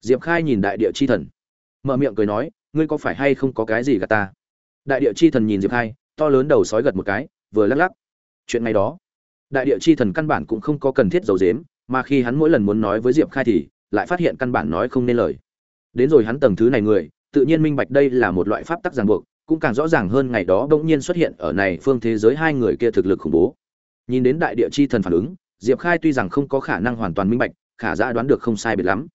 diệp khai nhìn đại địa chi thần, mở miệng cười nói, ngươi có phải hay không có cái gì gạt ta? Đại địa chi thần nhìn diệp khai, to lớn đầu sói gật một cái, vừa lắc lắc. Chuyện ngày đó, đại địa chi thần căn bản cũng không có cần thiết giấu dếm mà khi hắn mỗi lần muốn nói với diệp khai thì lại phát hiện căn bản nói không nên lời. Đến rồi hắn tầng thứ này người, tự nhiên minh bạch đây là một loại pháp tắc ràng buộc, cũng càng rõ ràng hơn ngày đó bỗng nhiên xuất hiện ở này phương thế giới hai người kia thực lực khủng bố. Nhìn đến đại địa chi thần phản ứng, diệp khai tuy rằng không có khả năng hoàn toàn minh bạch, khả ra đoán được không sai biệt lắm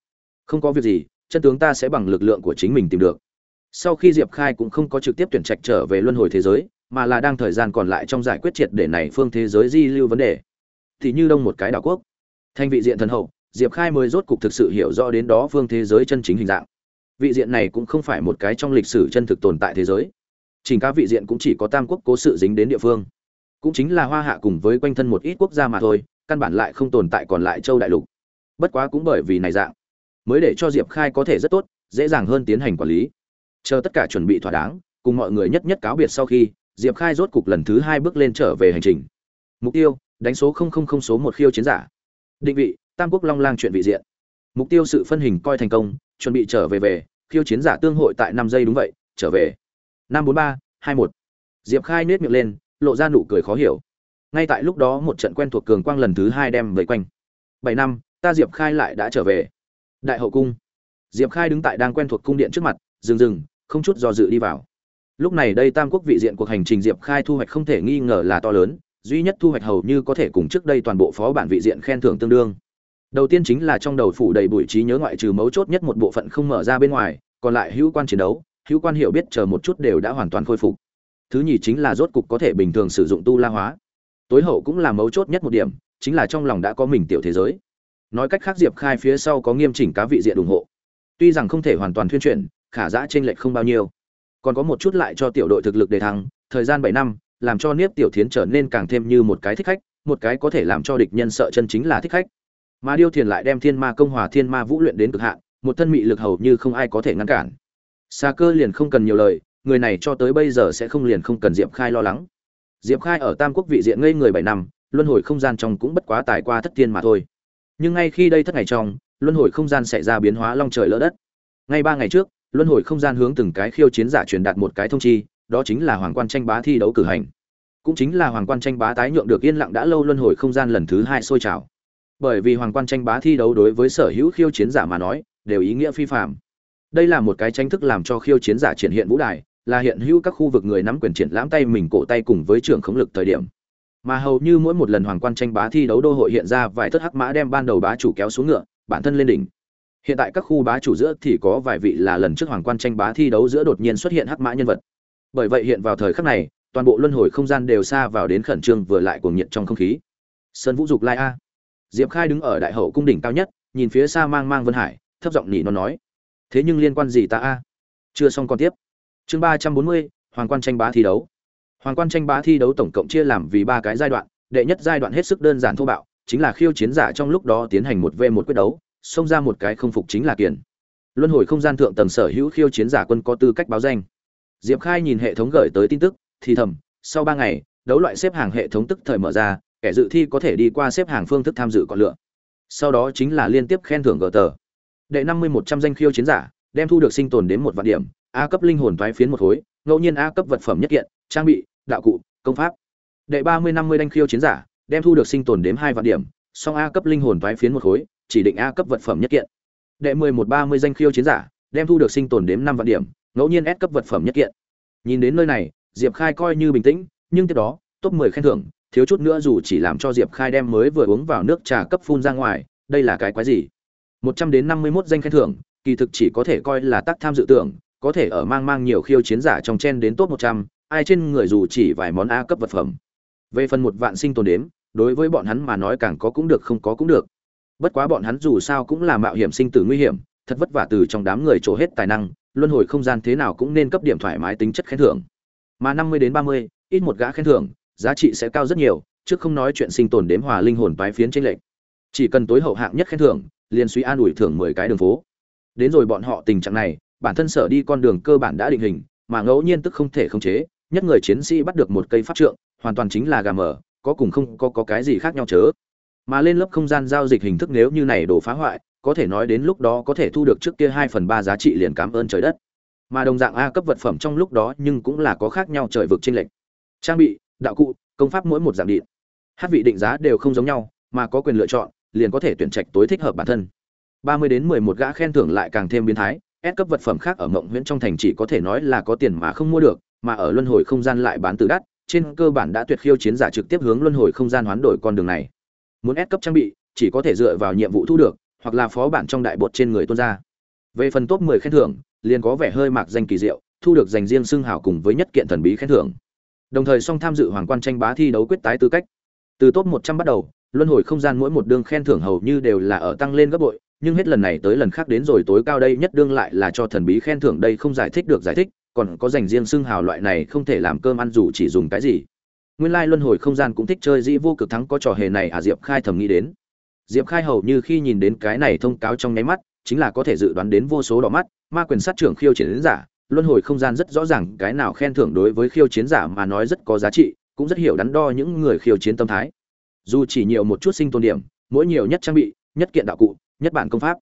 không có việc gì, chân tướng ta sẽ bằng lực lượng của chính mình tìm được. Sau khi diệp khai cũng không có trực tiếp tuyển trạch trở về luân hồi thế giới, mà là đang thời gian còn lại trong giải quyết triệt để này phương thế giới di lưu vấn đề. Thì như đông một cái đảo quốc. Thanh vị diện thần hậu, diệp khai mới rốt cục thực sự hiểu rõ đến đó phương thế giới chân chính hình dạng. Vị diện này cũng không phải một cái trong lịch sử chân thực tồn tại thế giới. Chỉnh các vị diện cũng chỉ có tam quốc cố sự dính đến địa phương. Cũng chính là hoa hạ cùng với quanh thân một ít quốc gia mà thôi, căn bản lại không tồn tại còn lại châu đại lục. Bất quá cũng bởi vì này dạng mới để cho diệp khai có thể rất tốt, dễ dàng hơn tiến hành quản lý. Chờ tất cả chuẩn bị thỏa đáng, cùng mọi người nhất nhất cáo biệt sau khi, diệp khai rốt cục lần thứ hai bước lên trở về hành trình. Mục tiêu, đánh số số một khiêu chiến giả. Định vị, tam quốc long lang chuyện vị diện. Mục tiêu sự phân hình coi thành công, chuẩn bị trở về về, khiêu chiến giả tương hội tại năm giây đúng vậy, trở về. Năm bốn ba, hai một. Diệp khai nết miệng lên, lộ ra nụ cười khó hiểu. Ngay tại lúc đó một trận quen thuộc cường quang lần thứ hai đem vây quanh. Bảy năm, ta diệp khai lại đã trở về đại hậu cung. Diệp khai đứng tại đang quen thuộc cung điện trước mặt, dừng dừng, không chút do dự đi vào. Lúc này đây tam quốc vị diện cuộc hành trình diệp khai thu hoạch không thể nghi ngờ là to lớn, duy nhất thu hoạch hầu như có thể cùng trước đây toàn bộ phó bản vị diện khen thưởng tương đương. Đầu tiên chính là trong đầu phủ đầy bụi trí nhớ ngoại trừ mấu chốt nhất một bộ phận không mở ra bên ngoài, còn lại hữu quan chiến đấu, hữu quan hiểu biết chờ một chút đều đã hoàn toàn khôi phục. Thứ nhì chính là rốt cục có thể bình thường sử dụng tu la hóa. Tối hậu cũng là mấu chốt nhất một điểm, chính là trong lòng đã có mình tiểu thế giới nói cách khác diệp khai phía sau có nghiêm chỉnh cá vị diện ủng hộ. Tuy rằng không thể hoàn toàn thuyên chuyển, khả giã trên lệch không bao nhiêu. Còn có một chút lại cho tiểu đội thực lực đề thăng, thời gian bảy năm, làm cho niếp tiểu thiến trở nên càng thêm như một cái thích khách, một cái có thể làm cho địch nhân sợ chân chính là thích khách. Mà điêu thiền lại đem thiên ma công hòa, thiên ma vũ luyện đến cực hạn, một thân mị lực hầu như không ai có thể ngăn cản. Xa cơ liền không cần nhiều lời, người này cho tới bây giờ sẽ không liền không cần diệp khai lo lắng. Diệp khai ở tam quốc vị diện ngây người bảy năm, luân hồi không gian trong cũng bất quá tài qua thất thiên mà thôi nhưng ngay khi đây thất ngày trong, luân hồi không gian xảy ra biến hóa long trời lỡ đất. Ngay ba ngày trước, luân hồi không gian hướng từng cái khiêu chiến giả truyền đạt một cái thông chi, đó chính là hoàng quan tranh bá thi đấu cử hành. Cũng chính là hoàng quan tranh bá tái nhượng được yên lặng đã lâu luân hồi không gian lần thứ hai sôi trào. Bởi vì hoàng quan tranh bá thi đấu đối với sở hữu khiêu chiến giả mà nói, đều ý nghĩa phi phạm đây là một cái tranh thức làm cho khiêu chiến giả triển hiện vũ đài, là hiện hữu các khu vực người nắm quyền triển lãm tay mình cổ tay cùng với trưởng khống lực thời điểm mà hầu như mỗi một lần hoàng quan tranh bá thi đấu đô hội hiện ra vài thất hắc mã đem ban đầu bá chủ kéo xuống ngựa, bản thân lên đỉnh. Hiện tại các khu bá chủ giữa thì có vài vị là lần trước hoàng quan tranh bá thi đấu giữa đột nhiên xuất hiện hắc mã nhân vật. Bởi vậy hiện vào thời khắc này, toàn bộ luân hồi không gian đều xa vào đến khẩn trương vừa lại cuồng nhiệt trong không khí. Sơn vũ dục lai a. Diệp khai đứng ở đại hậu cung đỉnh cao nhất, nhìn phía xa mang mang vân hải, thấp giọng nhỉ nó nói, thế nhưng liên quan gì ta a? Chưa xong còn tiếp. Chương ba trăm bốn mươi, hoàng quan tranh bá thi đấu hoàng quan tranh bá thi đấu tổng cộng chia làm vì ba cái giai đoạn, đệ nhất giai đoạn hết sức đơn giản thô bạo, chính là khiêu chiến giả trong lúc đó tiến hành một v một quyết đấu, xông ra một cái không phục chính là kiền. Luân hồi không gian thượng tầng sở hữu khiêu chiến giả quân có tư cách báo danh. Diệp khai nhìn hệ thống gửi tới tin tức, thì thầm, sau ba ngày, đấu loại xếp hàng hệ thống tức thời mở ra, kẻ dự thi có thể đi qua xếp hàng phương thức tham dự còn lựa. Sau đó chính là liên tiếp khen thưởng gờ tờ. Đệ năm mươi một trăm danh khiêu chiến giả, đem thu được sinh tồn đến một vạn điểm, a cấp linh hồn toái phiến một khối, ngẫu nhiên a cấp vật phẩm nhất kiện, trang bị đạo cụ, công pháp. Đệ ba mươi năm mươi đanh khiêu chiến giả, đem thu được sinh tồn đếm hai vạn điểm, song a cấp linh hồn toái phiến một khối, chỉ định a cấp vật phẩm nhất kiện. Đệ mười một ba mươi danh khiêu chiến giả, đem thu được sinh tồn đếm năm vạn điểm, ngẫu nhiên S cấp vật phẩm nhất kiện. Nhìn đến nơi này, diệp khai coi như bình tĩnh, nhưng tiếp đó, top mười khen thưởng, thiếu chút nữa dù chỉ làm cho diệp khai đem mới vừa uống vào nước trà cấp phun ra ngoài, đây là cái quái gì? Một trăm đến năm mươi mốt danh khen thưởng, kỳ thực chỉ có thể coi là tác tham dự tưởng, có thể ở mang mang nhiều khiêu chiến giả trong chen đến top một trăm ai trên người dù chỉ vài món a cấp vật phẩm. Về phần một vạn sinh tồn đếm, đối với bọn hắn mà nói càng có cũng được, không có cũng được. Bất quá bọn hắn dù sao cũng là mạo hiểm sinh tử nguy hiểm, thật vất vả từ trong đám người trổ hết tài năng, luân hồi không gian thế nào cũng nên cấp điểm thoải mái tính chất khen thưởng. Mà năm mươi đến ba mươi, ít một gã khen thưởng, giá trị sẽ cao rất nhiều trước không nói chuyện sinh tồn đếm hòa linh hồn tái phiến trên lệnh chỉ cần tối hậu hạng nhất khen thưởng, liền suy an ủi thưởng mười cái đường phố. Đến rồi bọn họ tình trạng này, bản thân sở đi con đường cơ bản đã định hình, mà ngẫu nhiên tức không thể khống chế nhất người chiến sĩ bắt được một cây pháp trượng hoàn toàn chính là gà mở có cùng không có, có cái gì khác nhau chớ? Mà lên lớp không gian giao dịch hình thức nếu như này đổ phá hoại có thể nói đến lúc đó có thể thu được trước kia hai phần ba giá trị liền cảm ơn trời đất. Mà đồng dạng a cấp vật phẩm trong lúc đó nhưng cũng là có khác nhau trời vực trên lệnh trang bị đạo cụ công pháp mỗi một dạng điện. Hát vị định giá đều không giống nhau mà có quyền lựa chọn liền có thể tuyển trạch tối thích hợp bản thân. Ba mươi đến mười một gã khen thưởng lại càng thêm biến thái S cấp vật phẩm khác ở mộng huyễn trong thành chỉ có thể nói là có tiền mà không mua được mà ở luân hồi không gian lại bán từ đắt, trên cơ bản đã tuyệt khiêu chiến giả trực tiếp hướng luân hồi không gian hoán đổi con đường này. Muốn ép cấp trang bị, chỉ có thể dựa vào nhiệm vụ thu được, hoặc là phó bản trong đại bột trên người tuôn ra. Về phần top 10 khen thưởng, liền có vẻ hơi mạc danh kỳ diệu, thu được dành riêng xưng hào cùng với nhất kiện thần bí khen thưởng. Đồng thời song tham dự hoàng quan tranh bá thi đấu quyết tái tư cách. Từ top 100 bắt đầu, luân hồi không gian mỗi một đương khen thưởng hầu như đều là ở tăng lên gấp bội, nhưng hết lần này tới lần khác đến rồi tối cao đây nhất đương lại là cho thần bí khen thưởng đây không giải thích được giải thích còn có dành riêng xưng hào loại này không thể làm cơm ăn dù chỉ dùng cái gì. Nguyên lai luân hồi không gian cũng thích chơi dĩ vô cực thắng có trò hề này à diệp khai thầm nghĩ đến. Diệp khai hầu như khi nhìn đến cái này thông cáo trong nháy mắt, chính là có thể dự đoán đến vô số đỏ mắt, ma quyền sát trưởng khiêu chiến giả, luân hồi không gian rất rõ ràng cái nào khen thưởng đối với khiêu chiến giả mà nói rất có giá trị, cũng rất hiểu đắn đo những người khiêu chiến tâm thái. Dù chỉ nhiều một chút sinh tồn điểm, mỗi nhiều nhất trang bị, nhất kiện đạo cụ, nhất bản công pháp.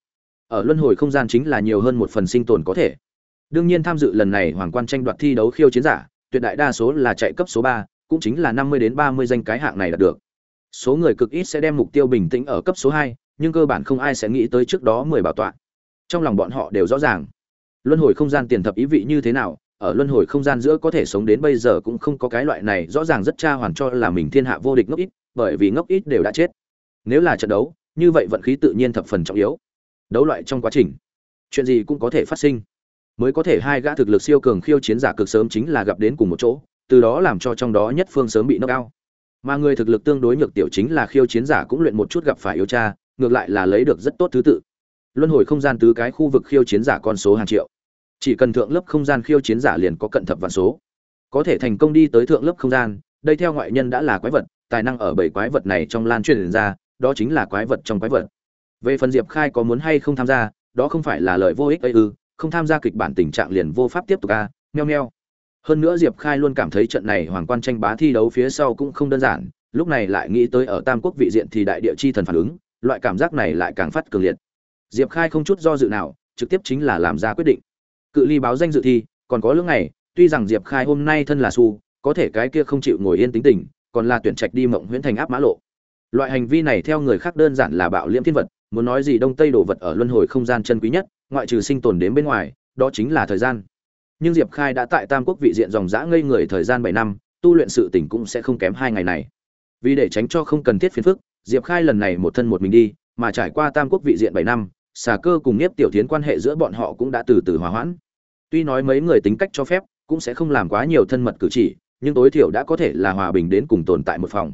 Ở luân hồi không gian chính là nhiều hơn một phần sinh tồn có thể đương nhiên tham dự lần này hoàng quan tranh đoạt thi đấu khiêu chiến giả, tuyệt đại đa số là chạy cấp số ba, cũng chính là năm mươi đến ba mươi danh cái hạng này đạt được. Số người cực ít sẽ đem mục tiêu bình tĩnh ở cấp số hai, nhưng cơ bản không ai sẽ nghĩ tới trước đó mười bảo tọa. Trong lòng bọn họ đều rõ ràng. Luân hồi không gian tiền thập ý vị như thế nào, ở luân hồi không gian giữa có thể sống đến bây giờ cũng không có cái loại này rõ ràng rất cha hoàn cho là mình thiên hạ vô địch ngốc ít, bởi vì ngốc ít đều đã chết. Nếu là trận đấu, như vậy vận khí tự nhiên thập phần trọng yếu. Đấu loại trong quá trình, chuyện gì cũng có thể phát sinh mới có thể hai gã thực lực siêu cường khiêu chiến giả cực sớm chính là gặp đến cùng một chỗ, từ đó làm cho trong đó nhất phương sớm bị nâng cao mà người thực lực tương đối nhược tiểu chính là khiêu chiến giả cũng luyện một chút gặp phải yêu cha ngược lại là lấy được rất tốt thứ tự. Luân hồi không gian tứ cái khu vực khiêu chiến giả con số hàng triệu. Chỉ cần thượng lớp không gian khiêu chiến giả liền có cận thập vạn số. Có thể thành công đi tới thượng lớp không gian, đây theo ngoại nhân đã là quái vật, tài năng ở bảy quái vật này trong lan truyền ra, đó chính là quái vật trong quái vật. Về phần diệp khai có muốn hay không tham gia, đó không phải là lời vô ích ấy ư không tham gia kịch bản tình trạng liền vô pháp tiếp tục a meo meo. hơn nữa diệp khai luôn cảm thấy trận này hoàng quan tranh bá thi đấu phía sau cũng không đơn giản, lúc này lại nghĩ tới ở tam quốc vị diện thì đại địa chi thần phản ứng, loại cảm giác này lại càng phát cường liệt. Diệp khai không chút do dự nào, trực tiếp chính là làm ra quyết định. Cự ly báo danh dự thi, còn có lưỡng này tuy rằng diệp khai hôm nay thân là su, có thể cái kia không chịu ngồi yên tính tình, còn là tuyển trạch đi mộng huyễn thành áp mã lộ. Loại hành vi này theo người khác đơn giản là bạo liễm thiên vật muốn nói gì đông tây đồ vật ở luân hồi không gian chân quý nhất, ngoại trừ sinh tồn đến bên ngoài, đó chính là thời gian. Nhưng diệp khai đã tại tam quốc vị diện dòng dã ngây người thời gian bảy năm, tu luyện sự tỉnh cũng sẽ không kém hai ngày này. Vì để tránh cho không cần thiết phiền phức, diệp khai lần này một thân một mình đi, mà trải qua tam quốc vị diện bảy năm, xà cơ cùng nhiếp tiểu tiến quan hệ giữa bọn họ cũng đã từ từ hòa hoãn. Tuy nói mấy người tính cách cho phép, cũng sẽ không làm quá nhiều thân mật cử chỉ, nhưng tối thiểu đã có thể là hòa bình đến cùng tồn tại một phòng.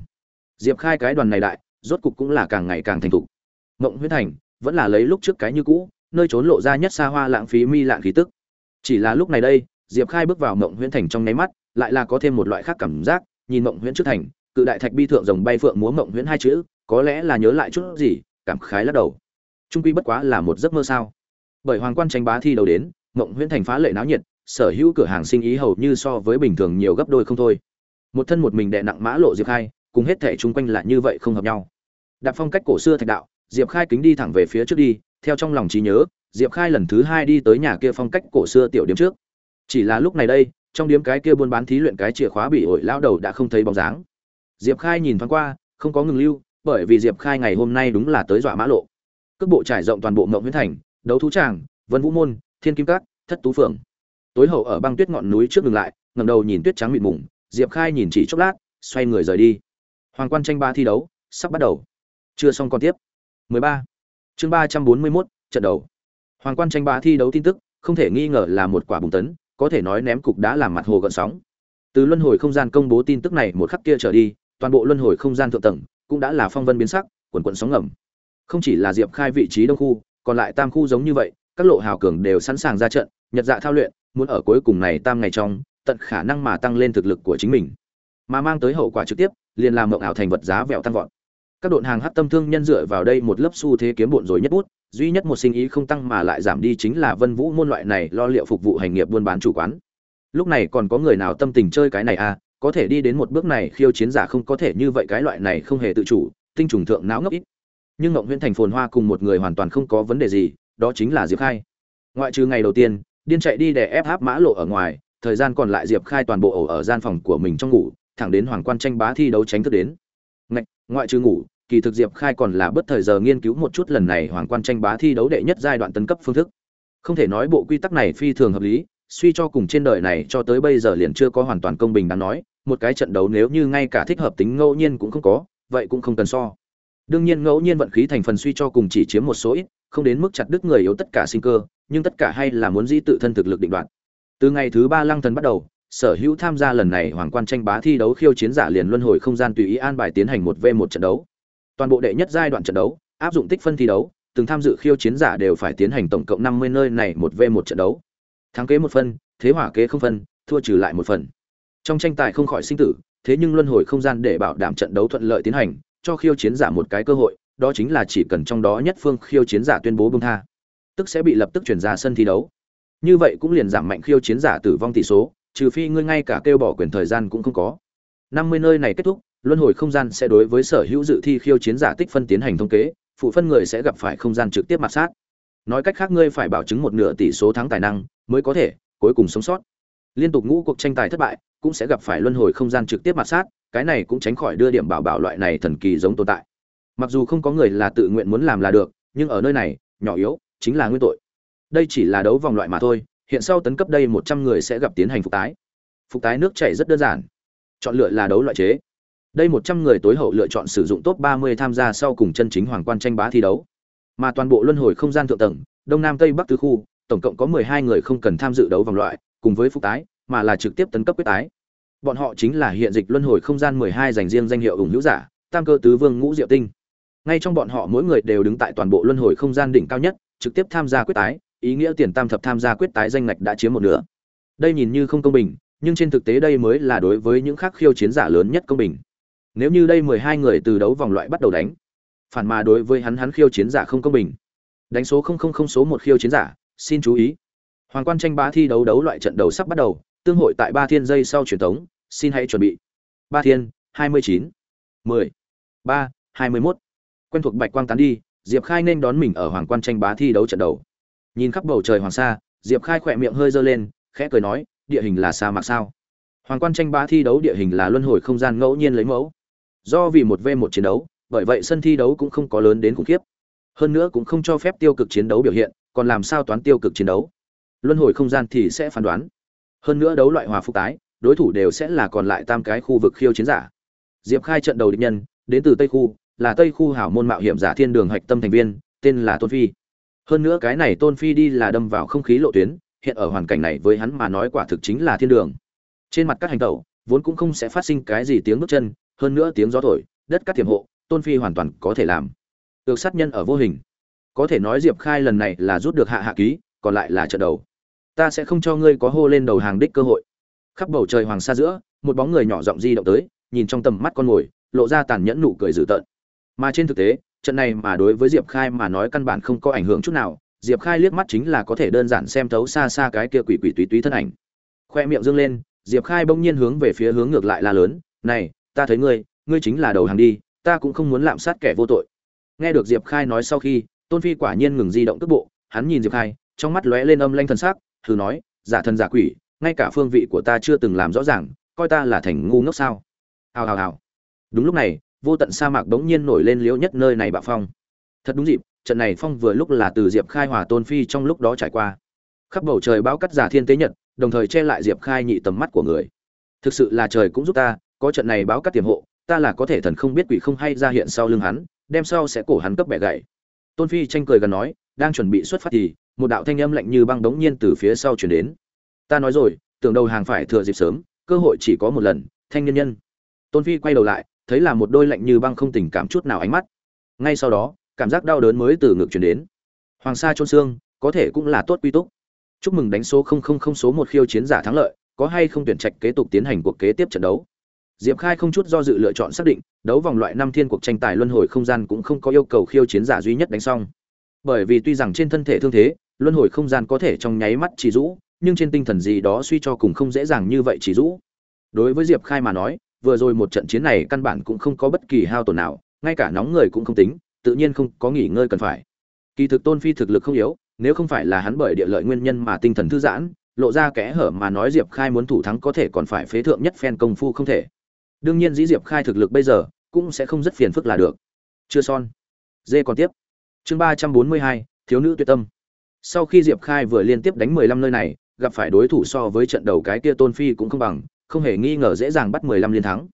Diệp khai cái đoàn này đại, rốt cục cũng là càng ngày càng thành thục mộng huyết thành vẫn là lấy lúc trước cái như cũ, nơi trốn lộ ra nhất xa hoa lãng phí mi lạng khí tức. Chỉ là lúc này đây, diệp khai bước vào mộng huyễn thành trong nháy mắt, lại là có thêm một loại khác cảm giác, nhìn mộng huyễn trước thành, cự đại thạch bi thượng rồng bay phượng múa mộng huyễn hai chữ, có lẽ là nhớ lại chút gì, cảm khái lắc đầu. Trung quy bất quá là một giấc mơ sao. Bởi hoàng quan tranh bá thi đầu đến, mộng huyễn thành phá lệ náo nhiệt, sở hữu cửa hàng sinh ý hầu như so với bình thường nhiều gấp đôi không thôi. Một thân một mình đệ nặng mã lộ diệp khai, cùng hết thể chung quanh là như vậy không hợp nhau. Đạp phong cách cổ xưa thạch đạo diệp khai kính đi thẳng về phía trước đi, theo trong lòng trí nhớ, diệp khai lần thứ hai đi tới nhà kia phong cách cổ xưa tiểu điếm trước. Chỉ là lúc này đây, trong điếm cái kia buôn bán thí luyện cái chìa khóa bị ổi lao đầu đã không thấy bóng dáng. Diệp khai nhìn thoáng qua, không có ngừng lưu, bởi vì diệp khai ngày hôm nay đúng là tới dọa mã lộ. Cước bộ trải rộng toàn bộ mộng huyễn thành, đấu thú tràng, vân vũ môn, thiên kim cát thất tú phượng. Tối hậu ở băng tuyết ngọn núi trước ngừng lại, ngẩng đầu nhìn tuyết trắng mịt mùng, diệp khai nhìn chỉ chốc lát, xoay người rời đi. Hoàng quan tranh ba thi đấu, sắp bắt đầu. Chưa xong còn tiếp. 13. chương 341, trận đầu. Hoàng quan tranh ba thi đấu tin tức không thể nghi ngờ là một quả bùng tấn có thể nói ném cục đã làm mặt hồ gợn sóng. Từ luân hồi không gian công bố tin tức này một khắc kia trở đi toàn bộ luân hồi không gian thượng tầng cũng đã là phong vân biến sắc quần quần sóng ngầm. Không chỉ là diệp khai vị trí đông khu còn lại tam khu giống như vậy các lộ hào cường đều sẵn sàng ra trận nhật dạ thao luyện muốn ở cuối cùng này tam ngày trong tận khả năng mà tăng lên thực lực của chính mình. Mà mang tới hậu quả trực tiếp liền làm mộng ảo thành vật giá vẹo tăng vọt các đội hàng hát tâm thương nhân dựa vào đây một lớp xu thế kiếm bộn rồi nhất bút, duy nhất một sinh ý không tăng mà lại giảm đi chính là vân vũ môn loại này lo liệu phục vụ hành nghiệp buôn bán chủ quán. Lúc này còn có người nào tâm tình chơi cái này à? Có thể đi đến một bước này khiêu chiến giả không có thể như vậy, cái loại này không hề tự chủ, tinh trùng thượng não ngốc ít. Nhưng ngộng huyễn thành phồn hoa cùng một người hoàn toàn không có vấn đề gì, đó chính là diệp khai. Ngoại trừ ngày đầu tiên, điên chạy đi để ép áp mã lộ ở ngoài, thời gian còn lại diệp khai toàn bộ ổ ở gian phòng của mình trong ngủ, thẳng đến hoàng quan tranh bá thi đấu tránh thức đến ngoại trừ ngủ, kỳ thực diệp khai còn là bất thời giờ nghiên cứu một chút lần này hoàng quan tranh bá thi đấu đệ nhất giai đoạn tấn cấp phương thức. Không thể nói bộ quy tắc này phi thường hợp lý, suy cho cùng trên đời này cho tới bây giờ liền chưa có hoàn toàn công bình đáng nói, một cái trận đấu nếu như ngay cả thích hợp tính ngẫu nhiên cũng không có, vậy cũng không cần so. Đương nhiên ngẫu nhiên vận khí thành phần suy cho cùng chỉ chiếm một số ít, không đến mức chặt đứt người yếu tất cả sinh cơ, nhưng tất cả hay là muốn dĩ tự thân thực lực định đoạt. Từ ngày thứ ba lăng thần bắt đầu sở hữu tham gia lần này hoàng quan tranh bá thi đấu khiêu chiến giả liền luân hồi không gian tùy ý an bài tiến hành một v một trận đấu. Toàn bộ đệ nhất giai đoạn trận đấu, áp dụng tích phân thi đấu, từng tham dự khiêu chiến giả đều phải tiến hành tổng cộng năm mươi nơi này một v một trận đấu. Thắng kế một phân, thế hỏa kế không phân, thua trừ lại một phần. Trong tranh tài không khỏi sinh tử, thế nhưng luân hồi không gian để bảo đảm trận đấu thuận lợi tiến hành, cho khiêu chiến giả một cái cơ hội, đó chính là chỉ cần trong đó nhất phương khiêu chiến giả tuyên bố bông tha. Tức sẽ bị lập tức chuyển ra sân thi đấu. Như vậy cũng liền giảm mạnh khiêu chiến giả tử vong tỷ số trừ phi ngươi ngay cả kêu bỏ quyền thời gian cũng không có. Năm mươi nơi này kết thúc, luân hồi không gian sẽ đối với sở hữu dự thi khiêu chiến giả tích phân tiến hành thống kế, phụ phân người sẽ gặp phải không gian trực tiếp mặt sát. Nói cách khác ngươi phải bảo chứng một nửa tỷ số thắng tài năng mới có thể cuối cùng sống sót. Liên tục ngũ cuộc tranh tài thất bại cũng sẽ gặp phải luân hồi không gian trực tiếp mặt sát, cái này cũng tránh khỏi đưa điểm bảo bảo loại này thần kỳ giống tồn tại. Mặc dù không có người là tự nguyện muốn làm là được, nhưng ở nơi này, nhỏ yếu chính là nguyên tội. Đây chỉ là đấu vòng loại mà thôi hiện sau tấn cấp đây một trăm người sẽ gặp tiến hành phục tái. Phục tái nước chảy rất đơn giản. Chọn lựa là đấu loại chế. Đây một trăm người tối hậu lựa chọn sử dụng top ba mươi tham gia sau cùng chân chính hoàng quan tranh bá thi đấu. Mà toàn bộ luân hồi không gian thượng tầng, đông nam tây bắc tứ khu, tổng cộng có mười hai người không cần tham dự đấu vòng loại, cùng với phục tái, mà là trực tiếp tấn cấp quyết tái. Bọn họ chính là hiện dịch luân hồi không gian mười hai dành riêng danh hiệu ủng hữu giả, tam cơ tứ vương ngũ diệu tinh. Ngay trong bọn họ mỗi người đều đứng tại toàn bộ luân hồi không gian đỉnh cao nhất, trực tiếp tham gia quyết tái ý nghĩa tiền tam thập tham gia quyết tái danh ngạch đã chiếm một nửa. Đây nhìn như không công bình, nhưng trên thực tế đây mới là đối với những khác khiêu chiến giả lớn nhất công bình. Nếu như đây mười hai người từ đấu vòng loại bắt đầu đánh, phản mà đối với hắn hắn khiêu chiến giả không công bình. Đánh số không không không số một khiêu chiến giả, xin chú ý. Hoàng quan tranh bá thi đấu đấu loại trận đầu sắp bắt đầu, tương hội tại ba thiên giây sau truyền thống, xin hãy chuẩn bị. Ba thiên, hai mươi chín, mười, ba, hai mươi mốt. Quen thuộc bạch quang tán đi, diệp khai nên đón mình ở hoàng quan tranh bá thi đấu trận đầu nhìn khắp bầu trời hoàng sa, diệp khai khỏe miệng hơi dơ lên, khẽ cười nói, địa hình là sa mạc sao? Hoàng quan tranh bá thi đấu địa hình là luân hồi không gian ngẫu nhiên lấy mẫu. Do vì một v một chiến đấu, bởi vậy sân thi đấu cũng không có lớn đến khủng khiếp. Hơn nữa cũng không cho phép tiêu cực chiến đấu biểu hiện, còn làm sao toán tiêu cực chiến đấu? Luân hồi không gian thì sẽ phán đoán. Hơn nữa đấu loại hòa phục tái, đối thủ đều sẽ là còn lại tam cái khu vực khiêu chiến giả. Diệp khai trận đầu địch nhân, đến từ tây khu, là tây khu hảo môn mạo hiểm giả thiên đường hạch tâm thành viên, tên là tôn phi hơn nữa cái này tôn phi đi là đâm vào không khí lộ tuyến, hiện ở hoàn cảnh này với hắn mà nói quả thực chính là thiên đường. Trên mặt các hành tẩu, vốn cũng không sẽ phát sinh cái gì tiếng bước chân, hơn nữa tiếng gió thổi, đất cắt tiềm hộ, tôn phi hoàn toàn có thể làm. Được sát nhân ở vô hình. Có thể nói diệp khai lần này là rút được hạ hạ ký, còn lại là trận đầu. Ta sẽ không cho ngươi có hô lên đầu hàng đích cơ hội. Khắp bầu trời hoàng sa giữa, một bóng người nhỏ giọng di động tới, nhìn trong tầm mắt con mồi lộ ra tàn nhẫn nụ cười dữ tợn. Mà trên thực tế trận này mà đối với diệp khai mà nói căn bản không có ảnh hưởng chút nào, diệp khai liếc mắt chính là có thể đơn giản xem thấu xa xa cái kia quỷ quỷ túy túy thân ảnh. Khoe miệng dương lên, diệp khai bỗng nhiên hướng về phía hướng ngược lại la lớn, này, ta thấy ngươi ngươi chính là đầu hàng đi, ta cũng không muốn lạm sát kẻ vô tội. Nghe được diệp khai nói sau khi, tôn phi quả nhiên ngừng di động tức bộ, hắn nhìn diệp khai, trong mắt lóe lên âm lanh thần sắc, thử nói, giả thần giả quỷ, ngay cả phương vị của ta chưa từng làm rõ ràng, coi ta là thành ngu ngốc sao? Hào hào hào. Đúng lúc này vô tận sa mạc bỗng nhiên nổi lên liễu nhất nơi này bạo phong. Thật đúng dịp, trận này phong vừa lúc là từ diệp khai hòa tôn phi trong lúc đó trải qua. Khắp bầu trời bão cắt giả thiên tế nhật, đồng thời che lại diệp khai nhị tầm mắt của người. Thực sự là trời cũng giúp ta, có trận này báo cắt tiềm hộ, ta là có thể thần không biết quỷ không hay ra hiện sau lưng hắn, đem sau sẽ cổ hắn cấp bẻ gậy tôn phi tranh cười gần nói, đang chuẩn bị xuất phát thì, một đạo thanh âm lạnh như băng đống nhiên từ phía sau chuyển đến. Ta nói rồi, tưởng đầu hàng phải thừa dịp sớm, cơ hội chỉ có một lần, thanh nhân nhân. Tôn phi quay đầu lại thấy là một đôi lạnh như băng không tình cảm chút nào ánh mắt. Ngay sau đó, cảm giác đau đớn mới từ ngực chuyển đến. Hoàng sa trôn xương, có thể cũng là tốt quy túc. Chúc mừng đánh số không không không số một khiêu chiến giả thắng lợi, có hay không tuyển trạch kế tục tiến hành cuộc kế tiếp trận đấu. Diệp khai không chút do dự lựa chọn xác định, đấu vòng loại năm thiên cuộc tranh tài luân hồi không gian cũng không có yêu cầu khiêu chiến giả duy nhất đánh xong. Bởi vì tuy rằng trên thân thể thương thế, luân hồi không gian có thể trong nháy mắt chỉ rũ, nhưng trên tinh thần gì đó suy cho cùng không dễ dàng như vậy chỉ rũ. Đối với diệp khai mà nói vừa rồi một trận chiến này căn bản cũng không có bất kỳ hao tổn nào, ngay cả nóng người cũng không tính, tự nhiên không có nghỉ ngơi cần phải. Kỳ thực tôn phi thực lực không yếu, nếu không phải là hắn bởi địa lợi nguyên nhân mà tinh thần thư giãn, lộ ra kẽ hở mà nói diệp khai muốn thủ thắng có thể còn phải phế thượng nhất phen công phu không thể. Đương nhiên dĩ diệp khai thực lực bây giờ cũng sẽ không rất phiền phức là được. Chưa son. Dê còn tiếp. Chương ba trăm bốn mươi hai, thiếu nữ tuyệt tâm. Sau khi diệp khai vừa liên tiếp đánh mười lăm nơi này, gặp phải đối thủ so với trận đầu cái kia tôn phi cũng không bằng không hề nghi ngờ dễ dàng bắt mười lăm liên thắng.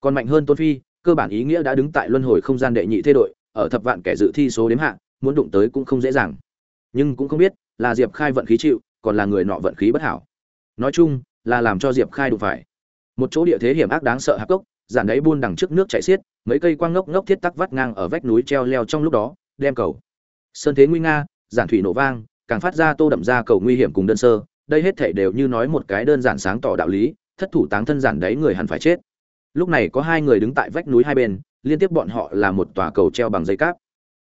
Còn mạnh hơn tôn phi, cơ bản ý nghĩa đã đứng tại luân hồi không gian đệ nhị thế đội, ở thập vạn kẻ dự thi số đếm hạ, muốn đụng tới cũng không dễ dàng. Nhưng cũng không biết, là diệp khai vận khí chịu, còn là người nọ vận khí bất hảo. Nói chung, là làm cho diệp khai đụng phải. Một chỗ địa thế hiểm ác đáng sợ hạp cốc giản đáy buôn đằng trước nước chảy xiết, mấy cây quang ngốc ngốc thiết tắc vắt ngang ở vách núi treo leo trong lúc đó, đem cầu. Sơn thế nguy nga, giản thủy nổ vang, càng phát ra tô đậm ra cầu nguy hiểm cùng đơn sơ, đây hết thảy đều như nói một cái đơn giản sáng tỏ đạo lý thất thủ táng thân giản đấy người hẳn phải chết. Lúc này có hai người đứng tại vách núi hai bên, liên tiếp bọn họ là một tòa cầu treo bằng dây cáp.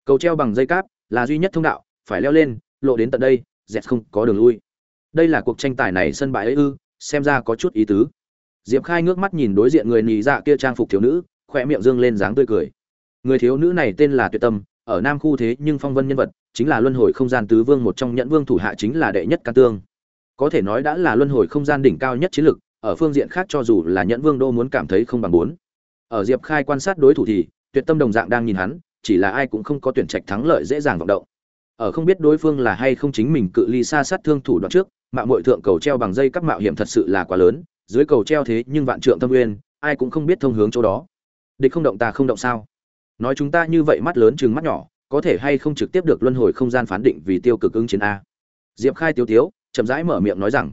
Cầu treo bằng dây cáp là duy nhất thông đạo, phải leo lên, lộ đến tận đây, dẹt không có đường lui. Đây là cuộc tranh tài này sân bãi ấy ư, xem ra có chút ý tứ. Diệp khai ngước mắt nhìn đối diện người nhì dạ kia trang phục thiếu nữ khoe miệng dương lên dáng tươi cười. Người thiếu nữ này tên là tuyệt tâm, ở nam khu thế nhưng phong vân nhân vật, chính là luân hồi không gian tứ vương một trong nhẫn vương thủ hạ chính là đệ nhất can tương. Có thể nói đã là luân hồi không gian đỉnh cao nhất chiến lực ở phương diện khác cho dù là nhẫn vương đô muốn cảm thấy không bằng bốn. Ở diệp khai quan sát đối thủ thì, tuyệt tâm đồng dạng đang nhìn hắn, chỉ là ai cũng không có tuyển trạch thắng lợi dễ dàng vọng động. Ở không biết đối phương là hay không chính mình cự ly xa sát thương thủ đoạn trước mạo muội thượng cầu treo bằng dây các mạo hiểm thật sự là quá lớn, dưới cầu treo thế nhưng vạn trượng tâm uyên, ai cũng không biết thông hướng chỗ đó. Địch không động ta không động sao? Nói chúng ta như vậy mắt lớn chừng mắt nhỏ, có thể hay không trực tiếp được luân hồi không gian phán định vì tiêu cực ứng chiến a? Diệp khai tiêu tiếu, chậm rãi mở miệng nói rằng,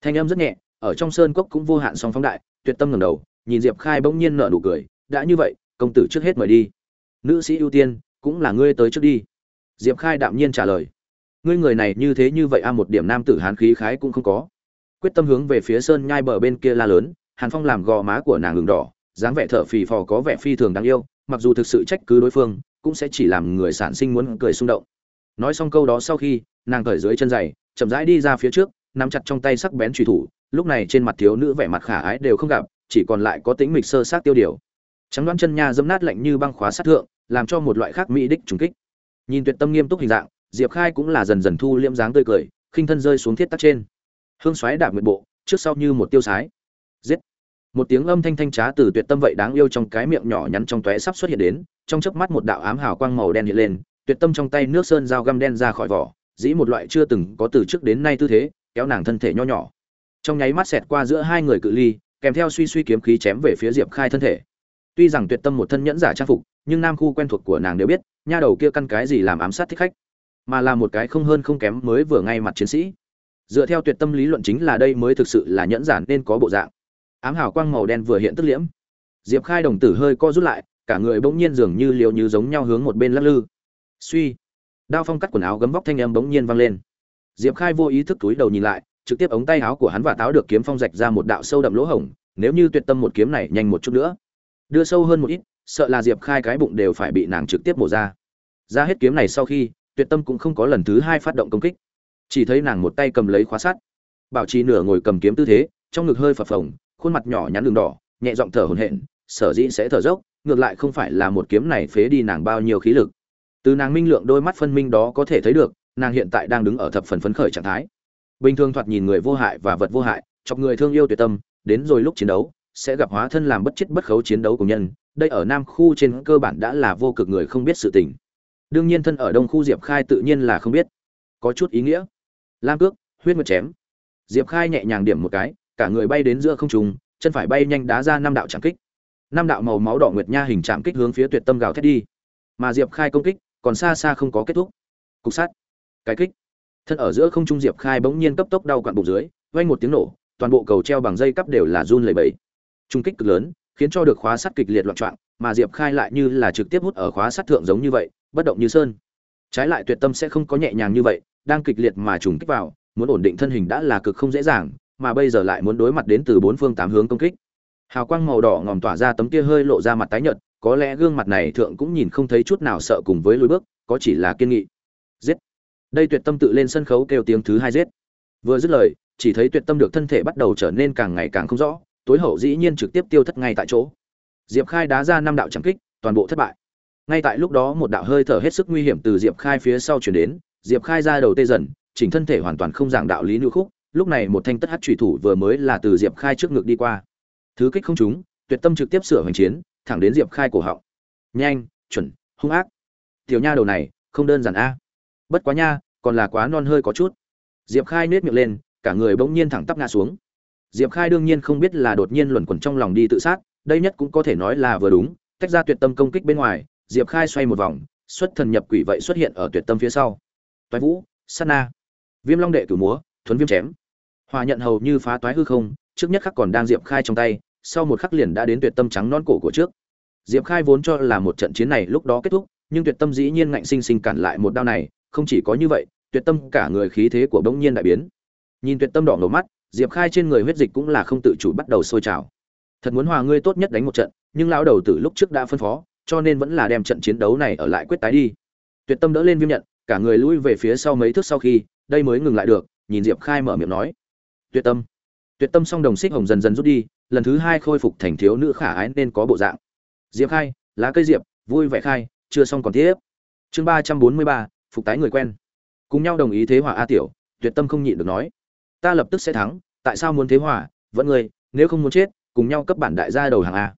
thanh âm rất nhẹ ở trong sơn cốc cũng vô hạn song phóng đại, tuyệt tâm ngẩng đầu, nhìn diệp khai bỗng nhiên nở nụ cười, đã như vậy, công tử trước hết mời đi. Nữ sĩ ưu tiên, cũng là ngươi tới trước đi. Diệp khai đạm nhiên trả lời, ngươi người này như thế như vậy a, một điểm nam tử hán khí khái cũng không có. Quyết tâm hướng về phía sơn nhai bờ bên kia la lớn, hàn phong làm gò má của nàng ngừng đỏ, dáng vẻ thở phì phò có vẻ phi thường đáng yêu, mặc dù thực sự trách cứ đối phương, cũng sẽ chỉ làm người sản sinh muốn cười xung động. Nói xong câu đó sau khi, nàng cởi dưới chân giày, chậm rãi đi ra phía trước, nắm chặt trong tay sắc bén truy thủ lúc này trên mặt thiếu nữ vẻ mặt khả ái đều không gặp, chỉ còn lại có tính mịch sơ sát tiêu điều. Trắng đoán chân nha dẫm nát lạnh như băng khóa sát thượng, làm cho một loại khác mỹ đích trùng kích. Nhìn tuyệt tâm nghiêm túc hình dạng, diệp khai cũng là dần dần thu liễm dáng tươi cười, khinh thân rơi xuống thiết tắc trên. Hương xoáy đạp nguyện bộ, trước sau như một tiêu sái. Giết! Một tiếng âm thanh thanh trá từ tuyệt tâm vậy đáng yêu trong cái miệng nhỏ nhắn trong tóe sắp xuất hiện đến, trong chớp mắt một đạo ám hào quang màu đen hiện lên, tuyệt tâm trong tay nước sơn dao găm đen ra khỏi vỏ, dĩ một loại chưa từng có từ trước đến nay tư thế, kéo nàng thân thể nho nhỏ trong nháy mắt xẹt qua giữa hai người cự ly, kèm theo suy suy kiếm khí chém về phía diệp khai thân thể. Tuy rằng tuyệt tâm một thân nhẫn giả trang phục, nhưng nam khu quen thuộc của nàng đều biết, nha đầu kia căn cái gì làm ám sát thích khách, mà là một cái không hơn không kém mới vừa ngay mặt chiến sĩ. Dựa theo tuyệt tâm lý luận chính là đây mới thực sự là nhẫn giản nên có bộ dạng. Ám hào quang màu đen vừa hiện tức liễm. Diệp khai đồng tử hơi co rút lại, cả người bỗng nhiên dường như liều như giống nhau hướng một bên lắc lư. Suy. Đao phong cắt quần áo gấm vóc thanh âm bỗng nhiên vang lên. Diệp khai vô ý thức túi đầu nhìn lại trực tiếp ống tay áo của hắn và táo được kiếm phong rạch ra một đạo sâu đậm lỗ hổng, nếu như tuyệt tâm một kiếm này nhanh một chút nữa, đưa sâu hơn một ít, sợ là diệp khai cái bụng đều phải bị nàng trực tiếp mổ ra. Ra hết kiếm này sau khi, tuyệt tâm cũng không có lần thứ hai phát động công kích. Chỉ thấy nàng một tay cầm lấy khóa sắt. Bảo trì nửa ngồi cầm kiếm tư thế, trong ngực hơi phập phồng, khuôn mặt nhỏ nhắn đường đỏ, nhẹ giọng thở hổn hển, sở dĩ sẽ thở dốc, ngược lại không phải là một kiếm này phế đi nàng bao nhiêu khí lực. Từ nàng minh lượng đôi mắt phân minh đó có thể thấy được, nàng hiện tại đang đứng ở thập phần phấn khởi trạng thái bình thường thoạt nhìn người vô hại và vật vô hại, chọc người thương yêu tuyệt tâm, đến rồi lúc chiến đấu, sẽ gặp hóa thân làm bất chết bất khấu chiến đấu của nhân. Đây ở nam khu trên cơ bản đã là vô cực người không biết sự tình. Đương nhiên thân ở đông khu diệp khai tự nhiên là không biết. Có chút ý nghĩa. Lam cước, huyết mật chém. Diệp khai nhẹ nhàng điểm một cái, cả người bay đến giữa không trung, chân phải bay nhanh đá ra năm đạo trạm kích. Năm đạo màu máu đỏ nguyệt nha hình trạm kích hướng phía tuyệt tâm gào thét đi. Mà diệp khai công kích, còn xa xa không có kết thúc. Cục sát cái kích thân ở giữa không trung diệp khai bỗng nhiên cấp tốc đau quặn bụng dưới, vang một tiếng nổ, toàn bộ cầu treo bằng dây cắp đều là run lẩy bẩy. Trung kích cực lớn, khiến cho được khóa sắt kịch liệt loạn trọng mà diệp khai lại như là trực tiếp hút ở khóa sắt thượng giống như vậy, bất động như sơn. Trái lại tuyệt tâm sẽ không có nhẹ nhàng như vậy, đang kịch liệt mà trùng kích vào, muốn ổn định thân hình đã là cực không dễ dàng, mà bây giờ lại muốn đối mặt đến từ bốn phương tám hướng công kích. Hào quang màu đỏ ngòm tỏa ra tấm kia hơi lộ ra mặt tái nhợt, có lẽ gương mặt này thượng cũng nhìn không thấy chút nào sợ cùng với lối bước, có chỉ là kiên nghị. Giết! Đây tuyệt tâm tự lên sân khấu kêu tiếng thứ hai giết. Vừa dứt lời, chỉ thấy tuyệt tâm được thân thể bắt đầu trở nên càng ngày càng không rõ, tối hậu dĩ nhiên trực tiếp tiêu thất ngay tại chỗ. Diệp khai đá ra năm đạo trảm kích, toàn bộ thất bại. Ngay tại lúc đó một đạo hơi thở hết sức nguy hiểm từ diệp khai phía sau chuyển đến, diệp khai ra đầu tê dần, chỉnh thân thể hoàn toàn không giảng đạo lý nữ khúc, lúc này một thanh tất hát trùy thủ vừa mới là từ diệp khai trước ngực đi qua. Thứ kích không trúng, tuyệt tâm trực tiếp sửa hoành chiến, thẳng đến diệp khai cổ họng. Nhanh, chuẩn, hung ác. Tiểu nha đầu này, không đơn giản a bất quá nha, còn là quá non hơi có chút. Diệp khai nết miệng lên, cả người bỗng nhiên thẳng tắp ngã xuống. Diệp khai đương nhiên không biết là đột nhiên luẩn quẩn trong lòng đi tự sát, đây nhất cũng có thể nói là vừa đúng, tách ra tuyệt tâm công kích bên ngoài, diệp khai xoay một vòng, xuất thần nhập quỷ vậy xuất hiện ở tuyệt tâm phía sau. Toái vũ, sát na, viêm long đệ cử múa, thuấn viêm chém. Hòa nhận hầu như phá toái hư không, trước nhất khắc còn đang diệp khai trong tay, sau một khắc liền đã đến tuyệt tâm trắng non cổ của trước. Diệp khai vốn cho là một trận chiến này lúc đó kết thúc, nhưng tuyệt tâm dĩ nhiên ngạnh sinh sinh cản lại một đao này không chỉ có như vậy, tuyệt tâm cả người khí thế của bỗng nhiên đại biến. Nhìn tuyệt tâm đỏ ngầu mắt, diệp khai trên người huyết dịch cũng là không tự chủ bắt đầu sôi trào. Thật muốn hòa ngươi tốt nhất đánh một trận, nhưng lão đầu tử lúc trước đã phân phó, cho nên vẫn là đem trận chiến đấu này ở lại quyết tái đi. Tuyệt tâm đỡ lên viêm nhận, cả người lui về phía sau mấy thước sau khi, đây mới ngừng lại được, nhìn diệp khai mở miệng nói. Tuyệt tâm. Tuyệt tâm song đồng xích hồng dần dần rút đi, lần thứ hai khôi phục thành thiếu nữ khả ái nên có bộ dạng. Diệp khai, lá cây diệp, vui vẻ khai, chưa xong còn tiếp. Chương ba trăm bốn mươi ba phục tái người quen. Cùng nhau đồng ý thế hỏa a tiểu, tuyệt tâm không nhịn được nói. Ta lập tức sẽ thắng, tại sao muốn thế hỏa vẫn người nếu không muốn chết, cùng nhau cấp bản đại gia đầu hàng a.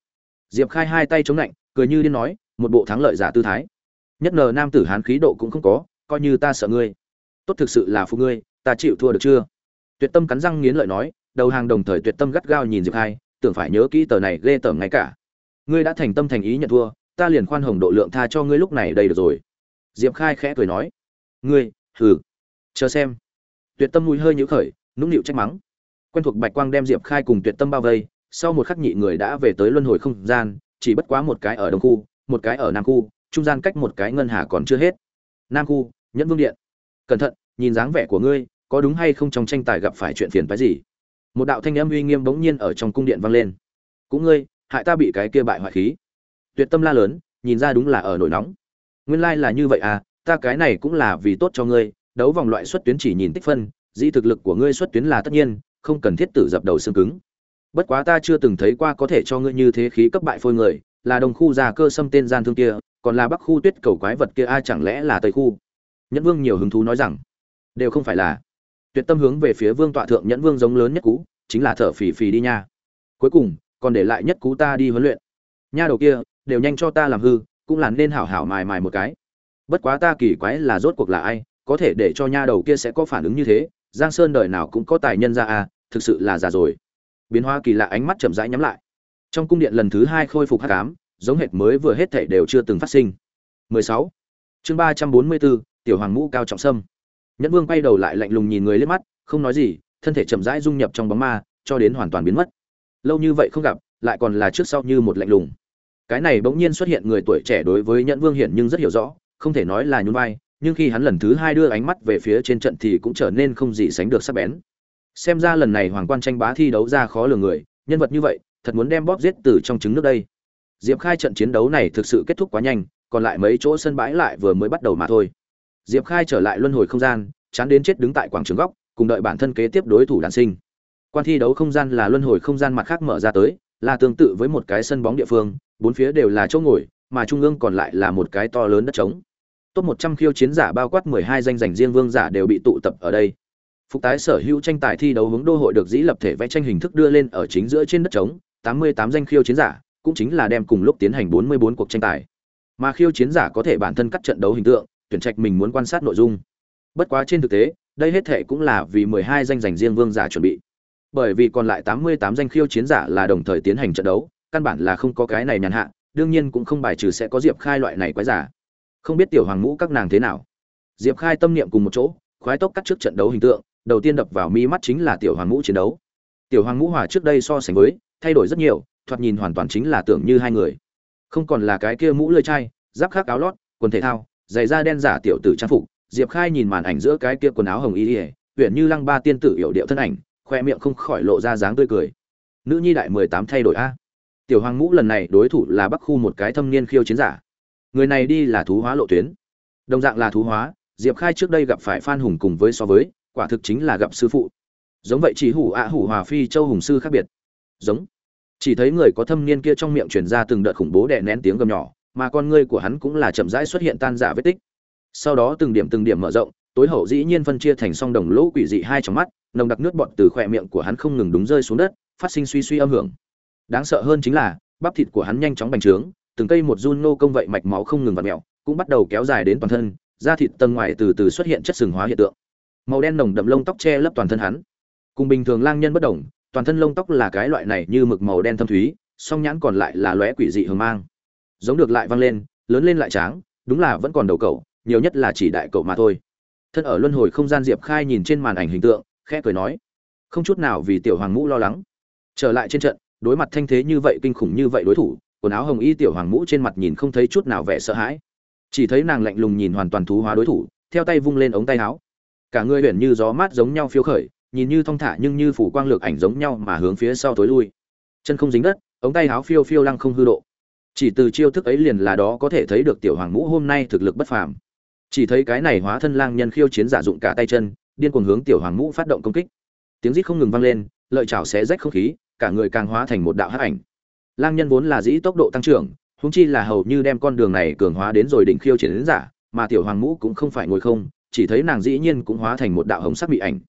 Diệp khai hai tay chống lạnh, cười như điên nói, một bộ thắng lợi giả tư thái. Nhất nờ nam tử hán khí độ cũng không có, coi như ta sợ ngươi. Tốt thực sự là phụ ngươi, ta chịu thua được chưa? Tuyệt tâm cắn răng nghiến lợi nói, đầu hàng đồng thời tuyệt tâm gắt gao nhìn diệp khai, tưởng phải nhớ kỹ tờ này ghê tởm ngay cả. Ngươi đã thành tâm thành ý nhận thua, ta liền khoan hồng độ lượng tha cho ngươi lúc này đây được rồi diệp khai khẽ cười nói, ngươi, hừ, chờ xem. Tuyệt tâm mùi hơi nhũ khởi, nũng nịu trách mắng. Quen thuộc bạch quang đem diệp khai cùng tuyệt tâm bao vây, sau một khắc nhị người đã về tới luân hồi không gian, chỉ bất quá một cái ở đông khu, một cái ở nam khu, trung gian cách một cái ngân hà còn chưa hết. Nam khu, nhẫn vương điện. Cẩn thận, nhìn dáng vẻ của ngươi, có đúng hay không trong tranh tài gặp phải chuyện phiền phái gì? Một đạo thanh âm uy nghiêm bỗng nhiên ở trong cung điện vang lên. Cũng ngươi, hại ta bị cái kia bại hoại khí. Tuyệt tâm la lớn, nhìn ra đúng là ở nổi nóng nguyên lai là như vậy à ta cái này cũng là vì tốt cho ngươi, đấu vòng loại xuất tuyến chỉ nhìn tích phân, dĩ thực lực của ngươi xuất tuyến là tất nhiên, không cần thiết tử dập đầu xương cứng. Bất quá ta chưa từng thấy qua có thể cho ngươi như thế khí cấp bại phôi người, là đồng khu già cơ xâm tên gian thương kia, còn là bắc khu tuyết cầu quái vật kia ai chẳng lẽ là tây khu? Nhẫn vương nhiều hứng thú nói rằng, đều không phải là. Tuyệt tâm hướng về phía vương tọa thượng nhẫn vương giống lớn nhất cũ chính là thở phì phì đi nha. Cuối cùng, còn để lại nhất cú ta đi huấn luyện. Nha đầu kia, đều nhanh cho ta làm hư cũng là nên hảo hảo mài mài một cái. Bất quá ta kỳ quái là rốt cuộc là ai có thể để cho nha đầu kia sẽ có phản ứng như thế giang sơn đời nào cũng có tài nhân ra à thực sự là già rồi. Biến hóa kỳ lạ ánh mắt chậm rãi nhắm lại. Trong cung điện lần thứ hai khôi phục hắc ám giống hệt mới vừa hết thảy đều chưa từng phát sinh. 16. chương 344, tiểu hoàng ngũ cao trọng sâm. Nhẫn vương quay đầu lại lạnh lùng nhìn người liếc mắt không nói gì thân thể chậm rãi dung nhập trong bóng ma cho đến hoàn toàn biến mất. Lâu như vậy không gặp lại còn là trước sau như một lạnh lùng cái này bỗng nhiên xuất hiện người tuổi trẻ đối với nhẫn vương hiển nhưng rất hiểu rõ, không thể nói là nhún vai, nhưng khi hắn lần thứ hai đưa ánh mắt về phía trên trận thì cũng trở nên không gì sánh được sắc bén. Xem ra lần này hoàng quan tranh bá thi đấu ra khó lường người, nhân vật như vậy, thật muốn đem bóp giết từ trong trứng nước đây. Diệp khai trận chiến đấu này thực sự kết thúc quá nhanh, còn lại mấy chỗ sân bãi lại vừa mới bắt đầu mà thôi. Diệp khai trở lại luân hồi không gian, chán đến chết đứng tại quảng trường góc, cùng đợi bản thân kế tiếp đối thủ đàn sinh. Quan thi đấu không gian là luân hồi không gian mặt khác mở ra tới, là tương tự với một cái sân bóng địa phương bốn phía đều là chỗ ngồi, mà trung ương còn lại là một cái to lớn đất trống. Top một trăm khiêu chiến giả bao quát mười hai danh giành riêng vương giả đều bị tụ tập ở đây. Phục tái sở hữu tranh tài thi đấu hướng đô hội được dĩ lập thể vẽ tranh hình thức đưa lên ở chính giữa trên đất trống, tám mươi tám danh khiêu chiến giả, cũng chính là đem cùng lúc tiến hành bốn mươi bốn cuộc tranh tài. Mà khiêu chiến giả có thể bản thân cắt trận đấu hình tượng, tuyển trạch mình muốn quan sát nội dung. Bất quá trên thực tế, đây hết thể cũng là vì mười hai danh giành riêng vương giả chuẩn bị. Bởi vì còn lại tám mươi tám danh khiêu chiến giả là đồng thời tiến hành trận đấu căn bản là không có cái này nhàn hạ, đương nhiên cũng không bài trừ sẽ có diệp khai loại này quái giả. Không biết tiểu hoàng ngũ các nàng thế nào. Diệp khai tâm niệm cùng một chỗ, khoái tốc cắt trước trận đấu hình tượng, đầu tiên đập vào mi mắt chính là tiểu hoàng ngũ chiến đấu. Tiểu hoàng ngũ hòa trước đây so sánh với, thay đổi rất nhiều, thoạt nhìn hoàn toàn chính là tưởng như hai người. Không còn là cái kia mũ lơi chai, giáp khác áo lót, quần thể thao, giày da đen giả tiểu tử trang phục. Diệp khai nhìn màn ảnh giữa cái kia quần áo hồng y ỉa huyện như lăng ba tiên tử hiệu điệu thân ảnh, khoe miệng không khỏi lộ ra dáng tươi cười. Nữ nhi đại mười tám thay đổi a tiểu hoàng ngũ lần này đối thủ là bắc khu một cái thâm niên khiêu chiến giả. Người này đi là thú hóa lộ tuyến. Đồng dạng là thú hóa, diệp khai trước đây gặp phải phan hùng cùng với so với, quả thực chính là gặp sư phụ. Giống vậy chỉ hủ ạ hủ hòa phi châu hùng sư khác biệt. Giống. Chỉ thấy người có thâm niên kia trong miệng truyền ra từng đợt khủng bố đè nén tiếng gầm nhỏ, mà con ngươi của hắn cũng là chậm rãi xuất hiện tan giả vết tích. Sau đó từng điểm từng điểm mở rộng, tối hậu dĩ nhiên phân chia thành song đồng lỗ quỷ dị hai trong mắt, nồng đặc nước bọt từ khỏe miệng của hắn không ngừng đúng rơi xuống đất, phát sinh suy suy âm hưởng đáng sợ hơn chính là, bắp thịt của hắn nhanh chóng bành trướng, từng cây một run nô công vậy mạch máu không ngừng vặt mẹo cũng bắt đầu kéo dài đến toàn thân, da thịt tầng ngoài từ từ xuất hiện chất sừng hóa hiện tượng. Màu đen nồng đậm lông tóc che lấp toàn thân hắn. Cùng bình thường lang nhân bất đồng, toàn thân lông tóc là cái loại này như mực màu đen thâm thúy, song nhãn còn lại là lóe quỷ dị hờ mang. Giống được lại văng lên, lớn lên lại tráng, đúng là vẫn còn đầu cậu, nhiều nhất là chỉ đại cậu mà thôi. Thân ở luân hồi không gian diệp khai nhìn trên màn ảnh hình tượng, khẽ cười nói, không chút nào vì tiểu hoàng ngũ lo lắng. Trở lại trên trận đối mặt thanh thế như vậy kinh khủng như vậy đối thủ, quần áo hồng y tiểu hoàng mũ trên mặt nhìn không thấy chút nào vẻ sợ hãi. Chỉ thấy nàng lạnh lùng nhìn hoàn toàn thú hóa đối thủ, theo tay vung lên ống tay áo. Cả người huyền như gió mát giống nhau phiêu khởi, nhìn như thong thả nhưng như phủ quang lược ảnh giống nhau mà hướng phía sau tối lui. Chân không dính đất, ống tay áo phiêu phiêu lăng không hư độ. Chỉ từ chiêu thức ấy liền là đó có thể thấy được tiểu hoàng mũ hôm nay thực lực bất phàm. Chỉ thấy cái này hóa thân lang nhân khiêu chiến giả dụng cả tay chân, điên cuồng hướng tiểu hoàng mũ phát động công kích. Tiếng rít không ngừng vang lên, lợi chảo xé rách không khí cả người càng hóa thành một đạo hắc ảnh. Lang nhân vốn là dĩ tốc độ tăng trưởng, huống chi là hầu như đem con đường này cường hóa đến rồi đỉnh khiêu chiến đến giả, mà tiểu hoàng mũ cũng không phải ngồi không, chỉ thấy nàng dĩ nhiên cũng hóa thành một đạo hồng sắc bị ảnh.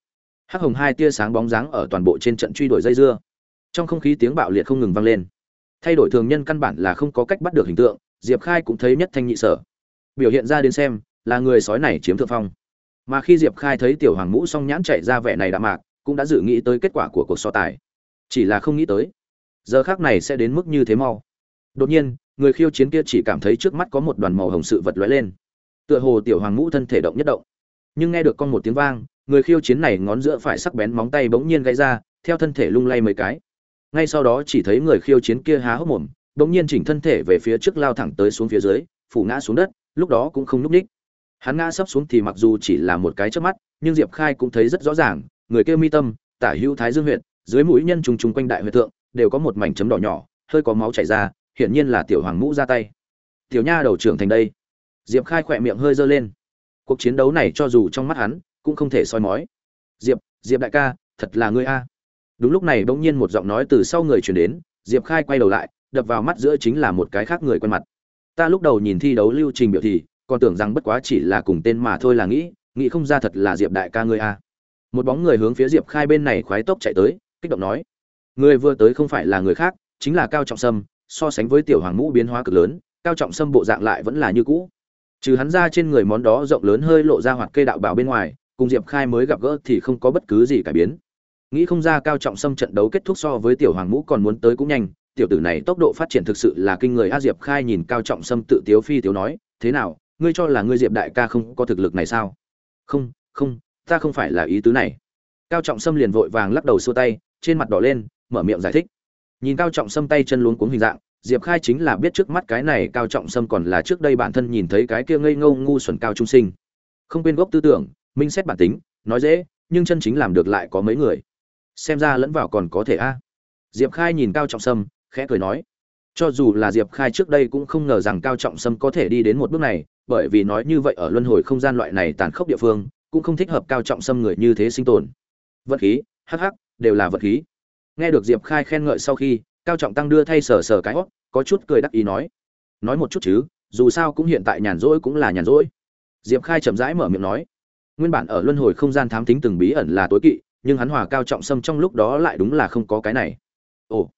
Hắc hồng hai tia sáng bóng dáng ở toàn bộ trên trận truy đuổi dây dưa. Trong không khí tiếng bạo liệt không ngừng vang lên. Thay đổi thường nhân căn bản là không có cách bắt được hình tượng, diệp khai cũng thấy nhất thanh nhị sở. Biểu hiện ra đến xem, là người sói này chiếm thượng phong. Mà khi diệp khai thấy tiểu hoàng mũ song nhãn chạy ra vẻ này đã mạc, cũng đã dự nghĩ tới kết quả của cuộc so tài chỉ là không nghĩ tới, giờ khác này sẽ đến mức như thế mau. Đột nhiên, người khiêu chiến kia chỉ cảm thấy trước mắt có một đoàn màu hồng sự vật lóe lên. Tựa hồ tiểu hoàng ngũ thân thể động nhất động. Nhưng nghe được con một tiếng vang, người khiêu chiến này ngón giữa phải sắc bén móng tay bỗng nhiên gãy ra, theo thân thể lung lay mấy cái. Ngay sau đó chỉ thấy người khiêu chiến kia há hốc mồm, bỗng nhiên chỉnh thân thể về phía trước lao thẳng tới xuống phía dưới, phủ ngã xuống đất, lúc đó cũng không núp ních. Hắn ngã sấp xuống thì mặc dù chỉ là một cái trước mắt, nhưng diệp khai cũng thấy rất rõ ràng, người kêu mi tâm, tả hữu thái dương huyện dưới mũi nhân trùng trùng quanh đại huyệt thượng, đều có một mảnh chấm đỏ nhỏ, hơi có máu chảy ra, hiển nhiên là tiểu hoàng mũ ra tay. Tiểu nha đầu trưởng thành đây. Diệp khai khỏe miệng hơi dơ lên. Cuộc chiến đấu này cho dù trong mắt hắn, cũng không thể soi mói. Diệp diệp đại ca, thật là ngươi a. Đúng lúc này bỗng nhiên một giọng nói từ sau người chuyển đến, diệp khai quay đầu lại, đập vào mắt giữa chính là một cái khác người quen mặt. Ta lúc đầu nhìn thi đấu lưu trình biểu thì, còn tưởng rằng bất quá chỉ là cùng tên mà thôi là nghĩ nghĩ không ra thật là diệp đại ca ngươi a. Một bóng người hướng phía diệp khai bên này khoái tốc chạy tới kích động nói, người vừa tới không phải là người khác, chính là cao trọng sâm, so sánh với tiểu hoàng mũ biến hóa cực lớn, cao trọng sâm bộ dạng lại vẫn là như cũ. Trừ hắn ra trên người món đó rộng lớn hơi lộ ra hoặc cây đạo bảo bên ngoài, cùng diệp khai mới gặp gỡ thì không có bất cứ gì cải biến. Nghĩ không ra cao trọng sâm trận đấu kết thúc so với tiểu hoàng mũ còn muốn tới cũng nhanh, tiểu tử này tốc độ phát triển thực sự là kinh người. A diệp khai nhìn cao trọng sâm tự tiếu phi tiếu nói, thế nào, ngươi cho là ngươi diệp đại ca không có thực lực này sao? Không không, ta không phải là ý tứ này. Cao trọng sâm liền vội vàng lắc đầu xua tay trên mặt đỏ lên, mở miệng giải thích. Nhìn cao trọng sâm tay chân luống cuống hình dạng, diệp khai chính là biết trước mắt cái này cao trọng sâm còn là trước đây bản thân nhìn thấy cái kia ngây ngâu ngu xuẩn cao trung sinh. Không quên gốc tư tưởng, minh xét bản tính, nói dễ, nhưng chân chính làm được lại có mấy người. Xem ra lẫn vào còn có thể a. Diệp khai nhìn cao trọng sâm, khẽ cười nói. Cho dù là diệp khai trước đây cũng không ngờ rằng cao trọng sâm có thể đi đến một bước này, bởi vì nói như vậy ở luân hồi không gian loại này tàn khốc địa phương, cũng không thích hợp cao trọng sâm người như thế sinh tồn. Vật khí, hắc hắc đều là vật khí. Nghe được diệp khai khen ngợi sau khi, cao trọng tăng đưa thay sờ sờ cái hót có chút cười đắc ý nói nói một chút chứ, dù sao cũng hiện tại nhàn rỗi cũng là nhàn rỗi. Diệp khai chậm rãi mở miệng nói, nguyên bản ở luân hồi không gian thám tính từng bí ẩn là tối kỵ, nhưng hắn hòa cao trọng sâm trong lúc đó lại đúng là không có cái này. Ồ,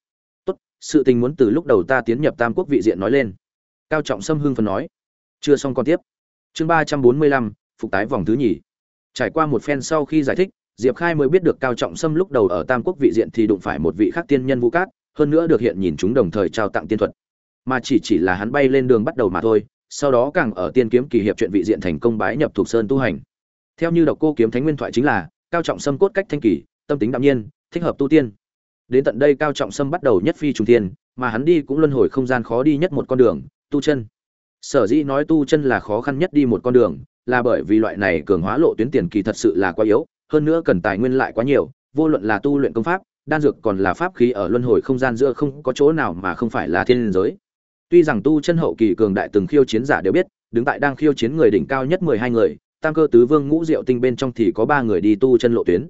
tốt, sự tình muốn từ lúc đầu ta tiến nhập tam quốc vị diện nói lên. Cao trọng sâm hưng phần nói, chưa xong còn tiếp. Chương ba trăm bốn mươi lăm, phục tái vòng thứ nhì. Trải qua một phen sau khi giải thích diệp khai mới biết được cao trọng sâm lúc đầu ở tam quốc vị diện thì đụng phải một vị khác tiên nhân vũ cát, hơn nữa được hiện nhìn chúng đồng thời trao tặng tiên thuật. Mà chỉ chỉ là hắn bay lên đường bắt đầu mà thôi, sau đó càng ở tiên kiếm kỳ hiệp chuyện vị diện thành công bái nhập thuộc sơn tu hành. Theo như độc cô kiếm thánh nguyên thoại chính là, cao trọng sâm cốt cách thanh kỳ, tâm tính đạm nhiên, thích hợp tu tiên. Đến tận đây cao trọng sâm bắt đầu nhất phi trùng tiên mà hắn đi cũng luân hồi không gian khó đi nhất một con đường, tu chân. Sở dĩ nói tu chân là khó khăn nhất đi một con đường, là bởi vì loại này cường hóa lộ tuyến tiền kỳ thật sự là quá yếu hơn nữa cần tài nguyên lại quá nhiều, vô luận là tu luyện công pháp, đan dược còn là pháp khí ở luân hồi không gian giữa không có chỗ nào mà không phải là thiên giới. Tuy rằng tu chân hậu kỳ cường đại từng khiêu chiến giả đều biết, đứng tại đang khiêu chiến người đỉnh cao nhất mười hai người, tam cơ tứ vương ngũ diệu tinh bên trong thì có ba người đi tu chân lộ tuyến.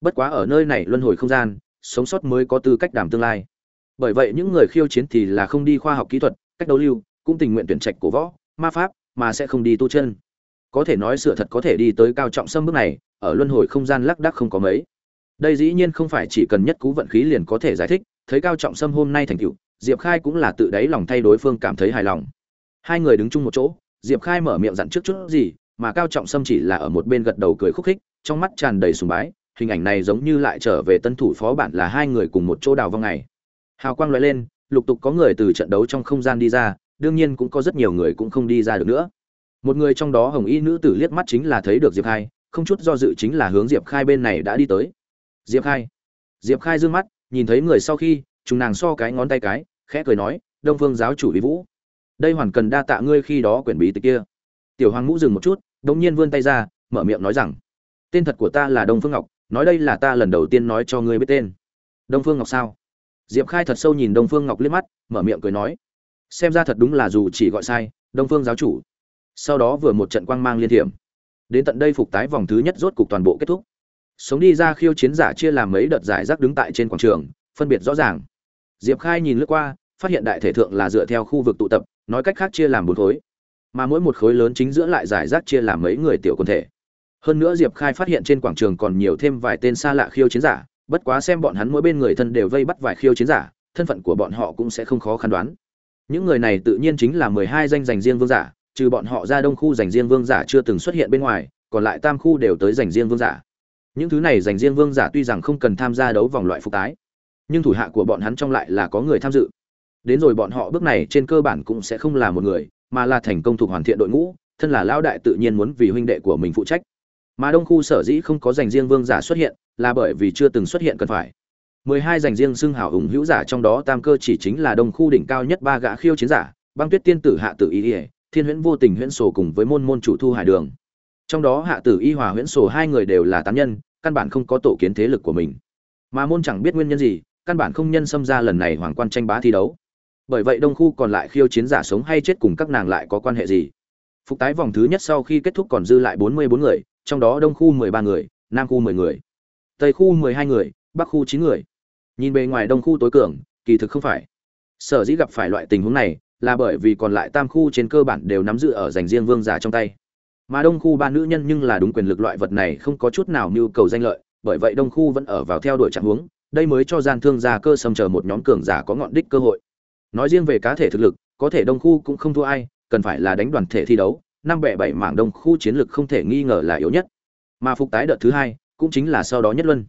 Bất quá ở nơi này luân hồi không gian, sống sót mới có tư cách đảm tương lai. Bởi vậy những người khiêu chiến thì là không đi khoa học kỹ thuật, cách đấu lưu, cũng tình nguyện tuyển trạch cổ võ, ma pháp, mà sẽ không đi tu chân. Có thể nói sự thật có thể đi tới cao trọng sâm bước này ở luân hồi không gian lắc đắc không có mấy. Đây dĩ nhiên không phải chỉ cần nhất cú vận khí liền có thể giải thích, thấy cao trọng sâm hôm nay thành tựu, diệp khai cũng là tự đáy lòng thay đối phương cảm thấy hài lòng. Hai người đứng chung một chỗ, diệp khai mở miệng dặn trước chút gì, mà cao trọng sâm chỉ là ở một bên gật đầu cười khúc khích, trong mắt tràn đầy sùng bái, hình ảnh này giống như lại trở về tân thủ phó bản là hai người cùng một chỗ đào vong ngày. Hào quang loại lên, lục tục có người từ trận đấu trong không gian đi ra, đương nhiên cũng có rất nhiều người cũng không đi ra được nữa. Một người trong đó hồng y nữ tử liếc mắt chính là thấy được diệp khai không chút do dự chính là hướng diệp khai bên này đã đi tới. Diệp khai. Diệp khai d ư ơ n g mắt, nhìn thấy người sau khi, chúng nàng so cái ngón tay cái, khẽ cười nói, đông phương giáo chủ lý vũ, đây hoàn cần đa tạ ngươi khi đó quyển bí tịch kia. Tiểu hoàng ngũ dừng một chút đ ỗ n g nhiên vươn tay ra, mở miệng nói rằng, tên thật của ta là đông phương ngọc, nói đây là ta lần đầu tiên nói cho ngươi biết tên. Đông phương ngọc sao? Diệp khai thật sâu nhìn đông phương ngọc liếc mắt, mở miệng cười nói, xem ra thật đúng là dù chỉ gọi sai, đông phương giáo chủ. Sau đó vừa một trận quang mang liên thiểm đến tận đây phục tái vòng thứ nhất rốt cục toàn bộ kết thúc. Sống đi ra khiêu chiến giả chia làm mấy đợt giải rác đứng tại trên quảng trường, phân biệt rõ ràng. Diệp khai nhìn lướt qua, phát hiện đại thể thượng là dựa theo khu vực tụ tập, nói cách khác chia làm bốn khối. Mà mỗi một khối lớn chính giữa lại giải rác chia làm mấy người tiểu quần thể. Hơn nữa diệp khai phát hiện trên quảng trường còn nhiều thêm vài tên xa lạ khiêu chiến giả, bất quá xem bọn hắn mỗi bên người thân đều vây bắt vài khiêu chiến giả, thân phận của bọn họ cũng sẽ không khó khăn đoán. Những người này tự nhiên chính là mười hai danh giành riêng vương giả trừ bọn họ ra đông khu dành riêng vương giả chưa từng xuất hiện bên ngoài, còn lại tam khu đều tới dành riêng vương giả. Những thứ này dành riêng vương giả tuy rằng không cần tham gia đấu vòng loại phục tái, nhưng thủ hạ của bọn hắn trong lại là có người tham dự. Đến rồi bọn họ bước này trên cơ bản cũng sẽ không là một người, mà là thành công thuộc hoàn thiện đội ngũ, thân là lão đại tự nhiên muốn vì huynh đệ của mình phụ trách. Mà đông khu sở dĩ không có dành riêng vương giả xuất hiện, là bởi vì chưa từng xuất hiện cần phải. Mười hai dành riêng xưng hào hùng hữu giả trong đó tam cơ chỉ chính là đông khu đỉnh cao nhất ba gã khiêu chiến giả, băng tuyết tiên tử hạ tử y ỉa thiên huyễn vô tình huyễn sổ cùng với môn môn chủ thu hải đường. Trong đó hạ tử y hòa huyễn sổ hai người đều là tán nhân, căn bản không có tổ kiến thế lực của mình. Mà môn chẳng biết nguyên nhân gì, căn bản không nhân xâm ra lần này hoàng quan tranh bá thi đấu. Bởi vậy đông khu còn lại khiêu chiến giả sống hay chết cùng các nàng lại có quan hệ gì? Phục tái vòng thứ nhất sau khi kết thúc còn dư lại bốn mươi bốn người, trong đó đông khu mười ba người, nam khu mười người, tây khu mười hai người, bắc khu chín người. Nhìn bề ngoài đông khu tối cường, kỳ thực không phải. Sở dĩ gặp phải loại tình huống này là bởi vì còn lại tam khu trên cơ bản đều nắm giữ ở dành riêng vương giả trong tay. Mà đông khu ba nữ nhân nhưng là đúng quyền lực loại vật này không có chút nào mưu cầu danh lợi, bởi vậy đông khu vẫn ở vào theo đuổi trạng huống, đây mới cho gian thương gia cơ sầm chờ một nhóm cường giả có ngọn đích cơ hội. Nói riêng về cá thể thực lực, có thể đông khu cũng không thua ai, cần phải là đánh đoàn thể thi đấu, năm bẻ bảy mảng đông khu chiến lực không thể nghi ngờ là yếu nhất. Mà phục tái đợt thứ hai, cũng chính là sau đó nhất luân.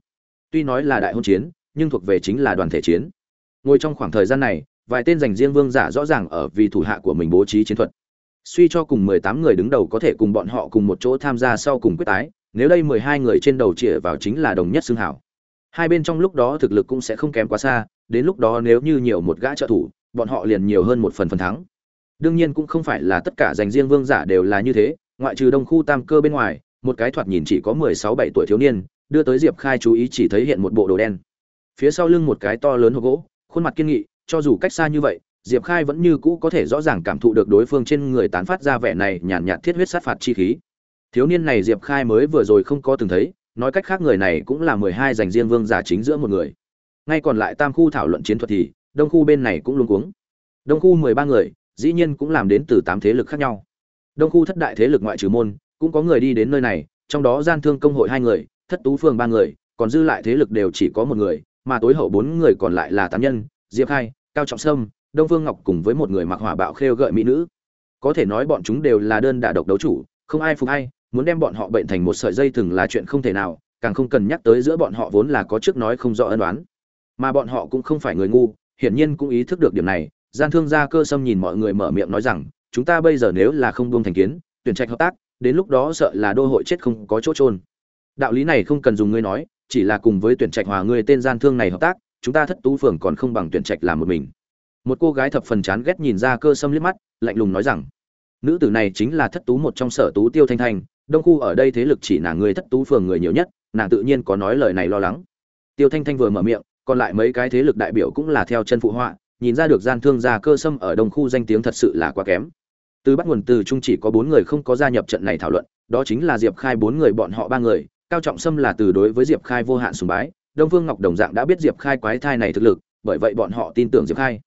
Tuy nói là đại hôn chiến, nhưng thuộc về chính là đoàn thể chiến. Ngồi trong khoảng thời gian này vài tên dành riêng vương giả rõ ràng ở vì thủ hạ của mình bố trí chiến thuật. Suy cho cùng mười tám người đứng đầu có thể cùng bọn họ cùng một chỗ tham gia sau cùng quyết tái, nếu đây mười hai người trên đầu chĩa vào chính là đồng nhất xương hảo. Hai bên trong lúc đó thực lực cũng sẽ không kém quá xa, đến lúc đó nếu như nhiều một gã trợ thủ, bọn họ liền nhiều hơn một phần phần thắng. Đương nhiên cũng không phải là tất cả dành riêng vương giả đều là như thế, ngoại trừ đông khu tam cơ bên ngoài, một cái thoạt nhìn chỉ có mười sáu bảy tuổi thiếu niên, đưa tới diệp khai chú ý chỉ thấy hiện một bộ đồ đen. Phía sau lưng một cái to lớn hộp gỗ, khuôn mặt kiên nghị cho dù cách xa như vậy, diệp khai vẫn như cũ có thể rõ ràng cảm thụ được đối phương trên người tán phát ra vẻ này nhàn nhạt thiết huyết sát phạt chi khí. Thiếu niên này diệp khai mới vừa rồi không có từng thấy, nói cách khác người này cũng là mười hai dành riêng vương giả chính giữa một người. Ngay còn lại tam khu thảo luận chiến thuật thì, đông khu bên này cũng luôn cuống. Đông khu mười ba người, dĩ nhiên cũng làm đến từ tám thế lực khác nhau. Đông khu thất đại thế lực ngoại trừ môn, cũng có người đi đến nơi này, trong đó gian thương công hội hai người, thất tú phương ba người, còn dư lại thế lực đều chỉ có một người, mà tối hậu bốn người còn lại là tám nhân, diệp khai cao trọng sâm, đông vương ngọc cùng với một người mặc hỏa bạo khêu gợi mỹ nữ. Có thể nói bọn chúng đều là đơn đả độc đấu chủ, không ai phục ai, muốn đem bọn họ bệnh thành một sợi dây thừng là chuyện không thể nào, càng không cần nhắc tới giữa bọn họ vốn là có trước nói không rõ ân đoán mà bọn họ cũng không phải người ngu, hiển nhiên cũng ý thức được điểm này, gian thương gia cơ sâm nhìn mọi người mở miệng nói rằng, chúng ta bây giờ nếu là không buông thành kiến, tuyển trạch hợp tác, đến lúc đó sợ là đô hội chết không có chỗ trôn đạo lý này không cần dùng ngươi nói, chỉ là cùng với tuyển trạch hòa ngươi tên gian thương này hợp tác chúng ta thất tú phường còn không bằng tuyển trạch làm một mình. Một cô gái thập phần chán ghét nhìn ra cơ sâm liếc mắt, lạnh lùng nói rằng, nữ tử này chính là thất tú một trong sở tú tiêu thanh thanh, đông khu ở đây thế lực chỉ là người thất tú phường người nhiều nhất, nàng tự nhiên có nói lời này lo lắng. Tiêu thanh thanh vừa mở miệng, còn lại mấy cái thế lực đại biểu cũng là theo chân phụ họa, nhìn ra được gian thương gia cơ sâm ở đông khu danh tiếng thật sự là quá kém. Từ bắt nguồn từ trung chỉ có bốn người không có gia nhập trận này thảo luận, đó chính là diệp khai bốn người, bọn họ ba người, cao trọng sâm là từ đối với diệp khai vô hạn sùng bái đông phương ngọc đồng dạng đã biết diệp khai quái thai này thực lực, bởi vậy bọn họ tin tưởng diệp khai.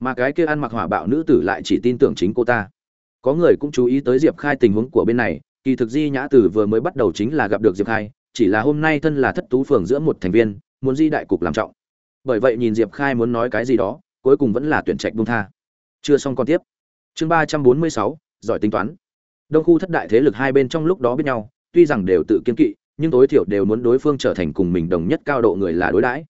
Mà cái kia ăn mặc hỏa bạo nữ tử lại chỉ tin tưởng chính cô ta. Có người cũng chú ý tới diệp khai tình huống của bên này, kỳ thực di nhã tử vừa mới bắt đầu chính là gặp được diệp khai, chỉ là hôm nay thân là thất tú phường giữa một thành viên, muốn di đại cục làm trọng. Bởi vậy nhìn diệp khai muốn nói cái gì đó, cuối cùng vẫn là tuyển trạch buông tha. Chưa xong còn tiếp. Chương ba trăm bốn mươi sáu, giỏi tính toán. Đông khu thất đại thế lực hai bên trong lúc đó biết nhau, tuy rằng đều tự kiên kỵ nhưng tối thiểu đều muốn đối phương trở thành cùng mình đồng nhất cao độ người là đối đãi.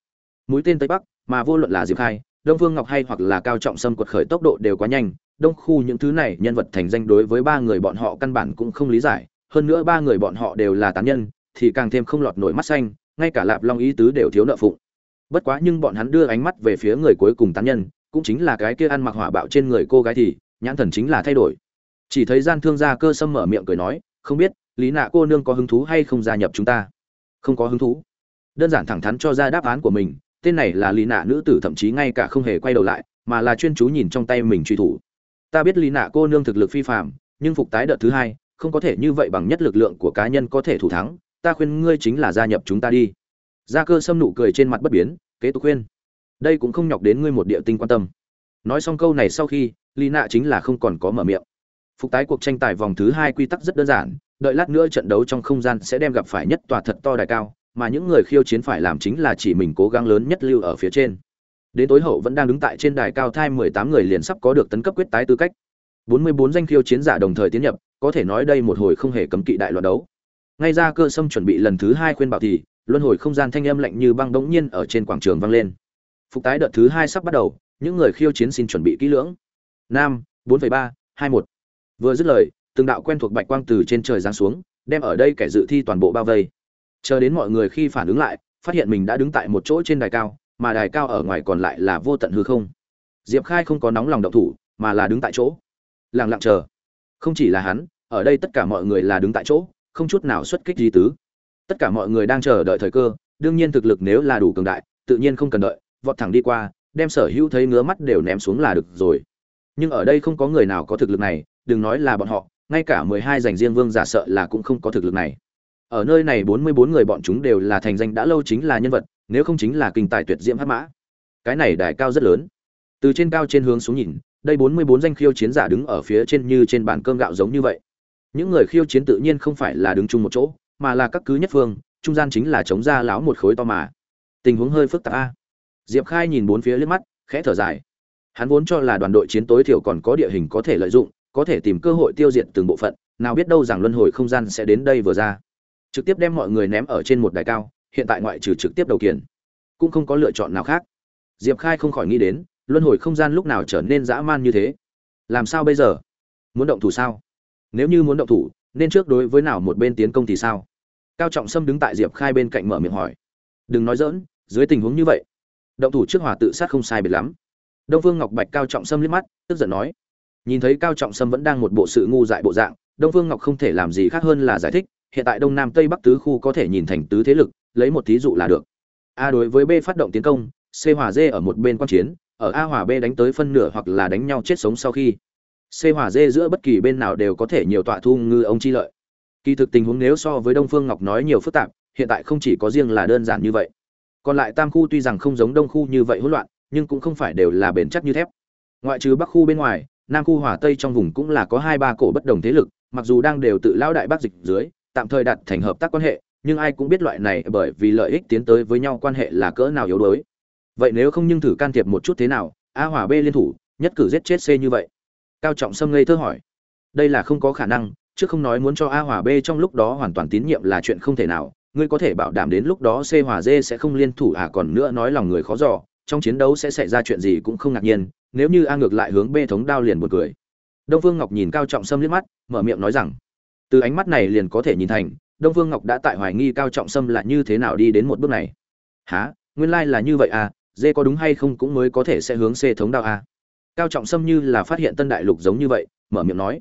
Mũi tên tây bắc, mà vô luận là diệp khai, đông phương ngọc hay hoặc là cao trọng sâm quật khởi tốc độ đều quá nhanh, đông khu những thứ này nhân vật thành danh đối với ba người bọn họ căn bản cũng không lý giải, hơn nữa ba người bọn họ đều là tán nhân, thì càng thêm không lọt nổi mắt xanh, ngay cả lạp long ý tứ đều thiếu nợ phụng. Bất quá nhưng bọn hắn đưa ánh mắt về phía người cuối cùng tán nhân, cũng chính là cái kia ăn mặc hỏa bạo trên người cô gái thì, nhãn thần chính là thay đổi. Chỉ thấy gian thương gia cơ sâm mở miệng cười nói, không biết lý nạ cô nương có hứng thú hay không gia nhập chúng ta? Không có hứng thú. Đơn giản thẳng thắn cho ra đáp án của mình, tên này là lý nạ nữ tử thậm chí ngay cả không hề quay đầu lại, mà là chuyên chú nhìn trong tay mình truy thủ. Ta biết lý nạ cô nương thực lực phi phạm nhưng phục tái đợt thứ hai, không có thể như vậy bằng nhất lực lượng của cá nhân có thể thủ thắng. Ta khuyên ngươi chính là gia nhập chúng ta đi. Gia cơ sâm nụ cười trên mặt bất biến, kế tục khuyên. Đây cũng không nhọc đến ngươi một địa tinh quan tâm. Nói xong câu này sau khi, lý nạ chính là không còn có mở miệng phục tái cuộc tranh tài vòng thứ hai quy tắc rất đơn giản, đợi lát nữa trận đấu trong không gian sẽ đem gặp phải nhất tòa thật to đài cao, mà những người khiêu chiến phải làm chính là chỉ mình cố gắng lớn nhất lưu ở phía trên. Đến tối hậu vẫn đang đứng tại trên đài cao thai mười tám người liền sắp có được tấn cấp quyết tái tư cách. Bốn mươi bốn danh khiêu chiến giả đồng thời tiến nhập, có thể nói đây một hồi không hề cấm kỵ đại loạt đấu. Ngay ra cơ sâm chuẩn bị lần thứ hai khuyên bảo thì, luân hồi không gian thanh âm lạnh như băng đống nhiên ở trên quảng trường vang lên. Phục tái đợt thứ hai sắp bắt đầu, những người khiêu chiến xin chuẩn bị kỹ lưỡng. Nam, bốn ba, hai một vừa dứt lời, từng đạo quen thuộc bạch quang từ trên trời giáng xuống, đem ở đây kẻ dự thi toàn bộ bao vây. Chờ đến mọi người khi phản ứng lại, phát hiện mình đã đứng tại một chỗ trên đài cao, mà đài cao ở ngoài còn lại là vô tận hư không. Diệp khai không có nóng lòng động thủ, mà là đứng tại chỗ. Lặng lặng chờ. Không chỉ là hắn, ở đây tất cả mọi người là đứng tại chỗ, không chút nào xuất kích di tứ. Tất cả mọi người đang chờ đợi thời cơ, đương nhiên thực lực nếu là đủ cường đại, tự nhiên không cần đợi, vọt thẳng đi qua, đem sở hữu thấy ngứa mắt đều ném xuống là được rồi. Nhưng ở đây không có người nào có thực lực này đừng nói là bọn họ, ngay cả mười hai riêng vương giả sợ là cũng không có thực lực này. Ở nơi này bốn mươi bốn người bọn chúng đều là thành danh đã lâu chính là nhân vật, nếu không chính là kinh tài tuyệt diễm hắc mã. Cái này đài cao rất lớn. Từ trên cao trên hướng xuống nhìn, đây bốn mươi bốn danh khiêu chiến giả đứng ở phía trên như trên bàn cơm gạo giống như vậy. Những người khiêu chiến tự nhiên không phải là đứng chung một chỗ, mà là các cứ nhất phương, trung gian chính là chống ra lão một khối to mà. Tình huống hơi phức tạp a. Diệp khai nhìn bốn phía liếc mắt, khẽ thở dài. Hắn vốn cho là đoàn đội chiến tối thiểu còn có địa hình có thể lợi dụng có thể tìm cơ hội tiêu diệt từng bộ phận, nào biết đâu rằng luân hồi không gian sẽ đến đây vừa ra. Trực tiếp đem mọi người ném ở trên một đài cao, hiện tại ngoại trừ trực tiếp đầu kiển cũng không có lựa chọn nào khác. Diệp khai không khỏi nghĩ đến, luân hồi không gian lúc nào trở nên dã man như thế? Làm sao bây giờ? Muốn động thủ sao? Nếu như muốn động thủ, nên trước đối với nào một bên tiến công thì sao? Cao trọng sâm đứng tại diệp khai bên cạnh mở miệng hỏi. Đừng nói dỡn dưới tình huống như vậy, động thủ trước hòa tự sát không sai biệt lắm. Đông phương ngọc bạch cao trọng sâm liếc mắt, tức giận nói nhìn thấy cao trọng sâm vẫn đang một bộ sự ngu dại bộ dạng, đông phương ngọc không thể làm gì khác hơn là giải thích, hiện tại đông nam tây bắc tứ khu có thể nhìn thành tứ thế lực, lấy một thí dụ là được. A đối với b phát động tiến công, c hòa d ở một bên quan chiến, ở a hòa b đánh tới phân nửa hoặc là đánh nhau chết sống sau khi. C hòa d giữa bất kỳ bên nào đều có thể nhiều tọa thu ngư ông chi lợi. Kỳ thực tình huống nếu so với đông phương ngọc nói nhiều phức tạp, hiện tại không chỉ có riêng là đơn giản như vậy. Còn lại tam khu tuy rằng không giống đông khu như vậy hỗn loạn, nhưng cũng không phải đều là bền chắc như thép. Ngoại trừ bắc khu bên ngoài nam khu hòa tây trong vùng cũng là có hai ba cổ bất đồng thế lực, mặc dù đang đều tự lao đại bác dịch dưới, tạm thời đặt thành hợp tác quan hệ, nhưng ai cũng biết loại này bởi vì lợi ích tiến tới với nhau quan hệ là cỡ nào yếu đuối. Vậy nếu không nhưng thử can thiệp một chút thế nào, a hòa b liên thủ, nhất cử giết chết c như vậy? Cao trọng sâm ngây thơ hỏi. Đây là không có khả năng, chứ không nói muốn cho a hòa b trong lúc đó hoàn toàn tín nhiệm là chuyện không thể nào, ngươi có thể bảo đảm đến lúc đó c hòa d sẽ không liên thủ à còn nữa nói lòng người khó dò trong chiến đấu sẽ xảy ra chuyện gì cũng không ngạc nhiên, nếu như a ngược lại hướng b thống đao liền một cười. Đông phương ngọc nhìn cao trọng sâm liếc mắt, mở miệng nói rằng, từ ánh mắt này liền có thể nhìn thành, đông phương ngọc đã tại hoài nghi cao trọng sâm là như thế nào đi đến một bước này. Hả? Nguyên lai là như vậy à? Dê có đúng hay không cũng mới có thể sẽ hướng c thống đao à. cao trọng sâm như là phát hiện tân đại lục giống như vậy, mở miệng nói,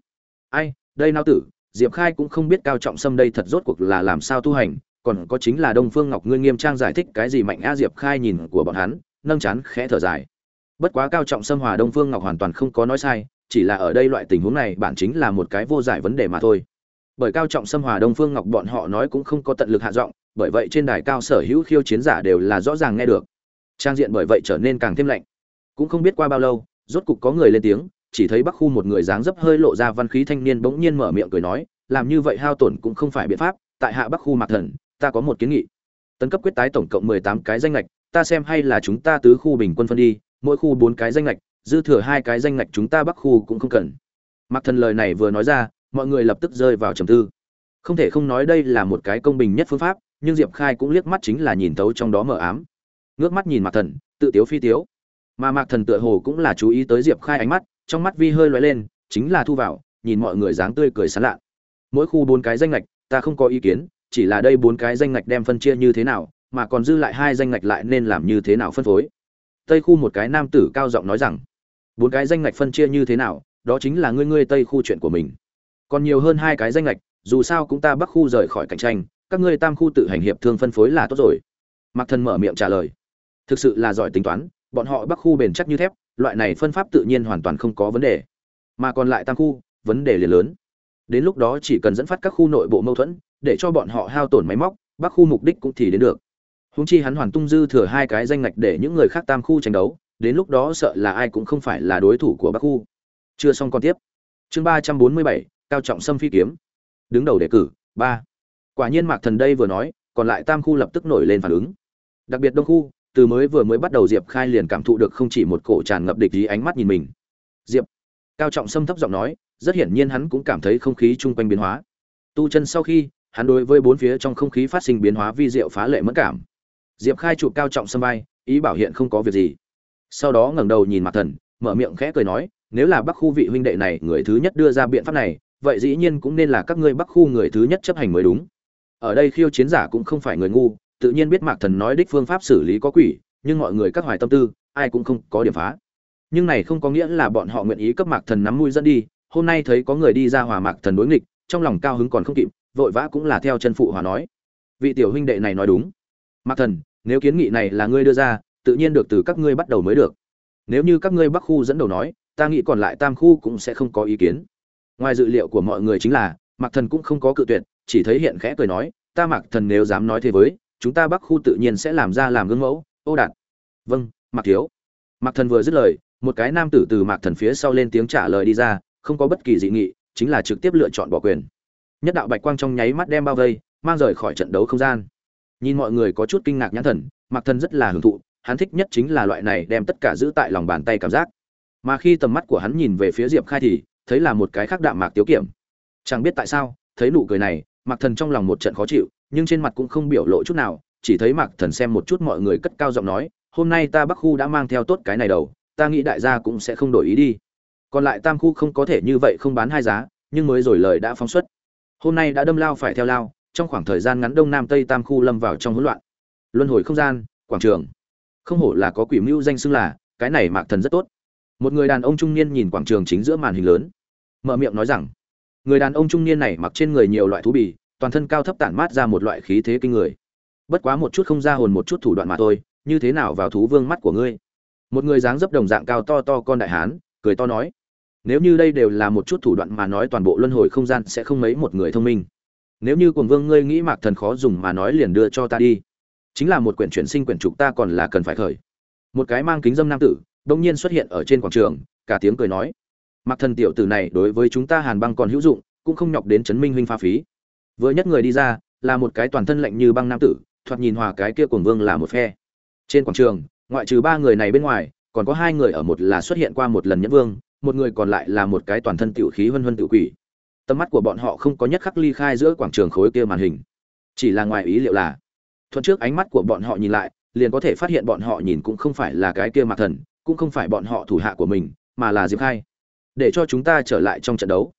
ai, đây nao tử, diệp khai cũng không biết cao trọng sâm đây thật rốt cuộc là làm sao tu hành, còn có chính là đông phương ngọc ngươi nghiêm trang giải thích cái gì mạnh a diệp khai nhìn của bọn hắn nâng chán khẽ thở dài. Bất quá cao trọng xâm hòa đông phương ngọc hoàn toàn không có nói sai, chỉ là ở đây loại tình huống này bản chính là một cái vô giải vấn đề mà thôi. Bởi cao trọng xâm hòa đông phương ngọc bọn họ nói cũng không có tận lực hạ giọng, bởi vậy trên đài cao sở hữu khiêu chiến giả đều là rõ ràng nghe được. Trang diện bởi vậy trở nên càng thêm lạnh. Cũng không biết qua bao lâu, rốt cục có người lên tiếng, chỉ thấy bắc khu một người dáng dấp hơi lộ ra văn khí thanh niên bỗng nhiên mở miệng cười nói, làm như vậy hao tổn cũng không phải biện pháp, tại hạ bắc khu mạc thần, ta có một kiến nghị. Tấn cấp quyết tái tổng cộng mười tám cái danh lệch ta xem hay là chúng ta tứ khu bình quân phân đi, mỗi khu bốn cái danh lệch dư thừa hai cái danh lệch chúng ta bắc khu cũng không cần. Mặc thần lời này vừa nói ra, mọi người lập tức rơi vào trầm tư. Không thể không nói đây là một cái công bình nhất phương pháp, nhưng diệp khai cũng liếc mắt chính là nhìn thấu trong đó mờ ám. Ngước mắt nhìn Mặc thần, tự tiếu phi tiếu. Mà mạc thần tựa hồ cũng là chú ý tới diệp khai ánh mắt, trong mắt vi hơi lóe lên, chính là thu vào, nhìn mọi người dáng tươi cười sán lạ. Mỗi khu bốn cái danh lệch ta không có ý kiến, chỉ là đây bốn cái danh lệch đem phân chia như thế nào mà còn dư lại hai danh ngạch lại nên làm như thế nào phân phối. Tây khu một cái nam tử cao giọng nói rằng, bốn cái danh ngạch phân chia như thế nào, đó chính là ngươi ngươi tây khu chuyện của mình. Còn nhiều hơn hai cái danh ngạch, dù sao cũng ta bắc khu rời khỏi cạnh tranh, các ngươi tam khu tự hành hiệp thương phân phối là tốt rồi. Mặc thần mở miệng trả lời, thực sự là giỏi tính toán, bọn họ bắc khu bền chắc như thép, loại này phân pháp tự nhiên hoàn toàn không có vấn đề. Mà còn lại tam khu, vấn đề liền lớn. Đến lúc đó chỉ cần dẫn phát các khu nội bộ mâu thuẫn, để cho bọn họ hao tổn máy móc, bắc khu mục đích cũng thì đến được. Huống chi hắn hoàn tung dư thừa hai cái danh ngạch để những người khác tam khu tranh đấu, đến lúc đó sợ là ai cũng không phải là đối thủ của bắc khu. Chưa xong còn tiếp. Chương ba trăm bốn mươi bảy, cao trọng sâm phi kiếm. Đứng đầu đề cử, ba. Quả nhiên mạc thần đây vừa nói, còn lại tam khu lập tức nổi lên phản ứng. Đặc biệt đông khu, từ mới vừa mới bắt đầu diệp khai liền cảm thụ được không chỉ một cổ tràn ngập địch ý ánh mắt nhìn mình. Diệp. Cao trọng sâm thấp giọng nói, rất hiển nhiên hắn cũng cảm thấy không khí chung quanh biến hóa. Tu chân sau khi, hắn đối với bốn phía trong không khí phát sinh biến hóa vi diệu phá lệ mẫn cảm diệp khai chụp cao trọng sân bay, ý bảo hiện không có việc gì. Sau đó ngẩng đầu nhìn mặt thần, mở miệng khẽ cười nói, nếu là bắc khu vị huynh đệ này người thứ nhất đưa ra biện pháp này, vậy dĩ nhiên cũng nên là các ngươi bắc khu người thứ nhất chấp hành mới đúng. Ở đây khiêu chiến giả cũng không phải người ngu, tự nhiên biết mạc thần nói đích phương pháp xử lý có quỷ, nhưng mọi người các hoài tâm tư, ai cũng không có điểm phá. Nhưng này không có nghĩa là bọn họ nguyện ý cấp mạc thần nắm mũi dẫn đi, hôm nay thấy có người đi ra hòa mạc thần đối nghịch, trong lòng cao hứng còn không kịp, vội vã cũng là theo chân phụ hòa nói. Vị tiểu huynh đệ này nói đúng. Mạc thần nếu kiến nghị này là ngươi đưa ra, tự nhiên được từ các ngươi bắt đầu mới được. Nếu như các ngươi bắc khu dẫn đầu nói, ta nghĩ còn lại tam khu cũng sẽ không có ý kiến. Ngoài dự liệu của mọi người chính là, mạc thần cũng không có cự tuyệt, chỉ thấy hiện khẽ cười nói, ta mạc thần nếu dám nói thế với, chúng ta bắc khu tự nhiên sẽ làm ra làm gương mẫu, ô đạt. Vâng mạc thiếu. Mạc thần vừa dứt lời, một cái nam tử từ mạc thần phía sau lên tiếng trả lời đi ra, không có bất kỳ dị nghị, chính là trực tiếp lựa chọn bỏ quyền. Nhất đạo bạch quang trong nháy mắt đem bao vây, mang rời khỏi trận đấu không gian nhìn mọi người có chút kinh ngạc nhãn thần mặc thần rất là hưởng thụ, hắn thích nhất chính là loại này đem tất cả giữ tại lòng bàn tay cảm giác. Mà khi tầm mắt của hắn nhìn về phía diệp khai thì, thấy là một cái khác đạm mạc tiếu kiểm. Chẳng biết tại sao, thấy nụ cười này mặc thần trong lòng một trận khó chịu, nhưng trên mặt cũng không biểu lộ chút nào, chỉ thấy mặc thần xem một chút mọi người cất cao giọng nói, hôm nay ta bắc khu đã mang theo tốt cái này đầu, ta nghĩ đại gia cũng sẽ không đổi ý đi. Còn lại tam khu không có thể như vậy không bán hai giá, nhưng mới rồi lời đã phóng xuất. Hôm nay đã đâm lao phải theo lao trong khoảng thời gian ngắn đông nam tây tam khu lâm vào trong hỗn loạn. Luân hồi không gian, quảng trường. Không hổ là có quỷ mưu danh xưng là, cái này mạc thần rất tốt. Một người đàn ông trung niên nhìn quảng trường chính giữa màn hình lớn, mở miệng nói rằng, người đàn ông trung niên này mặc trên người nhiều loại thú bì, toàn thân cao thấp tản mát ra một loại khí thế kinh người. Bất quá một chút không ra hồn một chút thủ đoạn mà thôi, như thế nào vào thú vương mắt của ngươi? Một người dáng dấp đồng dạng cao to to con đại hán, cười to nói, nếu như đây đều là một chút thủ đoạn mà nói toàn bộ luân hồi không gian sẽ không mấy một người thông minh nếu như cuồng vương ngươi nghĩ mạc thần khó dùng mà nói liền đưa cho ta đi. Chính là một quyển chuyển sinh quyển trục ta còn là cần phải khởi. Một cái mang kính dâm nam tử, đông nhiên xuất hiện ở trên quảng trường, cả tiếng cười nói. Mạc thần tiểu tử này đối với chúng ta hàn băng còn hữu dụng, cũng không nhọc đến chấn minh huynh pha phí. Vừa nhất người đi ra, là một cái toàn thân lạnh như băng nam tử, thoạt nhìn hòa cái kia cuồng vương là một phe. Trên quảng trường, ngoại trừ ba người này bên ngoài, còn có hai người ở một là xuất hiện qua một lần nhẫn vương, một người còn lại là một cái toàn thân tiểu khí vân vân tiểu quỷ tầm mắt của bọn họ không có nhất khắc ly khai giữa quảng trường khối kia màn hình. Chỉ là ngoài ý liệu là, thuận trước ánh mắt của bọn họ nhìn lại, liền có thể phát hiện bọn họ nhìn cũng không phải là cái kia mạc thần, cũng không phải bọn họ thủ hạ của mình, mà là diệp khai. Để cho chúng ta trở lại trong trận đấu.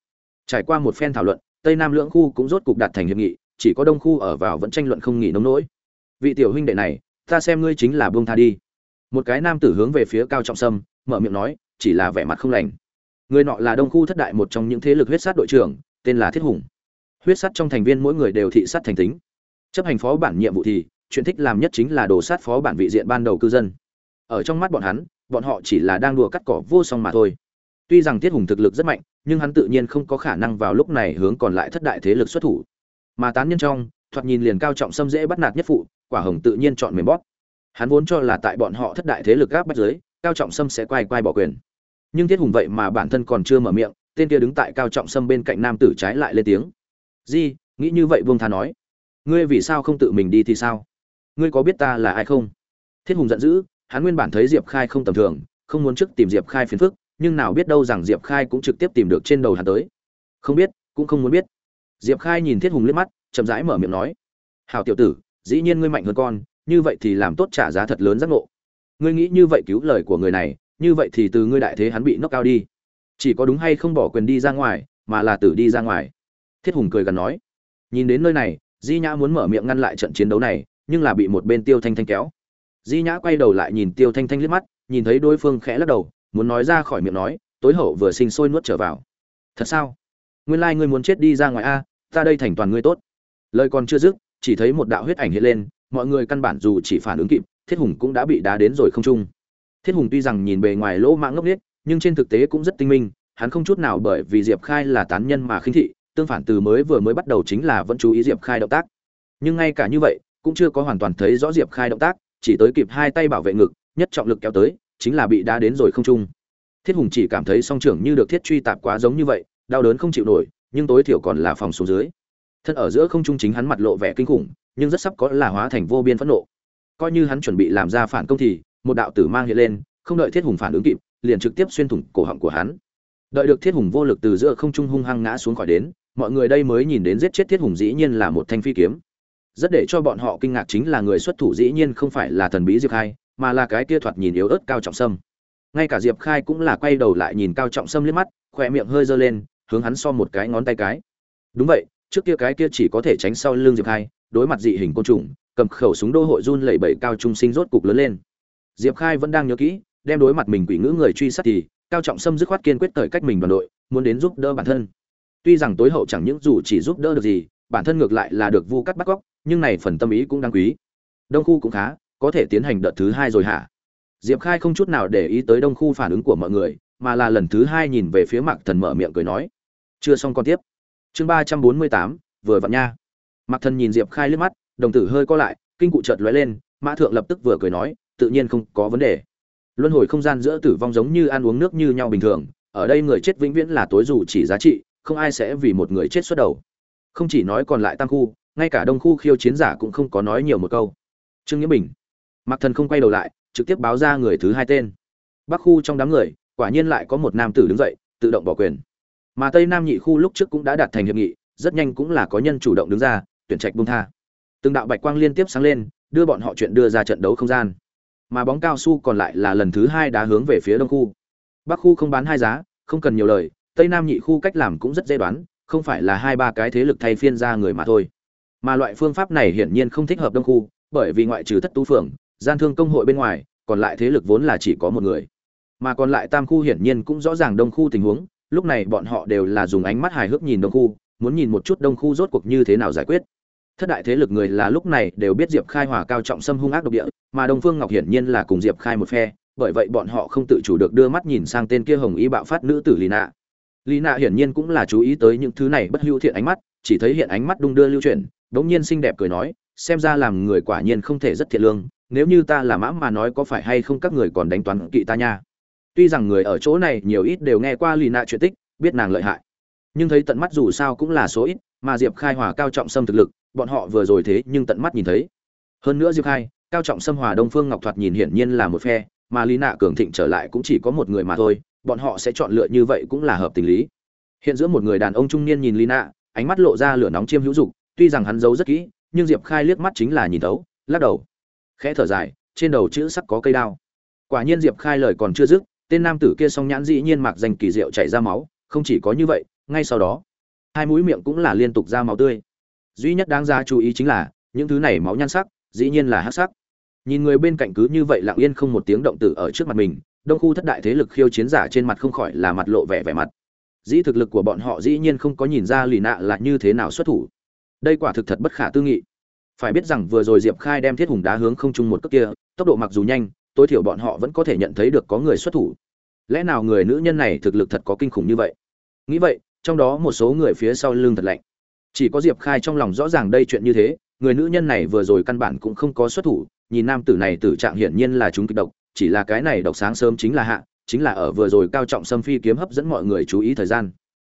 Trải qua một phen thảo luận, tây nam lưỡng khu cũng rốt cục đạt thành hiệp nghị, chỉ có đông khu ở vào vẫn tranh luận không nghỉ nông nỗi. Vị tiểu huynh đệ này, ta xem ngươi chính là buông tha đi. Một cái nam tử hướng về phía cao trọng sâm, mở miệng nói, chỉ là vẻ mặt không lành người nọ là đông khu thất đại, một trong những thế lực huyết sát đội trưởng, tên là thiết hùng. Huyết sát trong thành viên mỗi người đều thị sát thành tính chấp hành phó bản nhiệm vụ thì, chuyện thích làm nhất chính là đồ sát phó bản vị diện ban đầu cư dân. Ở trong mắt bọn hắn, bọn họ chỉ là đang đùa cắt cỏ vô song mà thôi. Tuy rằng thiết hùng thực lực rất mạnh, nhưng hắn tự nhiên không có khả năng vào lúc này hướng còn lại thất đại thế lực xuất thủ. Mà tán nhân trong, thoạt nhìn liền cao trọng xâm dễ bắt nạt nhất phụ, quả hồng tự nhiên chọn mềm bóp. Hắn vốn cho là tại bọn họ thất đại thế lực gáp bắt giới cao trọng sâm sẽ quay quay bỏ quyền nhưng thiết hùng vậy mà bản thân còn chưa mở miệng, tên kia đứng tại cao trọng sâm bên cạnh nam tử trái lại lên tiếng. Di, nghĩ như vậy vương tha nói, ngươi vì sao không tự mình đi thì sao? Ngươi có biết ta là ai không? Thiết hùng giận dữ, hắn nguyên bản thấy diệp khai không tầm thường, không muốn trước tìm diệp khai phiền phức, nhưng nào biết đâu rằng diệp khai cũng trực tiếp tìm được trên đầu hắn tới. Không biết, cũng không muốn biết. Diệp khai nhìn thiết hùng liếc mắt, chậm rãi mở miệng nói hào tiểu tử, dĩ nhiên ngươi mạnh hơn con, như vậy thì làm tốt trả giá thật lớn giác ngộ. Ngươi nghĩ như vậy cứu lời của người này như vậy thì từ ngươi đại thế hắn bị nóc cao đi. Chỉ có đúng hay không bỏ quyền đi ra ngoài, mà là tử đi ra ngoài. Thiết hùng cười gần nói. Nhìn đến nơi này, di nhã muốn mở miệng ngăn lại trận chiến đấu này, nhưng là bị một bên tiêu thanh thanh kéo. Di nhã quay đầu lại nhìn tiêu thanh thanh liếc mắt, nhìn thấy đối phương khẽ lắc đầu, muốn nói ra khỏi miệng nói, tối hậu vừa sinh sôi nuốt trở vào. Thật sao? Nguyên lai ngươi muốn chết đi ra ngoài a, ta đây thành toàn ngươi tốt. Lời còn chưa dứt, chỉ thấy một đạo huyết ảnh hiện lên, mọi người căn bản dù chỉ phản ứng kịp, thiết hùng cũng đã bị đá đến rồi không trung thiết hùng tuy rằng nhìn bề ngoài lỗ mãng ngốc nghếch, nhưng trên thực tế cũng rất tinh minh, hắn không chút nào bởi vì diệp khai là tán nhân mà khinh thị, tương phản từ mới vừa mới bắt đầu chính là vẫn chú ý diệp khai động tác. Nhưng ngay cả như vậy, cũng chưa có hoàn toàn thấy rõ diệp khai động tác, chỉ tới kịp hai tay bảo vệ ngực, nhất trọng lực kéo tới, chính là bị đá đến rồi không trung. Thiết hùng chỉ cảm thấy song trưởng như được thiết truy tạp quá giống như vậy, đau đớn không chịu nổi, nhưng tối thiểu còn là phòng xuống dưới. Thân ở giữa không trung chính hắn mặt lộ vẻ kinh khủng, nhưng rất sắp có là hóa thành vô biên phẫn nộ. Coi như hắn chuẩn bị làm ra phản công thì một đạo tử mang hiện lên, không đợi thiết hùng phản ứng kịp, liền trực tiếp xuyên thủng cổ họng của hắn. Đợi được thiết hùng vô lực từ giữa không trung hung hăng ngã xuống khỏi đến, mọi người đây mới nhìn đến giết chết thiết hùng dĩ nhiên là một thanh phi kiếm. Rất để cho bọn họ kinh ngạc chính là người xuất thủ dĩ nhiên không phải là thần bí diệp khai, mà là cái kia thoạt nhìn yếu ớt cao trọng sâm. Ngay cả diệp khai cũng là quay đầu lại nhìn cao trọng sâm liếc mắt khoe miệng hơi giơ lên, hướng hắn so một cái ngón tay cái. Đúng vậy, trước kia cái kia chỉ có thể tránh sau lưng diệp khai, đối mặt dị hình côn trùng, cầm khẩu súng đô hội run lẩy bẩy cao trung sinh rốt cục lớn lên diệp khai vẫn đang nhớ kỹ, đem đối mặt mình quỷ ngữ người truy sát thì, cao trọng sâm dứt khoát kiên quyết thời cách mình đoàn đội, muốn đến giúp đỡ bản thân. Tuy rằng tối hậu chẳng những dù chỉ giúp đỡ được gì, bản thân ngược lại là được vu cắt bắt góc nhưng này phần tâm ý cũng đáng quý. Đông khu cũng khá, có thể tiến hành đợt thứ hai rồi hả? Diệp khai không chút nào để ý tới đông khu phản ứng của mọi người, mà là lần thứ hai nhìn về phía mạc thần mở miệng cười nói. Chưa xong con tiếp. Chương ba trăm bốn mươi tám, vừa vặn nha. Mạc thần nhìn diệp khai liếc mắt, đồng tử hơi co lại, kinh cụ chợt lóe lên, mã thượng lập tức vừa cười nói tự nhiên không có vấn đề. Luân hồi không gian giữa tử vong giống như ăn uống nước như nhau bình thường, ở đây người chết vĩnh viễn là tối dù chỉ giá trị, không ai sẽ vì một người chết xuất đầu. Không chỉ nói còn lại tam khu, ngay cả đông khu khiêu chiến giả cũng không có nói nhiều một câu. Trương nghĩa bình. Mặc thần không quay đầu lại, trực tiếp báo ra người thứ hai tên. Bắc khu trong đám người, quả nhiên lại có một nam tử đứng dậy, tự động bỏ quyền. Mà tây nam nhị khu lúc trước cũng đã đạt thành hiệp nghị, rất nhanh cũng là có nhân chủ động đứng ra, tuyển trạch bung tha. Từng đạo bạch quang liên tiếp sáng lên, đưa bọn họ chuyện đưa ra trận đấu không gian mà bóng cao su còn lại là lần thứ hai đá hướng về phía đông khu. Bắc khu không bán hai giá, không cần nhiều lời, tây nam nhị khu cách làm cũng rất dễ đoán, không phải là hai ba cái thế lực thay phiên ra người mà thôi. Mà loại phương pháp này hiển nhiên không thích hợp đông khu, bởi vì ngoại trừ thất tú phường gian thương công hội bên ngoài, còn lại thế lực vốn là chỉ có một người. Mà còn lại tam khu hiển nhiên cũng rõ ràng đông khu tình huống, lúc này bọn họ đều là dùng ánh mắt hài hước nhìn đông khu, muốn nhìn một chút đông khu rốt cuộc như thế nào giải quyết thất đại thế lực người là lúc này đều biết diệp khai hòa cao trọng xâm hung ác độc địa, mà đông phương ngọc hiển nhiên là cùng diệp khai một phe, bởi vậy bọn họ không tự chủ được đưa mắt nhìn sang tên kia hồng y bạo phát nữ tử lì nạ. Lì nạ hiển nhiên cũng là chú ý tới những thứ này bất hữu thiện ánh mắt, chỉ thấy hiện ánh mắt đung đưa lưu chuyển, đống nhiên xinh đẹp cười nói, xem ra làm người quả nhiên không thể rất thiện lương, nếu như ta là mã mà nói có phải hay không các người còn đánh toán kỵ ta nha? Tuy rằng người ở chỗ này nhiều ít đều nghe qua lì nạ chuyện tích, biết nàng lợi hại, nhưng thấy tận mắt dù sao cũng là số ít mà diệp khai hòa cao trọng Sâm thực lực, bọn họ vừa rồi thế nhưng tận mắt nhìn thấy. Hơn nữa diệp khai, cao trọng Sâm hòa đông phương ngọc thoạt nhìn hiển nhiên là một phe, mà lý nạ cường thịnh trở lại cũng chỉ có một người mà thôi, bọn họ sẽ chọn lựa như vậy cũng là hợp tình lý. Hiện giữa một người đàn ông trung niên nhìn lý nạ, ánh mắt lộ ra lửa nóng chiêm hữu dục, tuy rằng hắn giấu rất kỹ, nhưng diệp khai liếc mắt chính là nhìn thấu, lắc đầu, khẽ thở dài, trên đầu chữ sắc có cây đao. Quả nhiên diệp khai lời còn chưa dứt, tên nam tử kia song nhãn dĩ nhiên mặc danh kỳ diệu chảy ra máu, không chỉ có như vậy, ngay sau đó hai mũi miệng cũng là liên tục ra máu tươi. Duy nhất đáng ra chú ý chính là, những thứ này máu nhan sắc, dĩ nhiên là hắc sắc. Nhìn người bên cạnh cứ như vậy lặng yên không một tiếng động tử ở trước mặt mình, đông khu thất đại thế lực khiêu chiến giả trên mặt không khỏi là mặt lộ vẻ vẻ mặt. Dĩ thực lực của bọn họ dĩ nhiên không có nhìn ra lì nạ là như thế nào xuất thủ. Đây quả thực thật bất khả tư nghị. Phải biết rằng vừa rồi diệp khai đem thiết hùng đá hướng không chung một cước kia, tốc độ mặc dù nhanh, tối thiểu bọn họ vẫn có thể nhận thấy được có người xuất thủ. Lẽ nào người nữ nhân này thực lực thật có kinh khủng như vậy? Nghĩ vậy trong đó một số người phía sau lưng thật lạnh. Chỉ có diệp khai trong lòng rõ ràng đây chuyện như thế, người nữ nhân này vừa rồi căn bản cũng không có xuất thủ, nhìn nam tử này tử trạng hiển nhiên là chúng kịch độc, chỉ là cái này độc sáng sớm chính là hạ, chính là ở vừa rồi cao trọng xâm phi kiếm hấp dẫn mọi người chú ý thời gian.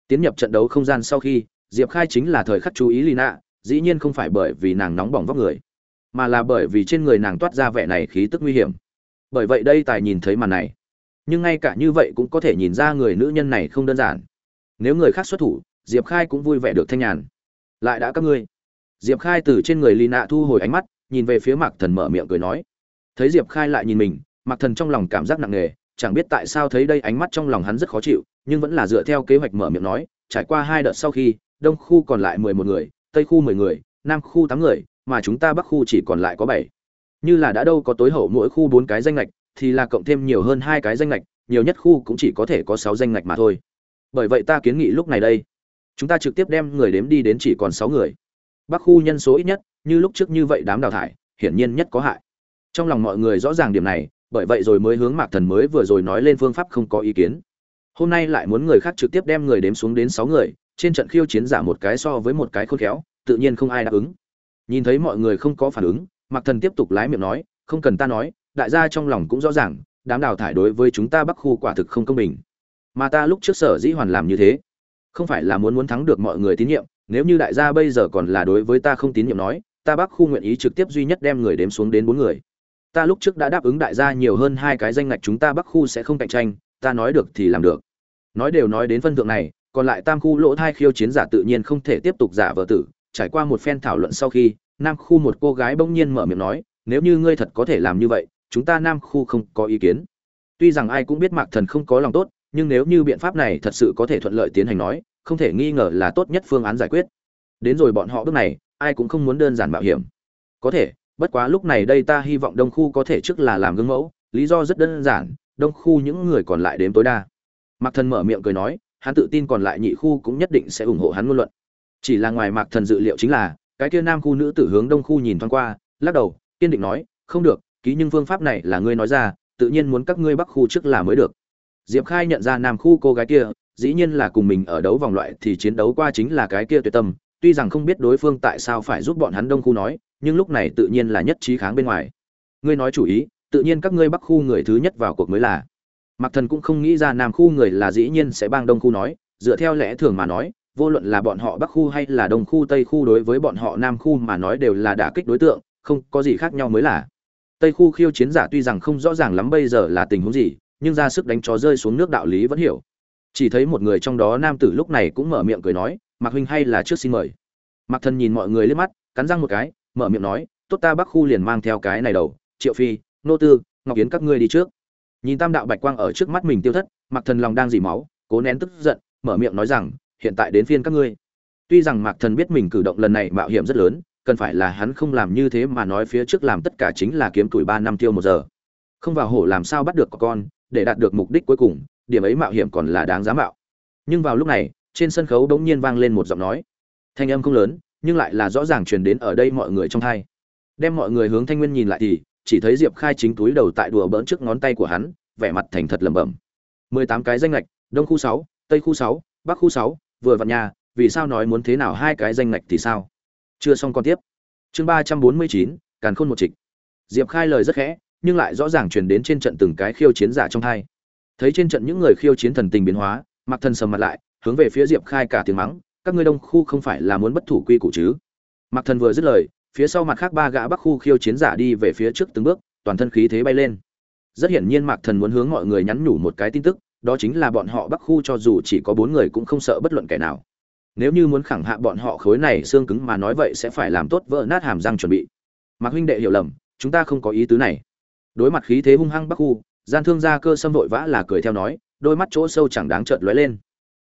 Tiến nhập trận đấu không gian sau khi, diệp khai chính là thời khắc chú ý lina, dĩ nhiên không phải bởi vì nàng nóng bỏng vóc người, mà là bởi vì trên người nàng toát ra vẻ này khí tức nguy hiểm. Bởi vậy đây tài nhìn thấy màn này, nhưng ngay cả như vậy cũng có thể nhìn ra người nữ nhân này không đơn giản nếu người khác xuất thủ, diệp khai cũng vui vẻ được thanh nhàn. Lại đã các ngươi. Diệp khai từ trên người lina thu hồi ánh mắt, nhìn về phía mạc thần mở miệng cười nói. Thấy diệp khai lại nhìn mình, mạc thần trong lòng cảm giác nặng nề, chẳng biết tại sao thấy đây ánh mắt trong lòng hắn rất khó chịu, nhưng vẫn là dựa theo kế hoạch mở miệng nói, trải qua hai đợt sau khi, đông khu còn lại mười một người, tây khu mười người, nam khu tám người, mà chúng ta bắc khu chỉ còn lại có bảy. Như là đã đâu có tối hậu mỗi khu bốn cái danh lệch thì là cộng thêm nhiều hơn hai cái danh lệch nhiều nhất khu cũng chỉ có thể có sáu danh lệch mà thôi bởi vậy ta kiến nghị lúc này đây, chúng ta trực tiếp đem người đếm đi đến chỉ còn sáu người. Bắc khu nhân số ít nhất, như lúc trước như vậy đám đào thải, hiển nhiên nhất có hại. Trong lòng mọi người rõ ràng điểm này, bởi vậy rồi mới hướng mạc thần mới vừa rồi nói lên phương pháp không có ý kiến. Hôm nay lại muốn người khác trực tiếp đem người đếm xuống đến sáu người, trên trận khiêu chiến giả một cái so với một cái khôn khéo, tự nhiên không ai đáp ứng. Nhìn thấy mọi người không có phản ứng, mạc thần tiếp tục lái miệng nói, không cần ta nói, đại gia trong lòng cũng rõ ràng, đám đào thải đối với chúng ta bắc khu quả thực không công bình mà ta lúc trước sở dĩ hoàn làm như thế. Không phải là muốn muốn thắng được mọi người tín nhiệm, nếu như đại gia bây giờ còn là đối với ta không tín nhiệm nói, ta bắc khu nguyện ý trực tiếp duy nhất đem người đếm xuống đến bốn người. Ta lúc trước đã đáp ứng đại gia nhiều hơn hai cái danh ngạch chúng ta bắc khu sẽ không cạnh tranh, ta nói được thì làm được. Nói đều nói đến phân thượng này, còn lại tam khu lỗ thai khiêu chiến giả tự nhiên không thể tiếp tục giả vờ tử. Trải qua một phen thảo luận sau khi, nam khu một cô gái bỗng nhiên mở miệng nói, nếu như ngươi thật có thể làm như vậy, chúng ta nam khu không có ý kiến. Tuy rằng ai cũng biết mạc thần không có lòng tốt nhưng nếu như biện pháp này thật sự có thể thuận lợi tiến hành nói, không thể nghi ngờ là tốt nhất phương án giải quyết. Đến rồi bọn họ bước này, ai cũng không muốn đơn giản mạo hiểm. Có thể, bất quá lúc này đây ta hy vọng đông khu có thể trước là làm gương mẫu, lý do rất đơn giản, đông khu những người còn lại đếm tối đa. Mạc thần mở miệng cười nói, hắn tự tin còn lại nhị khu cũng nhất định sẽ ủng hộ hắn ngôn luận. Chỉ là ngoài mạc thần dự liệu chính là, cái kia nam khu nữ tử hướng đông khu nhìn thoáng qua, lắc đầu, kiên định nói, không được, ký nhưng phương pháp này là ngươi nói ra, tự nhiên muốn các ngươi bắc khu trước là mới được diệp khai nhận ra nam khu cô gái kia, dĩ nhiên là cùng mình ở đấu vòng loại thì chiến đấu qua chính là cái kia tuyệt tâm, tuy rằng không biết đối phương tại sao phải giúp bọn hắn đông khu nói, nhưng lúc này tự nhiên là nhất trí kháng bên ngoài. Ngươi nói chủ ý, tự nhiên các ngươi bắc khu người thứ nhất vào cuộc mới là. Mặc thần cũng không nghĩ ra nam khu người là dĩ nhiên sẽ bang đông khu nói, dựa theo lẽ thường mà nói, vô luận là bọn họ bắc khu hay là đông khu tây khu đối với bọn họ nam khu mà nói đều là đả kích đối tượng, không có gì khác nhau mới là. Tây khu khiêu chiến giả tuy rằng không rõ ràng lắm bây giờ là tình huống gì nhưng ra sức đánh chó rơi xuống nước đạo lý vẫn hiểu. Chỉ thấy một người trong đó nam tử lúc này cũng mở miệng cười nói, mạc huynh hay là trước xin mời. Mạc thần nhìn mọi người liếc mắt, cắn răng một cái, mở miệng nói, tốt ta bắc khu liền mang theo cái này đầu, triệu phi, nô tư, ngọc yến các ngươi đi trước. Nhìn tam đạo bạch quang ở trước mắt mình tiêu thất, mạc thần lòng đang dỉ máu, cố nén tức giận, mở miệng nói rằng, hiện tại đến phiên các ngươi. Tuy rằng mạc thần biết mình cử động lần này mạo hiểm rất lớn, cần phải là hắn không làm như thế mà nói phía trước làm tất cả chính là kiếm tuổi ba năm tiêu một giờ. Không vào hổ làm sao bắt được con để đạt được mục đích cuối cùng, điểm ấy mạo hiểm còn là đáng giá mạo. Nhưng vào lúc này, trên sân khấu đống nhiên vang lên một giọng nói. Thanh âm không lớn, nhưng lại là rõ ràng truyền đến ở đây mọi người trong thai. Đem mọi người hướng thanh nguyên nhìn lại thì, chỉ thấy diệp khai chính túi đầu tại đùa bỡn trước ngón tay của hắn, vẻ mặt thành thật lẩm bẩm. Mười tám cái danh lệch đông khu sáu, tây khu sáu, bắc khu sáu, vừa vặn nhà, vì sao nói muốn thế nào hai cái danh lệch thì sao? Chưa xong còn tiếp. Chương ba trăm bốn mươi chín, càn khôn một trịch. Diệp khai lời rất khẽ nhưng lại rõ ràng truyền đến trên trận từng cái khiêu chiến giả trong hai. Thấy trên trận những người khiêu chiến thần tình biến hóa mặc thần sầm mặt lại, hướng về phía diệp khai cả tiếng mắng, các ngươi đông khu không phải là muốn bất thủ quy củ chứ? Mặc thần vừa dứt lời, phía sau mặt khác ba gã bắc khu khiêu chiến giả đi về phía trước từng bước, toàn thân khí thế bay lên. Rất hiển nhiên mạc thần muốn hướng mọi người nhắn nhủ một cái tin tức, đó chính là bọn họ bắc khu cho dù chỉ có bốn người cũng không sợ bất luận kẻ nào. Nếu như muốn khẳng hạ bọn họ khối này xương cứng mà nói vậy sẽ phải làm tốt vỡ nát hàm răng chuẩn bị. Mạc huynh đệ hiểu lầm, chúng ta không có ý tứ này đối mặt khí thế hung hăng bắc khu, gian thương gia cơ xâm vội vã là cười theo nói, đôi mắt chỗ sâu chẳng đáng trợn lóe lên.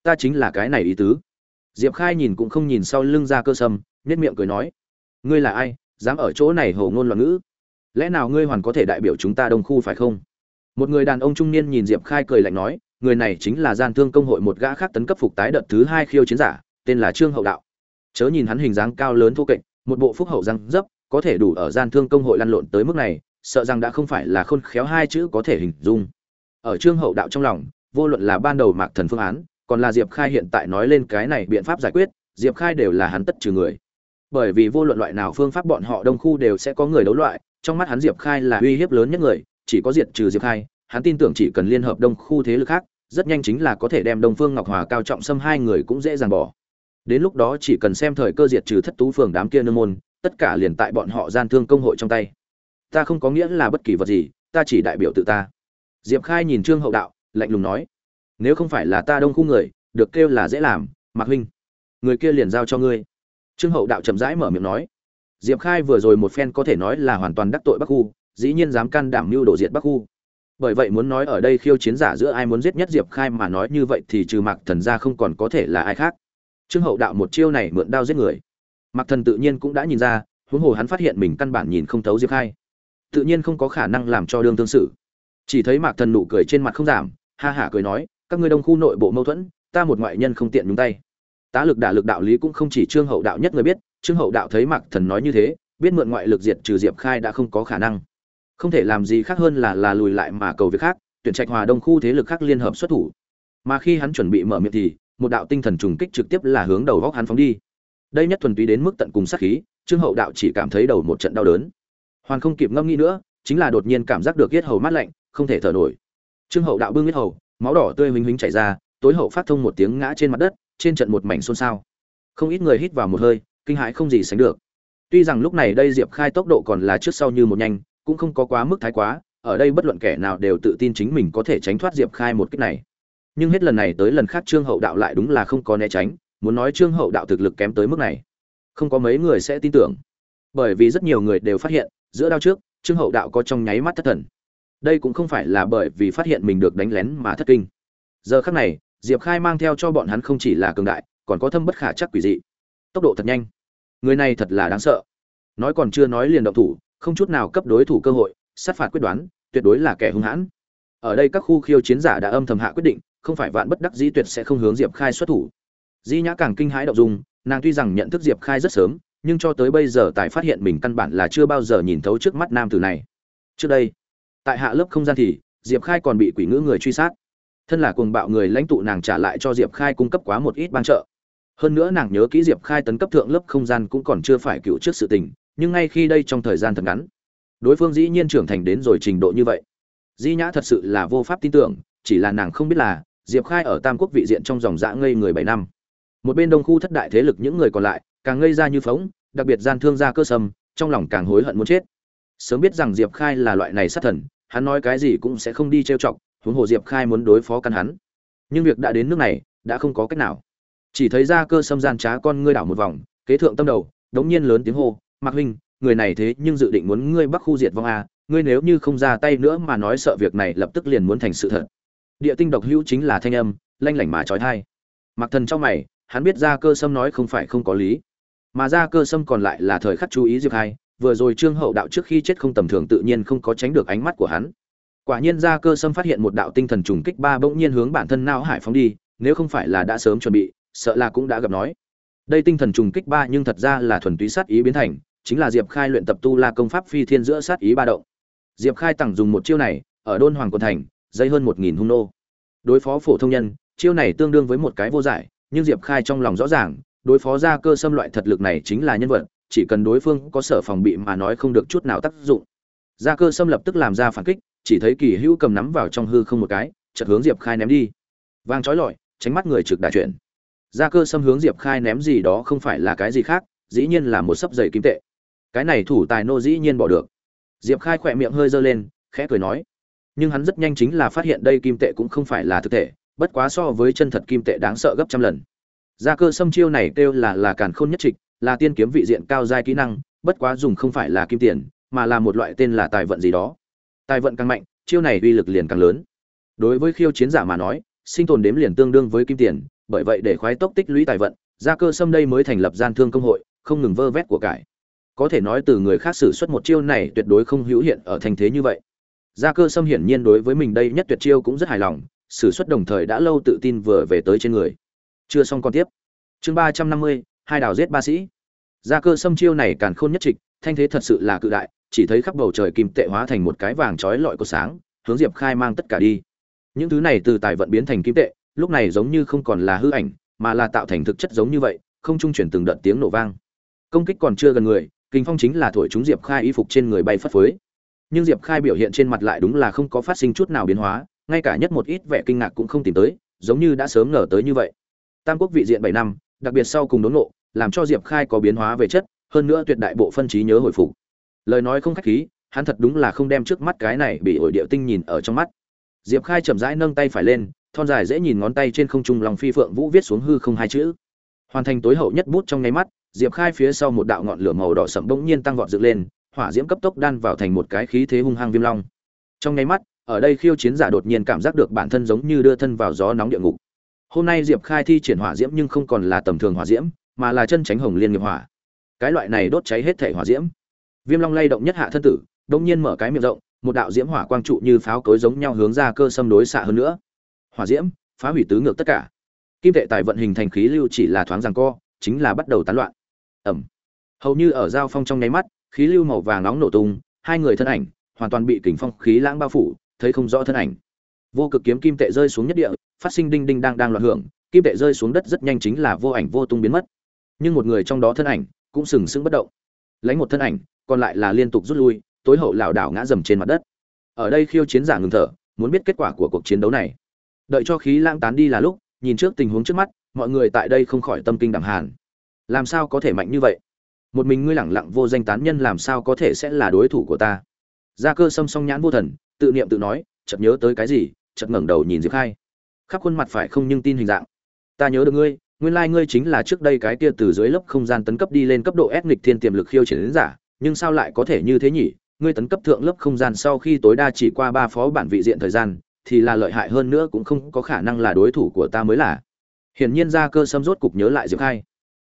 Ta chính là cái này ý tứ. Diệp khai nhìn cũng không nhìn sau lưng gia cơ sâm nhất miệng cười nói, ngươi là ai, dám ở chỗ này hầu ngôn loạn ngữ? Lẽ nào ngươi hoàn có thể đại biểu chúng ta đông khu phải không? Một người đàn ông trung niên nhìn diệp khai cười lạnh nói, người này chính là gian thương công hội một gã khác tấn cấp phục tái đợt thứ hai khiêu chiến giả, tên là trương hậu đạo. Chớ nhìn hắn hình dáng cao lớn thô kệch, một bộ phúc hậu răng dấp, có thể đủ ở gian thương công hội lăn lộn tới mức này sợ rằng đã không phải là khôn khéo hai chữ có thể hình dung. Ở trương hậu đạo trong lòng, vô luận là ban đầu mạc thần phương án, còn là diệp khai hiện tại nói lên cái này biện pháp giải quyết, diệp khai đều là hắn tất trừ người. Bởi vì vô luận loại nào phương pháp bọn họ đông khu đều sẽ có người đấu loại, trong mắt hắn diệp khai là uy hiếp lớn nhất người, chỉ có diệt trừ diệp khai, hắn tin tưởng chỉ cần liên hợp đông khu thế lực khác, rất nhanh chính là có thể đem đông phương ngọc hòa, cao trọng xâm hai người cũng dễ dàng bỏ. Đến lúc đó chỉ cần xem thời cơ diệt trừ thất tú phường đám kia nương môn, tất cả liền tại bọn họ gian thương công hội trong tay ta không có nghĩa là bất kỳ vật gì, ta chỉ đại biểu tự ta. Diệp khai nhìn trương hậu đạo, lạnh lùng nói, nếu không phải là ta đông khu người, được kêu là dễ làm, mạc huynh, người kia liền giao cho ngươi. Trương hậu đạo chậm rãi mở miệng nói, diệp khai vừa rồi một phen có thể nói là hoàn toàn đắc tội bắc khu, dĩ nhiên dám can đảm mưu đổ diệt bắc khu. Bởi vậy muốn nói ở đây khiêu chiến giả giữa ai muốn giết nhất diệp khai mà nói như vậy thì trừ mạc thần ra không còn có thể là ai khác. Trương hậu đạo một chiêu này mượn đao giết người. Mạc thần tự nhiên cũng đã nhìn ra, huống hồ hắn phát hiện mình căn bản nhìn không thấu diệp khai tự nhiên không có khả năng làm cho đương tương sự chỉ thấy mạc thần nụ cười trên mặt không giảm, ha hả cười nói, các ngươi đông khu nội bộ mâu thuẫn, ta một ngoại nhân không tiện nhúng tay. Tá lực đả lực đạo lý cũng không chỉ trương hậu đạo nhất người biết, trương hậu đạo thấy mạc thần nói như thế, biết mượn ngoại lực diệt trừ diệp khai đã không có khả năng. Không thể làm gì khác hơn là là lùi lại mà cầu việc khác, tuyển trạch hòa đông khu thế lực khác liên hợp xuất thủ. Mà khi hắn chuẩn bị mở miệng thì, một đạo tinh thần trùng kích trực tiếp là hướng đầu góc hắn phóng đi. Đây nhất thuần túy đến mức tận cùng sát khí, trương hậu đạo chỉ cảm thấy đầu một trận đau đớn hoàn không kịp ngâm nghĩ nữa, chính là đột nhiên cảm giác được yết hầu mát lạnh, không thể thở nổi. Trương hậu đạo bưng yết hầu, máu đỏ tươi huỳnh huỳnh chảy ra, tối hậu phát thông một tiếng ngã trên mặt đất, trên trận một mảnh xôn xao. Không ít người hít vào một hơi, kinh hãi không gì sánh được. Tuy rằng lúc này đây diệp khai tốc độ còn là trước sau như một nhanh, cũng không có quá mức thái quá, ở đây bất luận kẻ nào đều tự tin chính mình có thể tránh thoát diệp khai một cách này. Nhưng hết lần này tới lần khác trương hậu đạo lại đúng là không có né tránh, muốn nói trương hậu đạo thực lực kém tới mức này. Không có mấy người sẽ tin tưởng. Bởi vì rất nhiều người đều phát hiện giữa đao trước, trương hậu đạo có trong nháy mắt thất thần. Đây cũng không phải là bởi vì phát hiện mình được đánh lén mà thất kinh. Giờ khắc này, diệp khai mang theo cho bọn hắn không chỉ là cường đại, còn có thâm bất khả chắc quỷ dị. Tốc độ thật nhanh. Người này thật là đáng sợ. Nói còn chưa nói liền động thủ, không chút nào cấp đối thủ cơ hội, sát phạt quyết đoán, tuyệt đối là kẻ hung hãn. Ở đây các khu khiêu chiến giả đã âm thầm hạ quyết định, không phải vạn bất đắc dĩ tuyệt sẽ không hướng diệp khai xuất thủ. Di nhã càng kinh hãi động dung, nàng tuy rằng nhận thức diệp khai rất sớm nhưng cho tới bây giờ tài phát hiện mình căn bản là chưa bao giờ nhìn thấu trước mắt nam tử này. Trước đây, tại hạ lớp không gian thì, diệp khai còn bị quỷ ngữ người truy sát. Thân là cuồng bạo người lãnh tụ nàng trả lại cho diệp khai cung cấp quá một ít ban trợ. Hơn nữa nàng nhớ kỹ diệp khai tấn cấp thượng lớp không gian cũng còn chưa phải cựu trước sự tình, nhưng ngay khi đây trong thời gian thật ngắn, đối phương dĩ nhiên trưởng thành đến rồi trình độ như vậy. Di nhã thật sự là vô pháp tin tưởng, chỉ là nàng không biết là, diệp khai ở tam quốc vị diện trong dòng dã ngây người bảy năm. Một bên đông khu thất đại thế lực những người còn lại càng ngây ra như phóng, đặc biệt gian thương ra cơ sâm trong lòng càng hối hận muốn chết. Sớm biết rằng diệp khai là loại này sát thần, hắn nói cái gì cũng sẽ không đi trêu chọc, huống hồ diệp khai muốn đối phó căn hắn. Nhưng việc đã đến nước này, đã không có cách nào. Chỉ thấy ra cơ sâm gian trá con ngươi đảo một vòng, kế thượng tâm đầu, đống nhiên lớn tiếng hô, mạc huynh, người này thế nhưng dự định muốn ngươi bắc khu diệt vong a ngươi nếu như không ra tay nữa mà nói sợ việc này lập tức liền muốn thành sự thật. Địa tinh độc hữu chính là thanh âm, lanh lảnh mà trói thai. Mặc thần trong mày, hắn biết ra cơ sâm nói không phải không có lý mà ra cơ sâm còn lại là thời khắc chú ý diệp hai, vừa rồi trương hậu đạo trước khi chết không tầm thường tự nhiên không có tránh được ánh mắt của hắn. Quả nhiên ra cơ sâm phát hiện một đạo tinh thần trùng kích ba bỗng nhiên hướng bản thân não hải phóng đi, nếu không phải là đã sớm chuẩn bị, sợ là cũng đã gặp nói. Đây tinh thần trùng kích ba nhưng thật ra là thuần túy sát ý biến thành, chính là diệp khai luyện tập tu la công pháp phi thiên giữa sát ý ba động. Diệp khai tặng dùng một chiêu này, ở đôn hoàng quân thành, dây hơn một nghìn hung nô. Đối phó phổ thông nhân, chiêu này tương đương với một cái vô giải, nhưng diệp khai trong lòng rõ ràng đối phó ra cơ xâm loại thật lực này chính là nhân vật, chỉ cần đối phương có sở phòng bị mà nói không được chút nào tác dụng. Gia cơ xâm lập tức làm ra phản kích, chỉ thấy kỳ hữu cầm nắm vào trong hư không một cái, chợt hướng diệp khai ném đi. Vang trói lọi, tránh mắt người trực đại chuyển. Gia cơ xâm hướng diệp khai ném gì đó không phải là cái gì khác, dĩ nhiên là một sấp giày kim tệ. Cái này thủ tài nô dĩ nhiên bỏ được. Diệp khai khỏe miệng hơi dơ lên, khẽ cười nói, nhưng hắn rất nhanh chính là phát hiện đây kim tệ cũng không phải là thực thể, bất quá so với chân thật kim tệ đáng sợ gấp trăm lần gia cơ xâm chiêu này kêu là là càn khôn nhất trịch, là tiên kiếm vị diện cao giai kỹ năng, bất quá dùng không phải là kim tiền, mà là một loại tên là tài vận gì đó. Tài vận càng mạnh, chiêu này uy lực liền càng lớn. Đối với khiêu chiến giả mà nói, sinh tồn đếm liền tương đương với kim tiền, bởi vậy để khoái tốc tích lũy tài vận, gia cơ xâm đây mới thành lập gian thương công hội, không ngừng vơ vét của cải. Có thể nói từ người khác sử xuất một chiêu này tuyệt đối không hữu hiện ở thành thế như vậy. Gia cơ sâm hiển nhiên đối với mình đây nhất tuyệt chiêu cũng rất hài lòng, sử xuất đồng thời đã lâu tự tin vừa về tới trên người chưa xong còn tiếp. Chương ba trăm năm mươi, hai đào giết ba sĩ. Gia cơ xâm chiêu này càng khôn nhất trịch, thanh thế thật sự là cự đại, chỉ thấy khắp bầu trời kim tệ hóa thành một cái vàng trói lọi của sáng, hướng diệp khai mang tất cả đi. Những thứ này từ tài vận biến thành kim tệ, lúc này giống như không còn là hư ảnh, mà là tạo thành thực chất giống như vậy, không trung chuyển từng đợt tiếng nổ vang. Công kích còn chưa gần người, kinh phong chính là thổi chúng diệp khai y phục trên người bay phất phới. Nhưng diệp khai biểu hiện trên mặt lại đúng là không có phát sinh chút nào biến hóa, ngay cả nhất một ít vẻ kinh ngạc cũng không tìm tới, giống như đã sớm ngờ tới như vậy tam quốc vị diện bảy năm, đặc biệt sau cùng đốn ngộ, làm cho diệp khai có biến hóa về chất, hơn nữa tuyệt đại bộ phân trí nhớ hồi phục. Lời nói không khách khí, hắn thật đúng là không đem trước mắt cái này bị ổi điệu tinh nhìn ở trong mắt. Diệp khai chậm rãi nâng tay phải lên, thon dài dễ nhìn ngón tay trên không trung lòng phi phượng vũ viết xuống hư không hai chữ. Hoàn thành tối hậu nhất bút trong nháy mắt, diệp khai phía sau một đạo ngọn lửa màu đỏ sẫm bỗng nhiên tăng vọt dựng lên, hỏa diễm cấp tốc đan vào thành một cái khí thế hung hăng viêm long. Trong nháy mắt, ở đây khiêu chiến giả đột nhiên cảm giác được bản thân giống như đưa thân vào gió nóng địa ngục hôm nay diệp khai thi triển hỏa diễm nhưng không còn là tầm thường hỏa diễm, mà là chân tránh hồng liên nghiệp hỏa. Cái loại này đốt cháy hết thể hỏa diễm. Viêm long lay động nhất hạ thân tử đông nhiên mở cái miệng rộng, một đạo diễm hỏa quang trụ như pháo cối giống nhau hướng ra cơ xâm đối xạ hơn nữa. Hỏa diễm, phá hủy tứ ngược tất cả. Kim tệ tài vận hình thành khí lưu chỉ là thoáng rằng co, chính là bắt đầu tán loạn. Ẩm. Hầu như ở giao phong trong nháy mắt, khí lưu màu vàng nóng nổ tung, hai người thân ảnh hoàn toàn bị kình phong khí lãng bao phủ, thấy không rõ thân ảnh. Vô cực kiếm kim tệ rơi xuống nhất địa phát sinh đinh đinh đang đang loạn hưởng, kim tệ rơi xuống đất rất nhanh chính là vô ảnh vô tung biến mất. Nhưng một người trong đó thân ảnh cũng sừng sững bất động. Lấy một thân ảnh, còn lại là liên tục rút lui, tối hậu lảo đảo ngã dầm trên mặt đất. Ở đây khiêu chiến giả ngừng thở, muốn biết kết quả của cuộc chiến đấu này. Đợi cho khí lãng tán đi là lúc, nhìn trước tình huống trước mắt, mọi người tại đây không khỏi tâm kinh đẳng hàn. Làm sao có thể mạnh như vậy? Một mình ngươi lẳng lặng vô danh tán nhân làm sao có thể sẽ là đối thủ của ta? Gia cơ sâm song nhãn vô thần, tự niệm tự nói, chợt nhớ tới cái gì, chợt ngẩng đầu nhìn diệp khai khắp khuôn mặt phải không nhưng tin hình dạng. Ta nhớ được ngươi, nguyên lai ngươi chính là trước đây cái kia từ dưới lớp không gian tấn cấp đi lên cấp độ ép nghịch thiên tiềm lực khiêu chiến giả, nhưng sao lại có thể như thế nhỉ? Ngươi tấn cấp thượng lớp không gian sau khi tối đa chỉ qua ba phó bản vị diện thời gian, thì là lợi hại hơn nữa cũng không có khả năng là đối thủ của ta mới là. Hiển nhiên ra cơ sâm rốt cục nhớ lại diệp khai.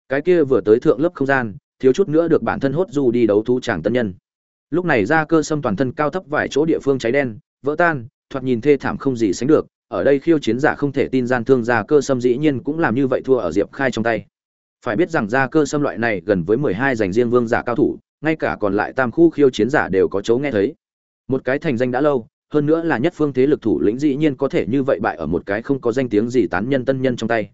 Cái kia vừa tới thượng lớp không gian, thiếu chút nữa được bản thân hốt du đi đấu thú chàng tân nhân. Lúc này ra cơ sâm toàn thân cao thấp vài chỗ địa phương cháy đen, vỡ tan, thoạt nhìn thê thảm không gì sánh được ở đây khiêu chiến giả không thể tin gian thương gia cơ sâm dĩ nhiên cũng làm như vậy thua ở diệp khai trong tay. Phải biết rằng gia cơ sâm loại này gần với mười hai giành riêng vương giả cao thủ, ngay cả còn lại tam khu khiêu chiến giả đều có chấu nghe thấy. Một cái thành danh đã lâu, hơn nữa là nhất phương thế lực thủ lĩnh dĩ nhiên có thể như vậy bại ở một cái không có danh tiếng gì tán nhân tân nhân trong tay.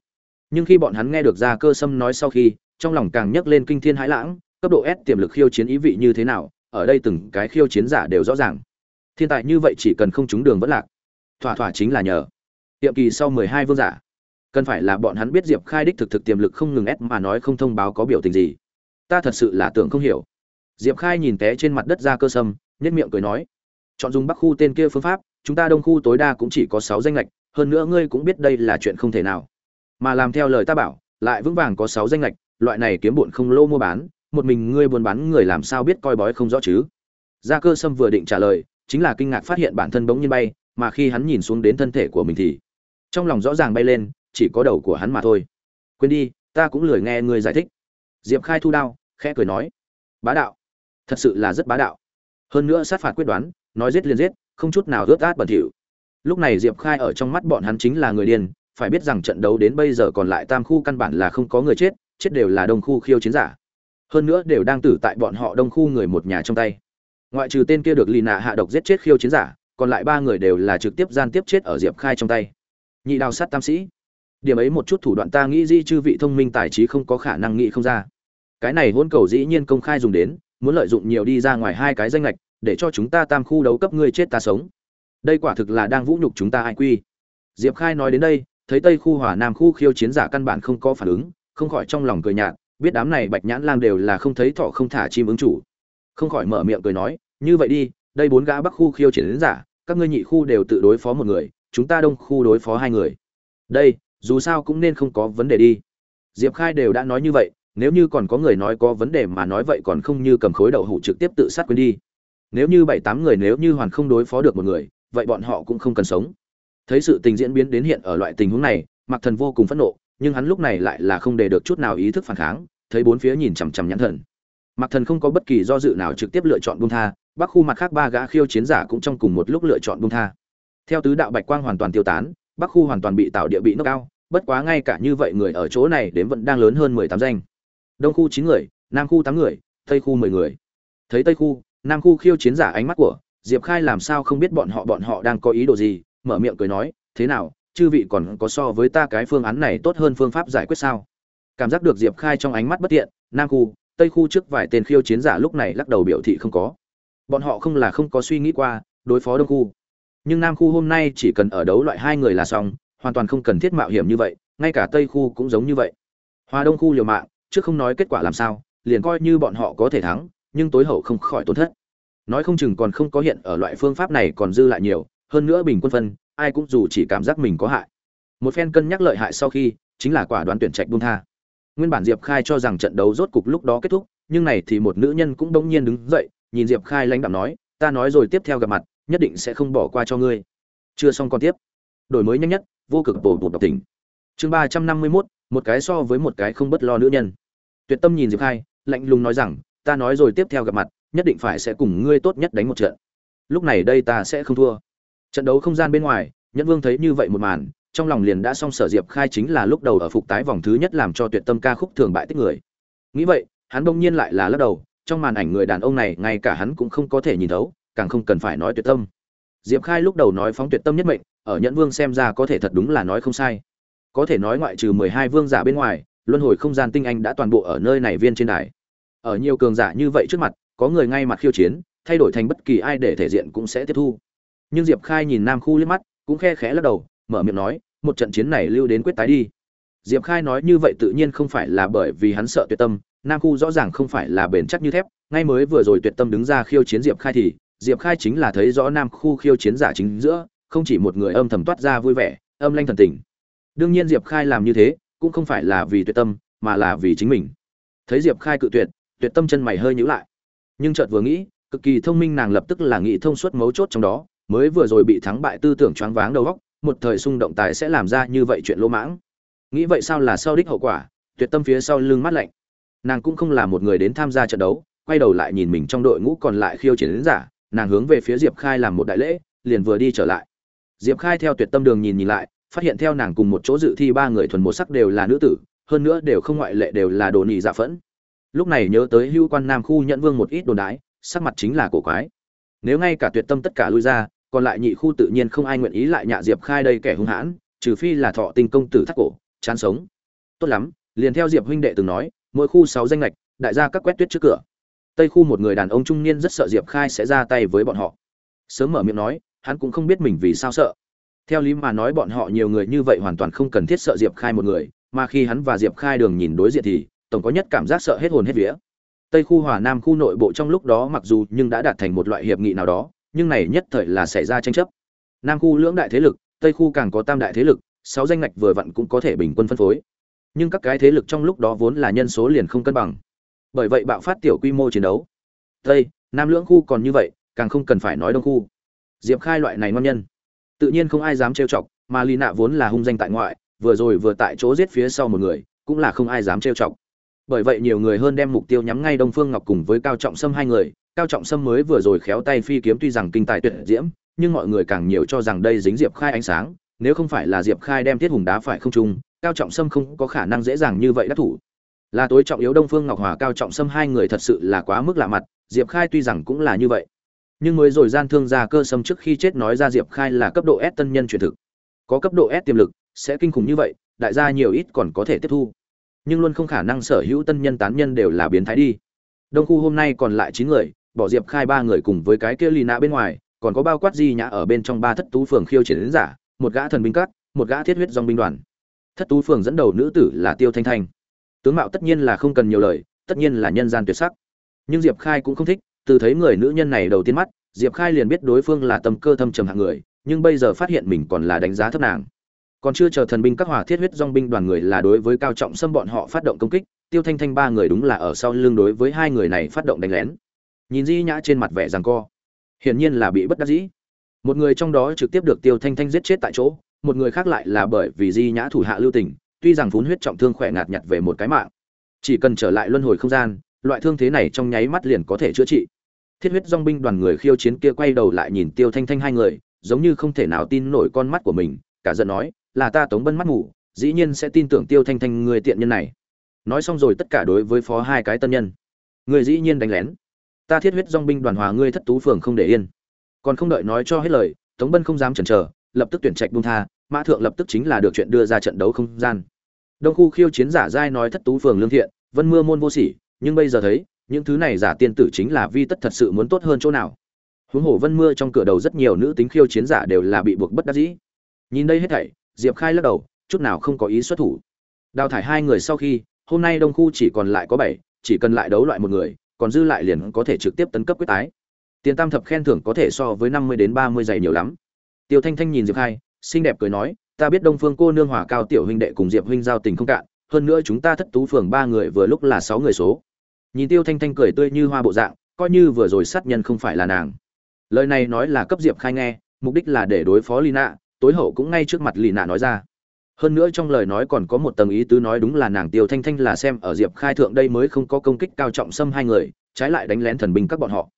Nhưng khi bọn hắn nghe được gia cơ sâm nói sau khi, trong lòng càng nhấc lên kinh thiên hãi lãng, cấp độ S tiềm lực khiêu chiến ý vị như thế nào, ở đây từng cái khiêu chiến giả đều rõ ràng. Thiên tài như vậy chỉ cần không trúng đường vẫn lạc thỏa thỏa chính là nhờ. Tiệm kỳ sau mười hai vương giả. Cần phải là bọn hắn biết diệp khai đích thực thực tiềm lực không ngừng ép mà nói không thông báo có biểu tình gì. Ta thật sự là tưởng không hiểu. Diệp khai nhìn té trên mặt đất ra cơ sâm nhất miệng cười nói, chọn dùng bắc khu tên kia phương pháp, chúng ta đông khu tối đa cũng chỉ có sáu danh lệch hơn nữa ngươi cũng biết đây là chuyện không thể nào. Mà làm theo lời ta bảo, lại vững vàng có sáu danh lệch loại này kiếm bụn không lô mua bán, một mình ngươi buôn bán người làm sao biết coi bói không rõ chứ? Gia cơ sâm vừa định trả lời, chính là kinh ngạc phát hiện bản thân bỗng nhiên bay mà khi hắn nhìn xuống đến thân thể của mình thì trong lòng rõ ràng bay lên, chỉ có đầu của hắn mà thôi. Quên đi, ta cũng lười nghe ngươi giải thích. Diệp khai thu đao, khẽ cười nói, bá đạo, thật sự là rất bá đạo. Hơn nữa sát phạt quyết đoán, nói giết liền giết, không chút nào ướt át bẩn thỉu. Lúc này diệp khai ở trong mắt bọn hắn chính là người điên, phải biết rằng trận đấu đến bây giờ còn lại tam khu căn bản là không có người chết chết đều là đông khu khiêu chiến giả. Hơn nữa đều đang tử tại bọn họ đông khu người một nhà trong tay. Ngoại trừ tên kia được lì nạ hạ độc giết chết khiêu chiến giả còn lại ba người đều là trực tiếp gian tiếp chết ở diệp khai trong tay. Nhị đào sát tam sĩ. Điểm ấy một chút thủ đoạn ta nghĩ di chư vị thông minh tài trí không có khả năng nghĩ không ra. Cái này hôn cầu dĩ nhiên công khai dùng đến, muốn lợi dụng nhiều đi ra ngoài hai cái danh lệch để cho chúng ta tam khu đấu cấp ngươi chết ta sống. Đây quả thực là đang vũ nhục chúng ta ai quy diệp khai nói đến đây, thấy tây khu hỏa nam khu khiêu chiến giả căn bản không có phản ứng, không khỏi trong lòng cười nhạt, biết đám này bạch nhãn lang đều là không thấy thọ không thả chim ứng chủ. Không khỏi mở miệng cười nói, như vậy đi, đây bốn gã bắc khu khiêu chiến giả các ngươi nhị khu đều tự đối phó một người, chúng ta đông khu đối phó hai người. Đây, dù sao cũng nên không có vấn đề đi. Diệp khai đều đã nói như vậy, nếu như còn có người nói có vấn đề mà nói vậy còn không như cầm khối đậu hủ trực tiếp tự sát quên đi. Nếu như bảy tám người nếu như hoàn không đối phó được một người, vậy bọn họ cũng không cần sống. Thấy sự tình diễn biến đến hiện ở loại tình huống này mặc thần vô cùng phẫn nộ, nhưng hắn lúc này lại là không để được chút nào ý thức phản kháng, thấy bốn phía nhìn chằm chằm nhãn thần. Mặc thần không có bất kỳ do dự nào trực tiếp lựa chọn buông tha bắc khu mặt khác ba gã khiêu chiến giả cũng trong cùng một lúc lựa chọn buông tha. Theo tứ đạo bạch quang hoàn toàn tiêu tán, bắc khu hoàn toàn bị tạo địa bị nước cao, bất quá ngay cả như vậy người ở chỗ này đến vẫn đang lớn hơn mười tám danh. Đông khu chín người, nam khu tám người, tây khu mười người. Thấy tây khu, nam khu khiêu chiến giả ánh mắt của diệp khai làm sao không biết bọn họ bọn họ đang có ý đồ gì, mở miệng cười nói, thế nào, chư vị còn có so với ta cái phương án này tốt hơn phương pháp giải quyết sao? Cảm giác được diệp khai trong ánh mắt bất tiện, nam khu, tây khu trước vài tên khiêu chiến giả lúc này lắc đầu biểu thị không có bọn họ không là không có suy nghĩ qua, đối phó đông khu. Nhưng nam khu hôm nay chỉ cần ở đấu loại hai người là xong, hoàn toàn không cần thiết mạo hiểm như vậy, ngay cả tây khu cũng giống như vậy. Hòa đông khu liều mạng chứ không nói kết quả làm sao, liền coi như bọn họ có thể thắng, nhưng tối hậu không khỏi tổn thất. Nói không chừng còn không có hiện ở loại phương pháp này còn dư lại nhiều, hơn nữa bình quân phân, ai cũng dù chỉ cảm giác mình có hại. Một phen cân nhắc lợi hại sau khi, chính là quả đoán tuyển trạch buông tha. Nguyên bản diệp khai cho rằng trận đấu rốt cục lúc đó kết thúc, nhưng này thì một nữ nhân cũng đống nhiên đứng dậy nhìn diệp khai lãnh đạm nói, ta nói rồi tiếp theo gặp mặt, nhất định sẽ không bỏ qua cho ngươi. Chưa xong còn tiếp. Đổi mới nhanh nhất, vô cực bổ bột độc tỉnh chương ba trăm năm mươi mốt, một cái so với một cái không bất lo nữ nhân. Tuyệt tâm nhìn diệp khai, lạnh lùng nói rằng, ta nói rồi tiếp theo gặp mặt, nhất định phải sẽ cùng ngươi tốt nhất đánh một trận. Lúc này đây ta sẽ không thua. Trận đấu không gian bên ngoài, nhẫn vương thấy như vậy một màn, trong lòng liền đã xong sở diệp khai chính là lúc đầu ở phục tái vòng thứ nhất làm cho tuyệt tâm ca khúc thường bại tích người. Nghĩ vậy, hắn bỗng nhiên lại là lắc đầu trong màn ảnh người đàn ông này, ngay cả hắn cũng không có thể nhìn thấu, càng không cần phải nói tuyệt tâm. Diệp khai lúc đầu nói phóng tuyệt tâm nhất mệnh, ở nhẫn vương xem ra có thể thật đúng là nói không sai. Có thể nói ngoại trừ mười hai vương giả bên ngoài, luân hồi không gian tinh anh đã toàn bộ ở nơi này viên trên đài. Ở nhiều cường giả như vậy trước mặt, có người ngay mặt khiêu chiến, thay đổi thành bất kỳ ai để thể diện cũng sẽ tiếp thu. Nhưng diệp khai nhìn nam khu liếc mắt, cũng khe khẽ lắc đầu, mở miệng nói, một trận chiến này lưu đến quyết tái đi. Diệp khai nói như vậy tự nhiên không phải là bởi vì hắn sợ tuyệt tâm nam khu rõ ràng không phải là bền chắc như thép, ngay mới vừa rồi tuyệt tâm đứng ra khiêu chiến diệp khai thì, diệp khai chính là thấy rõ nam khu khiêu chiến giả chính giữa, không chỉ một người âm thầm toát ra vui vẻ, âm lanh thần tình. Đương nhiên diệp khai làm như thế, cũng không phải là vì tuyệt tâm, mà là vì chính mình. Thấy diệp khai cự tuyệt tuyệt tâm chân mày hơi nhíu lại. Nhưng chợt vừa nghĩ, cực kỳ thông minh nàng lập tức là nghĩ thông suốt mấu chốt trong đó, mới vừa rồi bị thắng bại tư tưởng choáng váng đầu óc, một thời xung động tài sẽ làm ra như vậy chuyện lỗ mãng. Nghĩ vậy sao là sau đích hậu quả, tuyệt tâm phía sau lưng mắt lạnh nàng cũng không là một người đến tham gia trận đấu, quay đầu lại nhìn mình trong đội ngũ còn lại khiêu chiến đến giả, nàng hướng về phía diệp khai làm một đại lễ, liền vừa đi trở lại. Diệp khai theo tuyệt tâm đường nhìn nhìn lại, phát hiện theo nàng cùng một chỗ dự thi ba người thuần một sắc đều là nữ tử, hơn nữa đều không ngoại lệ đều là đồ nị dạ phẫn. Lúc này nhớ tới hưu quan nam khu nhận vương một ít đồn đái sắc mặt chính là cổ quái. Nếu ngay cả tuyệt tâm tất cả lui ra, còn lại nhị khu tự nhiên không ai nguyện ý lại nhạ diệp khai đây kẻ hung hãn, trừ phi là thọ tinh công tử thắt cổ, chán sống. Tốt lắm, liền theo diệp huynh đệ từng nói mỗi khu sáu danh lệch đại gia các quét tuyết trước cửa. Tây khu một người đàn ông trung niên rất sợ diệp khai sẽ ra tay với bọn họ. Sớm mở miệng nói, hắn cũng không biết mình vì sao sợ. Theo lý mà nói bọn họ nhiều người như vậy hoàn toàn không cần thiết sợ diệp khai một người, mà khi hắn và diệp khai đường nhìn đối diện thì, tổng có nhất cảm giác sợ hết hồn hết vía. Tây khu hòa nam khu nội bộ trong lúc đó mặc dù nhưng đã đạt thành một loại hiệp nghị nào đó, nhưng này nhất thời là xảy ra tranh chấp. Nam khu lưỡng đại thế lực, tây khu càng có tam đại thế lực, sáu danh ngạch vừa vặn cũng có thể bình quân phân phối nhưng các cái thế lực trong lúc đó vốn là nhân số liền không cân bằng. Bởi vậy bạo phát tiểu quy mô chiến đấu. Tây, nam lưỡng khu còn như vậy, càng không cần phải nói đông khu. Diệp khai loại này ngon nhân. Tự nhiên không ai dám trêu chọc, mà lì nạ vốn là hung danh tại ngoại, vừa rồi vừa tại chỗ giết phía sau một người, cũng là không ai dám trêu chọc. Bởi vậy nhiều người hơn đem mục tiêu nhắm ngay đông phương ngọc cùng với cao trọng sâm hai người. Cao trọng sâm mới vừa rồi khéo tay phi kiếm tuy rằng kinh tài tuyệt diễm, nhưng mọi người càng nhiều cho rằng đây dính diệp khai ánh sáng, nếu không phải là diệp khai đem thiết hùng đá phải không trung cao trọng sâm không có khả năng dễ dàng như vậy đắc thủ. Là tối trọng yếu đông phương ngọc hòa cao trọng sâm hai người thật sự là quá mức lạ mặt, diệp khai tuy rằng cũng là như vậy, nhưng mới rồi gian thương gia cơ sâm trước khi chết nói ra diệp khai là cấp độ s tân nhân truyền thực. Có cấp độ s tiềm lực, sẽ kinh khủng như vậy, đại gia nhiều ít còn có thể tiếp thu. Nhưng luôn không khả năng sở hữu tân nhân tán nhân đều là biến thái đi. Đông khu hôm nay còn lại chín người, bỏ diệp khai ba người cùng với cái kia lì nạ bên ngoài, còn có bao quát di nhã ở bên trong ba thất tú phường khiêu chiến giả, một gã thần binh cát, một gã thiết huyết dòng binh đoàn thất tú phường dẫn đầu nữ tử là tiêu thanh thanh. Tướng mạo tất nhiên là không cần nhiều lời, tất nhiên là nhân gian tuyệt sắc. Nhưng diệp khai cũng không thích, từ thấy người nữ nhân này đầu tiên mắt, diệp khai liền biết đối phương là tâm cơ thâm trầm hạng người, nhưng bây giờ phát hiện mình còn là đánh giá thấp nàng. Còn chưa chờ thần binh các hòa thiết huyết dong binh đoàn người là đối với cao trọng xâm bọn họ phát động công kích, tiêu thanh thanh ba người đúng là ở sau lưng đối với hai người này phát động đánh lén. Nhìn di nhã trên mặt vẻ rằng co, hiển nhiên là bị bất đắc dĩ. Một người trong đó trực tiếp được tiêu thanh thanh giết chết tại chỗ một người khác lại là bởi vì di nhã thủ hạ lưu tình, tuy rằng phun huyết trọng thương khỏe ngạt nhặt về một cái mạng. Chỉ cần trở lại luân hồi không gian, loại thương thế này trong nháy mắt liền có thể chữa trị. Thiết huyết dong binh đoàn người khiêu chiến kia quay đầu lại nhìn tiêu thanh thanh hai người, giống như không thể nào tin nổi con mắt của mình, cả giận nói, là ta tống bân mắt ngủ dĩ nhiên sẽ tin tưởng tiêu thanh thanh người tiện nhân này. Nói xong rồi tất cả đối với phó hai cái tân nhân. Người dĩ nhiên đánh lén. Ta thiết huyết dong binh đoàn hòa ngươi thất tú phường không để yên. Còn không đợi nói cho hết lời, tống bân không dám chần chờ lập tức tuyển trạch buông tha, mã thượng lập tức chính là được chuyện đưa ra trận đấu không gian. Đông khu khiêu chiến giả giai nói thất tú phường lương thiện, vân mưa môn vô sỉ, nhưng bây giờ thấy, những thứ này giả tiên tử chính là vi tất thật sự muốn tốt hơn chỗ nào. Huống hồ vân mưa trong cửa đầu rất nhiều nữ tính khiêu chiến giả đều là bị buộc bất đắc dĩ. Nhìn đây hết thảy, diệp khai lắc đầu, chút nào không có ý xuất thủ. Đào thải hai người sau khi, hôm nay đông khu chỉ còn lại có bảy, chỉ cần lại đấu loại một người, còn dư lại liền có thể trực tiếp tấn cấp quyết tái. Tiền tam thập khen thưởng có thể so với năm mươi đến ba mươi giày nhiều lắm tiêu thanh thanh nhìn diệp khai, xinh đẹp cười nói, ta biết đông phương cô nương hỏa cao tiểu huynh đệ cùng diệp huynh giao tình không cạn, hơn nữa chúng ta thất tú phường ba người vừa lúc là sáu người số. Nhìn tiêu thanh thanh cười tươi như hoa bộ dạng, coi như vừa rồi sát nhân không phải là nàng. Lời này nói là cấp diệp khai nghe, mục đích là để đối phó lina, tối hậu cũng ngay trước mặt lina nói ra. Hơn nữa trong lời nói còn có một tầng ý tứ nói đúng là nàng tiêu thanh thanh là xem ở diệp khai thượng đây mới không có công kích cao trọng xâm hai người, trái lại đánh lén thần binh các bọn họ.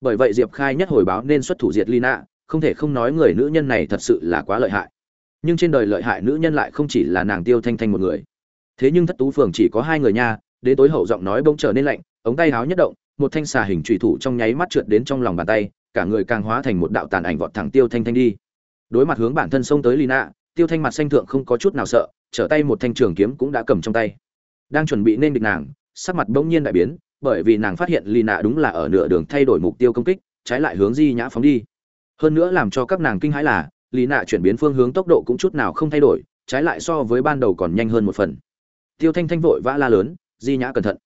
Bởi vậy diệp khai nhất hồi báo nên xuất thủ diệt lina không thể không nói người nữ nhân này thật sự là quá lợi hại. Nhưng trên đời lợi hại nữ nhân lại không chỉ là nàng tiêu thanh thanh một người. Thế nhưng thất tú phường chỉ có hai người nha, đến tối hậu giọng nói bỗng trở nên lạnh, ống tay háo nhất động, một thanh xà hình trùy thủ trong nháy mắt trượt đến trong lòng bàn tay, cả người càng hóa thành một đạo tàn ảnh vọt thẳng tiêu thanh thanh đi. Đối mặt hướng bản thân xông tới lina, tiêu thanh mặt xanh thượng không có chút nào sợ, trở tay một thanh trường kiếm cũng đã cầm trong tay. Đang chuẩn bị nên địch nàng, sắc mặt bỗng nhiên đại biến, bởi vì nàng phát hiện lina đúng là ở nửa đường thay đổi mục tiêu công kích, trái lại hướng di nhã phóng đi hơn nữa làm cho các nàng kinh hãi là, lý nạ chuyển biến phương hướng tốc độ cũng chút nào không thay đổi, trái lại so với ban đầu còn nhanh hơn một phần. Tiêu thanh thanh vội vã la lớn, di nhã cẩn thận.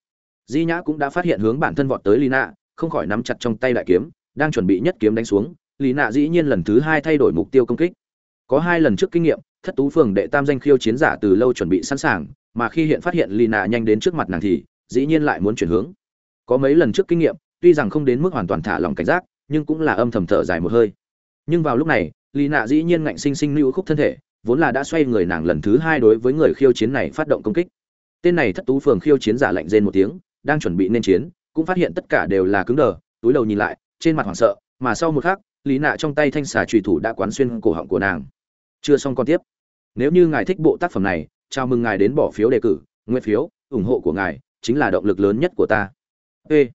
Di nhã cũng đã phát hiện hướng bản thân vọt tới lý nạ, không khỏi nắm chặt trong tay đại kiếm, đang chuẩn bị nhất kiếm đánh xuống, lý nạ dĩ nhiên lần thứ hai thay đổi mục tiêu công kích. Có hai lần trước kinh nghiệm, thất tú phường đệ tam danh khiêu chiến giả từ lâu chuẩn bị sẵn sàng, mà khi hiện phát hiện lý nạ nhanh đến trước mặt nàng thì, dĩ nhiên lại muốn chuyển hướng. Có mấy lần trước kinh nghiệm, tuy rằng không đến mức hoàn toàn thả lòng cảnh giác, nhưng cũng là âm thầm thở dài một hơi nhưng vào lúc này, lý nạ dĩ nhiên ngạnh sinh sinh lưu khúc thân thể, vốn là đã xoay người nàng lần thứ hai đối với người khiêu chiến này phát động công kích. Tên này thất tú phường khiêu chiến giả lạnh rên một tiếng, đang chuẩn bị nên chiến, cũng phát hiện tất cả đều là cứng đờ, túi đầu nhìn lại, trên mặt hoảng sợ, mà sau một khắc, lý nạ trong tay thanh xà trùy thủ đã quán xuyên cổ họng của nàng. Chưa xong con tiếp. Nếu như ngài thích bộ tác phẩm này, chào mừng ngài đến bỏ phiếu đề cử nguyên phiếu, ủng hộ của ngài chính là động lực lớn nhất của ta. Ê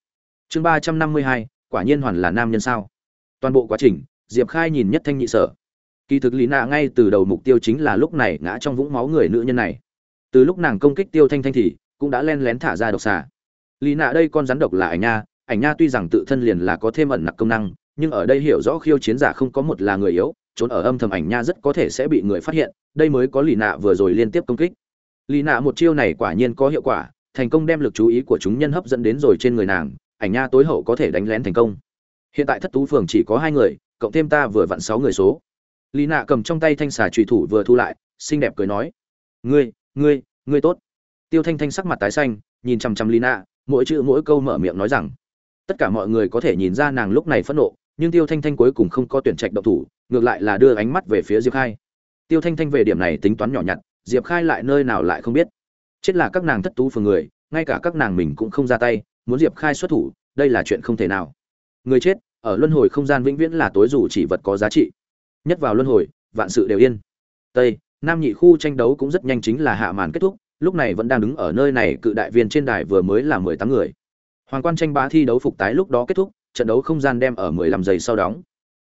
chương ba trăm năm mươi hai, quả nhiên hoàn là nam nhân sao? Toàn bộ quá trình diệp khai nhìn nhất thanh nhị sở. Kỳ thực lý nạ ngay từ đầu mục tiêu chính là lúc này ngã trong vũng máu người nữ nhân này. Từ lúc nàng công kích tiêu thanh thanh thì cũng đã len lén thả ra độc xà. Lý nạ đây con rắn độc là ảnh nha ảnh nha tuy rằng tự thân liền là có thêm ẩn nặc công năng, nhưng ở đây hiểu rõ khiêu chiến giả không có một là người yếu, trốn ở âm thầm ảnh nha rất có thể sẽ bị người phát hiện, đây mới có lì nạ vừa rồi liên tiếp công kích. Lì nạ một chiêu này quả nhiên có hiệu quả, thành công đem lực chú ý của chúng nhân hấp dẫn đến rồi trên người nàng, ảnh nha tối hậu có thể đánh lén thành công. Hiện tại thất tú phường chỉ có hai người cộng thêm ta vừa vặn sáu người số. Lý nạ cầm trong tay thanh xà trùy thủ vừa thu lại, xinh đẹp cười nói, ngươi ngươi ngươi tốt. Tiêu thanh thanh sắc mặt tái xanh, nhìn chằm chằm lý nạ, mỗi chữ mỗi câu mở miệng nói rằng, tất cả mọi người có thể nhìn ra nàng lúc này phẫn nộ, nhưng tiêu thanh thanh cuối cùng không có tuyển trạch độc thủ, ngược lại là đưa ánh mắt về phía diệp khai. Tiêu thanh thanh về điểm này tính toán nhỏ nhặt, diệp khai lại nơi nào lại không biết. Chết là các nàng thất tú phường người, ngay cả các nàng mình cũng không ra tay, muốn diệp khai xuất thủ, đây là chuyện không thể nào. Người chết ở luân hồi không gian vĩnh viễn là tối dù chỉ vật có giá trị nhất vào luân hồi vạn sự đều yên tây nam nhị khu tranh đấu cũng rất nhanh chính là hạ màn kết thúc lúc này vẫn đang đứng ở nơi này cự đại viên trên đài vừa mới là mười tám người Hoàng quan tranh bá thi đấu phục tái lúc đó kết thúc, trận đấu không gian đem ở 15 giây sau đóng.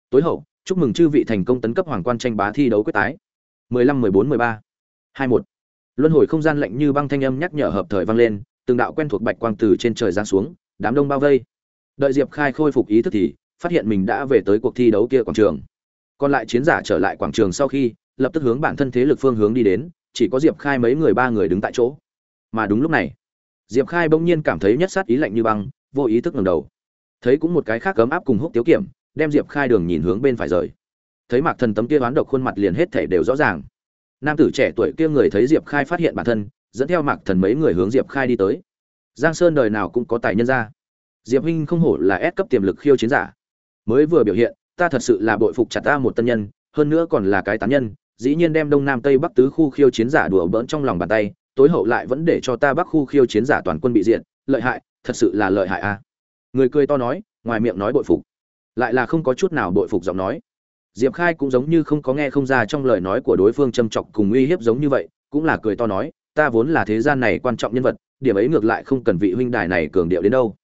Tối hậu, chúc mừng chư vị thành công tấn cấp hoàng quan tranh bá thi đấu quyết tái. 15 14 13 21. Luân hồi không gian lạnh như băng thanh âm nhắc nhở hợp thời vang lên, từng đạo quen thuộc bạch quang từ trên trời giáng xuống, đám đông bao vây. Đợi Diệp Khai khôi phục ý thức thì phát hiện mình đã về tới cuộc thi đấu kia quảng trường. Còn lại chiến giả trở lại quảng trường sau khi, lập tức hướng bản thân thế lực phương hướng đi đến, chỉ có Diệp Khai mấy người ba người đứng tại chỗ. Mà đúng lúc này, diệp khai bỗng nhiên cảm thấy nhất sát ý lạnh như băng vô ý thức ngẩng đầu. Thấy cũng một cái khác cấm áp cùng húc tiếu kiểm đem diệp khai đường nhìn hướng bên phải rời. Thấy mạc thần tấm kia đoán độc khuôn mặt liền hết thể đều rõ ràng. Nam tử trẻ tuổi kia người thấy diệp khai phát hiện bản thân dẫn theo mạc thần mấy người hướng diệp khai đi tới. Giang sơn đời nào cũng có tài nhân ra diệp huynh không hổ là ép cấp tiềm lực khiêu chiến giả mới vừa biểu hiện, ta thật sự là bội phục chặt ta một tân nhân, hơn nữa còn là cái tán nhân, dĩ nhiên đem đông nam tây bắc tứ khu khiêu chiến giả đùa bỡn trong lòng bàn tay, tối hậu lại vẫn để cho ta bắc khu khiêu chiến giả toàn quân bị diện lợi hại, thật sự là lợi hại a à. người cười to nói, ngoài miệng nói bội phục, lại là không có chút nào bội phục giọng nói diệp khai cũng giống như không có nghe không ra trong lời nói của đối phương châm chọc cùng uy hiếp giống như vậy, cũng là cười to nói, ta vốn là thế gian này quan trọng nhân vật, điểm ấy ngược lại không cần vị huynh đài này cường điệu đến đâu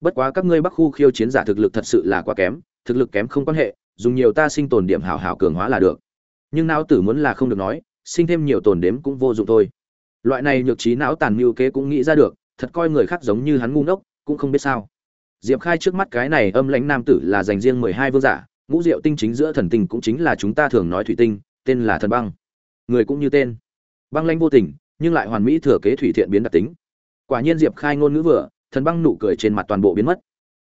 bất quá các ngươi bắc khu khiêu chiến giả thực lực thật sự là quá kém thực lực kém không quan hệ, dùng nhiều ta sinh tồn điểm hảo hảo cường hóa là được. Nhưng não tử muốn là không được nói, sinh thêm nhiều tồn đếm cũng vô dụng thôi. Loại này nhược trí não tàn mưu kế cũng nghĩ ra được, thật coi người khác giống như hắn ngu ngốc, cũng không biết sao. Diệp khai trước mắt cái này âm lãnh nam tử là dành riêng mười hai vương giả, ngũ diệu tinh chính giữa thần tinh cũng chính là chúng ta thường nói thủy tinh, tên là thần băng. Người cũng như tên. Băng lãnh vô tình, nhưng lại hoàn mỹ thừa kế thủy thiện biến đặc tính. Quả nhiên diệp khai ngôn ngữ vừa, thần băng nụ cười trên mặt toàn bộ biến mất.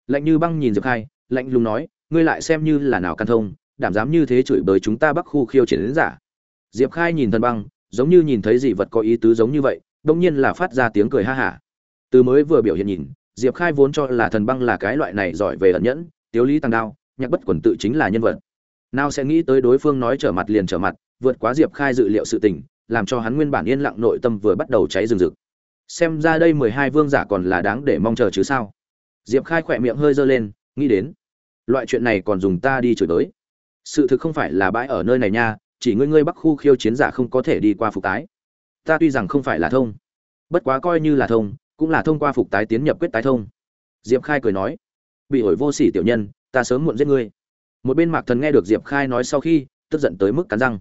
Lạnh như băng nhìn diệp khai, lạnh lùng nói ngươi lại xem như là nào căn thông, đảm dám như thế chửi bới chúng ta bắc khu khiêu chiến đến giả. Diệp khai nhìn thần băng, giống như nhìn thấy gì vật có ý tứ giống như vậy đông nhiên là phát ra tiếng cười ha hả. Từ mới vừa biểu hiện nhìn, diệp khai vốn cho là thần băng là cái loại này giỏi về ẩn nhẫn tiếu lý tăng đao, nhạc bất quần tự chính là nhân vật. Nào sẽ nghĩ tới đối phương nói trở mặt liền trở mặt, vượt quá diệp khai dự liệu sự tình, làm cho hắn nguyên bản yên lặng nội tâm vừa bắt đầu cháy rừng rực. Xem ra đây mười hai vương giả còn là đáng để mong chờ chứ sao? Diệp khai khỏe miệng hơi giơ lên, nghĩ đến loại chuyện này còn dùng ta đi chửi tới. Sự thực không phải là bãi ở nơi này nha, chỉ ngươi ngươi bắc khu khiêu chiến giả không có thể đi qua phục tái. Ta tuy rằng không phải là thông, bất quá coi như là thông, cũng là thông qua phục tái tiến nhập quyết tái thông. Diệp khai cười nói, bị ổi vô sỉ tiểu nhân, ta sớm muộn giết ngươi. Một bên mạc thần nghe được diệp khai nói sau khi, tức giận tới mức cắn răng.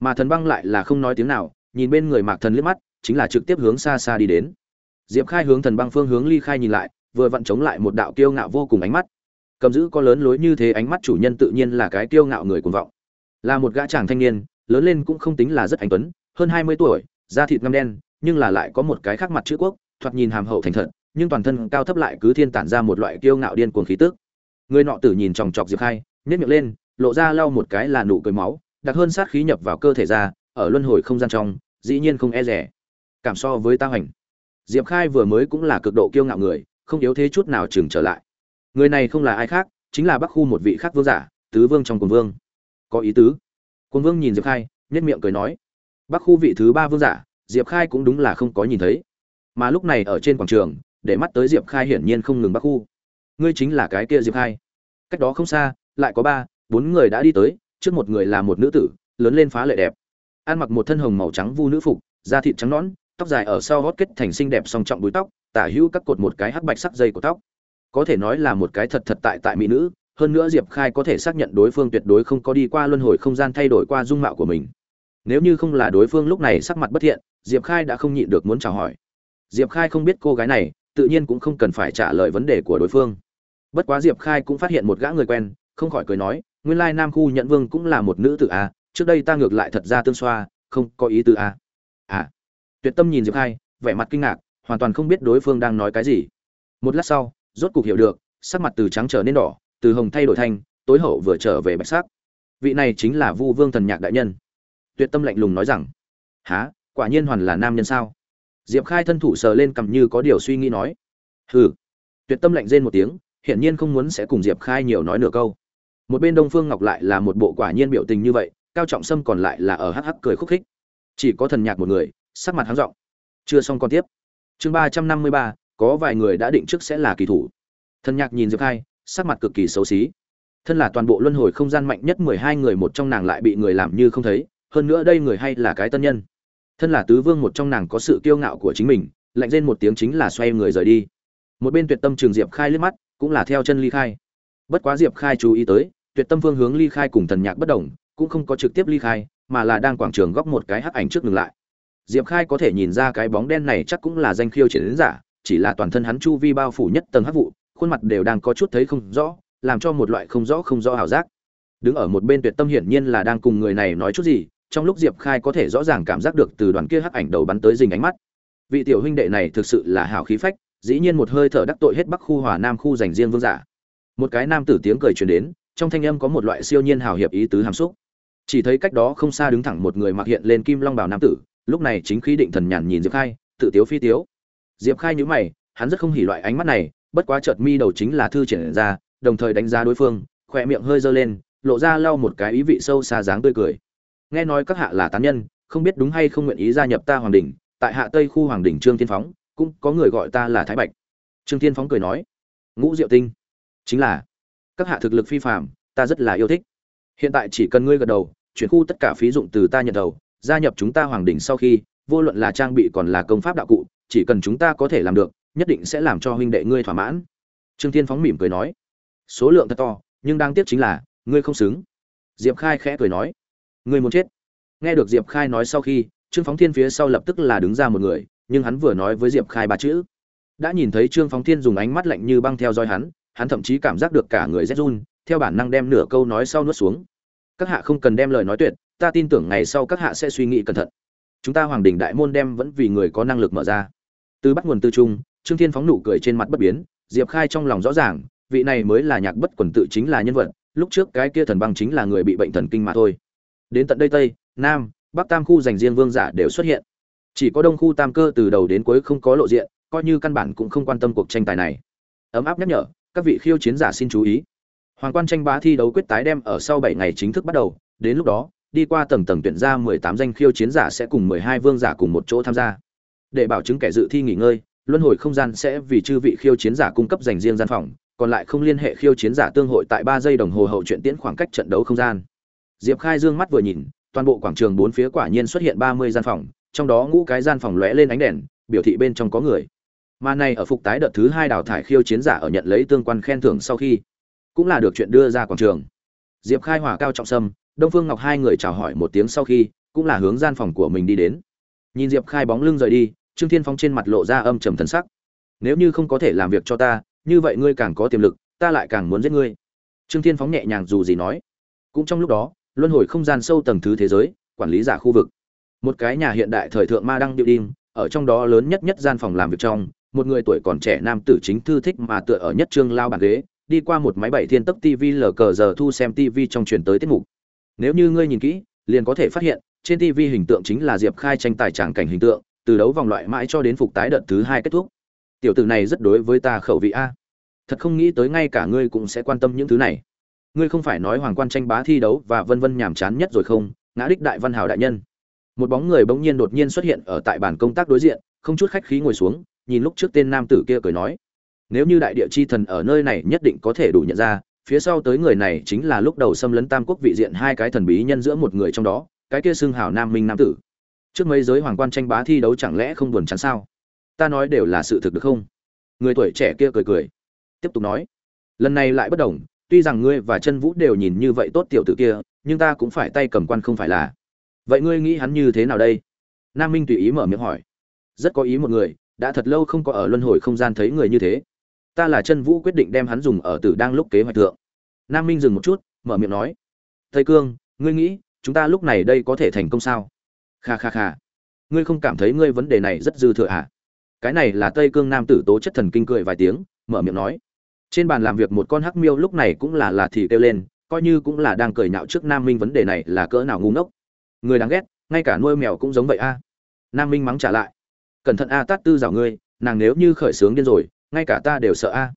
Mà thần băng lại là không nói tiếng nào, nhìn bên người mạc thần liếc mắt, chính là trực tiếp hướng xa xa đi đến. Diệp khai hướng thần băng phương hướng ly khai nhìn lại, vừa vặn chống lại một đạo kiêu ngạo vô cùng ánh mắt cầm giữ con lớn lối như thế ánh mắt chủ nhân tự nhiên là cái kiêu ngạo người cuồng vọng. Là một gã chàng thanh niên, lớn lên cũng không tính là rất anh tuấn, hơn hai mươi tuổi, da thịt ngăm đen, nhưng là lại có một cái khác mặt chữ quốc, thoạt nhìn hàm hậu thành thật, nhưng toàn thân cao thấp lại cứ thiên tản ra một loại kiêu ngạo điên cuồng khí tức. Người nọ tử nhìn chòng chọc diệp khai, nhếch miệng lên, lộ ra lau một cái là nụ cười máu đặc hơn sát khí nhập vào cơ thể ra, ở luân hồi không gian trong, dĩ nhiên không e rẻ. Cảm so với ta hoành. Diệp khai vừa mới cũng là cực độ kiêu ngạo người, không yếu thế chút nào chừng trở lại người này không là ai khác, chính là bắc khu một vị khác vương giả, tứ vương trong quần vương. Có ý tứ? Quần vương nhìn diệp khai nhất miệng cười nói. Bắc khu vị thứ ba vương giả, diệp khai cũng đúng là không có nhìn thấy. Mà lúc này ở trên quảng trường, để mắt tới diệp khai hiển nhiên không ngừng bắc khu. Ngươi chính là cái kia diệp khai. Cách đó không xa, lại có ba, bốn người đã đi tới, trước một người là một nữ tử, lớn lên phá lệ đẹp. Ăn mặc một thân hồng màu trắng vu nữ phục, da thịt trắng nõn, tóc dài ở sau gót kết thành xinh đẹp song trọng búi tóc, tả hữu các cột một cái hắc bạch sắc dây của tóc có thể nói là một cái thật thật tại tại mỹ nữ hơn nữa diệp khai có thể xác nhận đối phương tuyệt đối không có đi qua luân hồi không gian thay đổi qua dung mạo của mình. Nếu như không là đối phương lúc này sắc mặt bất thiện diệp khai đã không nhịn được muốn chào hỏi. Diệp khai không biết cô gái này tự nhiên cũng không cần phải trả lời vấn đề của đối phương. Bất quá diệp khai cũng phát hiện một gã người quen không khỏi cười nói nguyên lai nam khu nhận vương cũng là một nữ tử à, trước đây ta ngược lại thật ra tương xoa không có ý từ à. à. Tuyệt tâm nhìn diệp khai vẻ mặt kinh ngạc hoàn toàn không biết đối phương đang nói cái gì. Một lát sau rốt cục hiểu được, sắc mặt từ trắng trở nên đỏ, từ hồng thay đổi thành tối hậu vừa trở về bạch sắc. Vị này chính là vu vương thần nhạc đại nhân. Tuyệt tâm lạnh lùng nói rằng há quả nhiên hoàn là nam nhân sao? Diệp khai thân thủ sờ lên cầm như có điều suy nghĩ nói, hừ. Tuyệt tâm lạnh rên một tiếng, hiển nhiên không muốn sẽ cùng diệp khai nhiều nói nửa câu. Một bên đông phương ngọc lại là một bộ quả nhiên biểu tình như vậy, cao trọng sâm còn lại là ở hắc hắc cười khúc khích. Chỉ có thần nhạc một người, sắc mặt hắn giọng. Chưa xong còn tiếp. Chương ba trăm năm mươi ba có vài người đã định trước sẽ là kỳ thủ. Thần nhạc nhìn diệp khai, sắc mặt cực kỳ xấu xí. Thân là toàn bộ luân hồi không gian mạnh nhất mười hai người một trong nàng lại bị người làm như không thấy, hơn nữa đây người hay là cái tân nhân. Thân là tứ vương một trong nàng có sự kiêu ngạo của chính mình, lạnh rên một tiếng chính là xoay người rời đi. Một bên tuyệt tâm trường diệp khai liếc mắt, cũng là theo chân ly khai. Bất quá diệp khai chú ý tới, tuyệt tâm phương hướng ly khai cùng thần nhạc bất đồng, cũng không có trực tiếp ly khai, mà là đang quảng trường góc một cái hắc ảnh trước ngừng lại. Diệp khai có thể nhìn ra cái bóng đen này chắc cũng là danh khiêu triển đến giả chỉ là toàn thân hắn chu vi bao phủ nhất tầng hắc vụ, khuôn mặt đều đang có chút thấy không rõ, làm cho một loại không rõ không rõ ảo giác. Đứng ở một bên tuyệt tâm hiển nhiên là đang cùng người này nói chút gì, trong lúc diệp khai có thể rõ ràng cảm giác được từ đoàn kia hắc ảnh đầu bắn tới dình ánh mắt. Vị tiểu huynh đệ này thực sự là hảo khí phách, dĩ nhiên một hơi thở đắc tội hết bắc khu hòa nam khu dành riêng vương giả. Một cái nam tử tiếng cười truyền đến, trong thanh âm có một loại siêu nhiên hào hiệp ý tứ hàm xúc. Chỉ thấy cách đó không xa đứng thẳng một người mặc hiện lên kim long bào nam tử, lúc này chính khí định thần nhàn nhìn diệp khai, tự tiếu phi tiếu diệp khai nhíu mày, hắn rất không hỉ loại ánh mắt này, bất quá chợt mi đầu chính là thư triển ra, đồng thời đánh giá đối phương, khỏe miệng hơi dơ lên, lộ ra lau một cái ý vị sâu xa dáng tươi cười. Nghe nói các hạ là tán nhân, không biết đúng hay không nguyện ý gia nhập ta hoàng đình tại hạ tây khu hoàng đình trương thiên phóng, cũng có người gọi ta là thái bạch. Trương thiên phóng cười nói, ngũ diệu tinh, chính là, các hạ thực lực phi phạm ta rất là yêu thích. Hiện tại chỉ cần ngươi gật đầu, chuyển khu tất cả phí dụng từ ta nhận đầu, gia nhập chúng ta hoàng đình sau khi, vô luận là trang bị còn là công pháp đạo cụ chỉ cần chúng ta có thể làm được, nhất định sẽ làm cho huynh đệ ngươi thỏa mãn. Trương thiên phóng mỉm cười nói. Số lượng thật to, nhưng đáng tiếc chính là, ngươi không xứng. Diệp khai khẽ cười nói. Ngươi muốn chết. Nghe được diệp khai nói sau khi, trương phóng thiên phía sau lập tức là đứng ra một người, nhưng hắn vừa nói với diệp khai ba chữ. Đã nhìn thấy trương phóng thiên dùng ánh mắt lạnh như băng theo dõi hắn hắn thậm chí cảm giác được cả người rét run, theo bản năng đem nửa câu nói sau nuốt xuống. Các hạ không cần đem lời nói tuyệt, ta tin tưởng ngày sau các hạ sẽ suy nghĩ cẩn thận. Chúng ta hoàng đình đại môn đem vẫn vì người có năng lực mở ra từ bắt nguồn tư trung trương thiên phóng nụ cười trên mặt bất biến, diệp khai trong lòng rõ ràng, vị này mới là nhạc bất quần tự chính là nhân vật, lúc trước cái kia thần băng chính là người bị bệnh thần kinh mà thôi. Đến tận đây tây, nam, bắc tam khu dành riêng vương giả đều xuất hiện. Chỉ có đông khu tam cơ từ đầu đến cuối không có lộ diện, coi như căn bản cũng không quan tâm cuộc tranh tài này. Ấm áp nhắc nhở, các vị khiêu chiến giả xin chú ý. Hoàng quan tranh bá thi đấu quyết tái đem ở sau bảy ngày chính thức bắt đầu, đến lúc đó, đi qua tầng tầng tuyển ra mười tám danh khiêu chiến giả sẽ cùng mười hai vương giả cùng một chỗ tham gia để bảo chứng kẻ dự thi nghỉ ngơi, luân hồi không gian sẽ vì chư vị khiêu chiến giả cung cấp dành riêng gian phòng, còn lại không liên hệ khiêu chiến giả tương hội tại ba giây đồng hồ hậu chuyện tiễn khoảng cách trận đấu không gian. Diệp khai dương mắt vừa nhìn, toàn bộ quảng trường bốn phía quả nhiên xuất hiện ba mươi gian phòng, trong đó ngũ cái gian phòng lóe lên ánh đèn, biểu thị bên trong có người. Mà này ở phục tái đợt thứ hai đào thải khiêu chiến giả ở nhận lấy tương quan khen thưởng sau khi, cũng là được chuyện đưa ra quảng trường. Diệp khai hòa cao trọng sâm, đông phương ngọc hai người chào hỏi một tiếng sau khi, cũng là hướng gian phòng của mình đi đến nhìn diệp khai bóng lưng rời đi, trương thiên phong trên mặt lộ ra âm trầm thần sắc. Nếu như không có thể làm việc cho ta, như vậy ngươi càng có tiềm lực, ta lại càng muốn giết ngươi. Trương thiên phóng nhẹ nhàng dù gì nói. Cũng trong lúc đó, luân hồi không gian sâu tầng thứ thế giới, quản lý giả khu vực. Một cái nhà hiện đại thời thượng ma đăng điệu đinh ở trong đó lớn nhất nhất gian phòng làm việc trong, một người tuổi còn trẻ nam tử chính thư thích mà tựa ở nhất trương lao bàn ghế, đi qua một máy bảy thiên tấp tv lờ cờ giờ thu xem tv trong truyền tới tiết mục. Nếu như ngươi nhìn kỹ, liền có thể phát hiện trên tv hình tượng chính là diệp khai tranh tài tràng cảnh hình tượng, từ đấu vòng loại mãi cho đến phục tái đợt thứ hai kết thúc. Tiểu tử này rất đối với ta khẩu vị a. Thật không nghĩ tới ngay cả ngươi cũng sẽ quan tâm những thứ này. Ngươi không phải nói hoàng quan tranh bá thi đấu và vân vân nhàm chán nhất rồi không? Ngã đích đại văn hào đại nhân. Một bóng người bỗng nhiên đột nhiên xuất hiện ở tại bàn công tác đối diện, không chút khách khí ngồi xuống, nhìn lúc trước tên nam tử kia cười nói. Nếu như đại địa chi thần ở nơi này nhất định có thể đủ nhận ra, phía sau tới người này chính là lúc đầu xâm lấn tam quốc vị diện hai cái thần bí nhân giữa một người trong đó cái kia xưng hảo nam minh nam tử. Trước mấy giới hoàng quan tranh bá thi đấu chẳng lẽ không buồn chán sao? Ta nói đều là sự thực được không? Người tuổi trẻ kia cười cười, tiếp tục nói, lần này lại bất đồng, tuy rằng ngươi và chân vũ đều nhìn như vậy tốt tiểu tử kia, nhưng ta cũng phải tay cầm quan không phải là. Vậy ngươi nghĩ hắn như thế nào đây? Nam minh tùy ý mở miệng hỏi. Rất có ý một người, đã thật lâu không có ở luân hồi không gian thấy người như thế. Ta là chân vũ quyết định đem hắn dùng ở tử đang lúc kế hoạch thượng. Nam minh dừng một chút, mở miệng nói. Thầy cương, ngươi nghĩ chúng ta lúc này đây có thể thành công sao? Kha kha kha. Ngươi không cảm thấy ngươi vấn đề này rất dư thừa à? Cái này là tây cương nam tử tố chất thần kinh cười vài tiếng, mở miệng nói. Trên bàn làm việc một con hắc miêu lúc này cũng là là thì kêu lên, coi như cũng là đang cười nhạo trước nam minh vấn đề này là cỡ nào ngu ngốc. Người đáng ghét, ngay cả nuôi mèo cũng giống vậy a. Nam minh mắng trả lại. Cẩn thận a, tát tư rào ngươi, nàng nếu như khởi sướng điên rồi, ngay cả ta đều sợ a.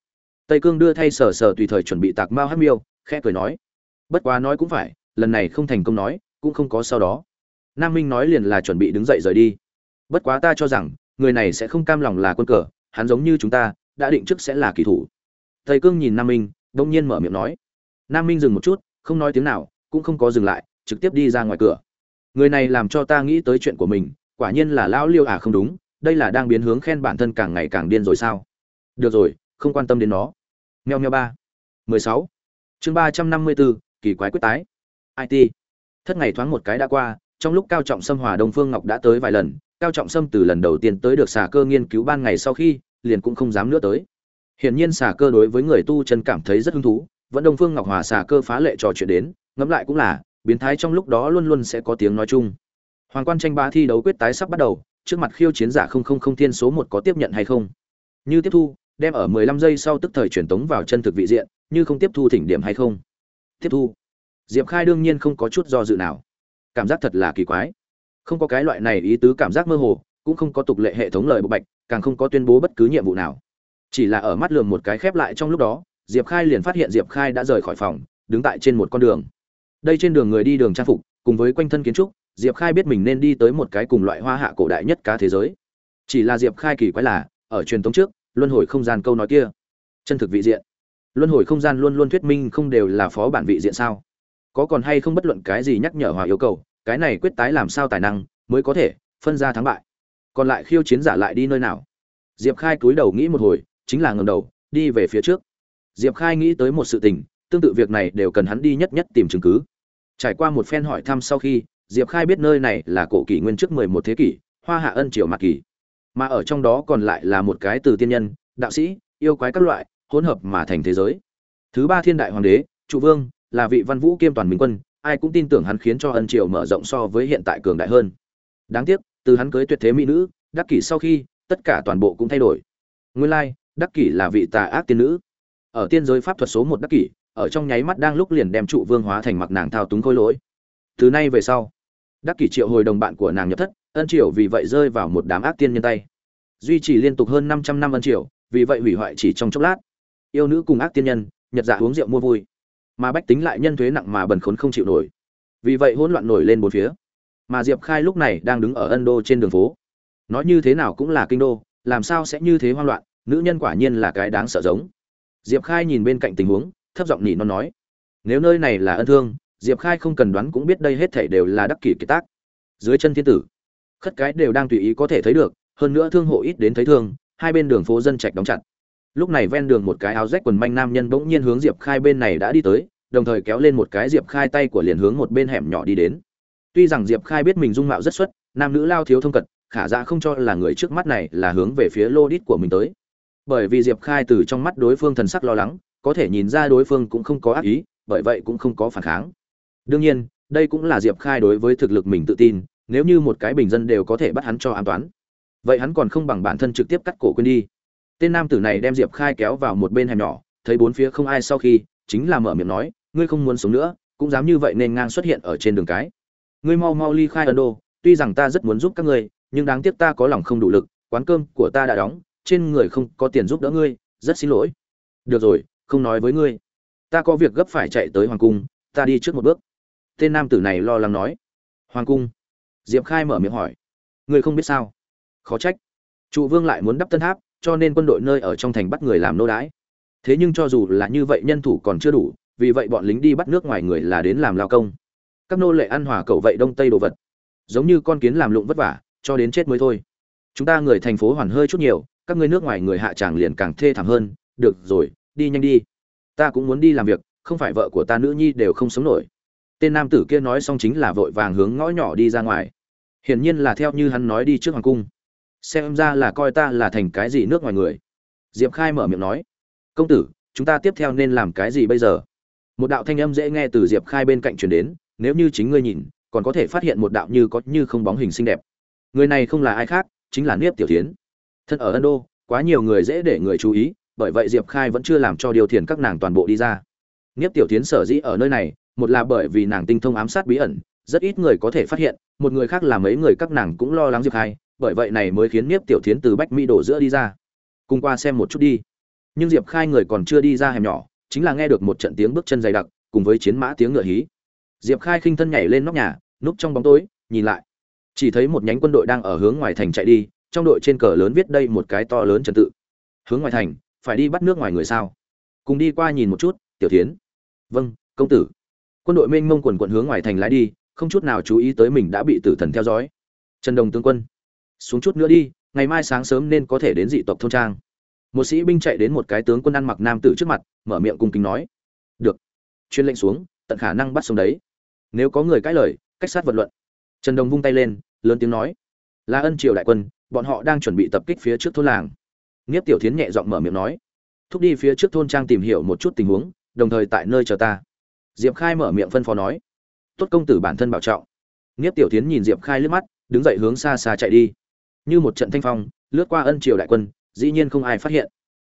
Tây cương đưa thay sờ sờ tùy thời chuẩn bị tạc mao hắc miêu, khẽ cười nói. Bất quá nói cũng phải lần này không thành công nói, cũng không có sau đó. Nam minh nói liền là chuẩn bị đứng dậy rời đi. Bất quá ta cho rằng, người này sẽ không cam lòng là quân cờ, hắn giống như chúng ta, đã định trước sẽ là kỳ thủ. Thầy cương nhìn nam minh đông nhiên mở miệng nói. Nam minh dừng một chút, không nói tiếng nào, cũng không có dừng lại, trực tiếp đi ra ngoài cửa. Người này làm cho ta nghĩ tới chuyện của mình, quả nhiên là lão liêu à không đúng, đây là đang biến hướng khen bản thân càng ngày càng điên rồi sao? Được rồi, không quan tâm đến nó. Meo meo ba. Mười sáu. Chương ba trăm năm mươi bốn kỳ quái quyết tái it thất ngày thoáng một cái đã qua, trong lúc cao trọng sâm hòa đông phương ngọc đã tới vài lần, cao trọng sâm từ lần đầu tiên tới được xà cơ nghiên cứu ban ngày sau khi, liền cũng không dám nữa tới. Hiển nhiên xà cơ đối với người tu chân cảm thấy rất hứng thú, vẫn đông phương ngọc hòa xà cơ phá lệ trò chuyện đến, ngẫm lại cũng là, biến thái trong lúc đó luôn luôn sẽ có tiếng nói chung. Hoàng quan tranh ba thi đấu quyết tái sắp bắt đầu, trước mặt khiêu chiến giả không không không thiên số một có tiếp nhận hay không? Như tiếp thu, đem ở 15 giây sau tức thời truyền tống vào chân thực vị diện, như không tiếp thu thỉnh điểm hay không? Tiếp thu diệp khai đương nhiên không có chút do dự nào. Cảm giác thật là kỳ quái. Không có cái loại này ý tứ cảm giác mơ hồ, cũng không có tục lệ hệ thống lời bộ bạch, càng không có tuyên bố bất cứ nhiệm vụ nào. Chỉ là ở mắt lường một cái khép lại trong lúc đó, diệp khai liền phát hiện diệp khai đã rời khỏi phòng, đứng tại trên một con đường. Đây trên đường người đi đường trang phục, cùng với quanh thân kiến trúc, diệp khai biết mình nên đi tới một cái cùng loại hoa hạ cổ đại nhất cá thế giới. Chỉ là diệp khai kỳ quái là, ở truyền thống trước, luân hồi không gian câu nói kia. Chân thực vị diện. Luân hồi không gian luôn luôn thuyết minh không đều là phó bản vị diện sao? Có còn hay không bất luận cái gì nhắc nhở hòa yêu cầu, cái này quyết tái làm sao tài năng mới có thể phân ra thắng bại. Còn lại khiêu chiến giả lại đi nơi nào? Diệp khai cúi đầu nghĩ một hồi, chính là ngầm đầu, đi về phía trước. Diệp khai nghĩ tới một sự tình, tương tự việc này đều cần hắn đi nhất nhất tìm chứng cứ. Trải qua một phen hỏi thăm sau khi, diệp khai biết nơi này là cổ kỷ nguyên trước mười một thế kỷ, hoa hạ ân triều mạc kỷ mà ở trong đó còn lại là một cái từ tiên nhân, đạo sĩ, yêu quái các loại, hỗn hợp mà thành thế giới. Thứ ba thiên đại hoàng đế, trụ vương là vị văn vũ kiêm toàn minh quân, ai cũng tin tưởng hắn khiến cho ân triều mở rộng so với hiện tại cường đại hơn. Đáng tiếc, từ hắn cưới tuyệt thế mỹ nữ, đắc kỷ sau khi, tất cả toàn bộ cũng thay đổi. Nguyên lai, đắc kỷ là vị tà ác tiên nữ. Ở tiên giới pháp thuật số một đắc kỷ, ở trong nháy mắt đang lúc liền đem trụ vương hóa thành mặc nàng thao túng khôi lỗi. Từ nay về sau, đắc kỷ triệu hồi đồng bạn của nàng nhập thất, ân triều vì vậy rơi vào một đám ác tiên nhân tay. Duy trì liên tục hơn 500 năm ân triều, vì vậy hủy hoại chỉ trong chốc lát. Yêu nữ cùng ác tiên nhân, nhật dạ uống rượu mua vui mà bách tính lại nhân thuế nặng mà bần khốn không chịu nổi. Vì vậy hỗn loạn nổi lên bốn phía. Mà diệp khai lúc này đang đứng ở ân đô trên đường phố. Nói như thế nào cũng là kinh đô, làm sao sẽ như thế hoang loạn, nữ nhân quả nhiên là cái đáng sợ giống. Diệp khai nhìn bên cạnh tình huống, thấp giọng nhị nó nói, nếu nơi này là ân thương, diệp khai không cần đoán cũng biết đây hết thảy đều là đắc kỷ kiệt tác. Dưới chân thiên tử, khất cái đều đang tùy ý có thể thấy được, hơn nữa thương hộ ít đến thấy thương, hai bên đường phố dân trạch đóng chặt lúc này ven đường một cái áo rách quần manh nam nhân bỗng nhiên hướng diệp khai bên này đã đi tới, đồng thời kéo lên một cái diệp khai tay của liền hướng một bên hẻm nhỏ đi đến. Tuy rằng diệp khai biết mình dung mạo rất xuất, nam nữ lao thiếu thông cật, khả dạ không cho là người trước mắt này là hướng về phía lô đít của mình tới. Bởi vì diệp khai từ trong mắt đối phương thần sắc lo lắng, có thể nhìn ra đối phương cũng không có ác ý, bởi vậy cũng không có phản kháng. Đương nhiên, đây cũng là diệp khai đối với thực lực mình tự tin, nếu như một cái bình dân đều có thể bắt hắn cho an toán vậy hắn còn không bằng bản thân trực tiếp cắt cổ quên đi tên nam tử này đem diệp khai kéo vào một bên hẻm nhỏ, thấy bốn phía không ai sau khi, chính là mở miệng nói, ngươi không muốn sống nữa, cũng dám như vậy nên ngang xuất hiện ở trên đường cái. Ngươi mau mau ly khai ấn độ, tuy rằng ta rất muốn giúp các ngươi, nhưng đáng tiếc ta có lòng không đủ lực, quán cơm của ta đã đóng, trên người không có tiền giúp đỡ ngươi, rất xin lỗi. Được rồi, không nói với ngươi. Ta có việc gấp phải chạy tới hoàng cung, ta đi trước một bước. Tên nam tử này lo lắng nói. Hoàng cung? Diệp khai mở miệng hỏi. Ngươi không biết sao? Khó trách. Trụ vương lại muốn đắp tân tháp cho nên quân đội nơi ở trong thành bắt người làm nô đái thế nhưng cho dù là như vậy nhân thủ còn chưa đủ, vì vậy bọn lính đi bắt nước ngoài người là đến làm lao công. Các nô lệ ăn hòa cầu vậy đông tây đồ vật. Giống như con kiến làm lụng vất vả, cho đến chết mới thôi. Chúng ta người thành phố hoàn hơi chút nhiều, các ngươi nước ngoài người hạ tràng liền càng thê thảm hơn. Được rồi, đi nhanh đi. Ta cũng muốn đi làm việc, không phải vợ của ta nữ nhi đều không sống nổi. Tên nam tử kia nói xong chính là vội vàng hướng ngõ nhỏ đi ra ngoài. Hiển nhiên là theo như hắn nói đi trước hoàng cung xem ra là coi ta là thành cái gì nước ngoài người. Diệp khai mở miệng nói. Công tử, chúng ta tiếp theo nên làm cái gì bây giờ? Một đạo thanh âm dễ nghe từ diệp khai bên cạnh truyền đến, nếu như chính ngươi nhìn, còn có thể phát hiện một đạo như có như không bóng hình xinh đẹp. Người này không là ai khác, chính là niếp tiểu tiến thân ở ân đô, quá nhiều người dễ để người chú ý, bởi vậy diệp khai vẫn chưa làm cho điều thiền các nàng toàn bộ đi ra. Niếp tiểu tiến sở dĩ ở nơi này, một là bởi vì nàng tinh thông ám sát bí ẩn, rất ít người có thể phát hiện, một người khác là mấy người các nàng cũng lo lắng diệp khai bởi vậy này mới khiến niếp tiểu Thiến từ bách mỹ đổ giữa đi ra. Cùng qua xem một chút đi. Nhưng diệp khai người còn chưa đi ra hẻm nhỏ, chính là nghe được một trận tiếng bước chân dày đặc, cùng với chiến mã tiếng ngựa hí. Diệp khai khinh thân nhảy lên nóc nhà, núp trong bóng tối, nhìn lại. Chỉ thấy một nhánh quân đội đang ở hướng ngoài thành chạy đi, trong đội trên cờ lớn viết đây một cái to lớn trật tự. Hướng ngoài thành, phải đi bắt nước ngoài người sao? Cùng đi qua nhìn một chút, tiểu Thiến. vâng công tử. Quân đội mênh mông quần quần hướng ngoài thành lái đi, không chút nào chú ý tới mình đã bị tử thần theo dõi. Trần đồng tướng quân xuống chút nữa đi, ngày mai sáng sớm nên có thể đến dị tộc thôn trang. Một sĩ binh chạy đến một cái tướng quân ăn mặc nam tử trước mặt, mở miệng cung kính nói. Được. Chuyên lệnh xuống, tận khả năng bắt sống đấy. Nếu có người cãi lời, cách sát vật luận. Trần đồng vung tay lên, lớn tiếng nói. Là ân triều đại quân, bọn họ đang chuẩn bị tập kích phía trước thôn làng. Nghiếp tiểu thiến nhẹ giọng mở miệng nói. Thúc đi phía trước thôn trang tìm hiểu một chút tình huống, đồng thời tại nơi chờ ta. Diệp khai mở miệng phân phó nói. Tốt công tử bản thân bảo trọng. Nghiếp tiểu thiến nhìn diệp khai lướt mắt, đứng dậy hướng xa xa chạy đi như một trận thanh phong, lướt qua ân triều đại quân, dĩ nhiên không ai phát hiện.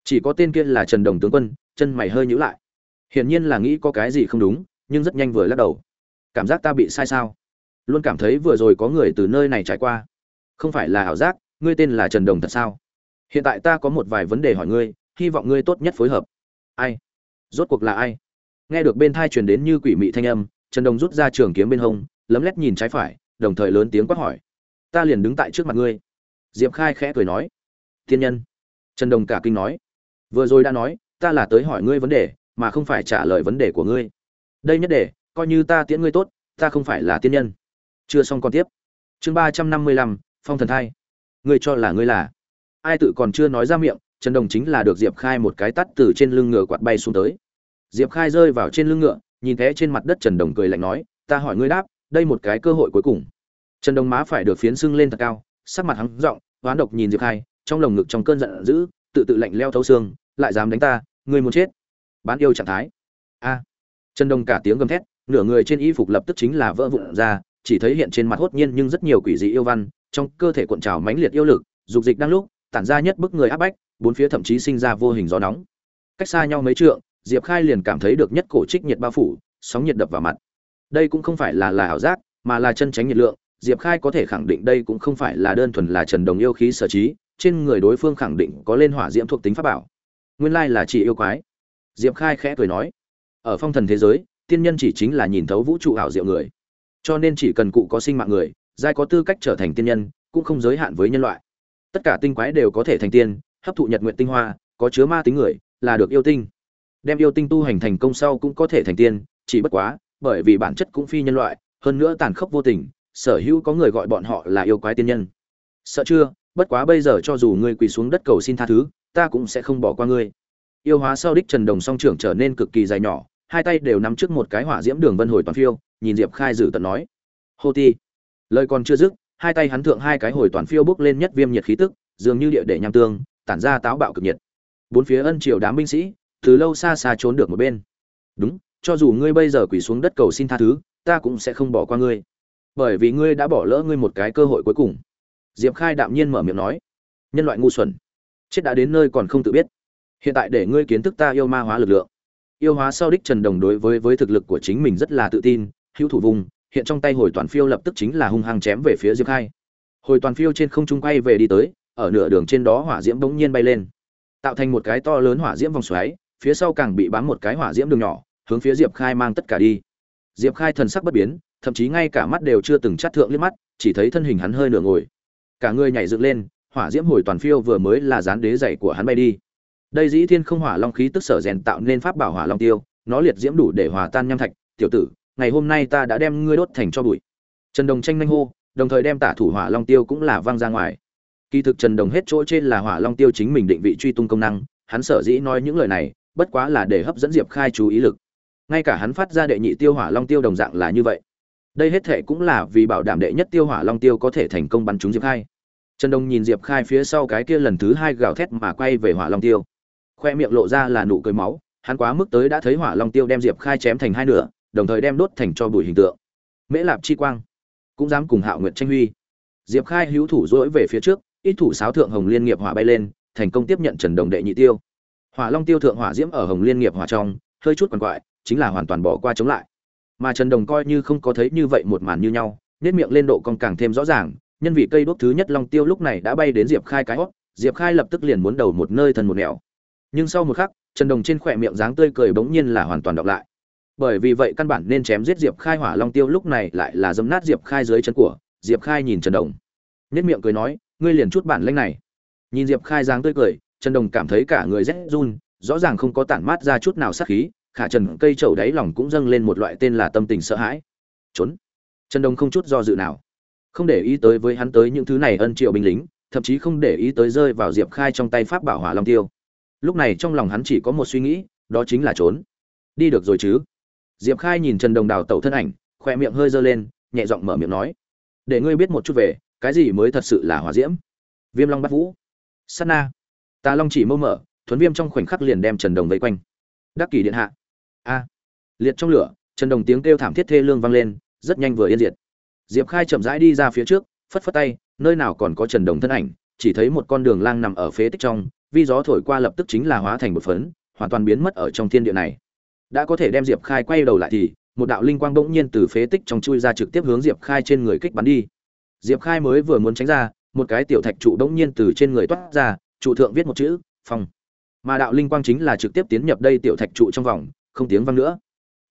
Chỉ có tên kia là trần đồng tướng quân, chân mày hơi nhíu lại. Hiển nhiên là nghĩ có cái gì không đúng, nhưng rất nhanh vừa lắc đầu. Cảm giác ta bị sai sao? Luôn cảm thấy vừa rồi có người từ nơi này trải qua. Không phải là ảo giác, ngươi tên là trần đồng thật sao? Hiện tại ta có một vài vấn đề hỏi ngươi, hy vọng ngươi tốt nhất phối hợp. Ai? Rốt cuộc là ai? Nghe được bên thai truyền đến như quỷ mị thanh âm, trần đồng rút ra trường kiếm bên hông, lấm lét nhìn trái phải, đồng thời lớn tiếng quát hỏi. Ta liền đứng tại trước mặt ngươi diệp khai khẽ cười nói thiên nhân. Trần đồng cả kinh nói, vừa rồi đã nói, ta là tới hỏi ngươi vấn đề, mà không phải trả lời vấn đề của ngươi. Đây nhất đề, coi như ta tiễn ngươi tốt, ta không phải là tiên nhân. Chưa xong còn tiếp. Chương ba trăm năm mươi lăm, phong thần thai. Ngươi cho là ngươi là. Ai tự còn chưa nói ra miệng, trần đồng chính là được diệp khai một cái tắt từ trên lưng ngựa quạt bay xuống tới. Diệp khai rơi vào trên lưng ngựa, nhìn thế trên mặt đất trần đồng cười lạnh nói, ta hỏi ngươi đáp, đây một cái cơ hội cuối cùng. Trần đồng má phải được phiến sưng lên thật cao sắc mặt hắn giọng, oán độc nhìn diệp khai trong lồng ngực trong cơn giận dữ tự tự lạnh leo thấu xương lại dám đánh ta ngươi muốn chết. Bán yêu trạng thái. A. Trần đông cả tiếng gầm thét nửa người trên y phục lập tức chính là vỡ vụn ra chỉ thấy hiện trên mặt hốt nhiên nhưng rất nhiều quỷ dị yêu văn trong cơ thể cuộn trào mãnh liệt yêu lực dục dịch đang lúc tản ra nhất bức người áp bách bốn phía thậm chí sinh ra vô hình gió nóng. Cách xa nhau mấy trượng diệp khai liền cảm thấy được nhất cổ trích nhiệt bao phủ sóng nhiệt đập vào mặt. Đây cũng không phải là là ảo giác mà là chân tránh nhiệt lượng diệp khai có thể khẳng định đây cũng không phải là đơn thuần là trần đồng yêu khí sở trí, trên người đối phương khẳng định có lên hỏa diễm thuộc tính pháp bảo. Nguyên lai là chỉ yêu quái. Diệp khai khẽ cười nói, ở phong thần thế giới, tiên nhân chỉ chính là nhìn thấu vũ trụ ảo diệu người. Cho nên chỉ cần cụ có sinh mạng người, giai có tư cách trở thành tiên nhân, cũng không giới hạn với nhân loại. Tất cả tinh quái đều có thể thành tiên, hấp thụ nhật nguyện tinh hoa, có chứa ma tính người, là được yêu tinh. Đem yêu tinh tu hành thành công sau cũng có thể thành tiên, chỉ bất quá, bởi vì bản chất cũng phi nhân loại, hơn nữa tàn khốc vô tình sở hữu có người gọi bọn họ là yêu quái tiên nhân. Sợ chưa? Bất quá bây giờ cho dù ngươi quỳ xuống đất cầu xin tha thứ, ta cũng sẽ không bỏ qua ngươi. Yêu hóa sau đích trần đồng song trưởng trở nên cực kỳ dài nhỏ, hai tay đều nắm trước một cái hỏa diễm đường vân hồi toàn phiêu, nhìn diệp khai dự tận nói. Hô ti. Lời còn chưa dứt, hai tay hắn thượng hai cái hồi toàn phiêu bước lên nhất viêm nhiệt khí tức, dường như địa để nham tương, tản ra táo bạo cực nhiệt. Bốn phía ân triều đám binh sĩ, từ lâu xa xa trốn được một bên. Đúng, cho dù ngươi bây giờ quỳ xuống đất cầu xin tha thứ, ta cũng sẽ không bỏ qua ngươi bởi vì ngươi đã bỏ lỡ ngươi một cái cơ hội cuối cùng. Diệp khai đạm nhiên mở miệng nói, nhân loại ngu xuẩn, chết đã đến nơi còn không tự biết. Hiện tại để ngươi kiến thức ta yêu ma hóa lực lượng. Yêu hóa sau đích trần đồng đối với với thực lực của chính mình rất là tự tin, hữu thủ vùng, hiện trong tay hồi toàn phiêu lập tức chính là hung hăng chém về phía diệp khai. Hồi toàn phiêu trên không trung quay về đi tới, ở nửa đường trên đó hỏa diễm bỗng nhiên bay lên. Tạo thành một cái to lớn hỏa diễm vòng xoáy, phía sau càng bị bám một cái hỏa diễm đường nhỏ, hướng phía diệp khai mang tất cả đi. Diệp khai thần sắc bất biến thậm chí ngay cả mắt đều chưa từng chát thượng liếc mắt, chỉ thấy thân hình hắn hơi nửa ngồi. Cả người nhảy dựng lên, hỏa diễm hồi toàn phiêu vừa mới là dán đế dày của hắn bay đi. Đây dĩ thiên không hỏa long khí tức sở rèn tạo nên pháp bảo hỏa long tiêu, nó liệt diễm đủ để hòa tan nham thạch. Tiểu tử, ngày hôm nay ta đã đem ngươi đốt thành cho bụi. Trần đồng tranh nhanh hô, đồng thời đem tả thủ hỏa long tiêu cũng là văng ra ngoài. Kỳ thực trần đồng hết chỗ trên là hỏa long tiêu chính mình định vị truy tung công năng, hắn sở dĩ nói những lời này, bất quá là để hấp dẫn diệp khai chú ý lực. Ngay cả hắn phát ra đệ nhị tiêu hỏa long tiêu đồng dạng là như vậy đây hết thệ cũng là vì bảo đảm đệ nhất tiêu hỏa long tiêu có thể thành công bắn trúng diệp khai. Trần đông nhìn diệp khai phía sau cái kia lần thứ hai gào thét mà quay về hỏa long tiêu. Khoe miệng lộ ra là nụ cười máu, hắn quá mức tới đã thấy hỏa long tiêu đem diệp khai chém thành hai nửa, đồng thời đem đốt thành cho bụi hình tượng. Mễ lạp chi quang, cũng dám cùng hạo nguyệt tranh huy. Diệp khai hữu thủ dỗi về phía trước, ít thủ sáo thượng hồng liên nghiệp hỏa bay lên, thành công tiếp nhận trần đồng đệ nhị tiêu. Hỏa long tiêu thượng hỏa diễm ở hồng liên nghiệp hỏa trong, hơi chút quằn quại, chính là hoàn toàn bỏ qua chống lại mà trần đồng coi như không có thấy như vậy một màn như nhau, nét miệng lên độ còn càng thêm rõ ràng, nhân vị cây đốt thứ nhất long tiêu lúc này đã bay đến diệp khai cái hót, diệp khai lập tức liền muốn đầu một nơi thần một nẻo. Nhưng sau một khắc, trần đồng trên khỏe miệng dáng tươi cười bỗng nhiên là hoàn toàn đọc lại. Bởi vì vậy căn bản nên chém giết diệp khai hỏa long tiêu lúc này lại là dấm nát diệp khai dưới chân của, diệp khai nhìn trần đồng. Nét miệng cười nói, ngươi liền chút bản lanh này. Nhìn diệp khai dáng tươi cười, trần đồng cảm thấy cả người rét run, rõ ràng không có tản mát ra chút nào sát khí khả trần cây trầu đáy lòng cũng dâng lên một loại tên là tâm tình sợ hãi. Trốn. Trần Đông không chút do dự nào. Không để ý tới với hắn tới những thứ này ân triệu binh lính, thậm chí không để ý tới rơi vào diệp khai trong tay pháp bảo hỏa long tiêu. Lúc này trong lòng hắn chỉ có một suy nghĩ, đó chính là trốn. Đi được rồi chứ? Diệp khai nhìn trần đồng đào tẩu thân ảnh, khoe miệng hơi dơ lên, nhẹ giọng mở miệng nói. Để ngươi biết một chút về, cái gì mới thật sự là hòa diễm? Viêm long bắt vũ. Sắt na. Tà long chỉ mâu mở, thuấn viêm trong khoảnh khắc liền đem trần đồng vây quanh. Đắc kỷ điện hạ a. Liệt trong lửa, trần đồng tiếng kêu thảm thiết thê lương vang lên, rất nhanh vừa yên diệt. Diệp khai chậm rãi đi ra phía trước, phất phất tay, nơi nào còn có trần đồng thân ảnh, chỉ thấy một con đường lang nằm ở phế tích trong, vi gió thổi qua lập tức chính là hóa thành một phấn, hoàn toàn biến mất ở trong thiên địa này. Đã có thể đem diệp khai quay đầu lại thì, một đạo linh quang bỗng nhiên từ phế tích trong chui ra trực tiếp hướng diệp khai trên người kích bắn đi. Diệp khai mới vừa muốn tránh ra, một cái tiểu thạch trụ bỗng nhiên từ trên người toát ra, trụ thượng viết một chữ, phong. Mà đạo linh quang chính là trực tiếp tiến nhập đây tiểu thạch trụ trong vòng không tiếng vang nữa.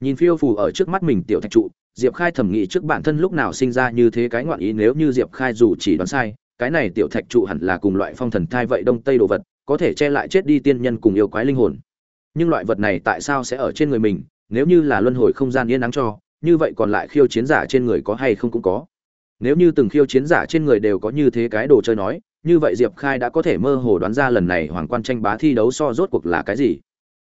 Nhìn phiêu phù ở trước mắt mình tiểu thạch trụ, diệp khai thẩm nghĩ trước bản thân lúc nào sinh ra như thế cái ngoạn ý nếu như diệp khai dù chỉ đoán sai, cái này tiểu thạch trụ hẳn là cùng loại phong thần thai vậy đông tây đồ vật, có thể che lại chết đi tiên nhân cùng yêu quái linh hồn. Nhưng loại vật này tại sao sẽ ở trên người mình, nếu như là luân hồi không gian yên nắng cho, như vậy còn lại khiêu chiến giả trên người có hay không cũng có. Nếu như từng khiêu chiến giả trên người đều có như thế cái đồ chơi nói, như vậy diệp khai đã có thể mơ hồ đoán ra lần này hoàng quan tranh bá thi đấu so rốt cuộc là cái gì.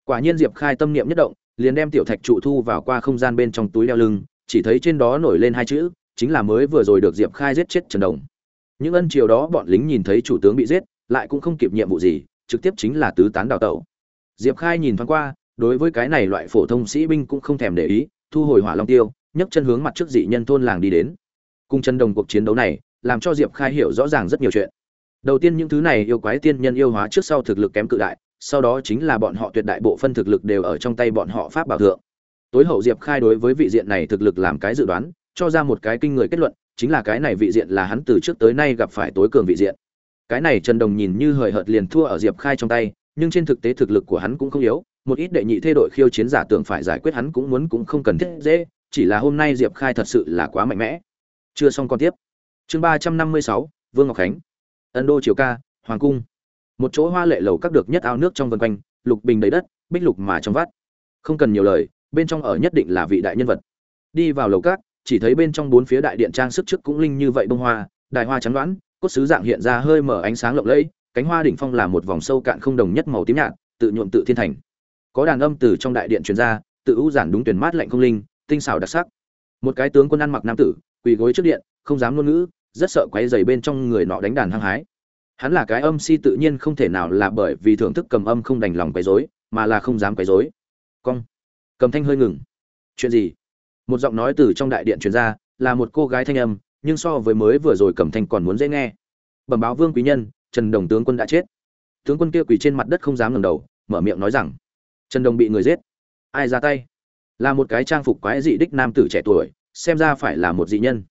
Quả nhiên diệp khai tâm niệm nhất động liền đem tiểu thạch trụ thu vào qua không gian bên trong túi đeo lưng, chỉ thấy trên đó nổi lên hai chữ, chính là mới vừa rồi được diệp khai giết chết trần đồng. Những ân triều đó bọn lính nhìn thấy chủ tướng bị giết, lại cũng không kịp nhiệm vụ gì, trực tiếp chính là tứ tán đào tẩu. Diệp khai nhìn thoáng qua, đối với cái này loại phổ thông sĩ binh cũng không thèm để ý, thu hồi hỏa long tiêu, nhấc chân hướng mặt trước dị nhân thôn làng đi đến. Cùng chân đồng cuộc chiến đấu này, làm cho diệp khai hiểu rõ ràng rất nhiều chuyện. Đầu tiên những thứ này yêu quái tiên nhân yêu hóa trước sau thực lực kém cự đại sau đó chính là bọn họ tuyệt đại bộ phân thực lực đều ở trong tay bọn họ pháp bảo thượng. Tối hậu diệp khai đối với vị diện này thực lực làm cái dự đoán, cho ra một cái kinh người kết luận, chính là cái này vị diện là hắn từ trước tới nay gặp phải tối cường vị diện. Cái này trần đồng nhìn như hời hợt liền thua ở diệp khai trong tay, nhưng trên thực tế thực lực của hắn cũng không yếu, một ít đệ nhị thê đội khiêu chiến giả tưởng phải giải quyết hắn cũng muốn cũng không cần thiết dễ, chỉ là hôm nay diệp khai thật sự là quá mạnh mẽ. Chưa xong còn tiếp. Chương ba trăm năm mươi sáu, vương ngọc khánh. Ấn đô triều ca, hoàng cung một chỗ hoa lệ lầu các được nhất ao nước trong vân quanh, lục bình đầy đất, bích lục mà trong vắt. Không cần nhiều lời, bên trong ở nhất định là vị đại nhân vật. Đi vào lầu các, chỉ thấy bên trong bốn phía đại điện trang sức trước cũng linh như vậy bông hoa, đài hoa trắng đoán cốt sứ dạng hiện ra hơi mở ánh sáng lộng lẫy, cánh hoa đỉnh phong là một vòng sâu cạn không đồng nhất màu tím nhạt, tự nhuộm tự thiên thành. Có đàn âm từ trong đại điện truyền ra, tự ưu giản đúng tuyển mát lạnh không linh, tinh xảo đặc sắc. Một cái tướng quân ăn mặc nam tử, quỳ gối trước điện, không dám ngôn ngữ, rất sợ quấy dày bên trong người nọ đánh đàn hăng hái hắn là cái âm si tự nhiên không thể nào là bởi vì thưởng thức cầm âm không đành lòng quấy rối, mà là không dám quấy rối. Cong. Cầm thanh hơi ngừng. Chuyện gì? Một giọng nói từ trong đại điện truyền ra, là một cô gái thanh âm, nhưng so với mới vừa rồi cầm thanh còn muốn dễ nghe. Bẩm báo vương quý nhân, trần đồng tướng quân đã chết. Tướng quân kia quỳ trên mặt đất không dám ngẩng đầu, mở miệng nói rằng, trần đồng bị người giết. Ai ra tay? Là một cái trang phục quái dị đích nam tử trẻ tuổi, xem ra phải là một dị nhân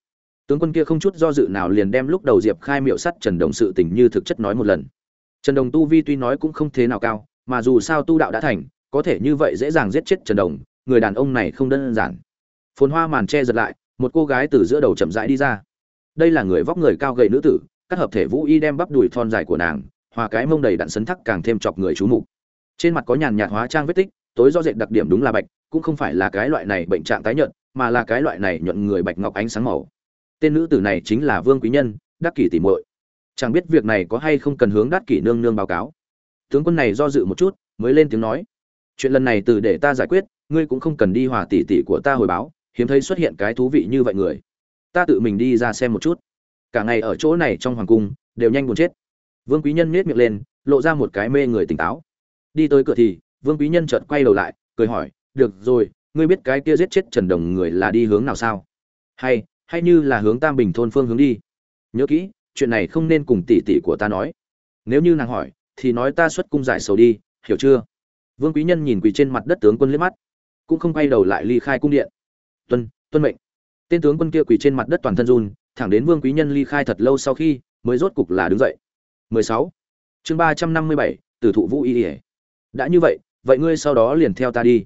tướng quân kia không chút do dự nào liền đem lúc đầu diệp khai miệu sắt trần đồng sự tình như thực chất nói một lần. Trần đồng tu vi tuy nói cũng không thế nào cao, mà dù sao tu đạo đã thành, có thể như vậy dễ dàng giết chết trần đồng, người đàn ông này không đơn giản. Phồn hoa màn che giật lại, một cô gái từ giữa đầu chậm rãi đi ra. Đây là người vóc người cao gầy nữ tử, các hợp thể vũ y đem bắp đùi thon dài của nàng, hòa cái mông đầy đặn sấn thắc càng thêm chọc người chú mục. Trên mặt có nhàn nhạt hóa trang vết tích, tối do dệt đặc điểm đúng là bạch, cũng không phải là cái loại này bệnh trạng tái nhợt, mà là cái loại này nhuận người bạch ngọc ánh sáng màu tên nữ tử này chính là vương quý nhân, đắc kỷ tỉ muội. Chẳng biết việc này có hay không cần hướng đắc kỷ nương nương báo cáo. Tướng quân này do dự một chút, mới lên tiếng nói, chuyện lần này từ để ta giải quyết, ngươi cũng không cần đi hòa tỷ tỷ của ta hồi báo, hiếm thấy xuất hiện cái thú vị như vậy người. Ta tự mình đi ra xem một chút. Cả ngày ở chỗ này trong hoàng cung, đều nhanh buồn chết. Vương quý nhân nết miệng lên, lộ ra một cái mê người tỉnh táo. Đi tới cửa thì, vương quý nhân chợt quay đầu lại, cười hỏi, được rồi, ngươi biết cái kia giết chết trần đồng người là đi hướng nào sao? Hay hay như là hướng tam bình thôn phương hướng đi. Nhớ kỹ chuyện này không nên cùng tỷ tỷ của ta nói. Nếu như nàng hỏi thì nói ta xuất cung giải sầu đi hiểu chưa? Vương quý nhân nhìn quỳ trên mặt đất tướng quân liếc mắt cũng không quay đầu lại ly khai cung điện. Tuân tuân mệnh. Tên tướng quân kia quỳ trên mặt đất toàn thân run thẳng đến vương quý nhân ly khai thật lâu sau khi mới rốt cục là đứng dậy. 16. chương 357, tử thụ vũ y ỉa đã như vậy vậy ngươi sau đó liền theo ta đi.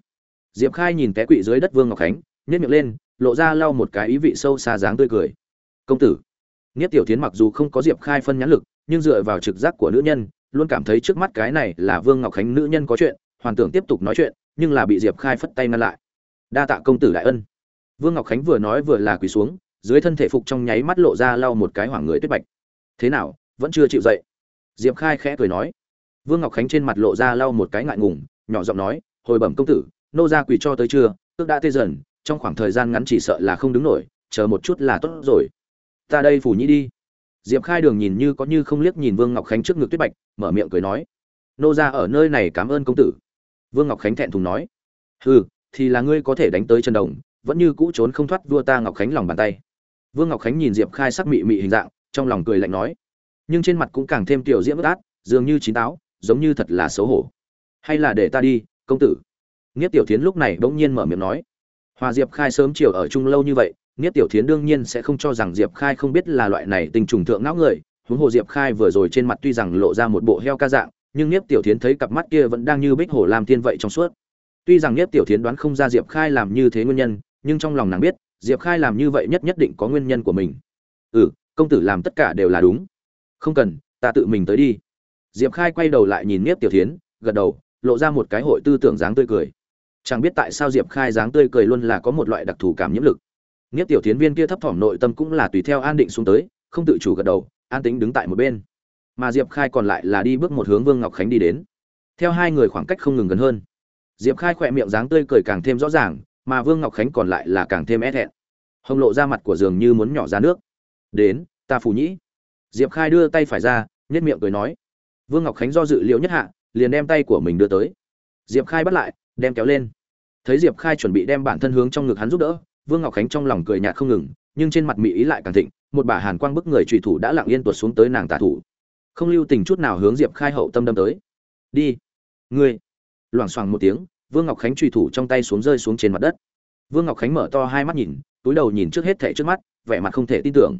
Diệp khai nhìn té quỵ dưới đất vương ngọc khánh nhét miệng lên lộ ra lau một cái ý vị sâu xa dáng tươi cười công tử Niết Tiểu tiến mặc dù không có Diệp Khai phân nhãn lực, nhưng dựa vào trực giác của nữ nhân, luôn cảm thấy trước mắt cái này là Vương Ngọc Khánh nữ nhân có chuyện, hoàn tưởng tiếp tục nói chuyện, nhưng là bị Diệp Khai phất tay ngăn lại. Đa tạ công tử đại ân. Vương Ngọc Khánh vừa nói vừa là quỳ xuống, dưới thân thể phục trong nháy mắt lộ ra lau một cái hoảng người tuyết bạch. Thế nào, vẫn chưa chịu dậy? Diệp Khai khẽ cười nói. Vương Ngọc Khánh trên mặt lộ ra lau một cái ngại ngùng, nhỏ giọng nói, "Hồi bẩm công tử, nô gia quỳ cho tới chưa, tước đã tê dần, trong khoảng thời gian ngắn chỉ sợ là không đứng nổi, chờ một chút là tốt rồi." ta đây phủ nhĩ đi. Diệp khai đường nhìn như có như không liếc nhìn vương ngọc khánh trước ngực tuyết bạch mở miệng cười nói nô ra ở nơi này cảm ơn công tử. Vương ngọc khánh thẹn thùng nói hừ thì là ngươi có thể đánh tới chân đồng vẫn như cũ trốn không thoát vua ta ngọc khánh lòng bàn tay. Vương ngọc khánh nhìn diệp khai sắc mị mị hình dạng trong lòng cười lạnh nói nhưng trên mặt cũng càng thêm tiểu diễm bất át dường như chín táo giống như thật là xấu hổ. Hay là để ta đi công tử. Nghĩa tiểu tiến lúc này bỗng nhiên mở miệng nói hòa diệp khai sớm chiều ở chung lâu như vậy Niết Tiểu Thiến đương nhiên sẽ không cho rằng Diệp Khai không biết là loại này tình trùng thượng não người, huống hồ Diệp Khai vừa rồi trên mặt tuy rằng lộ ra một bộ heo ca dạng, nhưng Niết Tiểu Thiến thấy cặp mắt kia vẫn đang như bích hổ làm thiên vậy trong suốt. Tuy rằng Niết Tiểu Thiến đoán không ra Diệp Khai làm như thế nguyên nhân, nhưng trong lòng nàng biết, Diệp Khai làm như vậy nhất nhất định có nguyên nhân của mình. "Ừ, công tử làm tất cả đều là đúng. Không cần, ta tự mình tới đi." Diệp Khai quay đầu lại nhìn Niết Tiểu Thiến, gật đầu, lộ ra một cái hội tư tưởng dáng tươi cười. Chẳng biết tại sao Diệp Khai dáng tươi cười luôn là có một loại đặc thù cảm nhiễm lực. Nghiếp tiểu tiến viên kia thấp thỏm nội tâm cũng là tùy theo an định xuống tới, không tự chủ gật đầu, an tính đứng tại một bên. Mà Diệp Khai còn lại là đi bước một hướng Vương Ngọc Khánh đi đến. Theo hai người khoảng cách không ngừng gần hơn. Diệp Khai khỏe miệng dáng tươi cười càng thêm rõ ràng, mà Vương Ngọc Khánh còn lại là càng thêm é thẹn. Hồng lộ ra mặt của giường như muốn nhỏ ra nước. "Đến, ta phủ nhĩ." Diệp Khai đưa tay phải ra, nhất miệng cười nói. Vương Ngọc Khánh do dự liệu nhất hạ, liền đem tay của mình đưa tới. diệp khai bắt lại đem kéo lên thấy diệp khai chuẩn bị đem bản thân hướng trong ngực hắn giúp đỡ, vương ngọc khánh trong lòng cười nhạt không ngừng, nhưng trên mặt mỹ ý lại càng thịnh, một bà hàn quang bức người trùy thủ đã lặng yên tuột xuống tới nàng tả thủ. Không lưu tình chút nào hướng diệp khai hậu tâm đâm tới. Đi, ngươi. Loảng xoảng một tiếng, vương ngọc khánh trùy thủ trong tay xuống rơi xuống trên mặt đất. Vương ngọc khánh mở to hai mắt nhìn, túi đầu nhìn trước hết thẻ trước mắt, vẻ mặt không thể tin tưởng.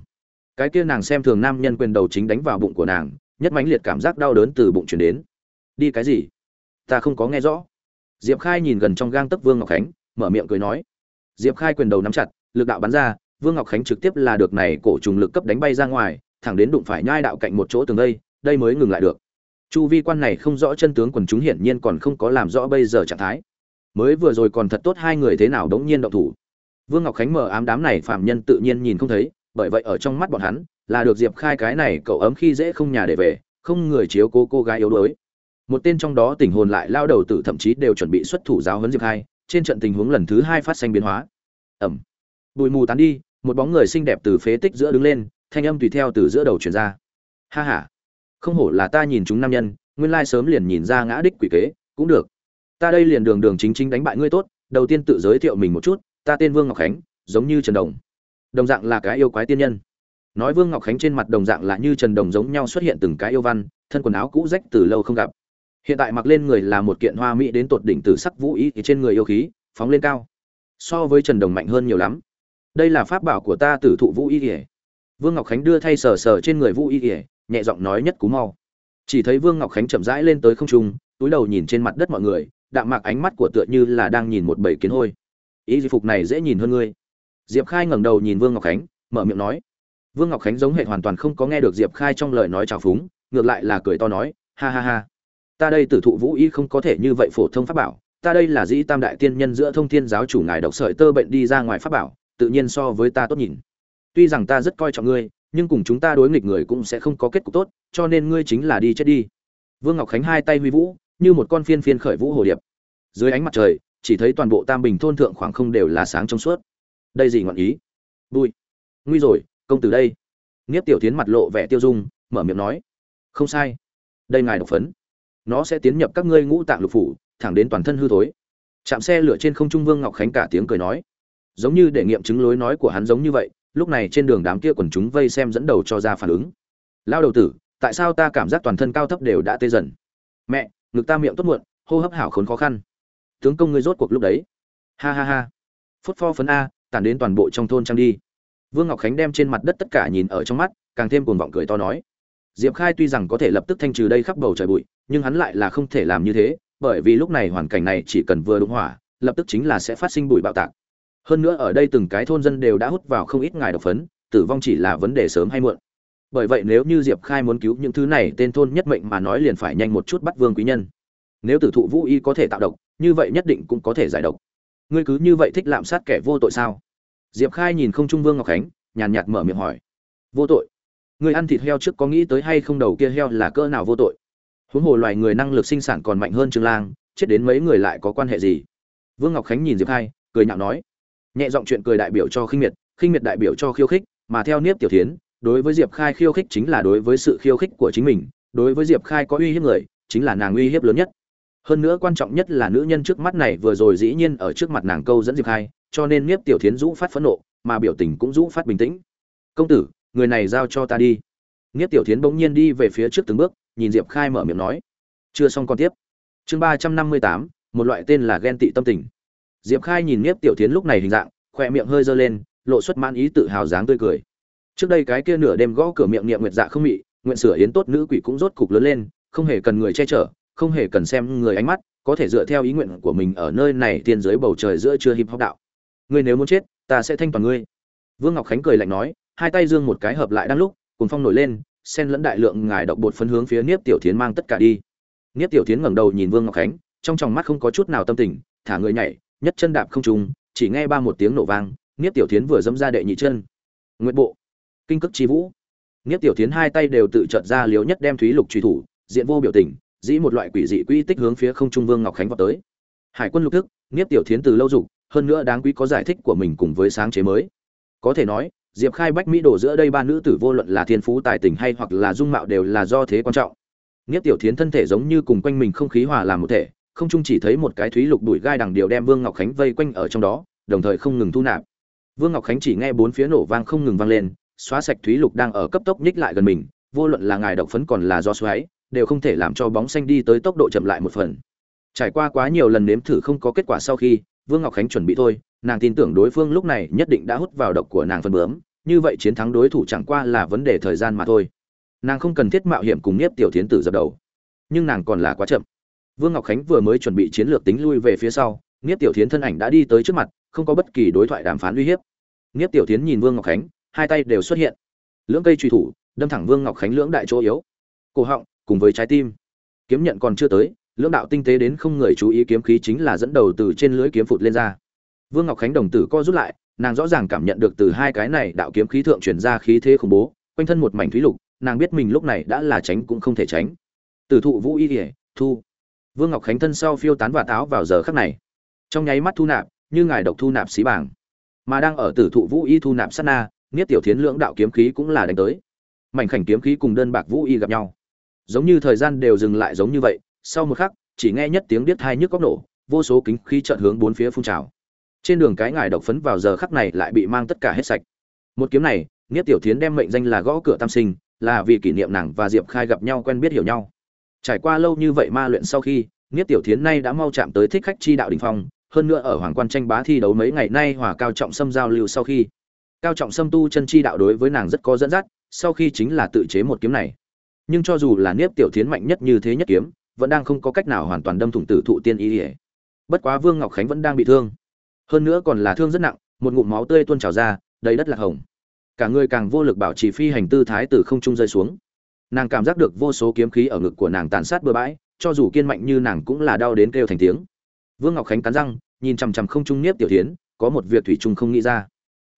Cái kia nàng xem thường nam nhân quyền đầu chính đánh vào bụng của nàng, nhất mãnh liệt cảm giác đau đớn từ bụng chuyển đến. Đi cái gì? Ta không có nghe rõ diệp khai nhìn gần trong gang tấc vương ngọc khánh, mở miệng cười nói. Diệp khai quyền đầu nắm chặt, lực đạo bắn ra, vương ngọc khánh trực tiếp là được này cổ trùng lực cấp đánh bay ra ngoài, thẳng đến đụng phải nhai đạo cạnh một chỗ tường đây đây mới ngừng lại được. Chu vi quan này không rõ chân tướng quần chúng hiển nhiên còn không có làm rõ bây giờ trạng thái. Mới vừa rồi còn thật tốt hai người thế nào đống nhiên động thủ. Vương ngọc khánh mở ám đám này phạm nhân tự nhiên nhìn không thấy, bởi vậy ở trong mắt bọn hắn, là được diệp khai cái này cậu ấm khi dễ không nhà để về, không người chiếu cố cô gái yếu đuối một tên trong đó tình hồn lại lao đầu tử thậm chí đều chuẩn bị xuất thủ giáo huấn diệp khai, trên trận tình huống lần thứ hai phát sinh biến hóa. Ẩm. Bụi mù tán đi, một bóng người xinh đẹp từ phế tích giữa đứng lên, thanh âm tùy theo từ giữa đầu truyền ra. Ha ha. Không hổ là ta nhìn chúng nam nhân, nguyên lai sớm liền nhìn ra ngã đích quỷ kế, cũng được. Ta đây liền đường đường chính chính đánh bại ngươi tốt, đầu tiên tự giới thiệu mình một chút, ta tên vương ngọc khánh, giống như trần đồng. Đồng dạng là cái yêu quái tiên nhân. Nói vương ngọc khánh trên mặt đồng dạng là như trần đồng giống nhau xuất hiện từng cái yêu văn, thân quần áo cũ rách từ lâu không gặp hiện tại mặc lên người là một kiện hoa mỹ đến tột đỉnh từ sắc vũ ý thì trên người yêu khí phóng lên cao. So với trần đồng mạnh hơn nhiều lắm. Đây là pháp bảo của ta tử thụ vũ y ỉa vương ngọc khánh đưa thay sờ sờ trên người vũ y ỉa nhẹ giọng nói nhất cú mau. Chỉ thấy vương ngọc khánh chậm rãi lên tới không trung, túi đầu nhìn trên mặt đất mọi người, đạm mạc ánh mắt của tựa như là đang nhìn một bầy kiến hôi. Ý di phục này dễ nhìn hơn ngươi. Diệp khai ngẩng đầu nhìn vương ngọc khánh, mở miệng nói. Vương ngọc khánh giống hệ hoàn toàn không có nghe được diệp khai trong lời nói trào phúng, ngược lại là cười to nói, ha ha ha ta đây tử thụ vũ y không có thể như vậy phổ thông pháp bảo. Ta đây là dĩ tam đại tiên nhân giữa thông thiên giáo chủ ngài độc sợi tơ bệnh đi ra ngoài pháp bảo, tự nhiên so với ta tốt nhìn. Tuy rằng ta rất coi trọng ngươi, nhưng cùng chúng ta đối nghịch người cũng sẽ không có kết cục tốt, cho nên ngươi chính là đi chết đi. Vương ngọc khánh hai tay huy vũ, như một con phiên phiên khởi vũ hồ điệp. Dưới ánh mặt trời, chỉ thấy toàn bộ tam bình thôn thượng khoảng không đều là sáng trong suốt. Đây gì ngọn ý? Vui nguy rồi, công tử đây. Nghiếp tiểu tiến mặt lộ vẻ tiêu dung, mở miệng nói. Không sai. Đây ngài độc phấn nó sẽ tiến nhập các ngươi ngũ tạng lục phủ, thẳng đến toàn thân hư thối. Chạm xe lửa trên không trung vương ngọc khánh cả tiếng cười nói. Giống như để nghiệm chứng lối nói của hắn giống như vậy, lúc này trên đường đám kia quần chúng vây xem dẫn đầu cho ra phản ứng. Lao đầu tử, tại sao ta cảm giác toàn thân cao thấp đều đã tê dần? Mẹ, ngực ta miệng tốt muộn, hô hấp hảo khốn khó khăn. Tướng công ngươi rốt cuộc lúc đấy. Ha ha ha. Phút pho phấn a tàn đến toàn bộ trong thôn trang đi. Vương ngọc khánh đem trên mặt đất tất cả nhìn ở trong mắt, càng thêm cuồng vọng cười to nói diệp khai tuy rằng có thể lập tức thanh trừ đây khắp bầu trời bụi, nhưng hắn lại là không thể làm như thế, bởi vì lúc này hoàn cảnh này chỉ cần vừa đúng hỏa, lập tức chính là sẽ phát sinh bụi bạo tạc. Hơn nữa ở đây từng cái thôn dân đều đã hút vào không ít ngài độc phấn, tử vong chỉ là vấn đề sớm hay muộn. Bởi vậy nếu như diệp khai muốn cứu những thứ này, tên thôn nhất mệnh mà nói liền phải nhanh một chút bắt vương quý nhân. Nếu tử thụ vũ y có thể tạo độc, như vậy nhất định cũng có thể giải độc. Ngươi cứ như vậy thích lạm sát kẻ vô tội sao? Diệp khai nhìn không trung vương ngọc khánh, nhàn nhạt mở miệng hỏi. Vô tội? Người ăn thịt heo trước có nghĩ tới hay không đầu kia heo là cỡ nào vô tội? Huống hồ loài người năng lực sinh sản còn mạnh hơn trương lang, chết đến mấy người lại có quan hệ gì? Vương ngọc khánh nhìn diệp khai, cười nhạo nói, nhẹ giọng chuyện cười đại biểu cho khinh miệt khinh miệt đại biểu cho khiêu khích, mà theo niếp tiểu thiến, đối với diệp khai khiêu khích chính là đối với sự khiêu khích của chính mình, đối với diệp khai có uy hiếp người, chính là nàng uy hiếp lớn nhất. Hơn nữa quan trọng nhất là nữ nhân trước mắt này vừa rồi dĩ nhiên ở trước mặt nàng câu dẫn diệp khai, cho nên niếp tiểu thiến rũ phát phẫn nộ, mà biểu tình cũng rũ phát bình tĩnh. Công tử người này giao cho ta đi. Niếp tiểu thiến bỗng nhiên đi về phía trước từng bước, nhìn diệp khai mở miệng nói. Chưa xong còn tiếp. Chương ba trăm năm mươi tám, một loại tên là ghen tị tâm tình. Diệp khai nhìn niếp tiểu thiến lúc này hình dạng khoe miệng hơi dơ lên, lộ xuất mãn ý tự hào dáng tươi cười. Trước đây cái kia nửa đêm gõ cửa miệng niệm nguyệt dạ không mị, nguyện sửa yến tốt nữ quỷ cũng rốt cục lớn lên, không hề cần người che chở, không hề cần xem người ánh mắt, có thể dựa theo ý nguyện của mình ở nơi này tiên giới bầu trời giữa chưa hip hop đạo. Ngươi nếu muốn chết, ta sẽ thanh toàn ngươi. Vương ngọc khánh cười lạnh nói hai tay dương một cái hợp lại đang lúc cùng phong nổi lên sen lẫn đại lượng ngài độc bột phấn hướng phía niếp tiểu thiến mang tất cả đi. Niếp tiểu thiến ngẩng đầu nhìn vương ngọc khánh, trong tròng mắt không có chút nào tâm tình, thả người nhảy, nhất chân đạp không trung, chỉ nghe ba một tiếng nổ vang, niếp tiểu thiến vừa dẫm ra đệ nhị chân. Nguyện bộ, kinh cức chi vũ. Niếp tiểu thiến hai tay đều tự trợt ra liếu nhất đem thúy lục truy thủ, diện vô biểu tình, dĩ một loại quỷ dị quy tích hướng phía không trung vương ngọc khánh vào tới. Hải quân lục thức, niếp tiểu thiến từ lâu dục, hơn nữa đáng quý có giải thích của mình cùng với sáng chế mới. Có thể nói diệp khai bách mỹ đổ giữa đây ba nữ tử vô luận là thiên phú, tài tình hay hoặc là dung mạo đều là do thế quan trọng. Nghiếp tiểu thiến thân thể giống như cùng quanh mình không khí hòa làm một thể, không chung chỉ thấy một cái thúy lục đuổi gai đằng điều đem vương ngọc khánh vây quanh ở trong đó, đồng thời không ngừng thu nạp. Vương ngọc khánh chỉ nghe bốn phía nổ vang không ngừng vang lên, xóa sạch thúy lục đang ở cấp tốc nhích lại gần mình, vô luận là ngài độc phấn còn là do xoáy, đều không thể làm cho bóng xanh đi tới tốc độ chậm lại một phần. Trải qua quá nhiều lần nếm thử không có kết quả sau khi, vương ngọc khánh chuẩn bị thôi, nàng tin tưởng đối phương lúc này nhất định đã hút vào độc của nàng phân bướm như vậy chiến thắng đối thủ chẳng qua là vấn đề thời gian mà thôi. Nàng không cần thiết mạo hiểm cùng nhiếp tiểu thiến tử dập đầu. Nhưng nàng còn là quá chậm. Vương ngọc khánh vừa mới chuẩn bị chiến lược tính lui về phía sau nhiếp tiểu thiến thân ảnh đã đi tới trước mặt, không có bất kỳ đối thoại đàm phán uy hiếp. Nhiếp tiểu thiến nhìn vương ngọc khánh, hai tay đều xuất hiện. Lưỡng cây truy thủ, đâm thẳng vương ngọc khánh lưỡng đại chỗ yếu. Cổ họng, cùng với trái tim. Kiếm nhận còn chưa tới, lưỡng đạo tinh tế đến không người chú ý kiếm khí chính là dẫn đầu từ trên lưới kiếm phụt lên ra. Vương ngọc khánh đồng tử co rút lại nàng rõ ràng cảm nhận được từ hai cái này đạo kiếm khí thượng chuyển ra khí thế khủng bố, quanh thân một mảnh thúy lục, nàng biết mình lúc này đã là tránh cũng không thể tránh. Tử thụ vũ y ỉa thu. Vương ngọc khánh thân sau phiêu tán và táo vào giờ khắc này. Trong nháy mắt thu nạp, như ngài độc thu nạp xí bảng. Mà đang ở tử thụ vũ y thu nạp sát na, niết tiểu thiến lưỡng đạo kiếm khí cũng là đánh tới. Mảnh khảnh kiếm khí cùng đơn bạc vũ y gặp nhau. Giống như thời gian đều dừng lại giống như vậy, sau một khắc, chỉ nghe nhất tiếng biết hai nhức góc nổ, vô số kính khí trợn hướng bốn phía phun trào trên đường cái ngài độc phấn vào giờ khắc này lại bị mang tất cả hết sạch. Một kiếm này niết tiểu thiến đem mệnh danh là gõ cửa tam sinh, là vì kỷ niệm nàng và diệp khai gặp nhau quen biết hiểu nhau. Trải qua lâu như vậy ma luyện sau khi niết tiểu thiến nay đã mau chạm tới thích khách chi đạo đình phong, hơn nữa ở hoàng quan tranh bá thi đấu mấy ngày nay hòa cao trọng sâm giao lưu sau khi. Cao trọng sâm tu chân chi đạo đối với nàng rất có dẫn dắt, sau khi chính là tự chế một kiếm này. Nhưng cho dù là niếp tiểu thiến mạnh nhất như thế nhất kiếm, vẫn đang không có cách nào hoàn toàn đâm thủng tử thụ tiên ý ỉa bất quá vương ngọc khánh vẫn đang bị thương hơn nữa còn là thương rất nặng, một ngụm máu tươi tuôn trào ra, đầy đất lạc hồng. Cả người càng vô lực bảo trì phi hành tư thái từ không trung rơi xuống. Nàng cảm giác được vô số kiếm khí ở ngực của nàng tàn sát bừa bãi, cho dù kiên mạnh như nàng cũng là đau đến kêu thành tiếng. Vương ngọc khánh cắn răng, nhìn chằm chằm không trung niếp tiểu thiến, có một việc thủy trung không nghĩ ra.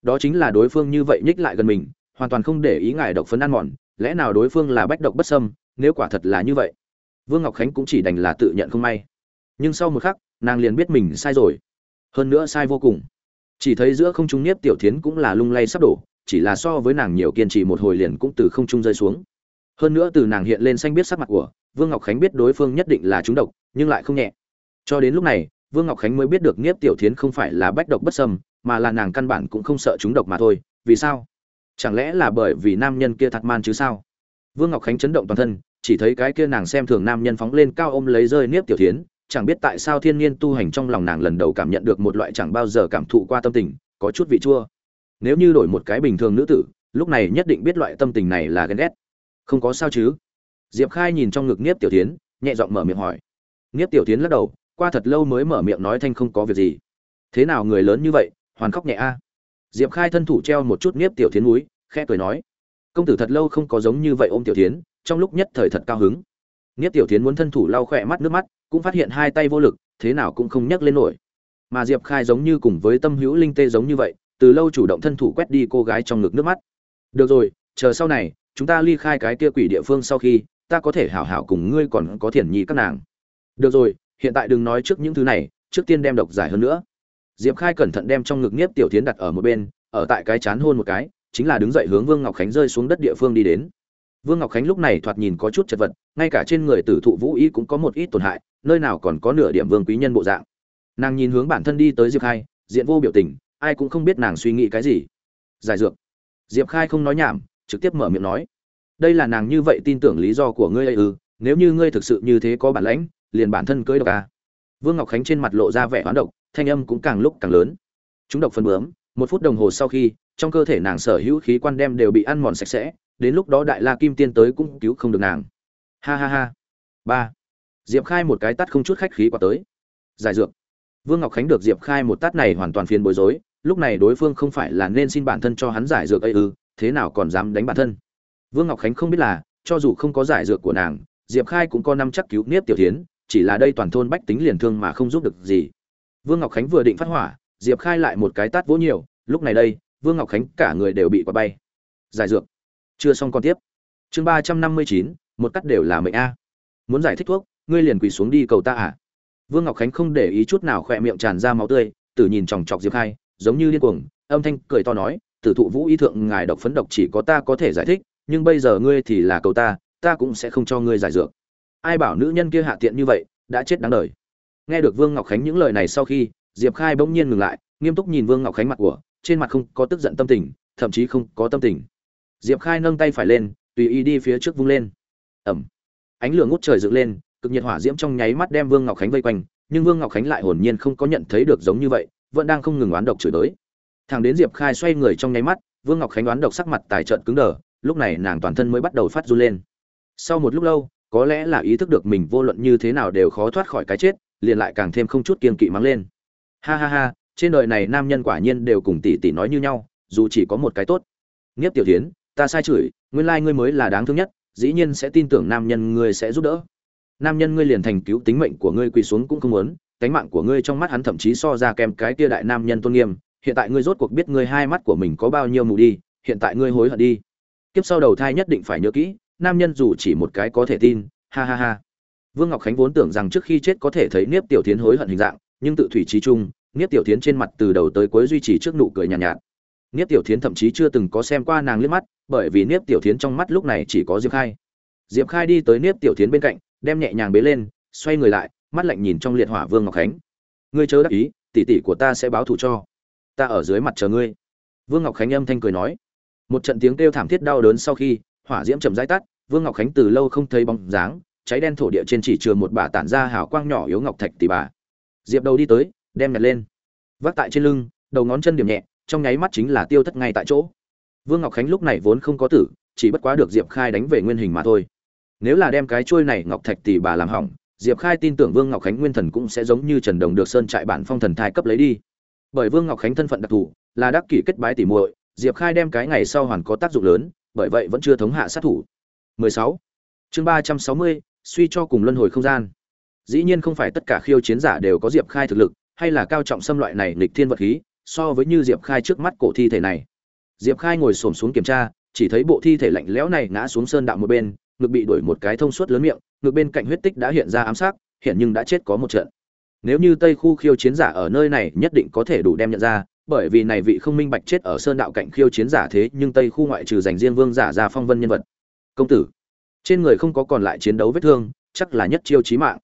Đó chính là đối phương như vậy nhích lại gần mình, hoàn toàn không để ý ngài độc phấn ăn mòn, lẽ nào đối phương là bách độc bất sâm nếu quả thật là như vậy? Vương ngọc khánh cũng chỉ đành là tự nhận không may. Nhưng sau một khắc, nàng liền biết mình sai rồi hơn nữa sai vô cùng. Chỉ thấy giữa không trung nhiếp tiểu thiến cũng là lung lay sắp đổ, chỉ là so với nàng nhiều kiên trì một hồi liền cũng từ không trung rơi xuống. Hơn nữa từ nàng hiện lên xanh biết sắc mặt của, vương ngọc khánh biết đối phương nhất định là trúng độc, nhưng lại không nhẹ. Cho đến lúc này, vương ngọc khánh mới biết được nhiếp tiểu thiến không phải là bách độc bất sâm mà là nàng căn bản cũng không sợ trúng độc mà thôi. Vì sao? Chẳng lẽ là bởi vì nam nhân kia thật man chứ sao? Vương ngọc khánh chấn động toàn thân, chỉ thấy cái kia nàng xem thường nam nhân phóng lên cao ôm lấy rơi niếp tiểu thiến chẳng biết tại sao thiên nhiên tu hành trong lòng nàng lần đầu cảm nhận được một loại chẳng bao giờ cảm thụ qua tâm tình, có chút vị chua. Nếu như đổi một cái bình thường nữ tử, lúc này nhất định biết loại tâm tình này là ghen ghét. Không có sao chứ? Diệp khai nhìn trong ngực nhiếp tiểu tiến nhẹ giọng mở miệng hỏi. Nhiếp tiểu tiến lắc đầu, qua thật lâu mới mở miệng nói thanh không có việc gì. Thế nào người lớn như vậy, hoàn khóc nhẹ a? Diệp khai thân thủ treo một chút nhiếp tiểu tiến núi, khẽ cười nói. Công tử thật lâu không có giống như vậy ôm tiểu tiến trong lúc nhất thời thật cao hứng. Nhiếp tiểu tiến muốn thân thủ lau khỏe mắt nước mắt cũng phát hiện hai tay vô lực, thế nào cũng không nhấc lên nổi. Mà diệp khai giống như cùng với tâm hữu linh tê giống như vậy, từ lâu chủ động thân thủ quét đi cô gái trong ngực nước mắt. Được rồi, chờ sau này, chúng ta ly khai cái kia quỷ địa phương sau khi, ta có thể hảo hảo cùng ngươi còn có thiền nhi các nàng. Được rồi, hiện tại đừng nói trước những thứ này, trước tiên đem độc giải hơn nữa. Diệp khai cẩn thận đem trong ngực nhiếp tiểu tiến đặt ở một bên, ở tại cái chán hôn một cái, chính là đứng dậy hướng vương ngọc khánh rơi xuống đất địa phương đi đến vương ngọc khánh lúc này thoạt nhìn có chút chật vật, ngay cả trên người tử thụ vũ y cũng có một ít tổn hại, nơi nào còn có nửa điểm vương quý nhân bộ dạng. Nàng nhìn hướng bản thân đi tới diệp khai, diện vô biểu tình, ai cũng không biết nàng suy nghĩ cái gì. Giải dược. Diệp khai không nói nhảm, trực tiếp mở miệng nói. Đây là nàng như vậy tin tưởng lý do của ngươi ấy ư, nếu như ngươi thực sự như thế có bản lãnh, liền bản thân cưới độc à. vương ngọc khánh trên mặt lộ ra vẻ hoán độc, thanh âm cũng càng lúc càng lớn. Chúng độc phân bướm, một phút đồng hồ sau khi, trong cơ thể nàng sở hữu khí quan đem đều bị ăn mòn sạch sẽ đến lúc đó đại la kim tiên tới cũng cứu không được nàng. Ha ha ha. Ba. Diệp khai một cái tắt không chút khách khí qua tới. Giải dược. Vương ngọc khánh được diệp khai một tát này hoàn toàn phiền bối rối, lúc này đối phương không phải là nên xin bản thân cho hắn giải dược ấy ư, thế nào còn dám đánh bản thân? Vương ngọc khánh không biết là, cho dù không có giải dược của nàng, diệp khai cũng có năm chắc cứu niếp tiểu tiến chỉ là đây toàn thôn bách tính liền thương mà không giúp được gì. Vương ngọc khánh vừa định phát hỏa, diệp khai lại một cái tát vỗ nhiều, lúc này đây, vương ngọc khánh cả người đều bị quả bay. Giải dược chưa xong còn tiếp. Chương ba trăm năm mươi chín, một cắt đều là mệnh a. Muốn giải thích thuốc, ngươi liền quỳ xuống đi cầu ta à? Vương ngọc khánh không để ý chút nào khỏe miệng tràn ra máu tươi, tử nhìn chòng chọc diệp khai, giống như điên cuồng, âm thanh cười to nói, tử thụ vũ ý thượng, ngài độc phấn độc chỉ có ta có thể giải thích, nhưng bây giờ ngươi thì là cầu ta ta cũng sẽ không cho ngươi giải dược. Ai bảo nữ nhân kia hạ tiện như vậy, đã chết đáng đời. Nghe được vương ngọc khánh những lời này sau khi, diệp khai bỗng nhiên ngừng lại, nghiêm túc nhìn vương ngọc khánh mặt của, trên mặt không có tức giận tâm tình, thậm chí không có tâm tình diệp khai nâng tay phải lên, tùy ý đi phía trước vung lên. Ẩm. Ánh lửa ngút trời dựng lên, cực nhiệt hỏa diễm trong nháy mắt đem vương ngọc khánh vây quanh, nhưng vương ngọc khánh lại hồn nhiên không có nhận thấy được giống như vậy, vẫn đang không ngừng oán độc chửi tới thằng đến diệp khai xoay người trong nháy mắt, vương ngọc khánh oán độc sắc mặt tài trợn cứng đờ, lúc này nàng toàn thân mới bắt đầu phát run lên. Sau một lúc lâu, có lẽ là ý thức được mình vô luận như thế nào đều khó thoát khỏi cái chết, liền lại càng thêm không chút kiên kỵ mắng lên. Ha ha ha, trên đời này nam nhân quả nhiên đều cùng tỷ tỷ nói như nhau, dù chỉ có một cái tốt. Nghiếp tiểu tiến ta sai chửi nguyên lai ngươi mới là đáng thương nhất dĩ nhiên sẽ tin tưởng nam nhân ngươi sẽ giúp đỡ. Nam nhân ngươi liền thành cứu tính mệnh của ngươi quỳ xuống cũng không muốn cánh mạng của ngươi trong mắt hắn thậm chí so ra kèm cái kia đại nam nhân tôn nghiêm hiện tại ngươi rốt cuộc biết ngươi hai mắt của mình có bao nhiêu mù đi hiện tại ngươi hối hận đi. Kiếp sau đầu thai nhất định phải nhớ kỹ nam nhân dù chỉ một cái có thể tin ha ha ha. Vương ngọc khánh vốn tưởng rằng trước khi chết có thể thấy niếp tiểu tiến hối hận hình dạng nhưng tự thủy trí trung niếp tiểu tiến trên mặt từ đầu tới cuối duy trì trước nụ cười nhàn nhạt, nhạt niếp tiểu Thiến thậm chí chưa từng có xem qua nàng liếc mắt, bởi vì niếp tiểu Thiến trong mắt lúc này chỉ có diệp khai. Diệp khai đi tới niếp tiểu Thiến bên cạnh, đem nhẹ nhàng bế lên, xoay người lại, mắt lạnh nhìn trong liệt hỏa vương ngọc khánh. Ngươi chớ đắc ý, tỷ tỷ của ta sẽ báo thù cho. Ta ở dưới mặt chờ ngươi. Vương ngọc khánh âm thanh cười nói. Một trận tiếng kêu thảm thiết đau đớn sau khi, hỏa diễm chậm rãi tắt, vương ngọc khánh từ lâu không thấy bóng dáng, cháy đen thổ địa trên chỉ chừa một bà tản ra hào quang nhỏ yếu ngọc thạch tỷ bà. Diệp đầu đi tới, đem nhặt lên. Vác tại trên lưng, đầu ngón chân điểm nhẹ trong nháy mắt chính là tiêu thất ngay tại chỗ. Vương ngọc khánh lúc này vốn không có tử chỉ bất quá được diệp khai đánh về nguyên hình mà thôi. Nếu là đem cái chuôi này ngọc thạch tỷ bà làm hỏng diệp khai tin tưởng vương ngọc khánh nguyên thần cũng sẽ giống như trần đồng được sơn trại bản phong thần thai cấp lấy đi. Bởi vương ngọc khánh thân phận đặc thù là đắc kỷ kết bái tỉ muội diệp khai đem cái ngày sau hoàn có tác dụng lớn bởi vậy vẫn chưa thống hạ sát thủ. 16. chương 360, suy cho cùng luân hồi không gian. Dĩ nhiên không phải tất cả khiêu chiến giả đều có diệp khai thực lực hay là cao trọng xâm loại này nghịch thiên vật khí so với như diệp khai trước mắt cổ thi thể này. Diệp khai ngồi xổm xuống kiểm tra, chỉ thấy bộ thi thể lạnh lẽo này ngã xuống sơn đạo một bên, ngực bị đuổi một cái thông suốt lớn miệng, ngực bên cạnh huyết tích đã hiện ra ám sát hiện nhưng đã chết có một trận. Nếu như tây khu khiêu chiến giả ở nơi này nhất định có thể đủ đem nhận ra, bởi vì này vị không minh bạch chết ở sơn đạo cạnh khiêu chiến giả thế nhưng tây khu ngoại trừ dành riêng vương giả ra phong vân nhân vật. Công tử, trên người không có còn lại chiến đấu vết thương, chắc là nhất chiêu chí mạng.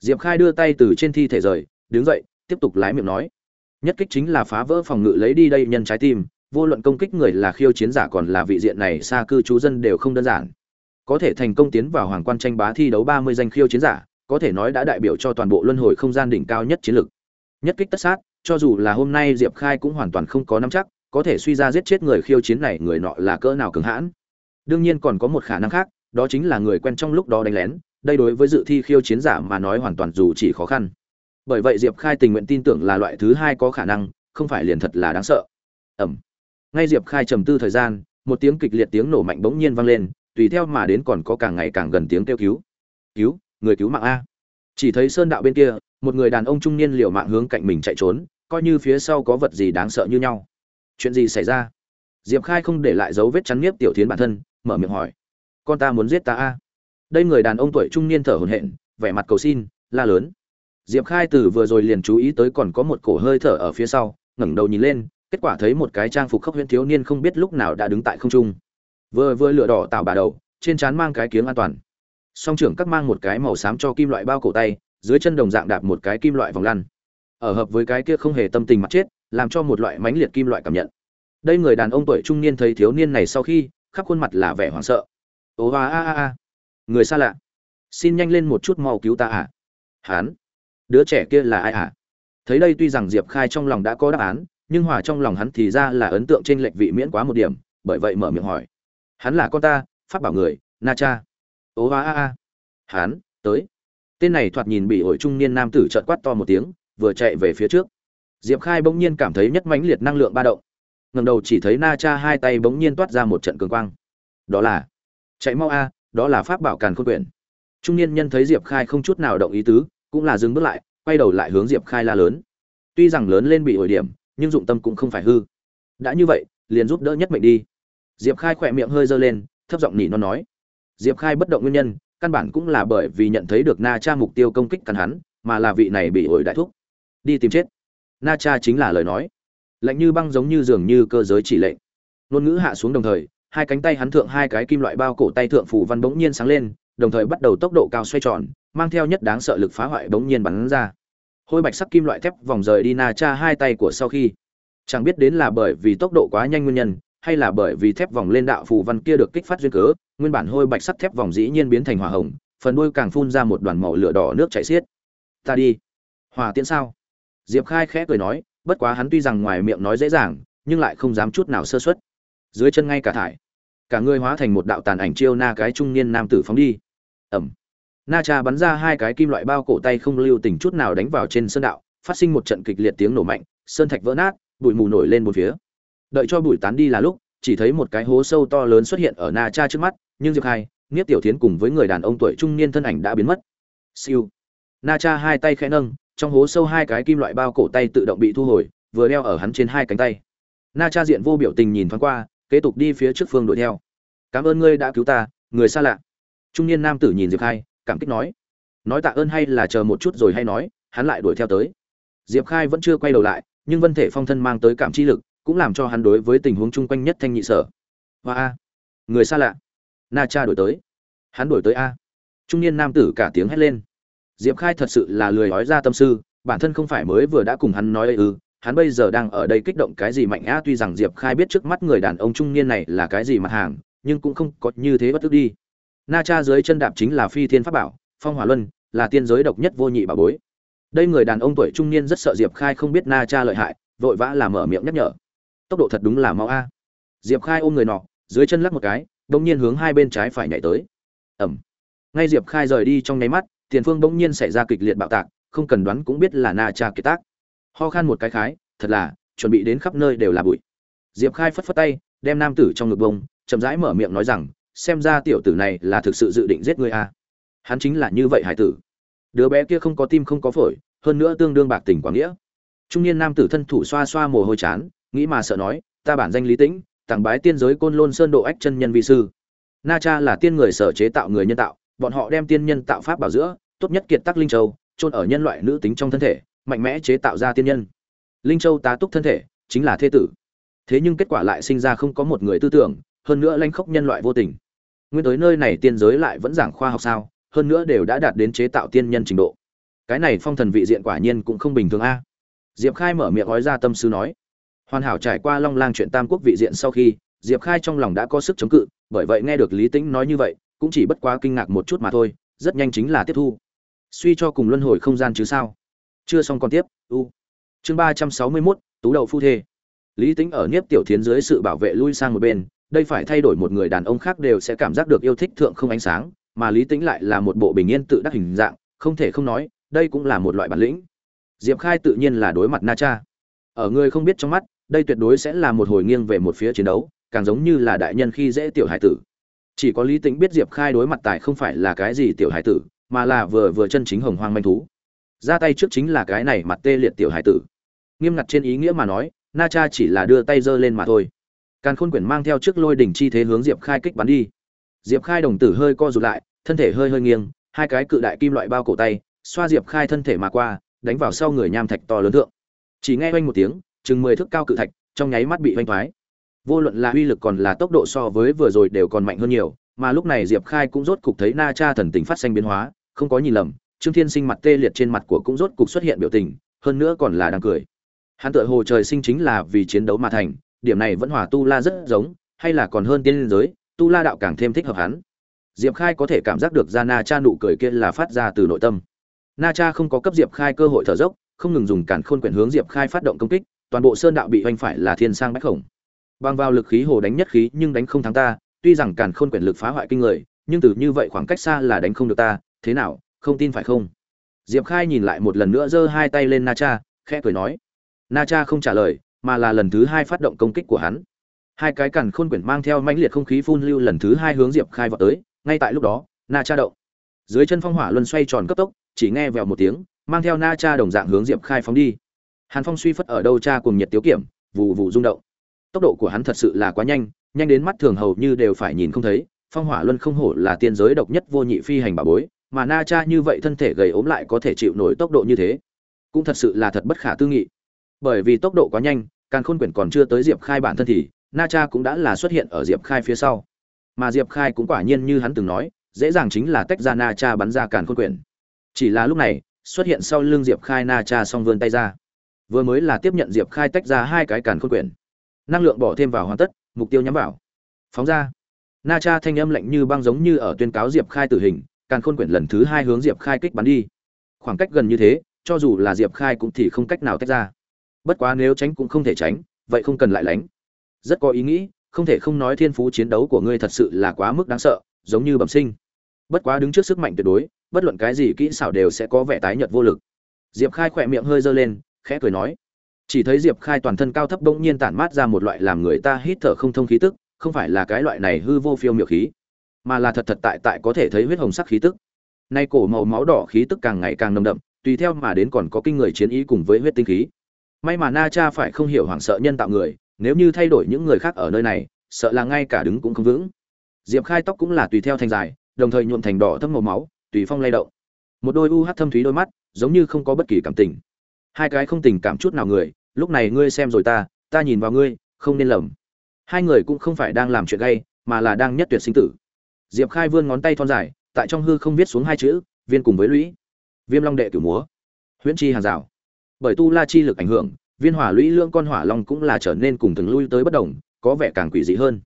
Diệp khai đưa tay từ trên thi thể rời, đứng dậy, tiếp tục lái miệng nói nhất kích chính là phá vỡ phòng ngự lấy đi đây nhân trái tim, vô luận công kích người là khiêu chiến giả còn là vị diện này, xa cư trú dân đều không đơn giản. Có thể thành công tiến vào hoàng quan tranh bá thi đấu ba mươi danh khiêu chiến giả, có thể nói đã đại biểu cho toàn bộ luân hồi không gian đỉnh cao nhất chiến lực nhất kích tất sát, cho dù là hôm nay diệp khai cũng hoàn toàn không có nắm chắc, có thể suy ra giết chết người khiêu chiến này, người nọ là cỡ nào cường hãn. Đương nhiên còn có một khả năng khác, đó chính là người quen trong lúc đó đánh lén, đây đối với dự thi khiêu chiến giả mà nói hoàn toàn dù chỉ khó khăn bởi vậy diệp khai tình nguyện tin tưởng là loại thứ hai có khả năng, không phải liền thật là đáng sợ. Ẩm ngay diệp khai trầm tư thời gian, một tiếng kịch liệt tiếng nổ mạnh bỗng nhiên vang lên, tùy theo mà đến còn có càng ngày càng gần tiếng kêu cứu. Cứu, người cứu mạng a. Chỉ thấy sơn đạo bên kia, một người đàn ông trung niên liều mạng hướng cạnh mình chạy trốn, coi như phía sau có vật gì đáng sợ như nhau. Chuyện gì xảy ra? Diệp khai không để lại dấu vết chắn nhiếp tiểu tiến bản thân, mở miệng hỏi. Con ta muốn giết ta a. Đây người đàn ông tuổi trung niên thở hổn hển, vẻ mặt cầu xin, la lớn diệp khai từ vừa rồi liền chú ý tới còn có một cổ hơi thở ở phía sau, ngẩng đầu nhìn lên, kết quả thấy một cái trang phục khốc huyễn thiếu niên không biết lúc nào đã đứng tại không trung. Vừa vừa lửa đỏ tạo bà đầu, trên trán mang cái kiếng an toàn. Song trưởng các mang một cái màu xám cho kim loại bao cổ tay, dưới chân đồng dạng đạp một cái kim loại vòng lăn. Ở hợp với cái kia không hề tâm tình mặt chết, làm cho một loại mãnh liệt kim loại cảm nhận. Đây người đàn ông tuổi trung niên thấy thiếu niên này sau khi, khắp khuôn mặt là vẻ hoảng sợ. Ồ a a a người xa lạ. Xin nhanh lên một chút mau cứu ta à. Hán đứa trẻ kia là ai hả? thấy đây tuy rằng diệp khai trong lòng đã có đáp án, nhưng hòa trong lòng hắn thì ra là ấn tượng trên lệch vị miễn quá một điểm, bởi vậy mở miệng hỏi. Hắn là con ta phát bảo người, na cha. Ố a a a. Hắn, tới. Tên này thoạt nhìn bị ổi trung niên nam tử trợn quát to một tiếng, vừa chạy về phía trước. Diệp khai bỗng nhiên cảm thấy nhất mãnh liệt năng lượng ba động. Ngầm đầu chỉ thấy na cha hai tay bỗng nhiên toát ra một trận cường quang. Đó là, chạy mau a, đó là pháp bảo càn khôn quyển trung niên nhân thấy diệp khai không chút nào động ý tứ cũng là dừng bước lại, quay đầu lại hướng diệp khai la lớn. Tuy rằng lớn lên bị ổi điểm, nhưng dụng tâm cũng không phải hư. Đã như vậy, liền giúp đỡ nhất mệnh đi. Diệp khai khỏe miệng hơi dơ lên, thấp giọng nỉ nó nói. Diệp khai bất động nguyên nhân, căn bản cũng là bởi vì nhận thấy được na cha mục tiêu công kích cắn hắn, mà là vị này bị ổi đại thúc. Đi tìm chết. Na cha chính là lời nói. Lạnh như băng giống như dường như cơ giới chỉ lệnh. Ngôn ngữ hạ xuống đồng thời, hai cánh tay hắn thượng hai cái kim loại bao cổ tay thượng phủ văn bỗng nhiên sáng lên, đồng thời bắt đầu tốc độ cao xoay tròn mang theo nhất đáng sợ lực phá hoại bỗng nhiên bắn ra. Hôi bạch sắc kim loại thép vòng rời đi na cha hai tay của sau khi. Chẳng biết đến là bởi vì tốc độ quá nhanh nguyên nhân, hay là bởi vì thép vòng lên đạo phù văn kia được kích phát duyên cớ, nguyên bản hôi bạch sắt thép vòng dĩ nhiên biến thành hỏa hồng, phần đuôi càng phun ra một đoàn màu lửa đỏ nước chảy xiết. Ta đi. Hòa tiễn sao? Diệp khai khẽ cười nói, bất quá hắn tuy rằng ngoài miệng nói dễ dàng, nhưng lại không dám chút nào sơ xuất dưới chân ngay cả thải, cả người hóa thành một đạo tàn ảnh chiêu na cái trung niên nam tử phóng đi. Ẩm na cha bắn ra hai cái kim loại bao cổ tay không lưu tình chút nào đánh vào trên sơn đạo phát sinh một trận kịch liệt tiếng nổ mạnh sơn thạch vỡ nát bụi mù nổi lên một phía. Đợi cho bụi tán đi là lúc chỉ thấy một cái hố sâu to lớn xuất hiện ở na cha trước mắt nhưng diệp Hải, nghiếp tiểu thiến cùng với người đàn ông tuổi trung niên thân ảnh đã biến mất. Siêu. Na cha hai tay khẽ nâng trong hố sâu hai cái kim loại bao cổ tay tự động bị thu hồi vừa đeo ở hắn trên hai cánh tay. Na cha diện vô biểu tình nhìn thoáng qua kế tục đi phía trước phương đuổi theo. Cảm ơn ngươi đã cứu ta người xa lạ. Trung niên nam tử nhìn diệp khai cảm kích nói. Nói tạ ơn hay là chờ một chút rồi hay nói, hắn lại đuổi theo tới. Diệp khai vẫn chưa quay đầu lại, nhưng vân thể phong thân mang tới cảm chi lực, cũng làm cho hắn đối với tình huống chung quanh nhất thanh nhị sở. Và a. Người xa lạ. Na cha đổi tới. Hắn đổi tới a. Trung niên nam tử cả tiếng hét lên. Diệp khai thật sự là lười nói ra tâm sư, bản thân không phải mới vừa đã cùng hắn nói ư, hắn bây giờ đang ở đây kích động cái gì mạnh a? tuy rằng diệp khai biết trước mắt người đàn ông trung niên này là cái gì mặt hàng, nhưng cũng không có như thế bất tức đi na cha dưới chân đạp chính là phi thiên pháp bảo, phong hỏa luân, là tiên giới độc nhất vô nhị bảo bối. Đây người đàn ông tuổi trung niên rất sợ diệp khai không biết na cha lợi hại, vội vã làm mở miệng nhắc nhở. Tốc độ thật đúng là mau a. Diệp khai ôm người nọ, dưới chân lắc một cái đông nhiên hướng hai bên trái phải nhảy tới. Ẩm ngay diệp khai rời đi trong nháy mắt, tiền phương bỗng nhiên xảy ra kịch liệt bạo tạc, không cần đoán cũng biết là na cha kiệt tác. Ho khan một cái khái, thật là, chuẩn bị đến khắp nơi đều là bụi. Diệp khai phất phất tay, đem nam tử trong ngực bông, chậm rãi mở miệng nói rằng xem ra tiểu tử này là thực sự dự định giết ngươi a hắn chính là như vậy hải tử. Đứa bé kia không có tim không có phổi, hơn nữa tương đương bạc tình quảng nghĩa. Trung niên nam tử thân thủ xoa xoa mồ hôi chán, nghĩ mà sợ nói, ta bản danh lý tĩnh tặng bái tiên giới côn lôn sơn độ ách chân nhân vi sư. Na cha là tiên người sở chế tạo người nhân tạo, bọn họ đem tiên nhân tạo pháp bảo giữa, tốt nhất kiệt tác linh châu, chôn ở nhân loại nữ tính trong thân thể, mạnh mẽ chế tạo ra tiên nhân. Linh châu tá túc thân thể, chính là thế tử. Thế nhưng kết quả lại sinh ra không có một người tư tưởng, hơn nữa lanh khốc nhân loại vô tình nguyên tới nơi này tiên giới lại vẫn giảng khoa học sao, hơn nữa đều đã đạt đến chế tạo tiên nhân trình độ. Cái này phong thần vị diện quả nhiên cũng không bình thường a. Diệp khai mở miệng nói ra tâm sư nói. Hoàn hảo trải qua long lang chuyện tam quốc vị diện sau khi, diệp khai trong lòng đã có sức chống cự, bởi vậy nghe được lý tĩnh nói như vậy, cũng chỉ bất quá kinh ngạc một chút mà thôi, rất nhanh chính là tiếp thu. Suy cho cùng luân hồi không gian chứ sao? Chưa xong còn tiếp, u. Chương ba trăm sáu mươi mốt, tú đầu phu thê. Lý tính ở nhiếp tiểu thiến dưới sự bảo vệ lui sang một bên đây phải thay đổi một người đàn ông khác đều sẽ cảm giác được yêu thích thượng không ánh sáng, mà lý tính lại là một bộ bình yên tự đắc hình dạng, không thể không nói, đây cũng là một loại bản lĩnh. Diệp khai tự nhiên là đối mặt na cha. Ở người không biết trong mắt, đây tuyệt đối sẽ là một hồi nghiêng về một phía chiến đấu, càng giống như là đại nhân khi dễ tiểu hải tử. Chỉ có lý tính biết diệp khai đối mặt tài không phải là cái gì tiểu hải tử, mà là vừa vừa chân chính hồng hoang manh thú. Ra tay trước chính là cái này mặt tê liệt tiểu hải tử. Nghiêm ngặt trên ý nghĩa mà nói, na cha chỉ là đưa tay giơ lên mà thôi càn khôn quyển mang theo trước lôi đỉnh chi thế hướng diệp khai kích bắn đi. Diệp khai đồng tử hơi co rụt lại, thân thể hơi hơi nghiêng, hai cái cự đại kim loại bao cổ tay, xoa diệp khai thân thể mà qua, đánh vào sau người nham thạch to lớn thượng. Chỉ nghe oanh một tiếng, chừng mười thước cao cự thạch, trong nháy mắt bị vênh thoái. Vô luận là uy lực còn là tốc độ so với vừa rồi đều còn mạnh hơn nhiều, mà lúc này diệp khai cũng rốt cục thấy na cha thần tình phát sinh biến hóa, không có nhìn lầm, trương thiên sinh mặt tê liệt trên mặt của cũng rốt cục xuất hiện biểu tình, hơn nữa còn là đang cười. Hắn tựa hồ trời sinh chính là vì chiến đấu mà thành điểm này vẫn hòa tu la rất giống, hay là còn hơn tiên liên giới, tu la đạo càng thêm thích hợp hắn. Diệp khai có thể cảm giác được ra na cha nụ cười kia là phát ra từ nội tâm. Na cha không có cấp diệp khai cơ hội thở dốc, không ngừng dùng cản khôn quyển hướng diệp khai phát động công kích, toàn bộ sơn đạo bị oanh phải là thiên sang bách khổng bằng vào lực khí hồ đánh nhất khí nhưng đánh không thắng ta, tuy rằng cản khôn quyển lực phá hoại kinh người, nhưng từ như vậy khoảng cách xa là đánh không được ta, thế nào, không tin phải không? Diệp khai nhìn lại một lần nữa giơ hai tay lên na cha, khẽ cười nói. Na cha không trả lời mà là lần thứ hai phát động công kích của hắn. Hai cái cằn khôn quyển mang theo mãnh liệt không khí phun lưu lần thứ hai hướng diệp khai vào tới, ngay tại lúc đó, na cha động. Dưới chân phong hỏa luân xoay tròn cấp tốc, chỉ nghe vèo một tiếng, mang theo na cha đồng dạng hướng diệp khai phóng đi. Hàn phong suy phất ở đâu cha cùng nhiệt tiếu kiểm, vụ vụ rung động. Tốc độ của hắn thật sự là quá nhanh nhanh đến mắt thường hầu như đều phải nhìn không thấy, phong hỏa luân không hổ là tiên giới độc nhất vô nhị phi hành bà bối, mà na cha như vậy thân thể gầy ốm lại có thể chịu nổi tốc độ như thế. Cũng thật sự là thật bất khả tư nghị. Bởi vì tốc độ quá nhanh càng khôn quyển còn chưa tới diệp khai bản thân thì, na cha cũng đã là xuất hiện ở diệp khai phía sau. Mà diệp khai cũng quả nhiên như hắn từng nói, dễ dàng chính là tách ra na cha bắn ra càn khôn quyển. Chỉ là lúc này, xuất hiện sau lưng diệp khai na cha xong vươn tay ra. Vừa mới là tiếp nhận diệp khai tách ra hai cái càn khôn quyển. Năng lượng bỏ thêm vào hoàn tất, mục tiêu nhắm vào. Phóng ra. Na cha thanh âm lạnh như băng giống như ở tuyên cáo diệp khai tử hình càn khôn quyển lần thứ hai hướng diệp khai kích bắn đi. Khoảng cách gần như thế, cho dù là diệp khai cũng thì không cách nào tách ra bất quá nếu tránh cũng không thể tránh, vậy không cần lại lánh. Rất có ý nghĩ, không thể không nói thiên phú chiến đấu của ngươi thật sự là quá mức đáng sợ, giống như bẩm sinh. Bất quá đứng trước sức mạnh tuyệt đối, bất luận cái gì kỹ xảo đều sẽ có vẻ tái nhợt vô lực. Diệp khai khỏe miệng hơi dơ lên, khẽ cười nói, chỉ thấy diệp khai toàn thân cao thấp bỗng nhiên tản mát ra một loại làm người ta hít thở không thông khí tức, không phải là cái loại này hư vô phiêu miệng khí, mà là thật thật tại tại có thể thấy huyết hồng sắc khí tức. Nay cổ màu máu đỏ khí tức càng ngày càng nồng đậm, tùy theo mà đến còn có kinh người chiến ý cùng với huyết tinh khí may mà na cha phải không hiểu hoảng sợ nhân tạo người, nếu như thay đổi những người khác ở nơi này, sợ là ngay cả đứng cũng không vững. Diệp khai tóc cũng là tùy theo thành dài, đồng thời nhuộm thành đỏ thâm màu máu, tùy phong lay động. Một đôi u hát thâm thúy đôi mắt, giống như không có bất kỳ cảm tình. Hai cái không tình cảm chút nào người, lúc này ngươi xem rồi ta ta nhìn vào ngươi, không nên lầm. Hai người cũng không phải đang làm chuyện gay, mà là đang nhất tuyệt sinh tử. Diệp khai vươn ngón tay thon dài, tại trong hư không viết xuống hai chữ, viên cùng với lũy. Viêm long đệ cửu múa. Huyễn chi hàng rào bởi tu la chi lực ảnh hưởng, viên hỏa lũy lưỡng con hỏa long cũng là trở nên cùng từng lui tới bất đồng, có vẻ càng quỷ dị hơn.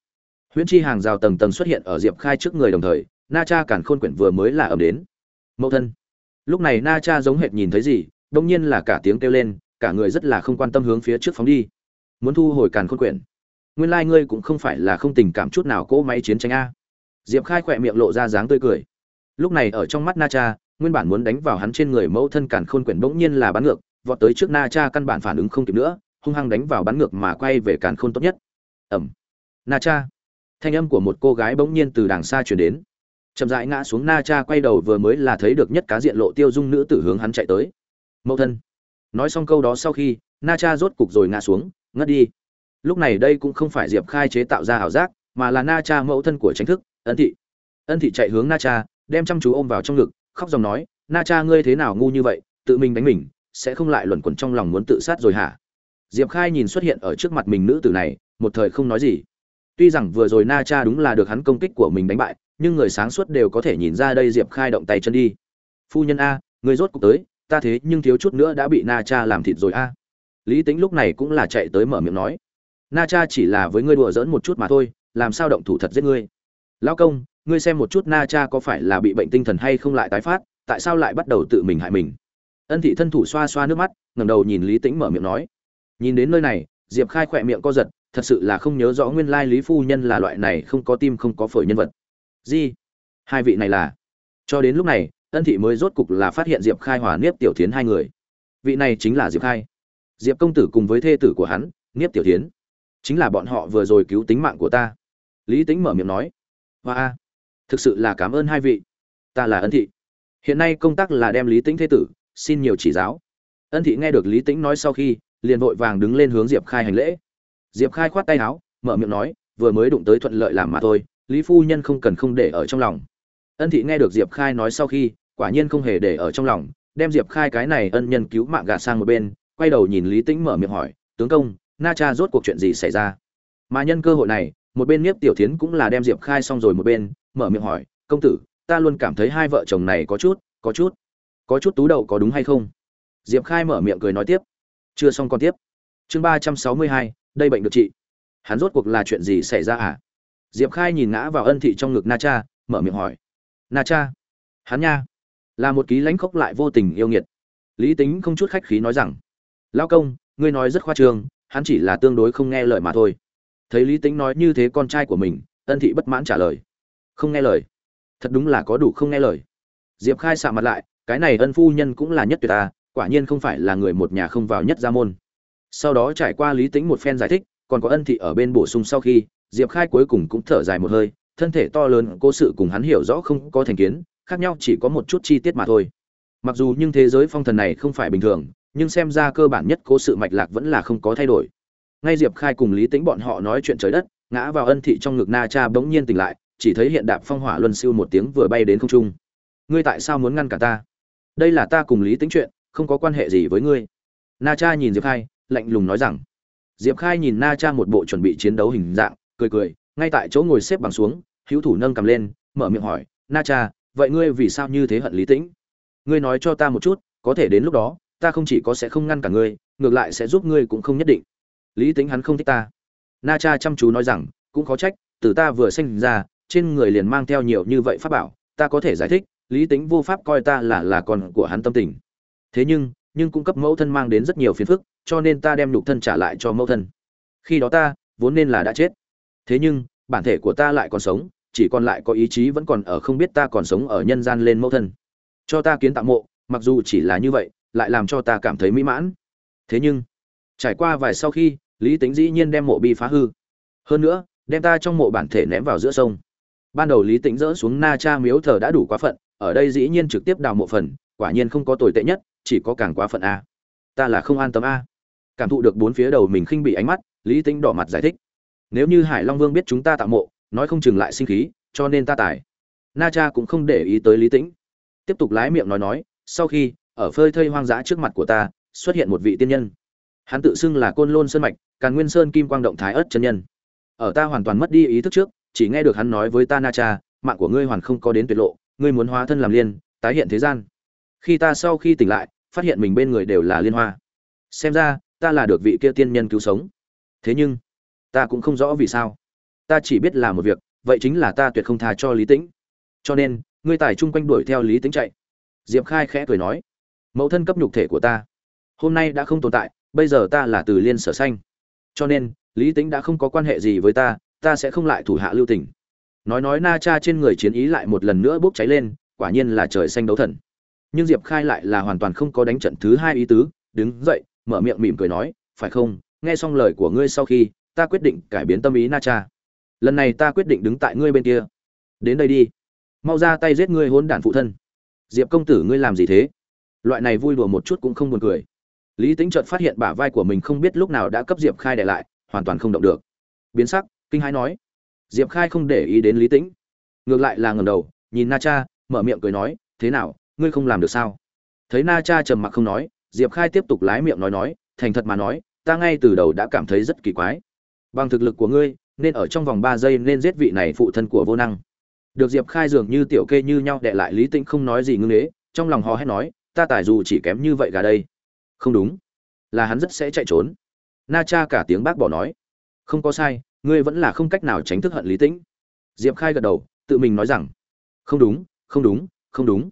Huyễn chi hàng rào tầng tầng xuất hiện ở diệp khai trước người đồng thời, na cha cản khôn quyển vừa mới là ẩm đến. Mẫu thân. Lúc này na cha giống hệt nhìn thấy gì, đông nhiên là cả tiếng kêu lên, cả người rất là không quan tâm hướng phía trước phóng đi. Muốn thu hồi càn khôn quyển. Nguyên lai ngươi cũng không phải là không tình cảm chút nào cỗ máy chiến tranh a. Diệp khai khỏe miệng lộ ra dáng tươi cười. Lúc này ở trong mắt na cha, nguyên bản muốn đánh vào hắn trên người mẫu thân càn khôn quyển bỗng nhiên là bắn ngược vọt tới trước na cha căn bản phản ứng không kịp nữa, hung hăng đánh vào bắn ngược mà quay về càn khôn tốt nhất. Ẩm na cha. Thanh âm của một cô gái bỗng nhiên từ đàng xa chuyển đến. Chậm rãi ngã xuống na cha quay đầu vừa mới là thấy được nhất cá diện lộ tiêu dung nữ tử hướng hắn chạy tới. Mẫu thân. Nói xong câu đó sau khi, na cha rốt cục rồi ngã xuống, ngất đi. Lúc này đây cũng không phải diệp khai chế tạo ra ảo giác, mà là na cha mẫu thân của chính thức, ân thị. Ân thị chạy hướng na cha, đem chăm chú ôm vào trong ngực, khóc dòng nói, na cha ngươi thế nào ngu như vậy, tự mình đánh mình sẽ không lại luẩn quẩn trong lòng muốn tự sát rồi hả? Diệp khai nhìn xuất hiện ở trước mặt mình nữ tử này, một thời không nói gì. Tuy rằng vừa rồi na cha đúng là được hắn công kích của mình đánh bại, nhưng người sáng suốt đều có thể nhìn ra đây diệp khai động tay chân đi. Phu nhân a, người rốt cuộc tới, ta thế nhưng thiếu chút nữa đã bị na cha làm thịt rồi a. Lý tính lúc này cũng là chạy tới mở miệng nói. Na cha chỉ là với ngươi đùa giỡn một chút mà thôi, làm sao động thủ thật giết ngươi? Lão công, ngươi xem một chút na cha có phải là bị bệnh tinh thần hay không lại tái phát, tại sao lại bắt đầu tự mình hại mình? Ân thị thân thủ xoa xoa nước mắt, ngẩng đầu nhìn lý tĩnh mở miệng nói. Nhìn đến nơi này, diệp khai khỏe miệng co giật, thật sự là không nhớ rõ nguyên lai lý phu nhân là loại này không có tim không có phổi nhân vật. Gì? Hai vị này là? Cho đến lúc này, ân thị mới rốt cục là phát hiện diệp khai hòa niếp tiểu tiến hai người. Vị này chính là diệp khai. Diệp công tử cùng với thê tử của hắn, niếp tiểu tiến chính là bọn họ vừa rồi cứu tính mạng của ta. Lý tính mở miệng nói. Và a, thực sự là cảm ơn hai vị. Ta là ân thị. Hiện nay công tác là đem lý tính thế tử xin nhiều chỉ giáo. Ân thị nghe được lý Tĩnh nói sau khi, liền vội vàng đứng lên hướng diệp khai hành lễ. Diệp khai khoát tay áo, mở miệng nói, vừa mới đụng tới thuận lợi làm mà thôi, lý phu nhân không cần không để ở trong lòng. Ân thị nghe được diệp khai nói sau khi, quả nhiên không hề để ở trong lòng, đem diệp khai cái này ân nhân cứu mạng gạt sang một bên, quay đầu nhìn lý tĩnh mở miệng hỏi, tướng công, na cha rốt cuộc chuyện gì xảy ra? Mà nhân cơ hội này, một bên nhiếp tiểu thiến cũng là đem diệp khai xong rồi một bên, mở miệng hỏi, công tử, ta luôn cảm thấy hai vợ chồng này có chút có chút có chút tú đậu có đúng hay không? Diệp khai mở miệng cười nói tiếp. Chưa xong còn tiếp. Chương ba trăm sáu mươi hai, đây bệnh được trị. Hắn rốt cuộc là chuyện gì xảy ra à? Diệp khai nhìn ngã vào ân thị trong ngực na cha, mở miệng hỏi. Na cha, hắn nha, là một ký lãnh khốc lại vô tình yêu nghiệt. Lý tính không chút khách khí nói rằng lao công, ngươi nói rất khoa trương, hắn chỉ là tương đối không nghe lời mà thôi. Thấy lý tính nói như thế con trai của mình, ân thị bất mãn trả lời. Không nghe lời. Thật đúng là có đủ không nghe lời. Diệp khai xạ mặt lại cái này ân phu nhân cũng là nhất tuyệt ta, quả nhiên không phải là người một nhà không vào nhất gia môn. Sau đó trải qua lý tính một phen giải thích, còn có ân thị ở bên bổ sung sau khi, diệp khai cuối cùng cũng thở dài một hơi, thân thể to lớn, cố sự cùng hắn hiểu rõ không có thành kiến, khác nhau chỉ có một chút chi tiết mà thôi. Mặc dù nhưng thế giới phong thần này không phải bình thường, nhưng xem ra cơ bản nhất cố sự mạch lạc vẫn là không có thay đổi. Ngay diệp khai cùng lý tính bọn họ nói chuyện trời đất, ngã vào ân thị trong ngực na cha bỗng nhiên tỉnh lại, chỉ thấy hiện đạp phong hỏa luân siêu một tiếng vừa bay đến không trung. Ngươi tại sao muốn ngăn cả ta? Đây là ta cùng lý tính chuyện, không có quan hệ gì với ngươi. Na cha nhìn diệp khai, lạnh lùng nói rằng. Diệp khai nhìn na cha một bộ chuẩn bị chiến đấu hình dạng, cười cười, ngay tại chỗ ngồi xếp bằng xuống, hữu thủ nâng cầm lên, mở miệng hỏi, na cha, vậy ngươi vì sao như thế hận lý tĩnh? Ngươi nói cho ta một chút, có thể đến lúc đó, ta không chỉ có sẽ không ngăn cả ngươi, ngược lại sẽ giúp ngươi cũng không nhất định. Lý tính hắn không thích ta. Na cha chăm chú nói rằng, cũng khó trách, từ ta vừa sinh ra, trên người liền mang theo nhiều như vậy pháp bảo, ta có thể giải thích lý tính vô pháp coi ta là là con của hắn tâm tình. Thế nhưng nhưng cung cấp mẫu thân mang đến rất nhiều phiền phức, cho nên ta đem nhục thân trả lại cho mẫu thân. Khi đó ta, vốn nên là đã chết. Thế nhưng, bản thể của ta lại còn sống, chỉ còn lại có ý chí vẫn còn ở không biết ta còn sống ở nhân gian lên mẫu thân. Cho ta kiến tạo mộ, mặc dù chỉ là như vậy, lại làm cho ta cảm thấy mỹ mãn. Thế nhưng, trải qua vài sau khi, lý tính dĩ nhiên đem mộ bi phá hư. Hơn nữa, đem ta trong mộ bản thể ném vào giữa sông. Ban đầu lý tính dỡ xuống na cha miếu thờ đã đủ quá phận ở đây dĩ nhiên trực tiếp đào mộ phần, quả nhiên không có tồi tệ nhất, chỉ có càng quá phận a. Ta là không an tâm a. Cảm thụ được bốn phía đầu mình khinh bị ánh mắt, lý tính đỏ mặt giải thích. Nếu như hải long vương biết chúng ta tạo mộ, nói không chừng lại sinh khí, cho nên ta tải. na cha cũng không để ý tới lý tĩnh. Tiếp tục lái miệng nói nói, sau khi, ở phơi thây hoang dã trước mặt của ta, xuất hiện một vị tiên nhân. Hắn tự xưng là côn lôn sơn mạch, càn nguyên sơn kim quang động thái ất chân nhân. Ở ta hoàn toàn mất đi ý thức trước, chỉ nghe được hắn nói với ta na cha, mạng của ngươi hoàn không có đến tuyệt lộ ngươi muốn hóa thân làm liên, tái hiện thế gian. Khi ta sau khi tỉnh lại, phát hiện mình bên người đều là liên hoa. Xem ra, ta là được vị kia tiên nhân cứu sống. Thế nhưng, ta cũng không rõ vì sao. Ta chỉ biết là một việc, vậy chính là ta tuyệt không tha cho lý tĩnh. Cho nên, ngươi tài chung quanh đuổi theo lý tĩnh chạy. Diệp khai khẽ cười nói, mẫu thân cấp nhục thể của ta, hôm nay đã không tồn tại, bây giờ ta là từ liên sở xanh cho nên, lý tĩnh đã không có quan hệ gì với ta ta sẽ không lại thủ hạ lưu tình nói nói na cha trên người chiến ý lại một lần nữa bốc cháy lên, quả nhiên là trời xanh đấu thần. Nhưng diệp khai lại là hoàn toàn không có đánh trận thứ hai ý tứ, đứng dậy, mở miệng mỉm cười nói, phải không? Nghe xong lời của ngươi sau khi, ta quyết định cải biến tâm ý na cha. Lần này ta quyết định đứng tại ngươi bên kia. Đến đây đi. Mau ra tay giết ngươi hôn đản phụ thân. Diệp công tử, ngươi làm gì thế? Loại này vui đùa một chút cũng không buồn cười. Lý tính chợt phát hiện bả vai của mình không biết lúc nào đã cấp diệp khai để lại, hoàn toàn không động được. Biến sắc, kinh hãi nói diệp khai không để ý đến lý tĩnh. Ngược lại là ngầm đầu, nhìn na cha, mở miệng cười nói, thế nào, ngươi không làm được sao? Thấy na cha trầm mặc không nói, diệp khai tiếp tục lái miệng nói nói, thành thật mà nói, ta ngay từ đầu đã cảm thấy rất kỳ quái. Bằng thực lực của ngươi, nên ở trong vòng ba giây nên giết vị này phụ thân của vô năng. Được diệp khai dường như tiểu kê như nhau đệ lại lý tĩnh không nói gì ngưng đế trong lòng họ hét nói, ta tài dù chỉ kém như vậy gà đây. Không đúng, là hắn rất sẽ chạy trốn. Na cha cả tiếng bác bỏ nói, không có sai ngươi vẫn là không cách nào tránh thức hận lý tĩnh. Diệp khai gật đầu, tự mình nói rằng, không đúng không đúng không đúng.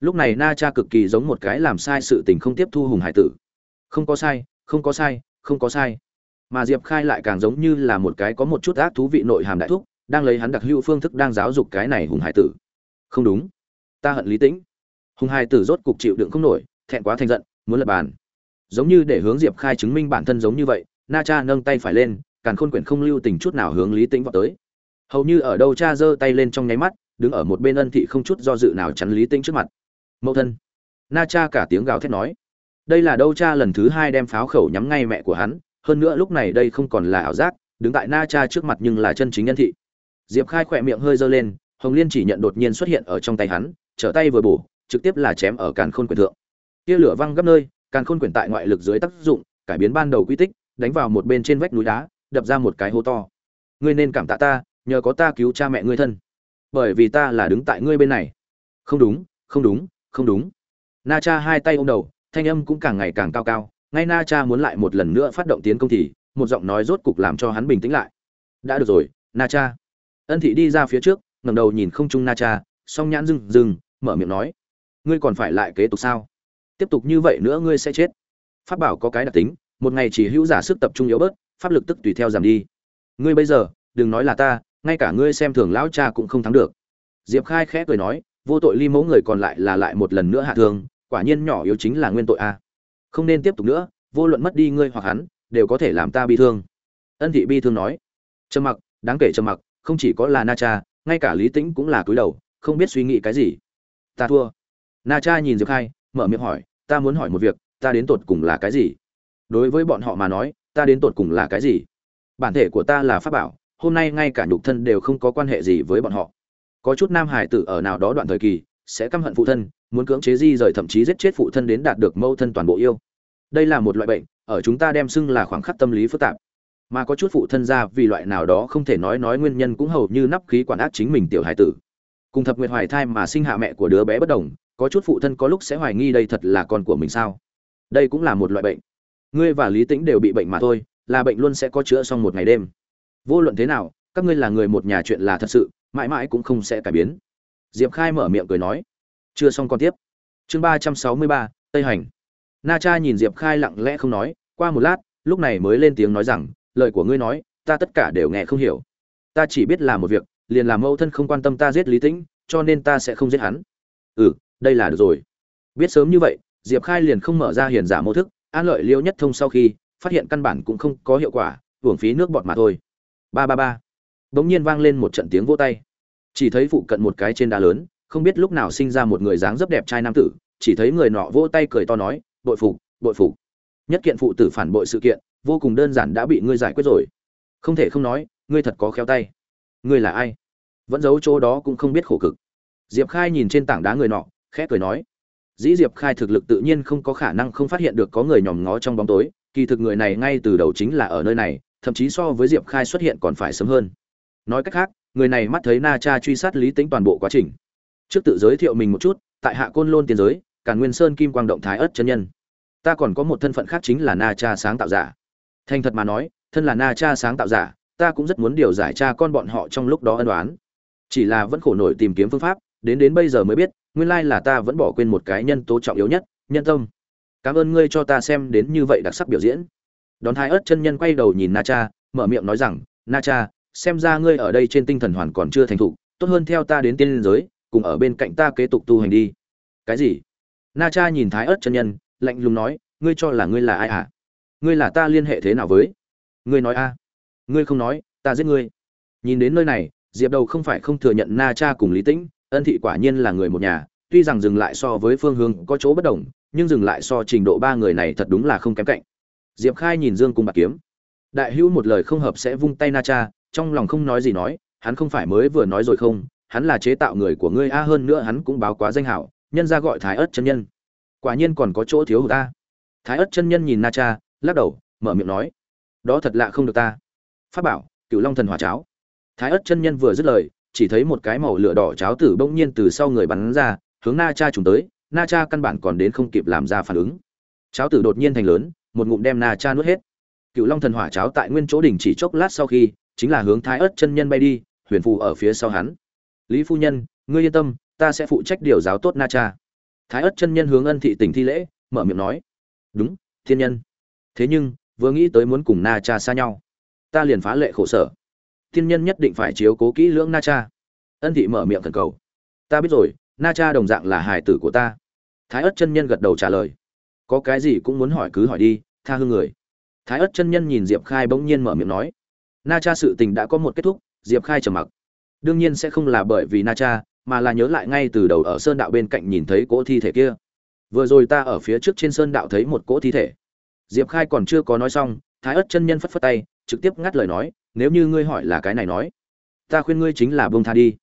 Lúc này na cha cực kỳ giống một cái làm sai sự tình không tiếp thu hùng hải tử. Không có sai, không có sai, không có sai. Mà diệp khai lại càng giống như là một cái có một chút ác thú vị nội hàm đại thúc, đang lấy hắn đặc hữu phương thức đang giáo dục cái này hùng hải tử. Không đúng. Ta hận lý tĩnh. Hùng hải tử rốt cục chịu đựng không nổi, thẹn quá thành giận, muốn lập bàn. Giống như để hướng diệp khai chứng minh bản thân giống như vậy, na cha nâng tay phải lên càn khôn quyển không lưu tình chút nào hướng lý tĩnh vào tới. Hầu như ở đâu cha giơ tay lên trong nháy mắt, đứng ở một bên ân thị không chút do dự nào chắn lý tĩnh trước mặt. Mẫu thân. Na cha cả tiếng gào thét nói. Đây là đâu cha lần thứ hai đem pháo khẩu nhắm ngay mẹ của hắn, hơn nữa lúc này đây không còn là ảo giác, đứng tại na cha trước mặt nhưng là chân chính nhân thị. Diệp khai khỏe miệng hơi giơ lên, hồng liên chỉ nhận đột nhiên xuất hiện ở trong tay hắn, trở tay vừa bổ, trực tiếp là chém ở càn khôn quyển thượng. Tia lửa văng gấp nơi, càn khôn quyển tại ngoại lực dưới tác dụng, cải biến ban đầu quy tích, đánh vào một bên trên vách núi đá đập ra một cái hố to. Ngươi nên cảm tạ ta, nhờ có ta cứu cha mẹ ngươi thân. Bởi vì ta là đứng tại ngươi bên này. Không đúng không đúng không đúng. Na cha hai tay ôm đầu, thanh âm cũng càng ngày càng cao cao. Ngay na cha muốn lại một lần nữa phát động tiến công thì, một giọng nói rốt cục làm cho hắn bình tĩnh lại. Đã được rồi, na cha. Ân thị đi ra phía trước, ngẩng đầu nhìn không trung na cha, song nhãn rừng rừng mở miệng nói. Ngươi còn phải lại kế tục sao? Tiếp tục như vậy nữa ngươi sẽ chết. Pháp bảo có cái đặc tính, một ngày chỉ hữu giả sức tập trung yếu bớt pháp lực tức tùy theo giảm đi. Ngươi bây giờ, đừng nói là ta, ngay cả ngươi xem thường lão cha cũng không thắng được. Diệp khai khẽ cười nói, vô tội ly mẫu người còn lại là lại một lần nữa hạ thường. quả nhiên nhỏ yếu chính là nguyên tội a. Không nên tiếp tục nữa, vô luận mất đi ngươi hoặc hắn, đều có thể làm ta bi thương. Ân thị bi thương nói. Trầm mặc, đáng kể trầm mặc, không chỉ có là na cha, ngay cả lý tĩnh cũng là cúi đầu, không biết suy nghĩ cái gì. Ta thua. Na cha nhìn diệp khai, mở miệng hỏi, ta muốn hỏi một việc, ta đến tột cùng là cái gì? Đối với bọn họ mà nói ta đến tột cùng là cái gì? Bản thể của ta là pháp bảo, hôm nay ngay cả nhục thân đều không có quan hệ gì với bọn họ. Có chút nam hải tử ở nào đó đoạn thời kỳ, sẽ căm hận phụ thân, muốn cưỡng chế di rời thậm chí giết chết phụ thân đến đạt được mâu thân toàn bộ yêu. Đây là một loại bệnh, ở chúng ta đem xưng là khoảng khắc tâm lý phức tạp. Mà có chút phụ thân ra vì loại nào đó không thể nói nói nguyên nhân cũng hầu như nắp khí quản ác chính mình tiểu hải tử. Cùng thập nguyệt hoài thai mà sinh hạ mẹ của đứa bé bất đồng, có chút phụ thân có lúc sẽ hoài nghi đây thật là con của mình sao? Đây cũng là một loại bệnh ngươi và lý tĩnh đều bị bệnh mà thôi, là bệnh luôn sẽ có chữa xong một ngày đêm. Vô luận thế nào, các ngươi là người một nhà chuyện là thật sự, mãi mãi cũng không sẽ cải biến. Diệp khai mở miệng cười nói, chưa xong còn tiếp. Chương ba trăm sáu mươi ba, tây hành. Na cha nhìn diệp khai lặng lẽ không nói, qua một lát, lúc này mới lên tiếng nói rằng, lời của ngươi nói, ta tất cả đều nghe không hiểu. Ta chỉ biết là một việc, liền làm mẫu thân không quan tâm ta giết lý tĩnh, cho nên ta sẽ không giết hắn. Ừ đây là được rồi. Biết sớm như vậy, diệp khai liền không mở ra hiền giả mô thức an lợi liêu nhất thông sau khi, phát hiện căn bản cũng không có hiệu quả, hưởng phí nước bọt mà thôi. Ba ba ba. Bỗng nhiên vang lên một trận tiếng vỗ tay. Chỉ thấy phụ cận một cái trên đá lớn, không biết lúc nào sinh ra một người dáng rất đẹp trai nam tử, chỉ thấy người nọ vỗ tay cười to nói, bội phục bội phục. Nhất kiện phụ tử phản bội sự kiện, vô cùng đơn giản đã bị ngươi giải quyết rồi. Không thể không nói, ngươi thật có khéo tay. Ngươi là ai? Vẫn giấu chỗ đó cũng không biết khổ cực. Diệp khai nhìn trên tảng đá người nọ, khẽ cười nói dĩ diệp khai thực lực tự nhiên không có khả năng không phát hiện được có người nhòm ngó trong bóng tối, kỳ thực người này ngay từ đầu chính là ở nơi này, thậm chí so với diệp khai xuất hiện còn phải sớm hơn. Nói cách khác, người này mắt thấy na cha truy sát lý tính toàn bộ quá trình. Trước tự giới thiệu mình một chút, tại hạ côn lôn tiền giới, càn nguyên sơn kim quang động thái ất chân nhân. Ta còn có một thân phận khác chính là na cha sáng tạo giả. Thành thật mà nói, thân là na cha sáng tạo giả, ta cũng rất muốn điều giải cha con bọn họ trong lúc đó ân đoán chỉ là vẫn khổ nổi tìm kiếm phương pháp đến đến bây giờ mới biết, nguyên lai là ta vẫn bỏ quên một cái nhân tố trọng yếu nhất, nhân tâm. Cảm ơn ngươi cho ta xem đến như vậy đặc sắc biểu diễn. Đón thái ớt chân nhân quay đầu nhìn na cha, mở miệng nói rằng, na cha, xem ra ngươi ở đây trên tinh thần hoàn còn chưa thành thục, tốt hơn theo ta đến tiên liên giới, cùng ở bên cạnh ta kế tục tu hành đi. Cái gì? Na cha nhìn thái ớt chân nhân, lạnh lùng nói, ngươi cho là ngươi là ai à? Ngươi là ta liên hệ thế nào với? Ngươi nói a. Ngươi không nói, ta giết ngươi. Nhìn đến nơi này, diệp đầu không phải không thừa nhận na cha cùng lý tĩnh ân thị quả nhiên là người một nhà, tuy rằng dừng lại so với phương hướng có chỗ bất đồng, nhưng dừng lại so trình độ ba người này thật đúng là không kém cạnh. Diệp khai nhìn dương cung bạc kiếm. Đại hữu một lời không hợp sẽ vung tay na cha, trong lòng không nói gì nói, hắn không phải mới vừa nói rồi không, hắn là chế tạo người của ngươi a hơn nữa hắn cũng báo quá danh hảo, nhân ra gọi thái ớt chân nhân. Quả nhiên còn có chỗ thiếu hụt ta. Thái ớt chân nhân nhìn na cha, lắc đầu, mở miệng nói, đó thật lạ không được ta. Phát bảo cựu long thần hỏa cháo. Thái ớt chân nhân vừa dứt lời chỉ thấy một cái màu lửa đỏ cháo tử bỗng nhiên từ sau người bắn ra, hướng na cha trùng tới, na cha căn bản còn đến không kịp làm ra phản ứng. Cháo tử đột nhiên thành lớn, một ngụm đem na cha nuốt hết. Cựu long thần hỏa cháo tại nguyên chỗ đỉnh chỉ chốc lát sau khi, chính là hướng thái ớt chân nhân bay đi, huyền phù ở phía sau hắn. Lý phu nhân, ngươi yên tâm, ta sẽ phụ trách điều giáo tốt na cha. Thái ớt chân nhân hướng ân thị tỉnh thi lễ, mở miệng nói. Đúng, thiên nhân. Thế nhưng, vừa nghĩ tới muốn cùng na cha xa nhau, ta liền phá lệ khổ sở. Tiên nhân nhất định phải chiếu cố kỹ lưỡng na cha. Ân thị mở miệng thần cầu. Ta biết rồi, na cha đồng dạng là hài tử của ta. Thái ất chân nhân gật đầu trả lời. Có cái gì cũng muốn hỏi cứ hỏi đi, tha hương người. Thái ất chân nhân nhìn diệp khai bỗng nhiên mở miệng nói. Na cha sự tình đã có một kết thúc, diệp khai trầm mặc. Đương nhiên sẽ không là bởi vì na cha, mà là nhớ lại ngay từ đầu ở sơn đạo bên cạnh nhìn thấy cỗ thi thể kia. Vừa rồi ta ở phía trước trên sơn đạo thấy một cỗ thi thể. Diệp khai còn chưa có nói xong, thái ất chân nhân phất phất tay trực tiếp ngắt lời nói, nếu như ngươi hỏi là cái này nói, ta khuyên ngươi chính là bông tha đi.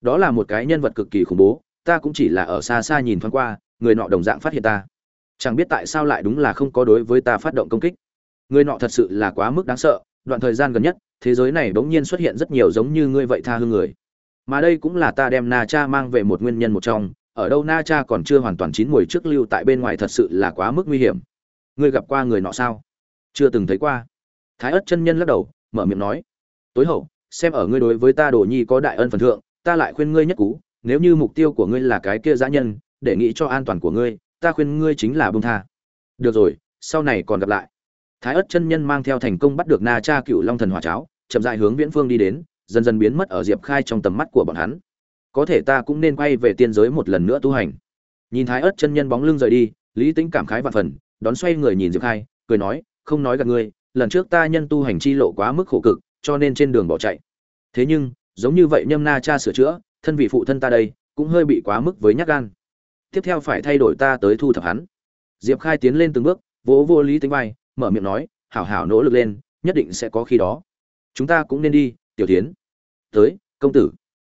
Đó là một cái nhân vật cực kỳ khủng bố, ta cũng chỉ là ở xa xa nhìn thoáng qua, người nọ đồng dạng phát hiện ta. Chẳng biết tại sao lại đúng là không có đối với ta phát động công kích. Người nọ thật sự là quá mức đáng sợ, đoạn thời gian gần nhất, thế giới này bỗng nhiên xuất hiện rất nhiều giống như ngươi vậy tha hương người. Mà đây cũng là ta đem na cha mang về một nguyên nhân một trong, ở đâu na cha còn chưa hoàn toàn chín mùi trước lưu tại bên ngoài thật sự là quá mức nguy hiểm. Ngươi gặp qua người nọ sao? Chưa từng thấy qua thái ất chân nhân lắc đầu, mở miệng nói, tối hậu, xem ở ngươi đối với ta đồ nhi có đại ân phần thượng, ta lại khuyên ngươi nhất cú, nếu như mục tiêu của ngươi là cái kia dã nhân, để nghĩ cho an toàn của ngươi, ta khuyên ngươi chính là bông tha. Được rồi, sau này còn gặp lại. Thái ất chân nhân mang theo thành công bắt được na cha cựu long thần Hòa cháo, chậm dại hướng viễn phương đi đến, dần dần biến mất ở diệp khai trong tầm mắt của bọn hắn. Có thể ta cũng nên quay về tiên giới một lần nữa tu hành. Nhìn thái ất chân nhân bóng lưng rời đi, lý tính cảm khái và phần, đón xoay người nhìn diệp khai, cười nói, không nói gặp ngươi lần trước ta nhân tu hành chi lộ quá mức khổ cực, cho nên trên đường bỏ chạy. Thế nhưng, giống như vậy nhâm na cha sửa chữa, thân vị phụ thân ta đây, cũng hơi bị quá mức với nhát gan. Tiếp theo phải thay đổi ta tới thu thập hắn. Diệp khai tiến lên từng bước, vỗ vô lý tính vai, mở miệng nói, hảo hảo nỗ lực lên, nhất định sẽ có khi đó. Chúng ta cũng nên đi, tiểu thiến. tới, công tử.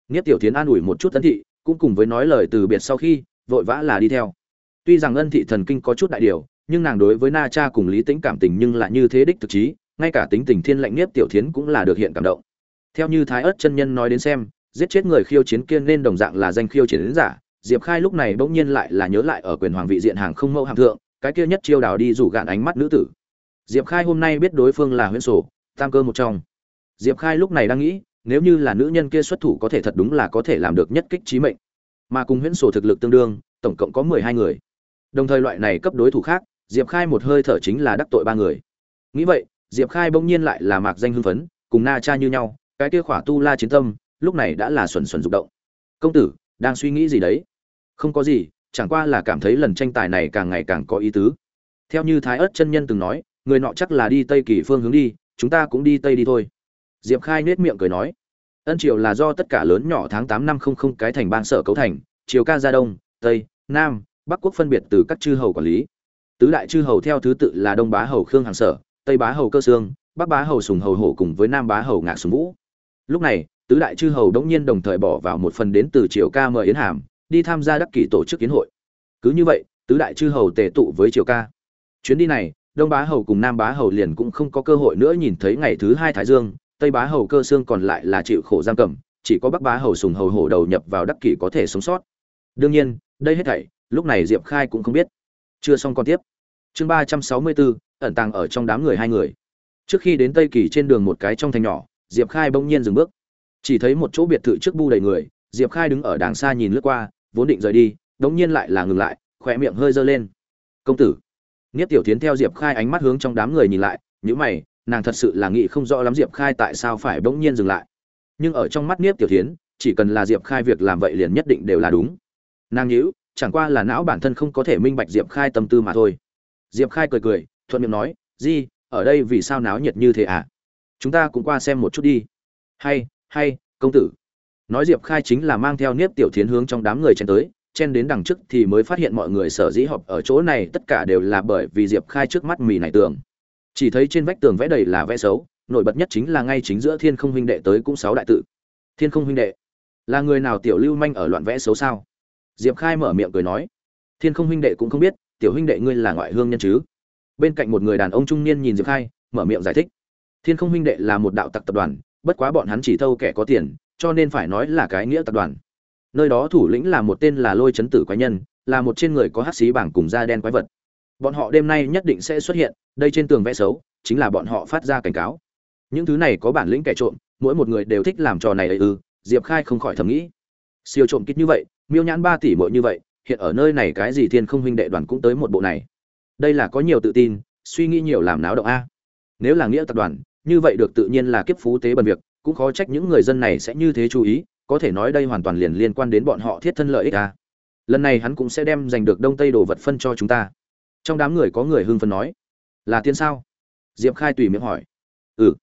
Nghiết tiểu thiến an ủi một chút tấn thị, cũng cùng với nói lời từ biệt sau khi, vội vã là đi theo. Tuy rằng ân thị thần kinh có chút đại điều nhưng nàng đối với na cha cùng lý tính cảm tình nhưng lại như thế đích thực chí, ngay cả tính tình thiên lạnh nghiếp tiểu thiến cũng là được hiện cảm động. Theo như thái ớt chân nhân nói đến xem, giết chết người khiêu chiến kia nên đồng dạng là danh khiêu chiến giả, diệp khai lúc này bỗng nhiên lại là nhớ lại ở quyền hoàng vị diện hàng không mẫu hạng thượng, cái kia nhất chiêu đào đi rủ gạn ánh mắt nữ tử. Diệp khai hôm nay biết đối phương là huyễn sổ, tam cơ một trong. Diệp khai lúc này đang nghĩ, nếu như là nữ nhân kia xuất thủ có thể thật đúng là có thể làm được nhất kích trí mệnh. Mà cùng huyễn sổ thực lực tương đương, tổng cộng có mười hai người. Đồng thời loại này cấp đối thủ khác diệp khai một hơi thở chính là đắc tội ba người. Nghĩ vậy, diệp khai bỗng nhiên lại là mạc danh hưng phấn, cùng na cha như nhau, cái kia khỏa tu la chiến tâm, lúc này đã là xuẩn xuẩn rụng động. Công tử, đang suy nghĩ gì đấy? Không có gì, chẳng qua là cảm thấy lần tranh tài này càng ngày càng có ý tứ. Theo như thái ớt chân nhân từng nói, người nọ chắc là đi tây kỳ phương hướng đi, chúng ta cũng đi tây đi thôi. Diệp khai nết miệng cười nói, ân triều là do tất cả lớn nhỏ tháng tám năm không không cái thành bang sở cấu thành, triều ca gia đông, tây, nam, bắc quốc phân biệt từ các chư hầu quản lý tứ đại chư hầu theo thứ tự là đông bá hầu khương hàng sở, tây bá hầu cơ sương, bắc bá hầu sùng hầu hổ cùng với nam bá hầu ngạc sùng vũ. Lúc này, tứ đại chư hầu đống nhiên đồng thời bỏ vào một phần đến từ triều ca mời yến hàm, đi tham gia đắc kỷ tổ chức kiến hội. Cứ như vậy, tứ đại chư hầu tề tụ với triều ca. Chuyến đi này, đông bá hầu cùng nam bá hầu liền cũng không có cơ hội nữa nhìn thấy ngày thứ hai thái dương, tây bá hầu cơ xương còn lại là chịu khổ giam cầm, chỉ có bắc bá hầu sùng hầu hổ đầu nhập vào đắc kỷ có thể sống sót. Đương nhiên, đây hết thảy, lúc này diệp khai cũng không biết chưa xong còn tiếp. Chương ba trăm sáu mươi bốn ẩn tàng ở trong đám người hai người. Trước khi đến tây kỳ trên đường một cái trong thành nhỏ diệp khai bỗng nhiên dừng bước. Chỉ thấy một chỗ biệt thự trước bu đầy người diệp khai đứng ở đàng xa nhìn lướt qua vốn định rời đi đống nhiên lại là ngừng lại khỏe miệng hơi dơ lên. Công tử. Niếp Tiểu Thiến theo Diệp Khai ánh mắt hướng trong đám người nhìn lại, nhữ mày, nàng thật sự là nghĩ không rõ lắm Diệp Khai tại sao phải bỗng nhiên dừng lại. Nhưng ở trong mắt Niếp Tiểu Thiến, chỉ cần là Diệp Khai việc làm vậy liền nhất định đều là đúng. Nàng nhữ chẳng qua là não bản thân không có thể minh bạch Diệp Khai tâm tư mà thôi. Diệp Khai cười cười, thuận miệng nói, di, ở đây vì sao náo nhiệt như thế à? Chúng ta cũng qua xem một chút đi." "Hay, hay, công tử." Nói Diệp Khai chính là mang theo nếp Tiểu Thiến hướng trong đám người chen tới, chen đến đằng trước thì mới phát hiện mọi người sở dĩ họp ở chỗ này tất cả đều là bởi vì diệp khai trước mắt mì này tường chỉ thấy trên vách tường vẽ đầy là vẽ xấu nổi bật nhất chính là ngay chính giữa thiên không huynh đệ tới cũng sáu đại tự thiên không huynh đệ là người nào tiểu lưu manh ở loạn vẽ xấu sao diệp khai mở miệng cười nói, thiên không huynh đệ cũng không biết, tiểu huynh đệ ngươi là ngoại hương nhân chứ? Bên cạnh một người đàn ông trung niên nhìn diệp khai, mở miệng giải thích, thiên không huynh đệ là một đạo tặc tập đoàn, bất quá bọn hắn chỉ thâu kẻ có tiền, cho nên phải nói là cái nghĩa tập đoàn. Nơi đó thủ lĩnh là một tên là lôi chấn tử quái nhân, là một trên người có hát xí bảng cùng da đen quái vật. Bọn họ đêm nay nhất định sẽ xuất hiện, đây trên tường vẽ xấu, chính là bọn họ phát ra cảnh cáo. Những thứ này có bản lĩnh kẻ trộm, mỗi một người đều thích làm trò này ấy ư? Diệp khai không khỏi thầm nghĩ. Siêu trộm kít như vậy miêu nhãn ba tỷ mỗi như vậy, hiện ở nơi này cái gì thiên không huynh đệ đoàn cũng tới một bộ này. Đây là có nhiều tự tin, suy nghĩ nhiều làm náo động a. Nếu là nghĩa tập đoàn, như vậy được tự nhiên là kiếp phú tế bần việc, cũng khó trách những người dân này sẽ như thế chú ý, có thể nói đây hoàn toàn liền liên quan đến bọn họ thiết thân lợi ích a. Lần này hắn cũng sẽ đem giành được đông tây đồ vật phân cho chúng ta. Trong đám người có người hưng phấn nói, là tiên sao? Diệp khai tùy miệng hỏi ừ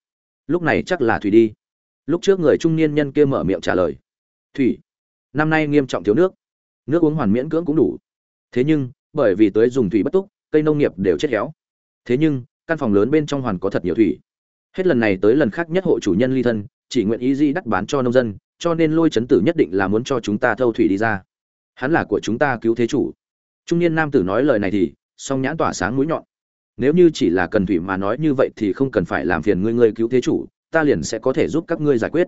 lúc này chắc là thủy đi. Lúc trước người trung niên nhân kia mở miệng trả lời, thủy năm nay nghiêm trọng thiếu nước. Nước uống hoàn miễn cưỡng cũng đủ. Thế nhưng, bởi vì tới dùng thủy bất túc, cây nông nghiệp đều chết héo. Thế nhưng, căn phòng lớn bên trong hoàn có thật nhiều thủy. Hết lần này tới lần khác nhất hộ chủ nhân ly thân, chỉ nguyện ý di đắt bán cho nông dân, cho nên lôi chấn tử nhất định là muốn cho chúng ta thâu thủy đi ra. Hắn là của chúng ta cứu thế chủ. Trung niên nam tử nói lời này thì, song nhãn tỏa sáng mũi nhọn. Nếu như chỉ là cần thủy mà nói như vậy thì không cần phải làm phiền ngươi ngươi cứu thế chủ, ta liền sẽ có thể giúp các ngươi giải quyết.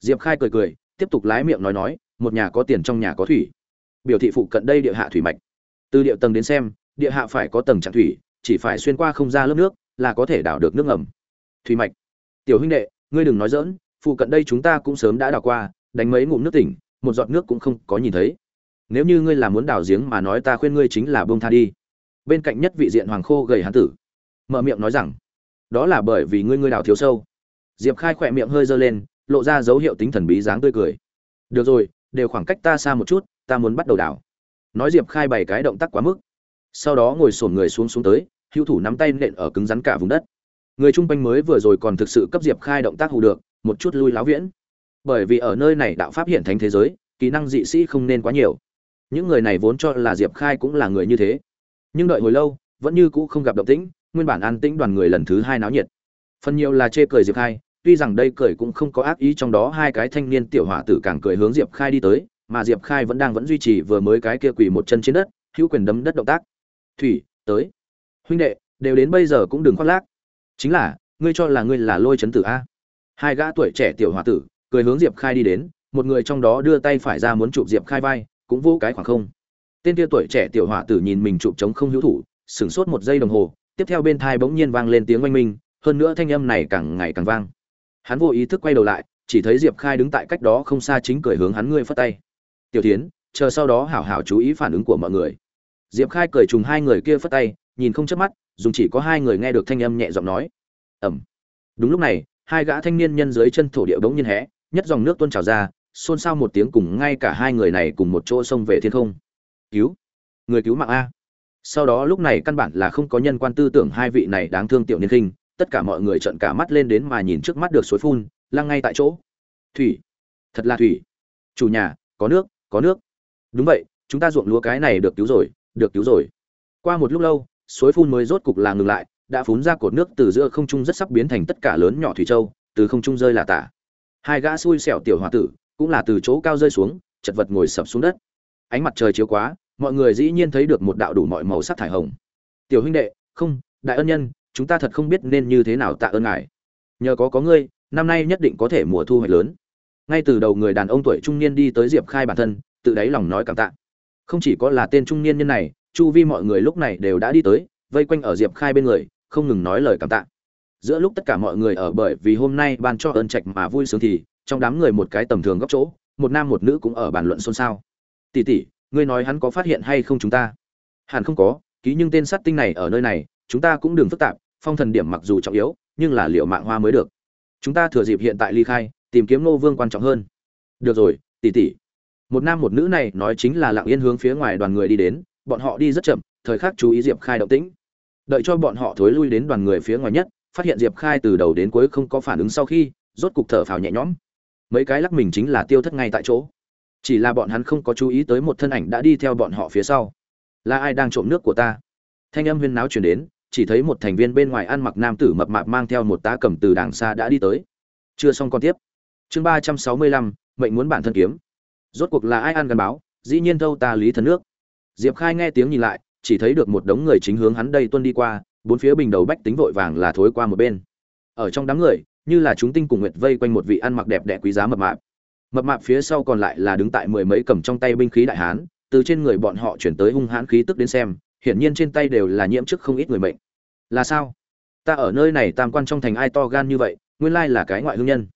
Diệp khai cười cười, tiếp tục lái miệng nói nói một nhà có tiền trong nhà có thủy. Biểu thị phụ cận đây địa hạ thủy mạch. Từ địa tầng đến xem, địa hạ phải có tầng trạng thủy, chỉ phải xuyên qua không ra lớp nước là có thể đảo được nước ngầm. Thủy mạch. Tiểu huynh đệ, ngươi đừng nói dỡn phụ cận đây chúng ta cũng sớm đã đào qua, đánh mấy ngụm nước tỉnh, một giọt nước cũng không có nhìn thấy. Nếu như ngươi là muốn đào giếng mà nói ta khuyên ngươi chính là bông tha đi. Bên cạnh nhất vị diện hoàng khô gầy hán tử, mở miệng nói rằng, đó là bởi vì ngươi ngươi đào thiếu sâu. Diệp khai khỏe miệng hơi giơ lên, lộ ra dấu hiệu tính thần bí dáng tươi cười. Được rồi đều khoảng cách ta xa một chút, ta muốn bắt đầu đảo. nói diệp khai bày cái động tác quá mức. Sau đó ngồi sổn người xuống xuống tới, hữu thủ nắm tay nện ở cứng rắn cả vùng đất. Người chung quanh mới vừa rồi còn thực sự cấp diệp khai động tác hù được, một chút lui láo viễn. Bởi vì ở nơi này đạo pháp hiện thánh thế giới, kỹ năng dị sĩ không nên quá nhiều. Những người này vốn cho là diệp khai cũng là người như thế. Nhưng đợi hồi lâu, vẫn như cũ không gặp động tĩnh, nguyên bản an tĩnh đoàn người lần thứ hai náo nhiệt. Phần nhiều là chê cười diệp khai tuy rằng đây cười cũng không có ác ý trong đó hai cái thanh niên tiểu hỏa tử càng cười hướng diệp khai đi tới, mà diệp khai vẫn đang vẫn duy trì vừa mới cái kia quỳ một chân trên đất, hữu quyền đấm đất động tác. Thủy, tới. Huynh đệ, đều đến bây giờ cũng đừng khoác lác. Chính là, ngươi cho là ngươi là lôi chấn tử a? Hai gã tuổi trẻ tiểu hòa tử cười hướng diệp khai đi đến, một người trong đó đưa tay phải ra muốn chụp diệp khai vai, cũng vô cái khoảng không. Tên kia tuổi trẻ tiểu hỏa tử nhìn mình chụp chống không hữu thủ, sửng sốt một giây đồng hồ, tiếp theo bên thai bỗng nhiên vang lên tiếng oanh minh, hơn nữa thanh âm này càng ngày càng vang hắn vô ý thức quay đầu lại, chỉ thấy diệp khai đứng tại cách đó không xa chính cười hướng hắn ngươi phất tay. Tiểu tiến chờ sau đó hảo hảo chú ý phản ứng của mọi người. Diệp khai cười trùng hai người kia phất tay, nhìn không chớp mắt, dùng chỉ có hai người nghe được thanh âm nhẹ giọng nói. Ẩm. Đúng lúc này, hai gã thanh niên nhân dưới chân thổ địa bỗng nhiên hẽ nhất dòng nước tuôn trào ra, xôn xao một tiếng cùng ngay cả hai người này cùng một chỗ xông về thiên không. Cứu, người cứu mạng a. Sau đó lúc này căn bản là không có nhân quan tư tưởng hai vị này đáng thương tiểu niên khinh tất cả mọi người trợn cả mắt lên đến mà nhìn trước mắt được suối phun, lăng ngay tại chỗ. Thủy. Thật là thủy. Chủ nhà, có nước có nước. Đúng vậy, chúng ta ruộng lúa cái này được cứu rồi, được cứu rồi. Qua một lúc lâu, suối phun mới rốt cục là ngừng lại, đã phun ra cột nước từ giữa không trung rất sắp biến thành tất cả lớn nhỏ thủy châu, từ không trung rơi là tả. Hai gã xui xẻo tiểu h tử, cũng là từ chỗ cao rơi xuống, chật vật ngồi sập xuống đất. Ánh mặt trời chiếu quá, mọi người dĩ nhiên thấy được một đạo đủ mọi màu sắc thải hồng. Tiểu huynh đệ, không, đại ân nhân chúng ta thật không biết nên như thế nào tạ ơn ngài. Nhờ có có ngươi, năm nay nhất định có thể mùa thu hoạch lớn. Ngay từ đầu người đàn ông tuổi trung niên đi tới diệp khai bản thân, tự đáy lòng nói cảm tạ. Không chỉ có là tên trung niên nhân này, chu vi mọi người lúc này đều đã đi tới, vây quanh ở diệp khai bên người, không ngừng nói lời cảm tạ. Giữa lúc tất cả mọi người ở bởi vì hôm nay ban cho ơn trạch mà vui sướng thì, trong đám người một cái tầm thường góc chỗ, một nam một nữ cũng ở bàn luận xôn xao. Tỷ tỷ, ngươi nói hắn có phát hiện hay không chúng ta? Hẳn không có, ký nhưng tên sát tinh này ở nơi này chúng ta cũng đừng phức tạp, phong thần điểm mặc dù trọng yếu, nhưng là liệu mạng hoa mới được. Chúng ta thừa dịp hiện tại ly khai, tìm kiếm nô vương quan trọng hơn. Được rồi, tỷ tỷ. Một nam một nữ này nói chính là lặng yên hướng phía ngoài đoàn người đi đến, bọn họ đi rất chậm, thời khắc chú ý diệp khai động tĩnh. Đợi cho bọn họ thối lui đến đoàn người phía ngoài nhất, phát hiện diệp khai từ đầu đến cuối không có phản ứng sau khi, rốt cục thở phào nhẹ nhõm. Mấy cái lắc mình chính là tiêu thất ngay tại chỗ. Chỉ là bọn hắn không có chú ý tới một thân ảnh đã đi theo bọn họ phía sau. Là ai đang trộm nước của ta? Thanh âm huyên náo chuyển đến chỉ thấy một thành viên bên ngoài ăn mặc nam tử mập mạp mang theo một tá cầm từ đàng xa đã đi tới. Chưa xong con tiếp. Chương ba trăm sáu mươi lăm, mệnh muốn bản thân kiếm. Rốt cuộc là ai ăn gần báo? Dĩ nhiên thâu ta lý thần nước. Diệp khai nghe tiếng nhìn lại, chỉ thấy được một đống người chính hướng hắn đây tuân đi qua, bốn phía bình đầu bách tính vội vàng là thối qua một bên. Ở trong đám người, như là chúng tinh cùng nguyệt vây quanh một vị ăn mặc đẹp đẽ quý giá mập mạp. Mập mạp phía sau còn lại là đứng tại mười mấy cầm trong tay binh khí đại hán, từ trên người bọn họ chuyển tới hung hãn khí tức đến xem hiển nhiên trên tay đều là nhiễm chức không ít người mệnh. Là sao? Ta ở nơi này tam quan trong thành ai to gan như vậy, nguyên lai là cái ngoại hương nhân.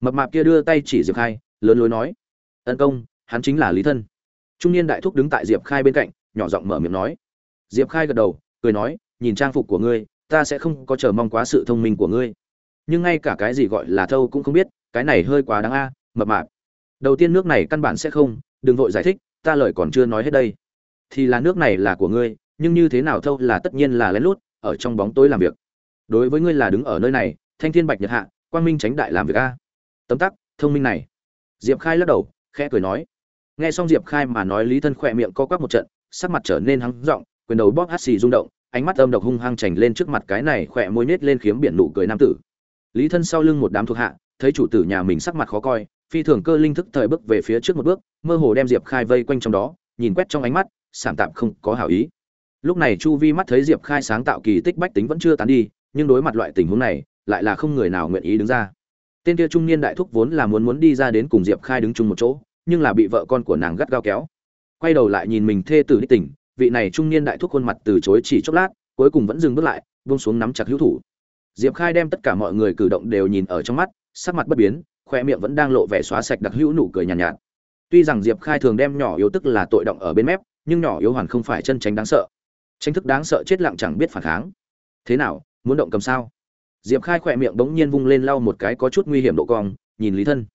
Mập mạp kia đưa tay chỉ diệp khai, lớn lối nói. Ân công, hắn chính là lý thân. Trung niên đại thúc đứng tại diệp khai bên cạnh, nhỏ giọng mở miệng nói. Diệp khai gật đầu, cười nói, nhìn trang phục của ngươi, ta sẽ không có chờ mong quá sự thông minh của ngươi. Nhưng ngay cả cái gì gọi là thâu cũng không biết, cái này hơi quá đáng a, mập mạp. Đầu tiên nước này căn bản sẽ không, đừng vội giải thích, ta lời còn chưa nói hết đây. Thì là nước này là của ngươi nhưng như thế nào thâu là tất nhiên là lén lút, ở trong bóng tối làm việc. Đối với ngươi là đứng ở nơi này, thanh thiên bạch nhật hạ, quang minh tránh đại làm việc a. Tấm tắc, thông minh này. Diệp khai lắc đầu, khẽ cười nói. Nghe xong diệp khai mà nói lý thân khỏe miệng co quắp một trận, sắc mặt trở nên hắng giọng, quyền đầu bóp hắt xì rung động, ánh mắt âm độc hung hăng chành lên trước mặt cái này khỏe môi nết lên khiếm biển nụ cười nam tử. Lý thân sau lưng một đám thuộc hạ, thấy chủ tử nhà mình sắc mặt khó coi, phi thường cơ linh thức thời bước về phía trước một bước, mơ hồ đem diệp khai vây quanh trong đó, nhìn quét trong ánh mắt sảm tạm không có hảo ý lúc này chu vi mắt thấy diệp khai sáng tạo kỳ tích bách tính vẫn chưa tán đi nhưng đối mặt loại tình huống này lại là không người nào nguyện ý đứng ra. Tên kia trung niên đại thúc vốn là muốn muốn đi ra đến cùng diệp khai đứng chung một chỗ nhưng là bị vợ con của nàng gắt gao kéo. Quay đầu lại nhìn mình thê tử đích tỉnh vị này trung niên đại thúc khuôn mặt từ chối chỉ chốc lát cuối cùng vẫn dừng bước lại buông xuống nắm chặt hữu thủ. Diệp khai đem tất cả mọi người cử động đều nhìn ở trong mắt sắc mặt bất biến khoe miệng vẫn đang lộ vẻ xóa sạch đặc hữu nụ cười nhàn nhạt, nhạt. Tuy rằng diệp khai thường đem nhỏ yếu tức là tội động ở bên mép nhưng nhỏ yếu hoàn không phải chân tránh đáng sợ tranh thức đáng sợ chết lặng chẳng biết phản kháng. Thế nào, muốn động cầm sao? Diệp khai khỏe miệng bỗng nhiên vung lên lau một cái có chút nguy hiểm độ cong, nhìn lý thân.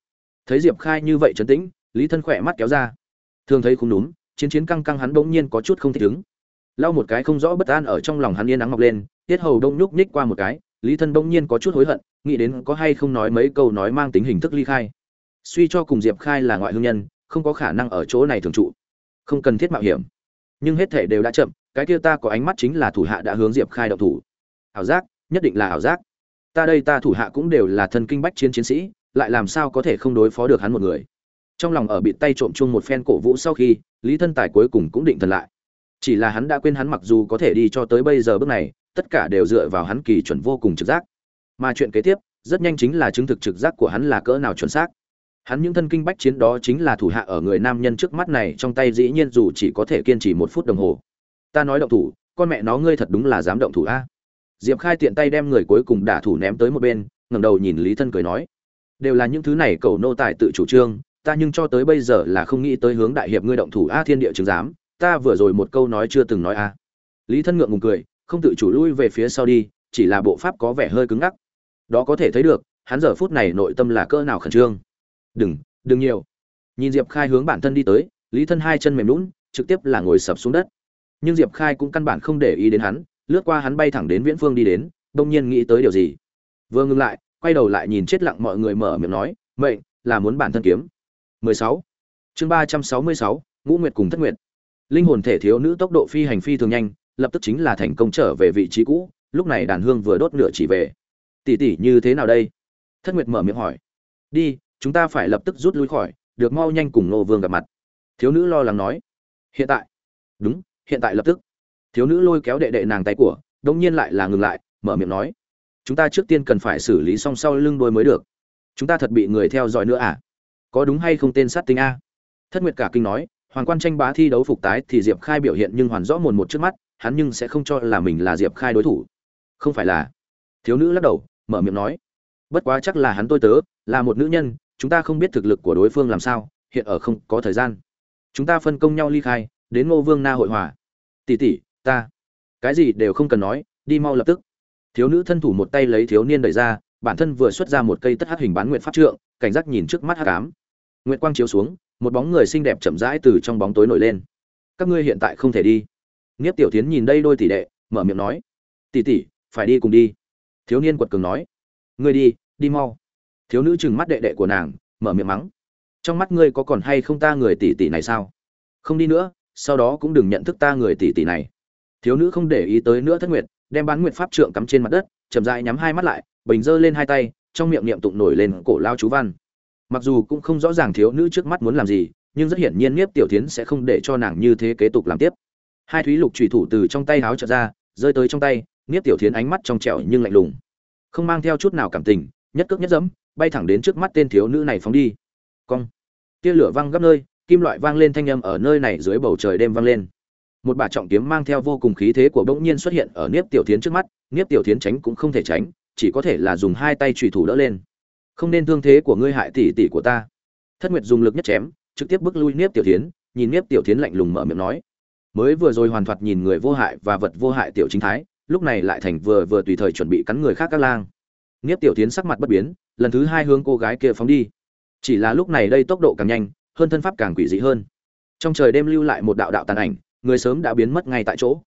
Thấy diệp khai như vậy trấn tĩnh, lý thân khỏe mắt kéo ra. Thường thấy không đúng, chiến chiến căng căng hắn bỗng nhiên có chút không thích ứng. Lau một cái không rõ bất an ở trong lòng hắn yên nắng mọc lên, tiết hầu đông nhúc nhích qua một cái, lý thân bỗng nhiên có chút hối hận, nghĩ đến có hay không nói mấy câu nói mang tính hình thức ly khai. Suy cho cùng diệp khai là ngoại hương nhân, không có khả năng ở chỗ này thường trụ. Không cần thiết mạo hiểm. Nhưng hết thể đều đã chậm cái kia ta có ánh mắt chính là thủ hạ đã hướng diệp khai động thủ. Ảo giác, nhất định là ảo giác. Ta đây ta thủ hạ cũng đều là thân kinh bách chiến chiến sĩ, lại làm sao có thể không đối phó được hắn một người? Trong lòng ở bị tay trộm chung một phen cổ vũ sau khi, lý thân tài cuối cùng cũng định thần lại. Chỉ là hắn đã quên hắn mặc dù có thể đi cho tới bây giờ bước này, tất cả đều dựa vào hắn kỳ chuẩn vô cùng trực giác. Mà chuyện kế tiếp, rất nhanh chính là chứng thực trực giác của hắn là cỡ nào chuẩn xác. Hắn những thân kinh bách chiến đó chính là thủ hạ ở người nam nhân trước mắt này trong tay dĩ nhiên dù chỉ có thể kiên trì một phút đồng hồ ta nói động thủ, con mẹ nó ngươi thật đúng là dám động thủ a. Diệp khai tiện tay đem người cuối cùng đả thủ ném tới một bên, ngẩng đầu nhìn lý thân cười nói, đều là những thứ này cầu nô tài tự chủ trương, ta nhưng cho tới bây giờ là không nghĩ tới hướng đại hiệp ngươi động thủ a, thiên địa chứng giám, ta vừa rồi một câu nói chưa từng nói a. Lý thân ngượng ngùng cười, không tự chủ lui về phía sau đi, chỉ là bộ pháp có vẻ hơi cứng ngắc. Đó có thể thấy được, hắn giờ phút này nội tâm là cỡ nào khẩn trương. Đừng đừng nhiều. Nhìn diệp khai hướng bản thân đi tới, lý thân hai chân mềm lún trực tiếp là ngồi sập xuống đất nhưng diệp khai cũng căn bản không để ý đến hắn lướt qua hắn bay thẳng đến viễn phương đi đến đông nhiên nghĩ tới điều gì. Vừa ngừng lại quay đầu lại nhìn chết lặng mọi người mở miệng nói mệnh là muốn bản thân kiếm. 16. chương 366, ngũ nguyệt cùng thất nguyệt. Linh hồn thể thiếu nữ tốc độ phi hành phi thường nhanh lập tức chính là thành công trở về vị trí cũ lúc này đàn hương vừa đốt nửa chỉ về. Tỷ tỷ như thế nào đây? Thất nguyệt mở miệng hỏi. Đi chúng ta phải lập tức rút lui khỏi được mau nhanh cùng nô vương gặp mặt. Thiếu nữ lo lắng nói. Hiện tại. Đúng hiện tại lập tức. Thiếu nữ lôi kéo đệ đệ nàng tay của, đông nhiên lại là ngừng lại, mở miệng nói, chúng ta trước tiên cần phải xử lý xong sau lưng đôi mới được. Chúng ta thật bị người theo dõi nữa à? Có đúng hay không tên sát tinh a? Thất nguyệt cả kinh nói, hoàng quan tranh bá thi đấu phục tái thì diệp khai biểu hiện nhưng hoàn rõ mồn một trước mắt, hắn nhưng sẽ không cho là mình là diệp khai đối thủ. Không phải là. Thiếu nữ lắc đầu, mở miệng nói, bất quá chắc là hắn tôi tớ, là một nữ nhân, chúng ta không biết thực lực của đối phương làm sao, hiện ở không có thời gian. Chúng ta phân công nhau ly khai đến ngô vương na hội hòa. Tỷ tỷ, ta. Cái gì đều không cần nói, đi mau lập tức. Thiếu nữ thân thủ một tay lấy thiếu niên đẩy ra, bản thân vừa xuất ra một cây tất hắc hình bán nguyện pháp trượng, cảnh giác nhìn trước mắt hắc ám. Nguyện quang chiếu xuống, một bóng người xinh đẹp chậm rãi từ trong bóng tối nổi lên. Các ngươi hiện tại không thể đi. Nghiếp tiểu tiến nhìn đây đôi tỷ đệ, mở miệng nói. Tỷ tỷ, phải đi cùng đi. Thiếu niên quật cường nói. Ngươi đi đi mau. Thiếu nữ chừng mắt đệ đệ của nàng, mở miệng mắng. Trong mắt ngươi có còn hay không ta người tỷ tỷ này sao? Không đi nữa sau đó cũng đừng nhận thức ta người tỷ tỷ này. Thiếu nữ không để ý tới nữa thất nguyệt, đem bán nguyệt pháp trượng cắm trên mặt đất, chậm rãi nhắm hai mắt lại, bình dơ lên hai tay, trong miệng niệm tụng nổi lên cổ lao chú văn. Mặc dù cũng không rõ ràng thiếu nữ trước mắt muốn làm gì, nhưng rất hiển nhiên nhiếp tiểu tiến sẽ không để cho nàng như thế kế tục làm tiếp. Hai thúy lục trùy thủ từ trong tay háo trở ra, rơi tới trong tay nhiếp tiểu tiến ánh mắt trong trẻo nhưng lạnh lùng. Không mang theo chút nào cảm tình, nhất cước nhất dẫm, bay thẳng đến trước mắt tên thiếu nữ này phóng đi. Cong. Tia lửa văng gấp nơi kim loại vang lên thanh âm ở nơi này dưới bầu trời đêm vang lên. Một bà trọng kiếm mang theo vô cùng khí thế của bỗng nhiên xuất hiện ở niếp tiểu thiến trước mắt, niếp tiểu thiến tránh cũng không thể tránh, chỉ có thể là dùng hai tay trùy thủ đỡ lên. Không nên thương thế của ngươi hại tỷ tỷ của ta. Thất nguyệt dùng lực nhất chém, trực tiếp bước lui niếp tiểu thiến, nhìn niếp tiểu thiến lạnh lùng mở miệng nói. Mới vừa rồi hoàn thoạt nhìn người vô hại và vật vô hại tiểu chính thái, lúc này lại thành vừa vừa tùy thời chuẩn bị cắn người khác các lang. Niếp tiểu thiến sắc mặt bất biến, lần thứ hai hướng cô gái kia phóng đi. Chỉ là lúc này đây tốc độ càng nhanh hơn thân pháp càng quỷ dị hơn. Trong trời đêm lưu lại một đạo đạo tàn ảnh, người sớm đã biến mất ngay tại chỗ.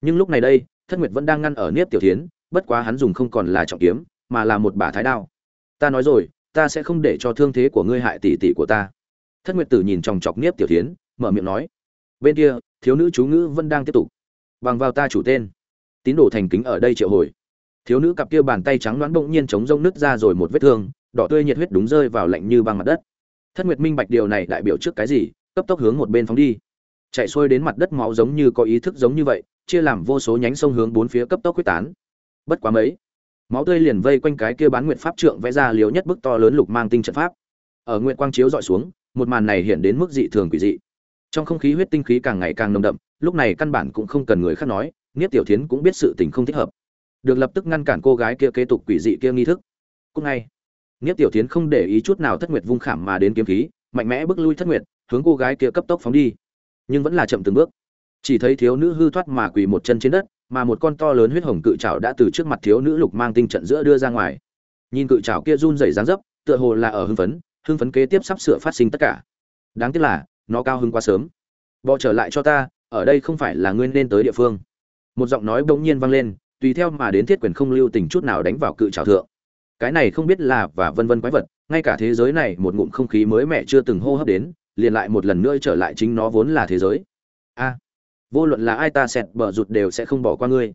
Nhưng lúc này đây, thất nguyệt vẫn đang ngăn ở niếp tiểu thiến, bất quá hắn dùng không còn là trọng kiếm, mà là một bả thái đao. Ta nói rồi, ta sẽ không để cho thương thế của ngươi hại tỷ tỷ của ta. Thất nguyệt tử nhìn chòng chọc niếp tiểu thiến, mở miệng nói. Bên kia, thiếu nữ chú ngữ vẫn đang tiếp tục. Bằng vào ta chủ tên. Tín đồ thành kính ở đây triệu hồi. Thiếu nữ cặp kia bàn tay trắng đoán bỗng nhiên chống rông nứt ra rồi một vết thương, đỏ tươi nhiệt huyết đúng rơi vào lạnh như băng mặt đất thất nguyệt minh bạch điều này đại biểu trước cái gì, cấp tốc hướng một bên phóng đi. Chạy xuôi đến mặt đất máu giống như có ý thức giống như vậy, chia làm vô số nhánh sông hướng bốn phía cấp tốc quyết tán. Bất quá mấy, máu tươi liền vây quanh cái kia bán nguyện pháp trượng vẽ ra liều nhất bức to lớn lục mang tinh trận pháp. Ở nguyện quang chiếu dọi xuống, một màn này hiện đến mức dị thường quỷ dị. Trong không khí huyết tinh khí càng ngày càng nồng đậm, lúc này căn bản cũng không cần người khác nói nghiết tiểu thiến cũng biết sự tình không thích hợp. Được lập tức ngăn cản cô gái kia kế tục quỷ dị kia nghi thức. Cũng ngay Niếp tiểu thiến không để ý chút nào thất nguyệt vung khảm mà đến kiếm khí, mạnh mẽ bước lui thất nguyệt, hướng cô gái kia cấp tốc phóng đi. Nhưng vẫn là chậm từng bước. Chỉ thấy thiếu nữ hư thoát mà quỳ một chân trên đất, mà một con to lớn huyết hồng cự trảo đã từ trước mặt thiếu nữ lục mang tinh trận giữa đưa ra ngoài. Nhìn cự trảo kia run rẩy dáng dấp, tựa hồ là ở hưng phấn hưng phấn kế tiếp sắp sửa phát sinh tất cả. Đáng tiếc là, nó cao hứng quá sớm. Bỏ trở lại cho ta, ở đây không phải là ngươi nên tới địa phương. Một giọng nói bỗng nhiên vang lên, tùy theo mà đến thiết quyền không lưu tình chút nào đánh vào cự trảo thượng cái này không biết là và vân vân quái vật, ngay cả thế giới này một ngụm không khí mới mẻ chưa từng hô hấp đến, liền lại một lần nữa trở lại chính nó vốn là thế giới. A, vô luận là ai ta xẹt bờ rụt đều sẽ không bỏ qua ngươi.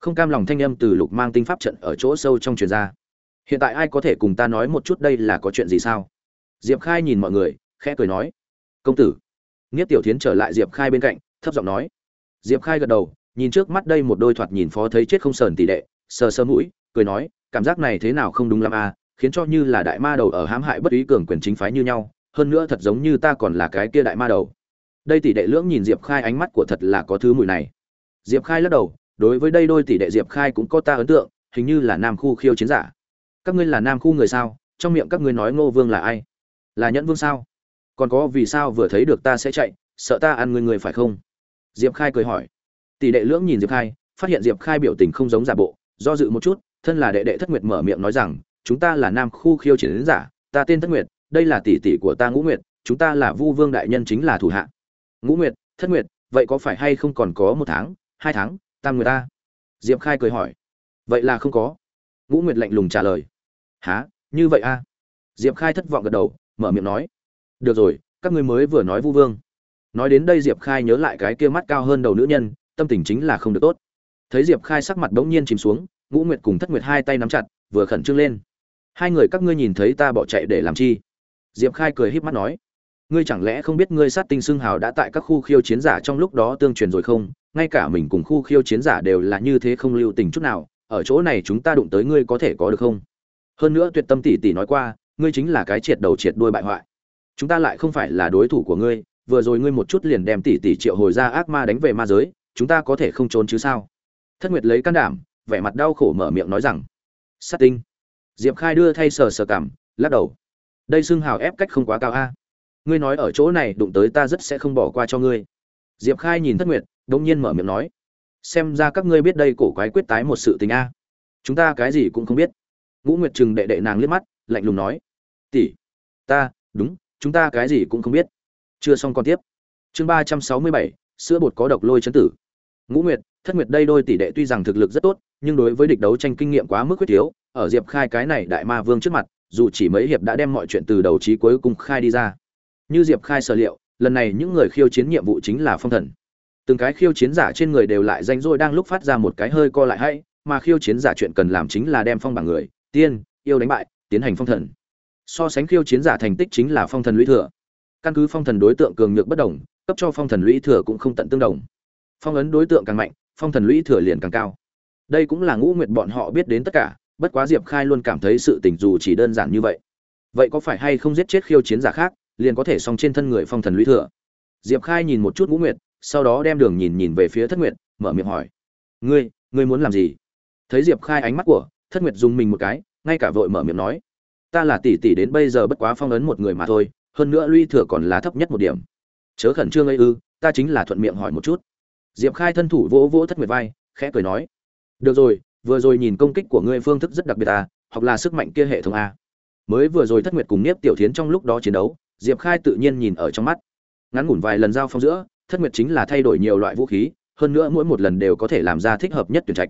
Không cam lòng thanh âm từ lục mang tinh pháp trận ở chỗ sâu trong truyền ra. Hiện tại ai có thể cùng ta nói một chút đây là có chuyện gì sao? Diệp khai nhìn mọi người, khẽ cười nói. Công tử. Nghiết tiểu tiến trở lại diệp khai bên cạnh, thấp giọng nói. Diệp khai gật đầu, nhìn trước mắt đây một đôi thoạt nhìn phó thấy chết không sờn tỷ đệ, sờ sơ mũi, cười nói cảm giác này thế nào không đúng lắm à khiến cho như là đại ma đầu ở hãm hại bất ý cường quyền chính phái như nhau, hơn nữa thật giống như ta còn là cái kia đại ma đầu. Đây tỷ đệ lưỡng nhìn diệp khai ánh mắt của thật là có thứ mùi này. Diệp khai lắc đầu, đối với đây đôi tỷ đệ diệp khai cũng có ta ấn tượng, hình như là nam khu khiêu chiến giả. Các ngươi là nam khu người sao? Trong miệng các ngươi nói ngô vương là ai? Là nhẫn vương sao? Còn có vì sao vừa thấy được ta sẽ chạy, sợ ta ăn người người phải không? Diệp khai cười hỏi. Tỷ đệ lưỡng nhìn diệp khai, phát hiện diệp khai biểu tình không giống giả bộ, do dự một chút thân là đệ đệ thất nguyệt mở miệng nói rằng, chúng ta là nam khu khiêu chiến giả, ta tên thất nguyệt, đây là tỷ tỷ của ta ngũ nguyệt, chúng ta là vu vương đại nhân chính là thủ hạ. Ngũ nguyệt, thất nguyệt, vậy có phải hay không còn có một tháng, hai tháng, tam người ta? Diệp khai cười hỏi. Vậy là không có. Ngũ nguyệt lạnh lùng trả lời. Há như vậy a diệp khai thất vọng gật đầu, mở miệng nói. Được rồi, các ngươi mới vừa nói vu vương. Nói đến đây diệp khai nhớ lại cái kia mắt cao hơn đầu nữ nhân, tâm tình chính là không được tốt. Thấy diệp khai sắc mặt bỗng nhiên chìm xuống ngũ nguyệt cùng thất nguyệt hai tay nắm chặt, vừa khẩn trương lên. Hai người các ngươi nhìn thấy ta bỏ chạy để làm chi? Diệp khai cười híp mắt nói. Ngươi chẳng lẽ không biết ngươi sát tinh xương hào đã tại các khu khiêu chiến giả trong lúc đó tương truyền rồi không? Ngay cả mình cùng khu khiêu chiến giả đều là như thế không lưu tình chút nào, ở chỗ này chúng ta đụng tới ngươi có thể có được không? Hơn nữa tuyệt tâm tỷ tỷ nói qua, ngươi chính là cái triệt đầu triệt đuôi bại hoại. Chúng ta lại không phải là đối thủ của ngươi, vừa rồi ngươi một chút liền đem tỷ tỷ triệu hồi ra ác ma đánh về ma giới, chúng ta có thể không trốn chứ sao? Thất nguyệt lấy can đảm vẻ mặt đau khổ mở miệng nói rằng, sát tinh. Diệp khai đưa thay sờ sờ cảm, lắc đầu. Đây xưng hào ép cách không quá cao a. Ngươi nói ở chỗ này đụng tới ta rất sẽ không bỏ qua cho ngươi. Diệp khai nhìn thất nguyệt đ ỗ n g nhiên mở miệng nói, xem ra các ngươi biết đây cổ quái quyết tái một sự tình a. Chúng ta cái gì cũng không biết. Ngũ nguyệt chừng đệ đệ nàng liếc mắt, lạnh lùng nói, tỷ, ta, đúng, chúng ta cái gì cũng không biết. Chưa xong còn tiếp. Chương ba trăm sáu mươi bảy, sữa bột có độc lôi chấn tử. Ngũ nguyệt, thất nguyệt đây đôi tỷ đệ tuy rằng thực lực rất tốt nhưng đối với địch đấu tranh kinh nghiệm quá mức quyết thiếu, ở diệp khai cái này đại ma vương trước mặt, dù chỉ mấy hiệp đã đem mọi chuyện từ đầu chí cuối cùng khai đi ra. Như diệp khai sở liệu, lần này những người khiêu chiến nhiệm vụ chính là phong thần. Từng cái khiêu chiến giả trên người đều lại danh rồi đang lúc phát ra một cái hơi co lại hay, mà khiêu chiến giả chuyện cần làm chính là đem phong bảng người, tiên, yêu đánh bại, tiến hành phong thần. So sánh khiêu chiến giả thành tích chính là phong thần lũy thừa. Căn cứ phong thần đối tượng cường nhược bất đồng, cấp cho phong thần lũy thừa cũng không tận tương đồng. Phong ấn đối tượng càng mạnh, phong thần lũy thừa liền càng cao đây cũng là ngũ nguyệt bọn họ biết đến tất cả, bất quá diệp khai luôn cảm thấy sự tình dù chỉ đơn giản như vậy. Vậy có phải hay không giết chết khiêu chiến giả khác, liền có thể xong trên thân người phong thần lũy thừa? Diệp khai nhìn một chút ngũ nguyệt, sau đó đem đường nhìn nhìn về phía thất nguyệt, mở miệng hỏi. Ngươi ngươi muốn làm gì? Thấy diệp khai ánh mắt của, thất nguyệt dùng mình một cái, ngay cả vội mở miệng nói. Ta là tỷ tỷ đến bây giờ bất quá phong ấn một người mà thôi, hơn nữa lũy thừa còn là thấp nhất một điểm. Chớ khẩn trương ấy ư, ta chính là thuận miệng hỏi một chút. Diệp khai thân thủ vỗ vỗ thất nguyệt vai, khẽ cười nói được rồi, vừa rồi nhìn công kích của ngươi phương thức rất đặc biệt à hoặc là sức mạnh kia hệ thống a mới vừa rồi thất nguyệt cùng niếp tiểu thiến trong lúc đó chiến đấu, diệp khai tự nhiên nhìn ở trong mắt. Ngắn ngủn vài lần giao phong giữa, thất nguyệt chính là thay đổi nhiều loại vũ khí, hơn nữa mỗi một lần đều có thể làm ra thích hợp nhất tuyển trạch.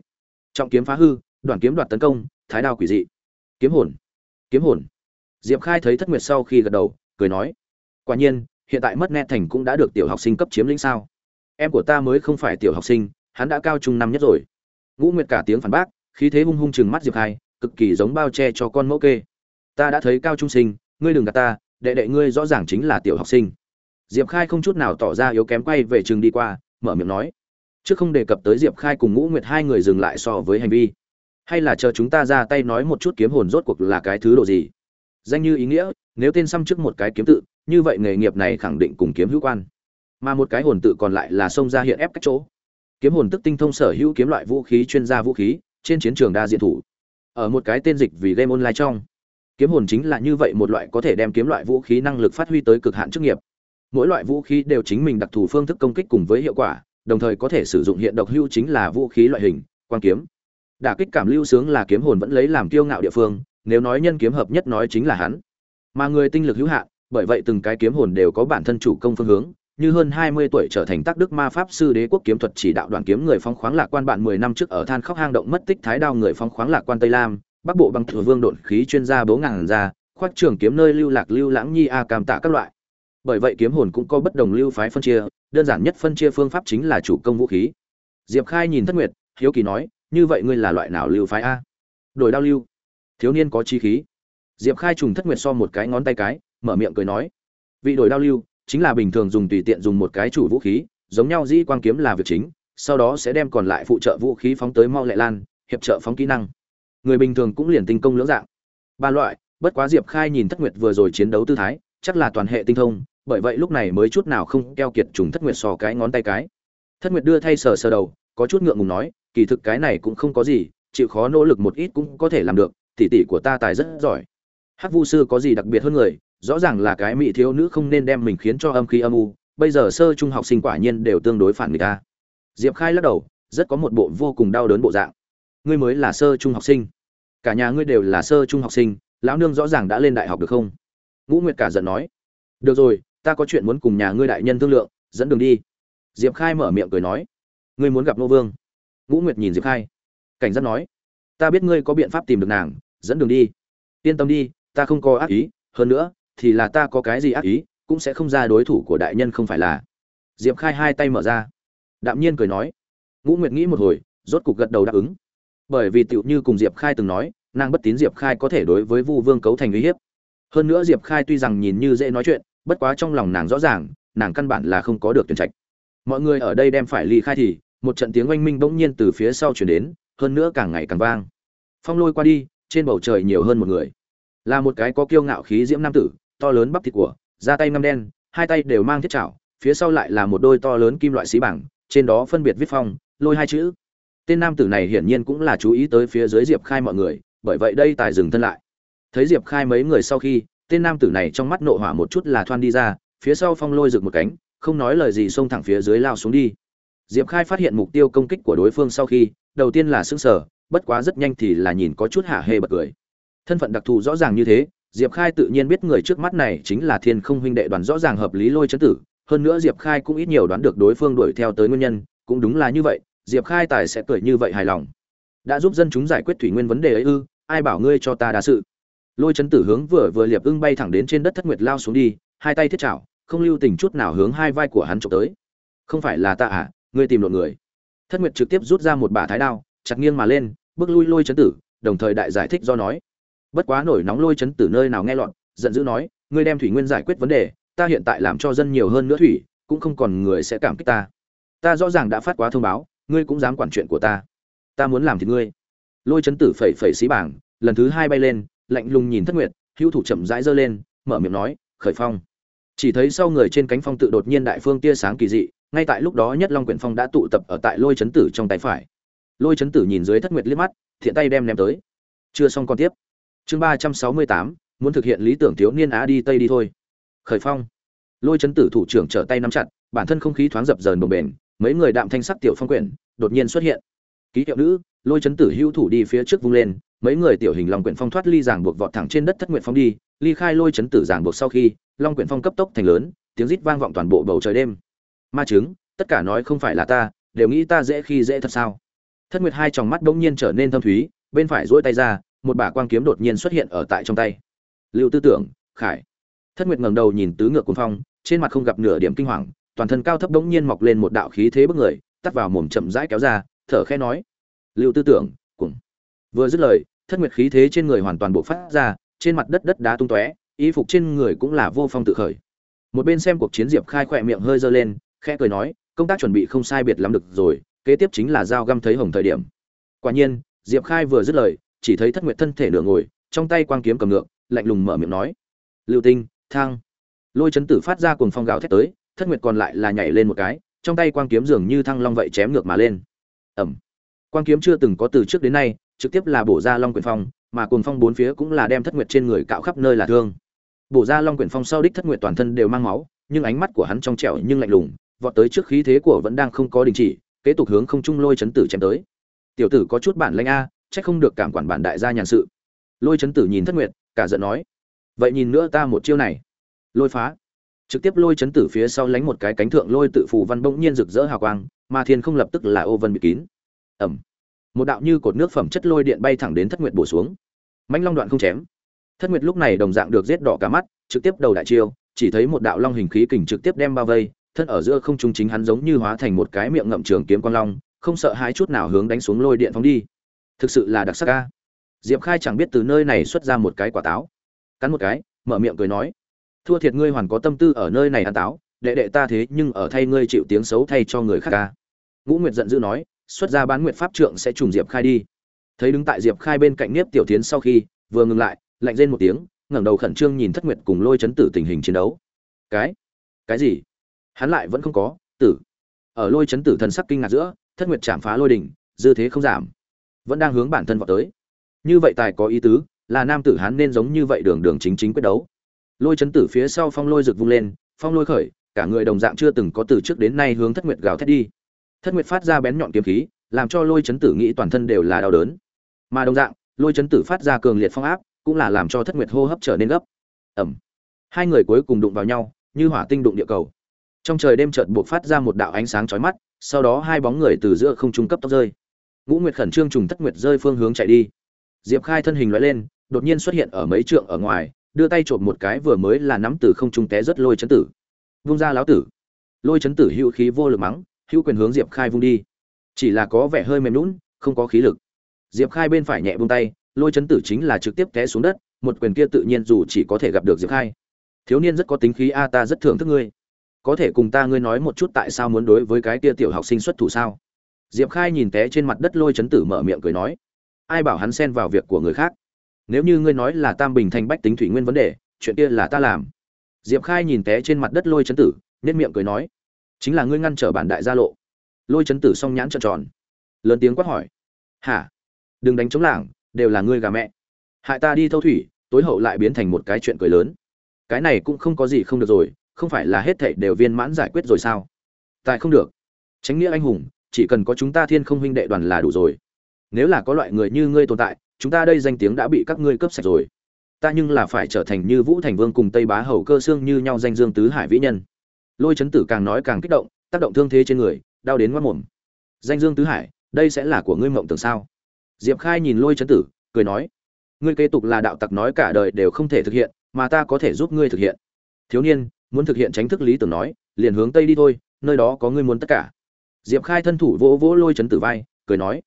Trọng kiếm phá hư đoàn kiếm đoạt tấn công, thái đao quỷ dị. Kiếm hồn kiếm hồn. Diệp khai thấy thất nguyệt sau khi gật đầu, cười nói, quả nhiên, hiện tại mất nét thành cũng đã được tiểu học sinh cấp chiếm lĩnh sao? Em của ta mới không phải tiểu học sinh, hắn đã cao trung năm nhất rồi ngũ nguyệt cả tiếng phản bác, khí thế hung hung chừng mắt diệp khai cực kỳ giống bao che cho con mẫu kê. Ta đã thấy cao trung sinh, ngươi đừng gạt ta, đệ đệ ngươi rõ ràng chính là tiểu học sinh. Diệp khai không chút nào tỏ ra yếu kém quay về trường đi qua, mở miệng nói. Trước không đề cập tới diệp khai cùng ngũ nguyệt hai người dừng lại so với hành vi. Hay là chờ chúng ta ra tay nói một chút kiếm hồn rốt cuộc là cái thứ đồ gì? Danh như ý nghĩa, nếu tên xăm trước một cái kiếm tự, như vậy nghề nghiệp này khẳng định cùng kiếm hữu quan. Mà một cái hồn tự còn lại là xông ra hiện ép cách chỗ kiếm hồn tức tinh thông sở hữu kiếm loại vũ khí chuyên gia vũ khí, trên chiến trường đa diện thủ. Ở một cái tên dịch vì game online trong, kiếm hồn chính là như vậy một loại có thể đem kiếm loại vũ khí năng lực phát huy tới cực hạn chức nghiệp. Mỗi loại vũ khí đều chính mình đặc thù phương thức công kích cùng với hiệu quả, đồng thời có thể sử dụng hiện độc hưu chính là vũ khí loại hình quan kiếm. Đả kích cảm lưu sướng là kiếm hồn vẫn lấy làm kiêu ngạo địa phương, nếu nói nhân kiếm hợp nhất nói chính là hắn. Mà người tinh lực hữu hạn, bởi vậy từng cái kiếm hồn đều có bản thân chủ công phương hướng như hơn 20 tuổi trở thành tác đức ma pháp sư đế quốc kiếm thuật chỉ đạo đoàn kiếm người phong khoáng lạc quan bạn 10 năm trước ở than khóc hang động mất tích thái đao người phong khoáng lạc quan tây lam, bắc bộ bằng thừa vương độn khí chuyên gia bố ngàn ra khoác trường kiếm nơi lưu lạc lưu lãng nhi a cam tạ các loại. Bởi vậy kiếm hồn cũng có bất đồng lưu phái phân chia, đơn giản nhất phân chia phương pháp chính là chủ công vũ khí. Diệp khai nhìn thất nguyệt, hiếu kỳ nói, như vậy ngươi là loại nào lưu phái a? Đổi đao lưu. Thiếu niên có chi khí. Diệp khai trùng thất nguyệt so một cái ngón tay cái, mở miệng cười nói, vị đổi đao lưu chính là bình thường dùng tùy tiện dùng một cái chủ vũ khí, giống nhau dĩ quang kiếm là việc chính, sau đó sẽ đem còn lại phụ trợ vũ khí phóng tới mau lẹ lan, hiệp trợ phóng kỹ năng. Người bình thường cũng liền tinh công lưỡng dạng. Ba loại, bất quá diệp khai nhìn thất nguyệt vừa rồi chiến đấu tư thái, chắc là toàn hệ tinh thông, bởi vậy lúc này mới chút nào không keo kiệt trùng thất nguyệt sò cái ngón tay cái. Thất nguyệt đưa thay sờ sờ đầu, có chút ngượng ngùng nói, kỳ thực cái này cũng không có gì, chịu khó nỗ lực một ít cũng có thể làm được tỉ tỷ của ta tài rất giỏi. Hắc vu sư có gì đặc biệt hơn người rõ ràng là cái mỹ thiếu nữ không nên đem mình khiến cho âm khí âm u, bây giờ sơ trung học sinh quả nhiên đều tương đối phản người ta diệp khai lắc đầu, rất có một bộ vô cùng đau đớn bộ dạng. Ngươi mới là sơ trung học sinh. Cả nhà ngươi đều là sơ trung học sinh, lão nương rõ ràng đã lên đại học được không? Ngũ nguyệt cả giận nói. Được rồi, ta có chuyện muốn cùng nhà ngươi đại nhân thương lượng, dẫn đường đi. Diệp khai mở miệng cười nói. Ngươi muốn gặp nô vương. Ngũ nguyệt nhìn diệp khai. Cảnh giác nói. Ta biết ngươi có biện pháp tìm được nàng, dẫn đường đi. Yên tâm đi, ta không có ác ý, hơn nữa thì là ta có cái gì ác ý, cũng sẽ không ra đối thủ của đại nhân không phải là. Diệp khai hai tay mở ra. Đạm nhiên cười nói. Ngũ nguyệt nghĩ một hồi, rốt cục gật đầu đáp ứng. Bởi vì tựu như cùng diệp khai từng nói, nàng bất tín diệp khai có thể đối với vu vương cấu thành uy hiếp. Hơn nữa diệp khai tuy rằng nhìn như dễ nói chuyện, bất quá trong lòng nàng rõ ràng, nàng căn bản là không có được tuyển trạch. Mọi người ở đây đem phải ly khai thì, một trận tiếng oanh minh bỗng nhiên từ phía sau chuyển đến, hơn nữa càng ngày càng vang. Phong lôi qua đi, trên bầu trời nhiều hơn một người. Là một cái có kiêu ngạo khí diễm nam tử to lớn bắp thịt của, da tay ngăm đen, hai tay đều mang thiết chảo, phía sau lại là một đôi to lớn kim loại xí bảng, trên đó phân biệt viết phong, lôi hai chữ. Tên nam tử này hiển nhiên cũng là chú ý tới phía dưới diệp khai mọi người, bởi vậy đây tài dừng thân lại. Thấy diệp khai mấy người sau khi, tên nam tử này trong mắt nộ hỏa một chút là thoan đi ra, phía sau phong lôi rực một cánh, không nói lời gì xông thẳng phía dưới lao xuống đi. Diệp khai phát hiện mục tiêu công kích của đối phương sau khi, đầu tiên là xứng sở bất quá rất nhanh thì là nhìn có chút hạ hê bật cười. Thân phận đặc thù rõ ràng như thế diệp khai tự nhiên biết người trước mắt này chính là thiên không huynh đệ đoàn rõ ràng hợp lý lôi chấn tử, hơn nữa diệp khai cũng ít nhiều đoán được đối phương đuổi theo tới nguyên nhân, cũng đúng là như vậy, diệp khai tài sẽ cười như vậy hài lòng. Đã giúp dân chúng giải quyết thủy nguyên vấn đề ấy ư, ai bảo ngươi cho ta đa sự. Lôi chấn tử hướng vừa vừa liệp ưng bay thẳng đến trên đất thất nguyệt lao xuống đi, hai tay thiết chảo, không lưu tình chút nào hướng hai vai của hắn chụp tới. Không phải là ta à ngươi tìm lộn người. Thất nguyệt trực tiếp rút ra một bả thái đao, chặt nghiêng mà lên, bước lui lôi chấn tử, đồng thời đại giải thích do nói bất quá nổi nóng lôi chấn tử nơi nào nghe lọt, giận dữ nói, ngươi đem thủy nguyên giải quyết vấn đề, ta hiện tại làm cho dân nhiều hơn nữa thủy, cũng không còn người sẽ cảm kích ta. Ta rõ ràng đã phát quá thông báo, ngươi cũng dám quản chuyện của ta. Ta muốn làm thì ngươi. Lôi chấn tử phẩy phẩy xí bảng, lần thứ hai bay lên, lạnh lùng nhìn thất nguyệt, hữu thủ chậm rãi giơ lên, mở miệng nói, khởi phong. Chỉ thấy sau người trên cánh phong tự đột nhiên đại phương tia sáng kỳ dị, ngay tại lúc đó nhất long quyển phong đã tụ tập ở tại lôi chấn tử trong tay phải. Lôi chấn tử nhìn dưới thất nguyệt liếc mắt, thiện tay đem ném tới. Chưa xong còn tiếp chương ba trăm sáu mươi tám, muốn thực hiện lý tưởng thiếu niên á đi tây đi thôi. Khởi phong. Lôi chấn tử thủ trưởng trở tay nắm chặt, bản thân không khí thoáng dập dờn bồng bềnh, mấy người đạm thanh sắc tiểu phong quyển đột nhiên xuất hiện. Ký hiệu nữ, lôi chấn tử hữu thủ đi phía trước vung lên, mấy người tiểu hình long quyển phong thoát ly giảng buộc vọt thẳng trên đất thất nguyện phong đi, ly khai lôi chấn tử giảng buộc sau khi, long quyển phong cấp tốc thành lớn, tiếng rít vang vọng toàn bộ bầu trời đêm. Ma chứng, tất cả nói không phải là ta, đều nghĩ ta dễ khi dễ thật sao? Thất nguyệt hai tròng mắt bỗng nhiên trở nên thâm thúy, bên phải duỗi tay ra một bả quang kiếm đột nhiên xuất hiện ở tại trong tay. Lưu tư tưởng, khải. Thất nguyệt ngẩng đầu nhìn tứ ngược cuồng phong, trên mặt không gặp nửa điểm kinh hoàng, toàn thân cao thấp đống nhiên mọc lên một đạo khí thế bức người, tắt vào mồm chậm rãi kéo ra, thở khẽ nói. Lưu tư tưởng cùng vừa dứt lời, thất nguyệt khí thế trên người hoàn toàn bộc phát ra, trên mặt đất đất đá tung tóe, y phục trên người cũng là vô phong tự khởi. Một bên xem cuộc chiến diệp khai khỏe miệng hơi giơ lên, khẽ cười nói, công tác chuẩn bị không sai biệt lắm được rồi, kế tiếp chính là dao găm thấy hồng thời điểm. Quả nhiên, diệp khai vừa dứt lời chỉ thấy thất nguyệt thân thể nửa ngồi, trong tay quang kiếm cầm ngược, lạnh lùng mở miệng nói, lưu tinh, thang. Lôi chấn tử phát ra cuồng phong gào thét tới, thất nguyệt còn lại là nhảy lên một cái, trong tay quang kiếm dường như thăng long vậy chém ngược mà lên. Ẩm. Quang kiếm chưa từng có từ trước đến nay, trực tiếp là bổ ra long quyển phong, mà cuồng phong bốn phía cũng là đem thất nguyệt trên người cạo khắp nơi là thương. Bổ ra long quyển phong sau đích thất nguyệt toàn thân đều mang máu, nhưng ánh mắt của hắn trong trẻo nhưng lạnh lùng, vọt tới trước khí thế của vẫn đang không có đình chỉ, kế tục hướng không trung lôi chấn tử chém tới. Tiểu tử có chút bản lanh a chắc không được cảm quản bản đại gia nhàn sự. Lôi chấn tử nhìn thất nguyệt, cả giận nói, vậy nhìn nữa ta một chiêu này. Lôi phá. Trực tiếp lôi chấn tử phía sau lánh một cái cánh thượng lôi tự phù văn bỗng nhiên rực rỡ hào quang, mà thiên không lập tức là ô vân bị kín. Ẩm. Một đạo như cột nước phẩm chất lôi điện bay thẳng đến thất nguyệt bổ xuống. Mãnh long đoạn không chém. Thất nguyệt lúc này đồng dạng được giết đỏ cả mắt, trực tiếp đầu đại chiêu, chỉ thấy một đạo long hình khí kình trực tiếp đem bao vây, thân ở giữa không trung chính hắn giống như hóa thành một cái miệng ngậm trường kiếm quang long, không sợ hãi chút nào hướng đánh xuống lôi điện phóng đi thực sự là đặc sắc ca diệp khai chẳng biết từ nơi này xuất ra một cái quả táo. Cắn một cái, mở miệng cười nói. Thua thiệt ngươi hoàn có tâm tư ở nơi này ăn táo, đệ đệ ta thế nhưng ở thay ngươi chịu tiếng xấu thay cho người khác ca ngũ nguyệt giận dữ nói, xuất ra bán nguyệt pháp trượng sẽ trùng diệp khai đi. Thấy đứng tại diệp khai bên cạnh nếp tiểu tiến sau khi, vừa ngừng lại, lạnh rên một tiếng, ngẩng đầu khẩn trương nhìn thất nguyệt cùng lôi chấn tử tình hình chiến đấu. Cái? Cái gì? Hắn lại vẫn không có, tử. Ở lôi chấn tử thần sắc kinh ngạc giữa, thất nguyệt chạm phá lôi đỉnh, dư thế không giảm vẫn đang hướng bản thân vào tới. Như vậy tài có ý tứ, là nam tử hắn nên giống như vậy đường đường chính chính quyết đấu. Lôi chấn tử phía sau phong lôi rực vung lên, phong lôi khởi, cả người đồng dạng chưa từng có từ trước đến nay hướng thất nguyệt gào thét đi. Thất nguyệt phát ra bén nhọn kiếm khí, làm cho lôi chấn tử nghĩ toàn thân đều là đau đớn. Mà đồng dạng, lôi chấn tử phát ra cường liệt phong áp, cũng là làm cho thất nguyệt hô hấp trở nên gấp. Ẩm hai người cuối cùng đụng vào nhau, như hỏa tinh đụng địa cầu. Trong trời đêm chợt buộc phát ra một đạo ánh sáng chói mắt, sau đó hai bóng người từ giữa không trung cấp tốc rơi ngũ nguyệt khẩn trương trùng thất nguyệt rơi phương hướng chạy đi. Diệp khai thân hình loại lên, đột nhiên xuất hiện ở mấy trượng ở ngoài, đưa tay trộm một cái vừa mới là nắm từ không trung té rất lôi chấn tử. Vung ra láo tử. Lôi chấn tử hữu khí vô lực mắng, hữu quyền hướng diệp khai vung đi. Chỉ là có vẻ hơi mềm lún không có khí lực. Diệp khai bên phải nhẹ vung tay, lôi chấn tử chính là trực tiếp té xuống đất, một quyền kia tự nhiên dù chỉ có thể gặp được diệp khai. Thiếu niên rất có tính khí, a, ta rất thưởng thức ngươi. Có thể cùng ta ngươi nói một chút tại sao muốn đối với cái kia tiểu học sinh xuất thủ sao? Diệp khai nhìn té trên mặt đất lôi chấn tử mở miệng cười nói, ai bảo hắn xen vào việc của người khác? Nếu như ngươi nói là tam bình thành bách tính thủy nguyên vấn đề, chuyện kia là ta làm. Diệp khai nhìn té trên mặt đất lôi chấn tử nên miệng cười nói, chính là ngươi ngăn trở bản đại gia lộ. Lôi chấn tử song nhãn trợn tròn, lớn tiếng quát hỏi, hả? Đừng đánh chống lảng, đều là ngươi gà mẹ. Hại ta đi thâu thủy, tối hậu lại biến thành một cái chuyện cười lớn. Cái này cũng không có gì không được rồi, không phải là hết thảy đều viên mãn giải quyết rồi sao? Tại không được. Tránh nghĩa anh hùng chỉ cần có chúng ta thiên không huynh đệ đoàn là đủ rồi. Nếu là có loại người như ngươi tồn tại, chúng ta đây danh tiếng đã bị các ngươi cướp sạch rồi. Ta nhưng là phải trở thành như vũ thành vương cùng tây bá hầu cơ xương như nhau danh dương tứ hải vĩ nhân. Lôi chấn tử càng nói càng kích động, tác động thương thế trên người, đau đến ngoắt mồm. Danh dương tứ hải, đây sẽ là của ngươi mộng tưởng sao? Diệp khai nhìn lôi chấn tử, cười nói, ngươi kế tục là đạo tặc nói cả đời đều không thể thực hiện, mà ta có thể giúp ngươi thực hiện. Thiếu niên, muốn thực hiện tránh thức lý tưởng nói, liền hướng tây đi thôi, nơi đó có ngươi muốn tất cả diệp khai thân thủ vỗ vỗ lôi chấn tử vai, cười nói,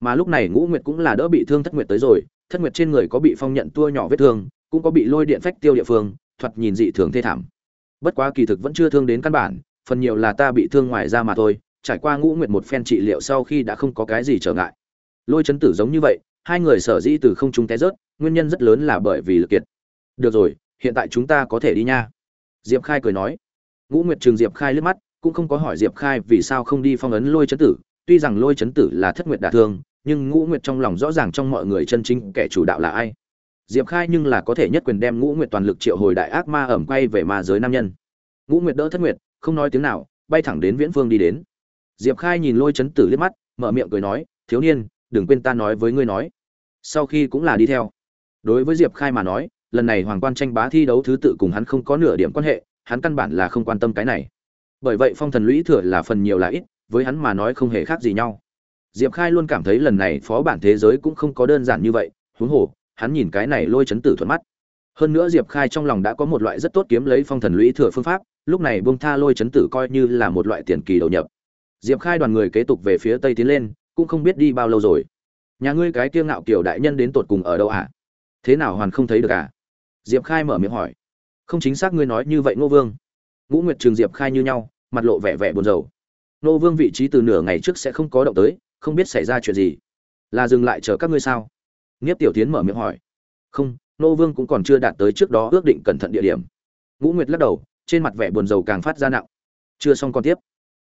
mà lúc này ngũ nguyệt cũng là đỡ bị thương thất nguyệt tới rồi, thất nguyệt trên người có bị phong nhận tua nhỏ vết thương, cũng có bị lôi điện phách tiêu địa phương, thoạt nhìn dị thường thê thảm. Bất quá kỳ thực vẫn chưa thương đến căn bản, phần nhiều là ta bị thương ngoài ra mà thôi, trải qua ngũ nguyệt một phen trị liệu sau khi đã không có cái gì trở ngại. Lôi chấn tử giống như vậy, hai người sở dĩ từ không trung té rớt, nguyên nhân rất lớn là bởi vì lực kiệt. Được rồi, hiện tại chúng ta có thể đi nha. Diệp khai cười nói. Ngũ nguyệt trường diệp khai liếc mắt cũng không có hỏi diệp khai vì sao không đi phong ấn lôi chấn tử, tuy rằng lôi chấn tử là thất nguyệt đả thương, nhưng ngũ nguyệt trong lòng rõ ràng trong mọi người chân chính kẻ chủ đạo là ai. Diệp khai nhưng là có thể nhất quyền đem ngũ nguyệt toàn lực triệu hồi đại ác ma ẩm quay về ma giới nam nhân. Ngũ nguyệt đỡ thất nguyệt, không nói tiếng nào, bay thẳng đến viễn phương đi đến. Diệp khai nhìn lôi chấn tử liếc mắt, mở miệng cười nói, thiếu niên, đừng quên ta nói với ngươi nói. Sau khi cũng là đi theo. Đối với diệp khai mà nói, lần này hoàng quan tranh bá thi đấu thứ tự cùng hắn không có nửa điểm quan hệ, hắn căn bản là không quan tâm cái này bởi vậy phong thần lũy thừa là phần nhiều là ít, với hắn mà nói không hề khác gì nhau. Diệp khai luôn cảm thấy lần này phó bản thế giới cũng không có đơn giản như vậy, huống hồ, hắn nhìn cái này lôi chấn tử thuận mắt. Hơn nữa diệp khai trong lòng đã có một loại rất tốt kiếm lấy phong thần lũy thừa phương pháp, lúc này buông tha lôi chấn tử coi như là một loại tiền kỳ đầu nhập. Diệp khai đoàn người kế tục về phía tây tiến lên, cũng không biết đi bao lâu rồi. Nhà ngươi cái kiêng ngạo kiểu đại nhân đến tột cùng ở đâu ạ? Thế nào hoàn không thấy được à diệp khai mở miệng hỏi. Không chính xác ngươi nói như vậy ngô vương ngũ nguyệt trường diệp khai như nhau, mặt lộ vẻ vẻ buồn rầu. Nô vương vị trí từ nửa ngày trước sẽ không có động tới, không biết xảy ra chuyện gì. Là dừng lại chờ các ngươi sao? Nghiếp tiểu tiến mở miệng hỏi. Không, Nô vương cũng còn chưa đạt tới trước đó ước định cẩn thận địa điểm. Ngũ nguyệt lắc đầu, trên mặt vẻ buồn rầu càng phát ra nặng. Chưa xong còn tiếp.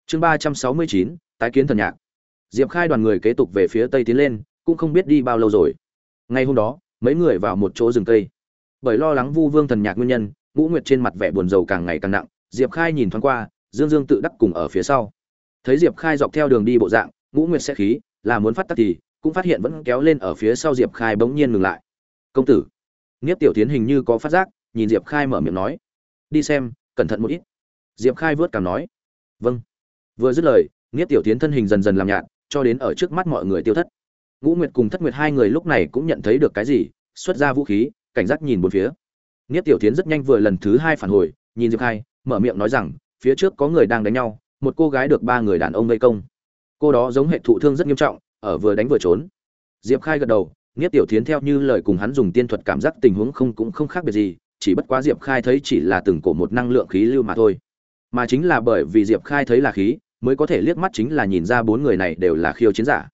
Chương ba trăm sáu mươi chín, tái kiến thần nhạc. Diệp khai đoàn người kế tục về phía tây tiến lên, cũng không biết đi bao lâu rồi. Ngay hôm đó, mấy người vào một chỗ rừng cây. Bởi lo lắng vu vương thần nhạc nguyên nhân, ngũ nguyệt trên mặt vẻ buồn rầu càng ngày càng nặng diệp khai nhìn thoáng qua, dương dương tự đắc cùng ở phía sau. Thấy diệp khai dọc theo đường đi bộ dạng, ngũ nguyệt sẽ khí, là muốn phát tắc thì, cũng phát hiện vẫn kéo lên ở phía sau diệp khai bỗng nhiên ngừng lại. Công tử. Nghiếp tiểu tiến hình như có phát giác, nhìn diệp khai mở miệng nói. Đi xem, cẩn thận một ít. Diệp khai vớt cảm nói. Vâng. Vừa dứt lời, nghiếp tiểu tiến thân hình dần dần làm nhạt, cho đến ở trước mắt mọi người tiêu thất. Ngũ nguyệt cùng thất nguyệt hai người lúc này cũng nhận thấy được cái gì, xuất ra vũ khí, cảnh giác nhìn bốn phía. Nghiếp tiểu tiến rất nhanh vừa lần thứ hai phản hồi, nhìn diệp khai mở miệng nói rằng, phía trước có người đang đánh nhau, một cô gái được ba người đàn ông gây công. Cô đó giống hệ thụ thương rất nghiêm trọng, ở vừa đánh vừa trốn. Diệp khai gật đầu, nghiếp tiểu tiến theo như lời cùng hắn dùng tiên thuật cảm giác tình huống không cũng không khác biệt gì, chỉ bất quá diệp khai thấy chỉ là từng cổ một năng lượng khí lưu mà thôi. Mà chính là bởi vì diệp khai thấy là khí, mới có thể liếc mắt chính là nhìn ra bốn người này đều là khiêu chiến giả.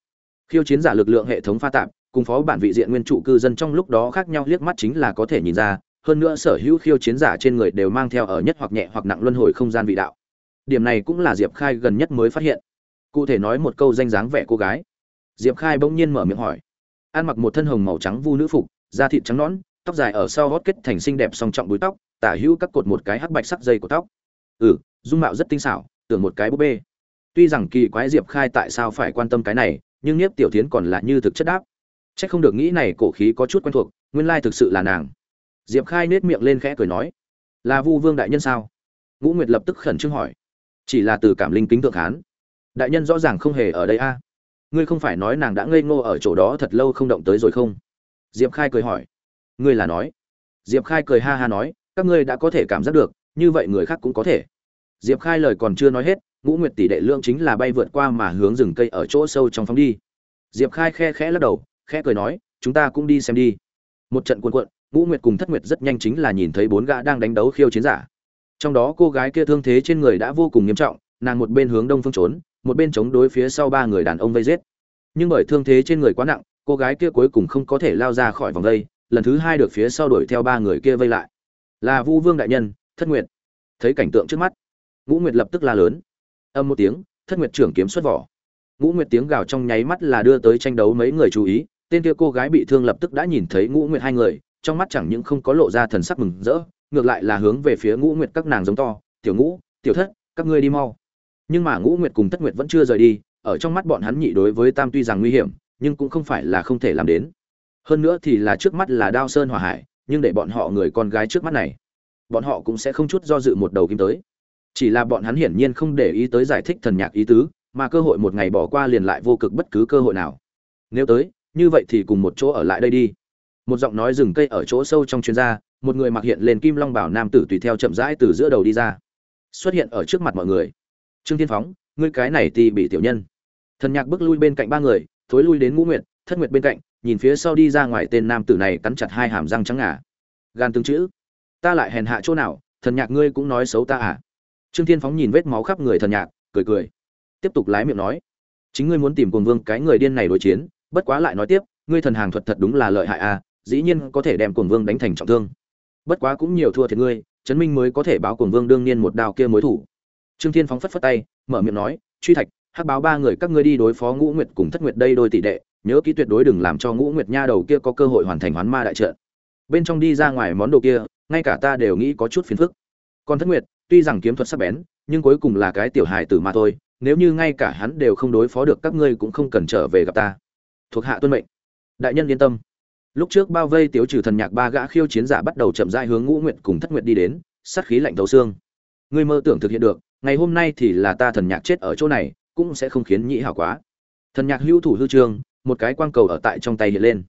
Khiêu chiến giả lực lượng hệ thống pha tạp, cùng phó bản vị diện nguyên trụ cư dân trong lúc đó khác nhau liếc mắt chính là có thể nhìn ra hơn nữa sở hữu khiêu chiến giả trên người đều mang theo ở nhất hoặc nhẹ hoặc nặng luân hồi không gian vị đạo. Điểm này cũng là diệp khai gần nhất mới phát hiện. Cụ thể nói một câu danh dáng vẻ cô gái. Diệp khai bỗng nhiên mở miệng hỏi. Ăn mặc một thân hồng màu trắng vu nữ phục, da thịt trắng nõn, tóc dài ở sau gót kết thành xinh đẹp song trọng búi tóc, tả hữu các cột một cái hắc bạch sắc dây của tóc. Ừ dung mạo rất tinh xảo, tưởng một cái búp bê. Tuy rằng kỳ quái diệp khai tại sao phải quan tâm cái này, nhưng nhiếp tiểu tiến còn là như thực chất đáp. C h ắ c không được nghĩ này cổ khí có chút quen thuộc, nguyên lai thực sự là nàng diệp khai nết miệng lên khẽ cười nói, là vu vương đại nhân sao? Ngũ nguyệt lập tức khẩn trương hỏi, chỉ là từ cảm linh kính thượng hán đại nhân rõ ràng không hề ở đây a. Ngươi không phải nói nàng đã ngây ngô ở chỗ đó thật lâu không động tới rồi không? Diệp khai cười hỏi, ngươi là nói? Diệp khai cười ha ha nói, các ngươi đã có thể cảm giác được, như vậy người khác cũng có thể. Diệp khai lời còn chưa nói hết, ngũ nguyệt tỷ đệ lượng chính là bay vượt qua mà hướng rừng cây ở chỗ sâu trong phóng đi. Diệp khai khe khẽ lắc đầu, khẽ cười nói, chúng ta cũng đi xem đi. Một trận cuộn cuộn ngũ nguyệt cùng thất nguyệt rất nhanh chính là nhìn thấy bốn gã đang đánh đấu khiêu chiến giả. Trong đó cô gái kia thương thế trên người đã vô cùng nghiêm trọng, nàng một bên hướng đông phương trốn, một bên chống đối phía sau ba người đàn ông vây giết. Nhưng bởi thương thế trên người quá nặng, cô gái kia cuối cùng không có thể lao ra khỏi vòng vây, lần thứ hai được phía sau đuổi theo ba người kia vây lại. Là vu vương đại nhân, thất nguyệt. Thấy cảnh tượng trước mắt, ngũ nguyệt lập tức la lớn. Âm một tiếng, thất nguyệt trưởng kiếm xuất vỏ. Ngũ nguyệt tiếng gào trong nháy mắt là đưa tới tranh đấu mấy người chú ý, tên kia cô gái bị thương lập tức đã nhìn thấy ngũ nguyệt hai người trong mắt chẳng những không có lộ ra thần sắc mừng rỡ, ngược lại là hướng về phía ngũ nguyệt các nàng giống to, tiểu ngũ, tiểu thất, các ngươi đi mau. Nhưng mà ngũ nguyệt cùng thất nguyệt vẫn chưa rời đi, ở trong mắt bọn hắn nhị đối với tam tuy rằng nguy hiểm, nhưng cũng không phải là không thể làm đến. Hơn nữa thì là trước mắt là đao sơn hỏa hải, nhưng để bọn họ người con gái trước mắt này, bọn họ cũng sẽ không chút do dự một đầu kim tới. Chỉ là bọn hắn hiển nhiên không để ý tới giải thích thần nhạc ý tứ, mà cơ hội một ngày bỏ qua liền lại vô cực bất cứ cơ hội nào. Nếu tới, như vậy thì cùng một chỗ ở lại đây đi một giọng nói rừng cây ở chỗ sâu trong chuyên gia, một người mặc hiện lên kim long bảo nam tử tùy theo chậm rãi từ giữa đầu đi ra. Xuất hiện ở trước mặt mọi người. Trương thiên phóng, ngươi cái này thì bị tiểu nhân. Thần nhạc bước lui bên cạnh ba người, thối lui đến ngũ nguyệt, thất nguyệt bên cạnh, nhìn phía sau đi ra ngoài tên nam tử này cắn chặt hai hàm răng trắng ngà. Gan tương chữ. Ta lại hèn hạ chỗ nào, thần nhạc ngươi cũng nói xấu ta à? Trương thiên phóng nhìn vết máu khắp người thần nhạc, cười cười. Tiếp tục lái miệng nói. Chính ngươi muốn tìm cuồng vương cái người điên này đối chiến, bất quá lại nói tiếp, ngươi thần hàng thuật thật đúng là lợi hại à dĩ nhiên có thể đem cuồng vương đánh thành trọng thương. Bất quá cũng nhiều thua thiệt ngươi chấn minh mới có thể báo cuồng vương đương nhiên một đao kia mối thủ. Trương thiên phóng phất phất tay, mở miệng nói, truy thạch, hắc báo ba người các ngươi đi đối phó ngũ nguyệt cùng thất nguyệt đây đôi tỷ đệ, nhớ kỹ tuyệt đối đừng làm cho ngũ nguyệt nha đầu kia có cơ hội hoàn thành hoán ma đại trận. Bên trong đi ra ngoài món đồ kia, ngay cả ta đều nghĩ có chút phiền phức. Còn thất nguyệt, tuy rằng kiếm thuật sắc bén, nhưng cuối cùng là cái tiểu hài tử mà thôi, nếu như ngay cả hắn đều không đối phó được các ngươi cũng không cần trở về gặp ta. Thuộc hạ tuân mệnh. Đại nhân yên tâm lúc trước bao vây tiếu trừ thần nhạc ba gã khiêu chiến giả bắt đầu chậm rãi hướng ngũ nguyện cùng thất nguyện đi đến, sát khí lạnh thấu xương. Ngươi mơ tưởng thực hiện được, ngày hôm nay thì là ta thần nhạc chết ở chỗ này, cũng sẽ không khiến nhị hảo quá. Thần nhạc hữu thủ hư trương một cái quang cầu ở tại trong tay hiện lên.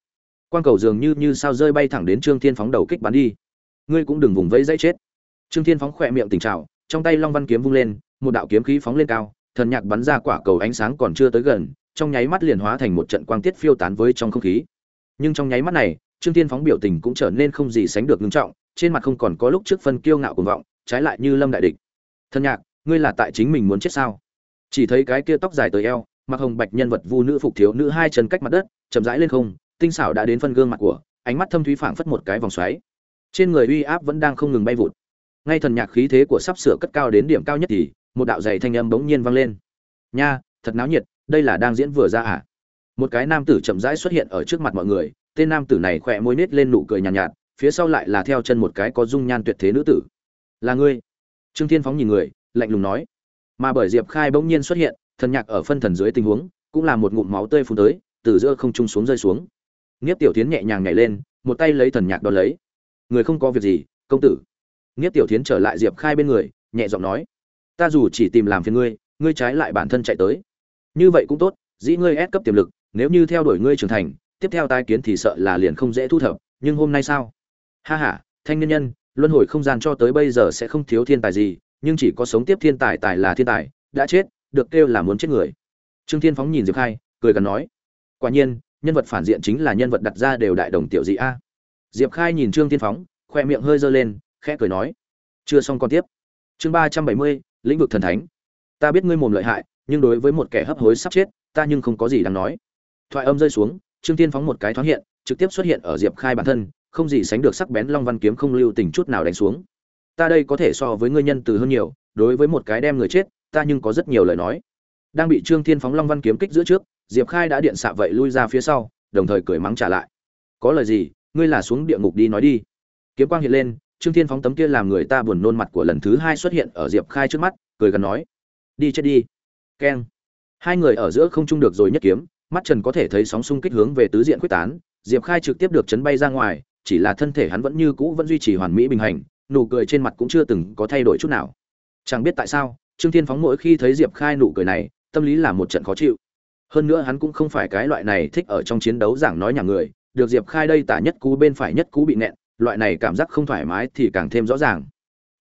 Quang cầu dường như như sao rơi bay thẳng đến trương thiên phóng đầu kích bắn đi. Ngươi cũng đừng vùng vẫy dãy chết. Trương thiên phóng khỏe miệng tỉnh trào, trong tay long văn kiếm vung lên, một đạo kiếm khí phóng lên cao, thần nhạc bắn ra quả cầu ánh sáng còn chưa tới gần, trong nháy mắt liền hóa thành một trận quang tiết phiêu tán với trong không khí nhưng trong nháy mắt này, trương tiên phóng biểu tình cũng trở nên không gì sánh được nghiêm trọng, trên mặt không còn có lúc trước phân kiêu ngạo cuồng vọng, trái lại như lâm đại địch. Thần nhạc, ngươi là tại chính mình muốn chết sao? Chỉ thấy cái kia tóc dài tới eo, mặc hồng bạch nhân vật vu nữ phục thiếu nữ hai chân cách mặt đất, chậm rãi lên không, tinh xảo đã đến phân gương mặt của, ánh mắt thâm thúy phảng phất một cái vòng xoáy. Trên người uy áp vẫn đang không ngừng bay vụt. Ngay thần nhạc khí thế của sắp sửa cất cao đến điểm cao nhất thì, một đạo dày thanh âm bỗng nhiên vang lên. Nha, thật náo nhiệt, đây là đang diễn vừa ra à? Một cái nam tử chậm rãi xuất hiện ở trước mặt mọi người tên nam tử này khỏe môi nết lên nụ cười nhàn nhạt, nhạt phía sau lại là theo chân một cái có dung nhan tuyệt thế nữ tử. Là ngươi? Trương thiên phóng nhìn người lạnh lùng nói. Mà bởi diệp khai bỗng nhiên xuất hiện thần nhạc ở phân thần dưới tình huống cũng là một ngụm máu tươi phun tới từ giữa không trung xuống rơi xuống. Nghiếp tiểu tiến nhẹ nhàng nhảy lên một tay lấy thần nhạc đón lấy. Người không có việc gì công tử. Nghiếp tiểu tiến trở lại diệp khai bên người nhẹ giọng nói. Ta dù chỉ tìm làm phiền ngươi ngươi trái lại bản thân chạy tới. Như vậy cũng tốt dĩ ngươi ép cấp tiềm lực nếu như theo đuổi ngươi trưởng thành, tiếp theo tai kiến thì sợ là liền không dễ thu thập, nhưng hôm nay sao? Ha ha, thanh nhân nhân, luân hồi không gian cho tới bây giờ sẽ không thiếu thiên tài gì, nhưng chỉ có sống tiếp thiên tài tài là thiên tài, đã chết, được kêu là muốn chết người. Trương thiên phóng nhìn diệp khai, cười gần nói, quả nhiên, nhân vật phản diện chính là nhân vật đặt ra đều đại đồng tiểu dị a. Diệp khai nhìn trương thiên phóng, khoe miệng hơi dơ lên, khẽ cười nói, chưa xong còn tiếp. Chương ba trăm bảy mươi, lĩnh vực thần thánh. Ta biết ngươi mồm lợi hại, nhưng đối với một kẻ hấp hối sắp chết, ta nhưng không có gì đáng nói thoại âm rơi xuống, trương thiên phóng một cái thoáng hiện, trực tiếp xuất hiện ở diệp khai bản thân, không gì sánh được sắc bén long văn kiếm không lưu tình chút nào đánh xuống. Ta đây có thể so với ngươi nhân từ hơn nhiều, đối với một cái đem người chết, ta nhưng có rất nhiều lời nói. Đang bị trương thiên phóng long văn kiếm kích giữa trước, diệp khai đã điện xạ vậy lui ra phía sau, đồng thời cười mắng trả lại. Có lời gì, ngươi là xuống địa ngục đi nói đi. Kiếm quang hiện lên, trương thiên phóng tấm kia làm người ta buồn nôn mặt của lần thứ hai xuất hiện ở diệp khai trước mắt, cười gần nói. Đi chết đi. Keng. Hai người ở giữa không trung được rồi nhất kiếm mắt trần có thể thấy sóng xung kích hướng về tứ diện quyết tán, diệp khai trực tiếp được chấn bay ra ngoài, chỉ là thân thể hắn vẫn như cũ vẫn duy trì hoàn mỹ bình hành, nụ cười trên mặt cũng chưa từng có thay đổi chút nào. Chẳng biết tại sao, trương thiên phóng mỗi khi thấy diệp khai nụ cười này, tâm lý là một trận khó chịu. Hơn nữa hắn cũng không phải cái loại này thích ở trong chiến đấu giảng nói nhà người, được diệp khai đây tả nhất cú bên phải nhất cú bị nẹn, loại này cảm giác không thoải mái thì càng thêm rõ ràng.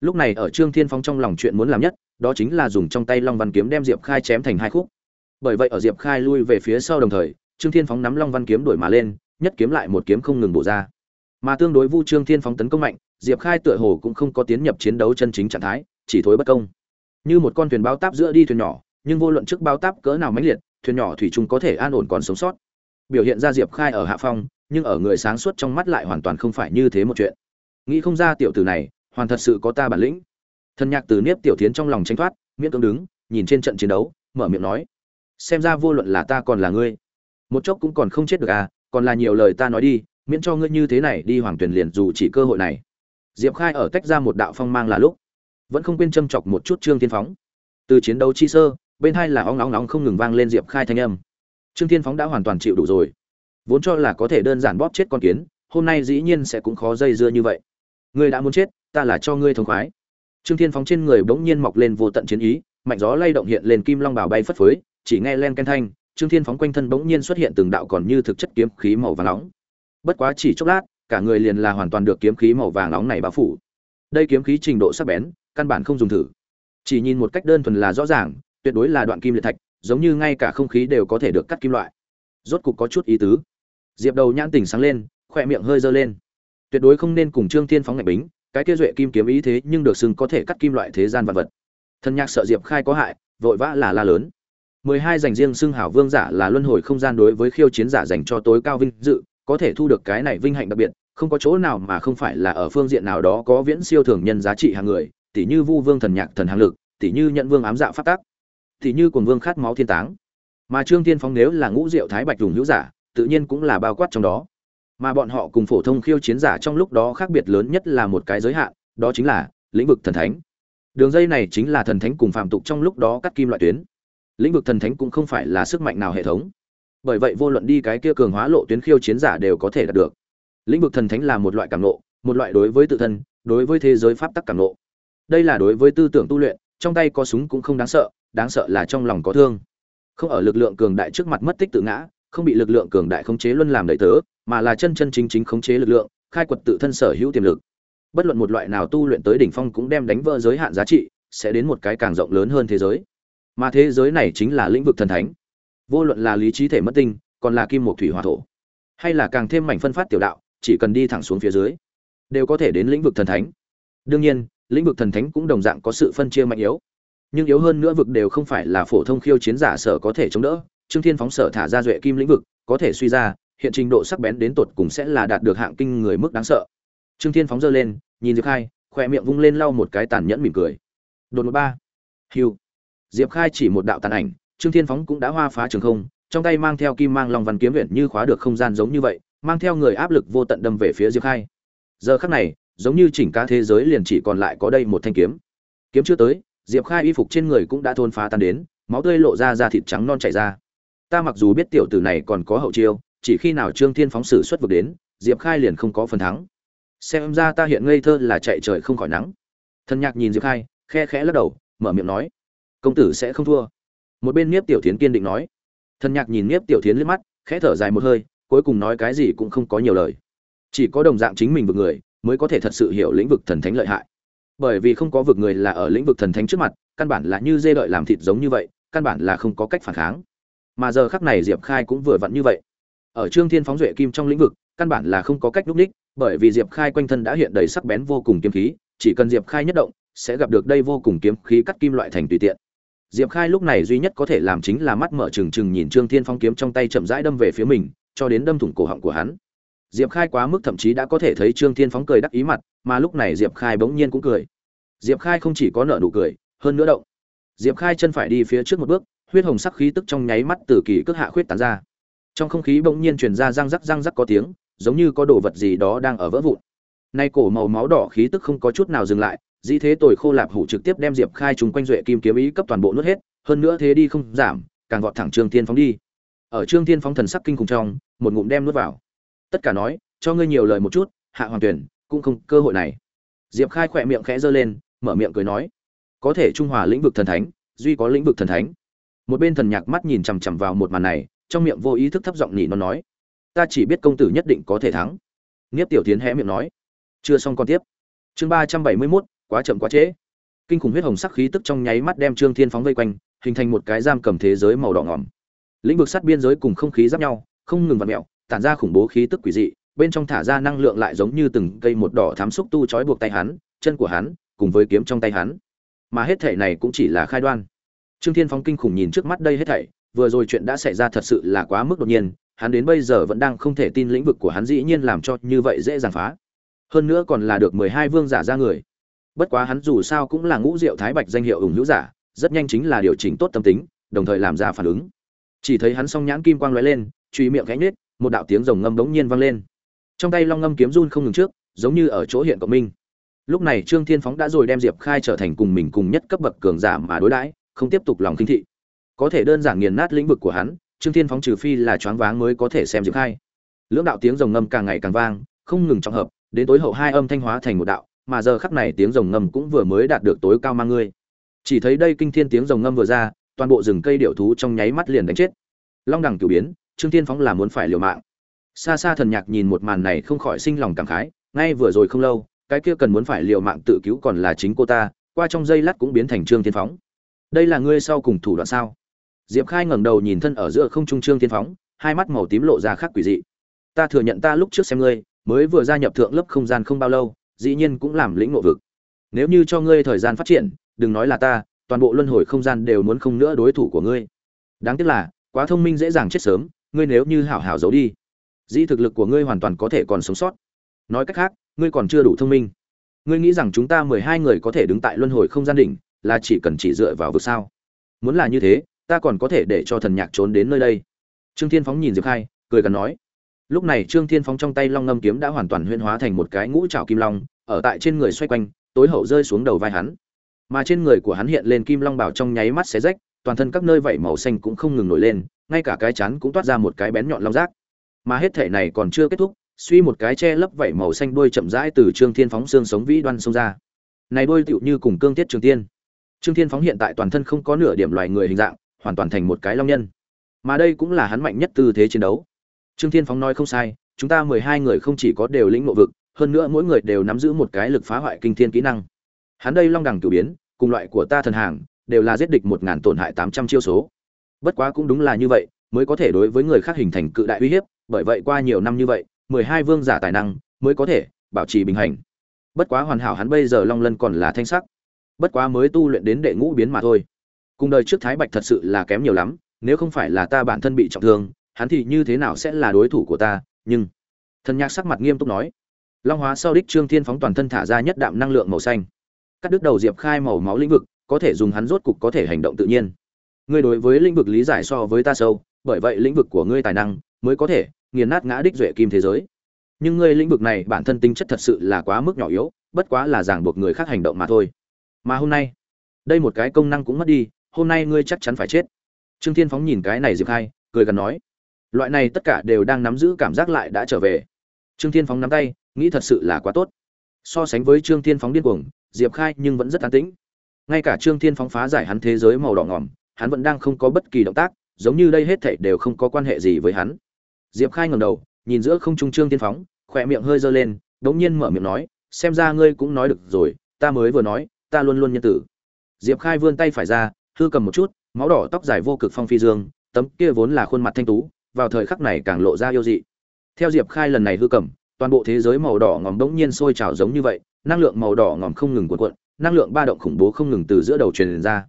Lúc này ở trương thiên phong trong lòng chuyện muốn làm nhất, đó chính là dùng trong tay long văn kiếm đem diệp khai chém thành hai khúc bởi vậy ở diệp khai lui về phía sau đồng thời, trương thiên phóng nắm long văn kiếm đuổi mà lên, nhất kiếm lại một kiếm không ngừng bổ ra. Mà tương đối vu trương thiên phóng tấn công mạnh, diệp khai tựa hồ cũng không có tiến nhập chiến đấu chân chính trạng thái, chỉ thối bất công. Như một con thuyền bao táp giữa đi thuyền nhỏ, nhưng vô luận trước bao táp cỡ nào mãnh liệt, thuyền nhỏ thủy chung có thể an ổn còn sống sót. Biểu hiện ra diệp khai ở hạ phong, nhưng ở người sáng suốt trong mắt lại hoàn toàn không phải như thế một chuyện. Nghĩ không ra tiểu tử này, hoàn thật sự có ta bản lĩnh. Thân nhạc từ nếp tiểu tiến trong lòng tranh thoát miễn cưỡng đứng, nhìn trên trận chiến đấu, mở miệng nói xem ra vô luận là ta còn là ngươi. Một chốc cũng còn không chết được à còn là nhiều lời ta nói đi, miễn cho ngươi như thế này đi hoàng tuyển liền dù chỉ cơ hội này. Diệp khai ở tách ra một đạo phong mang là lúc, vẫn không quên châm chọc một chút trương tiên phóng. Từ chiến đấu chi sơ, bên hai là óng nóng nóng không ngừng vang lên diệp khai thanh âm. Trương tiên phóng đã hoàn toàn chịu đủ rồi. Vốn cho là có thể đơn giản bóp chết con kiến, hôm nay dĩ nhiên sẽ cũng khó dây dưa như vậy. Ngươi đã muốn chết, ta là cho ngươi thống khoái. Trương thiên phóng trên người bỗng nhiên mọc lên vô tận chiến ý, mạnh gió lay động hiện lên kim long bảo bay phất phới chỉ nghe len ken thanh, trương thiên phóng quanh thân bỗng nhiên xuất hiện từng đạo còn như thực chất kiếm khí màu vàng nóng. Bất quá chỉ chốc lát, cả người liền là hoàn toàn được kiếm khí màu vàng nóng này bao phủ. Đây kiếm khí trình độ sắc bén, căn bản không dùng thử. Chỉ nhìn một cách đơn thuần là rõ ràng, tuyệt đối là đoạn kim liệt thạch, giống như ngay cả không khí đều có thể được cắt kim loại. Rốt cục có chút ý tứ. Diệp đầu nhãn tỉnh sáng lên khỏe miệng hơi dơ lên. Tuyệt đối không nên cùng trương thiên phóng ngạch bính, cái kia duệ kim kiếm ý thế nhưng được xưng có thể cắt kim loại thế gian vật vật. Thân nhạc sợ diệp khai có hại, vội vã là la lớn mười hai dành riêng xưng hảo vương giả là luân hồi không gian đối với khiêu chiến giả dành cho tối cao vinh dự, có thể thu được cái này vinh hạnh đặc biệt, không có chỗ nào mà không phải là ở phương diện nào đó có viễn siêu thường nhân giá trị hàng người tỷ như vu vương thần nhạc thần hàng lực tỷ như nhận vương ám dạ phát tác tỷ như quần vương khát máu thiên táng. Mà trương tiên phong nếu là ngũ diệu thái bạch dùng hữu giả, tự nhiên cũng là bao quát trong đó. Mà bọn họ cùng phổ thông khiêu chiến giả trong lúc đó khác biệt lớn nhất là một cái giới hạn, đó chính là lĩnh vực thần thánh. Đường dây này chính là thần thánh cùng phạm tục trong lúc đó cắt kim loại tuyến lĩnh vực thần thánh cũng không phải là sức mạnh nào hệ thống. Bởi vậy vô luận đi cái kia cường hóa lộ tuyến khiêu chiến giả đều có thể đạt được. Lĩnh vực thần thánh là một loại cảm nộ một loại đối với tự thân, đối với thế giới pháp tắc cảm nộ đây là đối với tư tưởng tu luyện, trong tay có súng cũng không đáng sợ đáng sợ là trong lòng có thương. Không ở lực lượng cường đại trước mặt mất tích tự ngã, không bị lực lượng cường đại khống chế luân làm đầy tớ, mà là chân chân chính chính khống chế lực lượng, khai quật tự thân sở hữu tiềm lực. Bất luận một loại nào tu luyện tới đỉnh phong cũng đem đánh vỡ giới hạn giá trị, sẽ đến một cái càng rộng lớn hơn thế giới mà thế giới này chính là lĩnh vực thần thánh. Vô luận là lý trí thể mất tinh, còn là kim một thủy hỏa thổ, hay là càng thêm mảnh phân phát tiểu đạo, chỉ cần đi thẳng xuống phía dưới, đều có thể đến lĩnh vực thần thánh. Đương nhiên, lĩnh vực thần thánh cũng đồng dạng có sự phân chia mạnh yếu. Nhưng yếu hơn nữa vực đều không phải là phổ thông khiêu chiến giả sở có thể chống đỡ. Trương thiên phóng sở thả ra duệ kim lĩnh vực, có thể suy ra, hiện trình độ sắc bén đến tột cùng sẽ là đạt được hạng kinh người mức đáng sợ. Trương thiên phóng giơ lên, nhìn diệp khai, khỏe miệng vung lên lau một cái tàn nhẫn mỉm cười. Đột một ba. Hiu diệp khai chỉ một đạo tàn ảnh, trương thiên phóng cũng đã hoa phá trường không, trong tay mang theo kim mang long văn kiếm viện như khóa được không gian giống như vậy, mang theo người áp lực vô tận đâm về phía diệp khai. Giờ khắc này, giống như chỉnh cả thế giới liền chỉ còn lại có đây một thanh kiếm. Kiếm chưa tới, diệp khai y phục trên người cũng đã thôn phá tan đến, máu tươi lộ ra da thịt trắng non chảy ra. Ta mặc dù biết tiểu tử này còn có hậu chiêu, chỉ khi nào trương thiên phóng sử xuất vực đến, diệp khai liền không có phần thắng. Xem ra ta hiện ngây thơ là chạy trời không khỏi nắng. Thân nhạc nhìn diệp khai, khe khẽ lắc đầu, mở miệng nói công tử sẽ không thua. Một bên niếp tiểu tiến kiên định nói. Thần nhạc nhìn niếp tiểu tiến liếc mắt, khẽ thở dài một hơi, cuối cùng nói cái gì cũng không có nhiều lời. Chỉ có đồng dạng chính mình vực người, mới có thể thật sự hiểu lĩnh vực thần thánh lợi hại. Bởi vì không có vực người là ở lĩnh vực thần thánh trước mặt, căn bản là như dê đợi làm thịt giống như vậy, căn bản là không có cách phản kháng. Mà giờ khắc này diệp khai cũng vừa vặn như vậy. Ở trương thiên phóng duệ kim trong lĩnh vực, căn bản là không có cách núp ních, bởi vì diệp khai quanh thân đã hiện đầy sắc bén vô cùng kiếm khí, chỉ cần diệp khai nhất động, sẽ gặp được đây vô cùng kiếm khí cắt kim loại thành tùy tiện diệp khai lúc này duy nhất có thể làm chính là mắt mở trừng trừng nhìn trương thiên phong kiếm trong tay chậm rãi đâm về phía mình, cho đến đâm thủng cổ họng của hắn. Diệp khai quá mức thậm chí đã có thể thấy trương thiên Phong cười đắc ý mặt, mà lúc này diệp khai bỗng nhiên cũng cười. Diệp khai không chỉ có nợ nụ cười, hơn nữa động. Diệp khai chân phải đi phía trước một bước, huyết hồng sắc khí tức trong nháy mắt từ kỳ cước hạ khuyết tán ra. Trong không khí bỗng nhiên truyền ra răng rắc răng rắc có tiếng, giống như có đồ vật gì đó đang ở vỡ vụn. Nay cổ màu máu đỏ khí tức không có chút nào dừng lại dĩ thế tồi khô lạp hủ trực tiếp đem diệp khai chúng quanh duệ kim kiếm ý cấp toàn bộ nuốt hết, hơn nữa thế đi không giảm, càng vọt thẳng trương thiên phóng đi. Ở trương thiên phóng thần sắc kinh khủng trong, một ngụm đem nuốt vào. Tất cả nói, cho ngươi nhiều lời một chút, hạ hoàng tuyển, cũng không cơ hội này. Diệp khai khỏe miệng khẽ giơ lên, mở miệng cười nói, có thể trung hòa lĩnh vực thần thánh, duy có lĩnh vực thần thánh. Một bên thần nhạc mắt nhìn chằm chằm vào một màn này, trong miệng vô ý thức thấp giọng nhỉ nó nói, ta chỉ biết công tử nhất định có thể thắng. Nghiếp tiểu tiến hé miệng nói, chưa xong con tiếp. Chương ba trăm bảy mươi mốt quá chậm quá trễ. Kinh khủng huyết hồng sắc khí tức trong nháy mắt đem trương thiên phóng vây quanh, hình thành một cái giam cầm thế giới màu đỏ ngòm. Lĩnh vực sát biên giới cùng không khí giáp nhau, không ngừng vặt mẹo tản ra khủng bố khí tức quỷ dị, bên trong thả ra năng lượng lại giống như từng cây một đỏ thám xúc tu trói buộc tay hắn, chân của hắn, cùng với kiếm trong tay hắn. Mà hết thể này cũng chỉ là khai đoan. Trương thiên phóng kinh khủng nhìn trước mắt đây hết thảy, vừa rồi chuyện đã xảy ra thật sự là quá mức đột nhiên, hắn đến bây giờ vẫn đang không thể tin lĩnh vực của hắn dĩ nhiên làm cho như vậy dễ dàng phá. Hơn nữa còn là được mười hai vương giả ra người bất quá hắn dù sao cũng là ngũ diệu thái bạch danh hiệu ủng hữu giả, rất nhanh chính là điều chỉnh tốt tâm tính, đồng thời làm ra phản ứng. Chỉ thấy hắn song nhãn kim quang lóe lên, truy miệng cánh nết một đạo tiếng rồng ngâm bỗng nhiên vang lên. Trong tay long ngâm kiếm run không ngừng trước, giống như ở chỗ hiện cộng minh lúc này trương thiên phóng đã rồi đem diệp khai trở thành cùng mình cùng nhất cấp bậc cường giả mà đối đãi, không tiếp tục lòng kinh thị. Có thể đơn giản nghiền nát lĩnh vực của hắn, trương thiên phóng trừ phi là choáng váng mới có thể xem diệp khai. Lưỡng đạo tiếng rồng ngâm càng ngày càng vang, không ngừng trọng hợp, đến tối hậu hai âm thanh hóa thành một đạo mà giờ khắc này tiếng rồng ngâm cũng vừa mới đạt được tối cao mang ngươi. Chỉ thấy đây kinh thiên tiếng rồng ngâm vừa ra, toàn bộ rừng cây điệu thú trong nháy mắt liền đánh chết. Long đẳng cửu biến, trương thiên phóng là muốn phải liều mạng. Xa xa thần nhạc nhìn một màn này không khỏi sinh lòng cảm khái, ngay vừa rồi không lâu, cái kia cần muốn phải liều mạng tự cứu còn là chính cô ta, qua trong giây lát cũng biến thành trương thiên phóng. Đây là ngươi sau cùng thủ đoạn sao? Diệp khai ngẩng đầu nhìn thân ở giữa không trung trương thiên phóng, hai mắt màu tím lộ ra khác quỷ dị. Ta thừa nhận ta lúc trước xem ngươi, mới vừa gia nhập thượng lớp không gian không bao lâu dĩ nhiên cũng làm lĩnh ngộ vực. Nếu như cho ngươi thời gian phát triển, đừng nói là ta, toàn bộ luân hồi không gian đều muốn không nữa đối thủ của ngươi. Đáng tiếc là, quá thông minh dễ dàng chết sớm, ngươi nếu như hảo hảo giấu đi, dĩ thực lực của ngươi hoàn toàn có thể còn sống sót. Nói cách khác, ngươi còn chưa đủ thông minh. Ngươi nghĩ rằng chúng ta mười hai người có thể đứng tại luân hồi không gian đỉnh, là chỉ cần chỉ dựa vào vực sao? Muốn là như thế, ta còn có thể để cho thần nhạc trốn đến nơi đây. Trương thiên phóng nhìn diệp khai, cười gần nói. Lúc này trương thiên phóng trong tay long ngâm kiếm đã hoàn toàn huyễn hóa thành một cái ngũ trảo kim long ở tại trên người xoay quanh, tối hậu rơi xuống đầu vai hắn. Mà trên người của hắn hiện lên kim long bảo trong nháy mắt xé rách, toàn thân các nơi vảy màu xanh cũng không ngừng nổi lên, ngay cả cái chắn cũng toát ra một cái bén nhọn long rác mà hết thể này còn chưa kết thúc, suy một cái che lấp vảy màu xanh đuôi chậm rãi từ trương thiên phóng xương sống vĩ đoan xông ra. Này đuôi tựu như cùng cương tiết trường tiên. Trương thiên phóng hiện tại toàn thân không có nửa điểm loài người hình dạng, hoàn toàn thành một cái long nhân. Mà đây cũng là hắn mạnh nhất tư thế chiến đấu. Trương thiên phóng nói không sai, chúng ta mười hai người không chỉ có đều lĩnh ngộ vực hơn nữa mỗi người đều nắm giữ một cái lực phá hoại kinh thiên kỹ năng. Hắn đây long đẳng cửu biến, cùng loại của ta thần hàng, đều là giết địch một ngàn tổn hại tám trăm chiêu số. Bất quá cũng đúng là như vậy, mới có thể đối với người khác hình thành cự đại uy hiếp, bởi vậy qua nhiều năm như vậy, mười hai vương giả tài năng mới có thể bảo trì bình hành. Bất quá hoàn hảo hắn bây giờ long lân còn là thanh sắc. Bất quá mới tu luyện đến đệ ngũ biến mà thôi. Cùng đời trước thái bạch thật sự là kém nhiều lắm, nếu không phải là ta bản thân bị trọng thương, hắn thì như thế nào sẽ là đối thủ của ta, nhưng thần nhạc sắc mặt nghiêm túc nói long hóa sau đích trương thiên phóng toàn thân thả ra nhất đạm năng lượng màu xanh. Cắt đứt đầu diệp khai màu máu lĩnh vực, có thể dùng hắn rốt cục có thể hành động tự nhiên. Ngươi đối với lĩnh vực lý giải so với ta sâu, bởi vậy lĩnh vực của ngươi tài năng mới có thể nghiền nát ngã đích duệ kim thế giới. Nhưng ngươi lĩnh vực này bản thân tính chất thật sự là quá mức nhỏ yếu, bất quá là ràng buộc người khác hành động mà thôi. Mà hôm nay, đây một cái công năng cũng mất đi, hôm nay ngươi chắc chắn phải chết. Trương thiên phóng nhìn cái này diệp khai, cười gần nói, loại này tất cả đều đang nắm giữ cảm giác lại đã trở về. Trương thiên phóng nắm tay nghĩ thật sự là quá tốt. So sánh với trương thiên phóng điên cuồng, diệp khai nhưng vẫn rất an tĩnh. Ngay cả trương thiên phóng phá giải hắn thế giới màu đỏ ngỏm, hắn vẫn đang không có bất kỳ động tác, giống như đây hết thảy đều không có quan hệ gì với hắn. Diệp khai ngẩng đầu, nhìn giữa không trung trương thiên phóng, khỏe miệng hơi dơ lên, đống nhiên mở miệng nói, xem ra ngươi cũng nói được rồi, ta mới vừa nói, ta luôn luôn nhân tử. Diệp khai vươn tay phải ra, hư cầm một chút, máu đỏ tóc dài vô cực phong phi dương, tấm kia vốn là khuôn mặt thanh tú, vào thời khắc này càng lộ ra yêu dị. Theo diệp khai lần này hư cầm toàn bộ thế giới màu đỏ ngòm đống nhiên sôi trào giống như vậy, năng lượng màu đỏ ngòm không ngừng cuộn cuộn, năng lượng ba động khủng bố không ngừng từ giữa đầu truyền ra.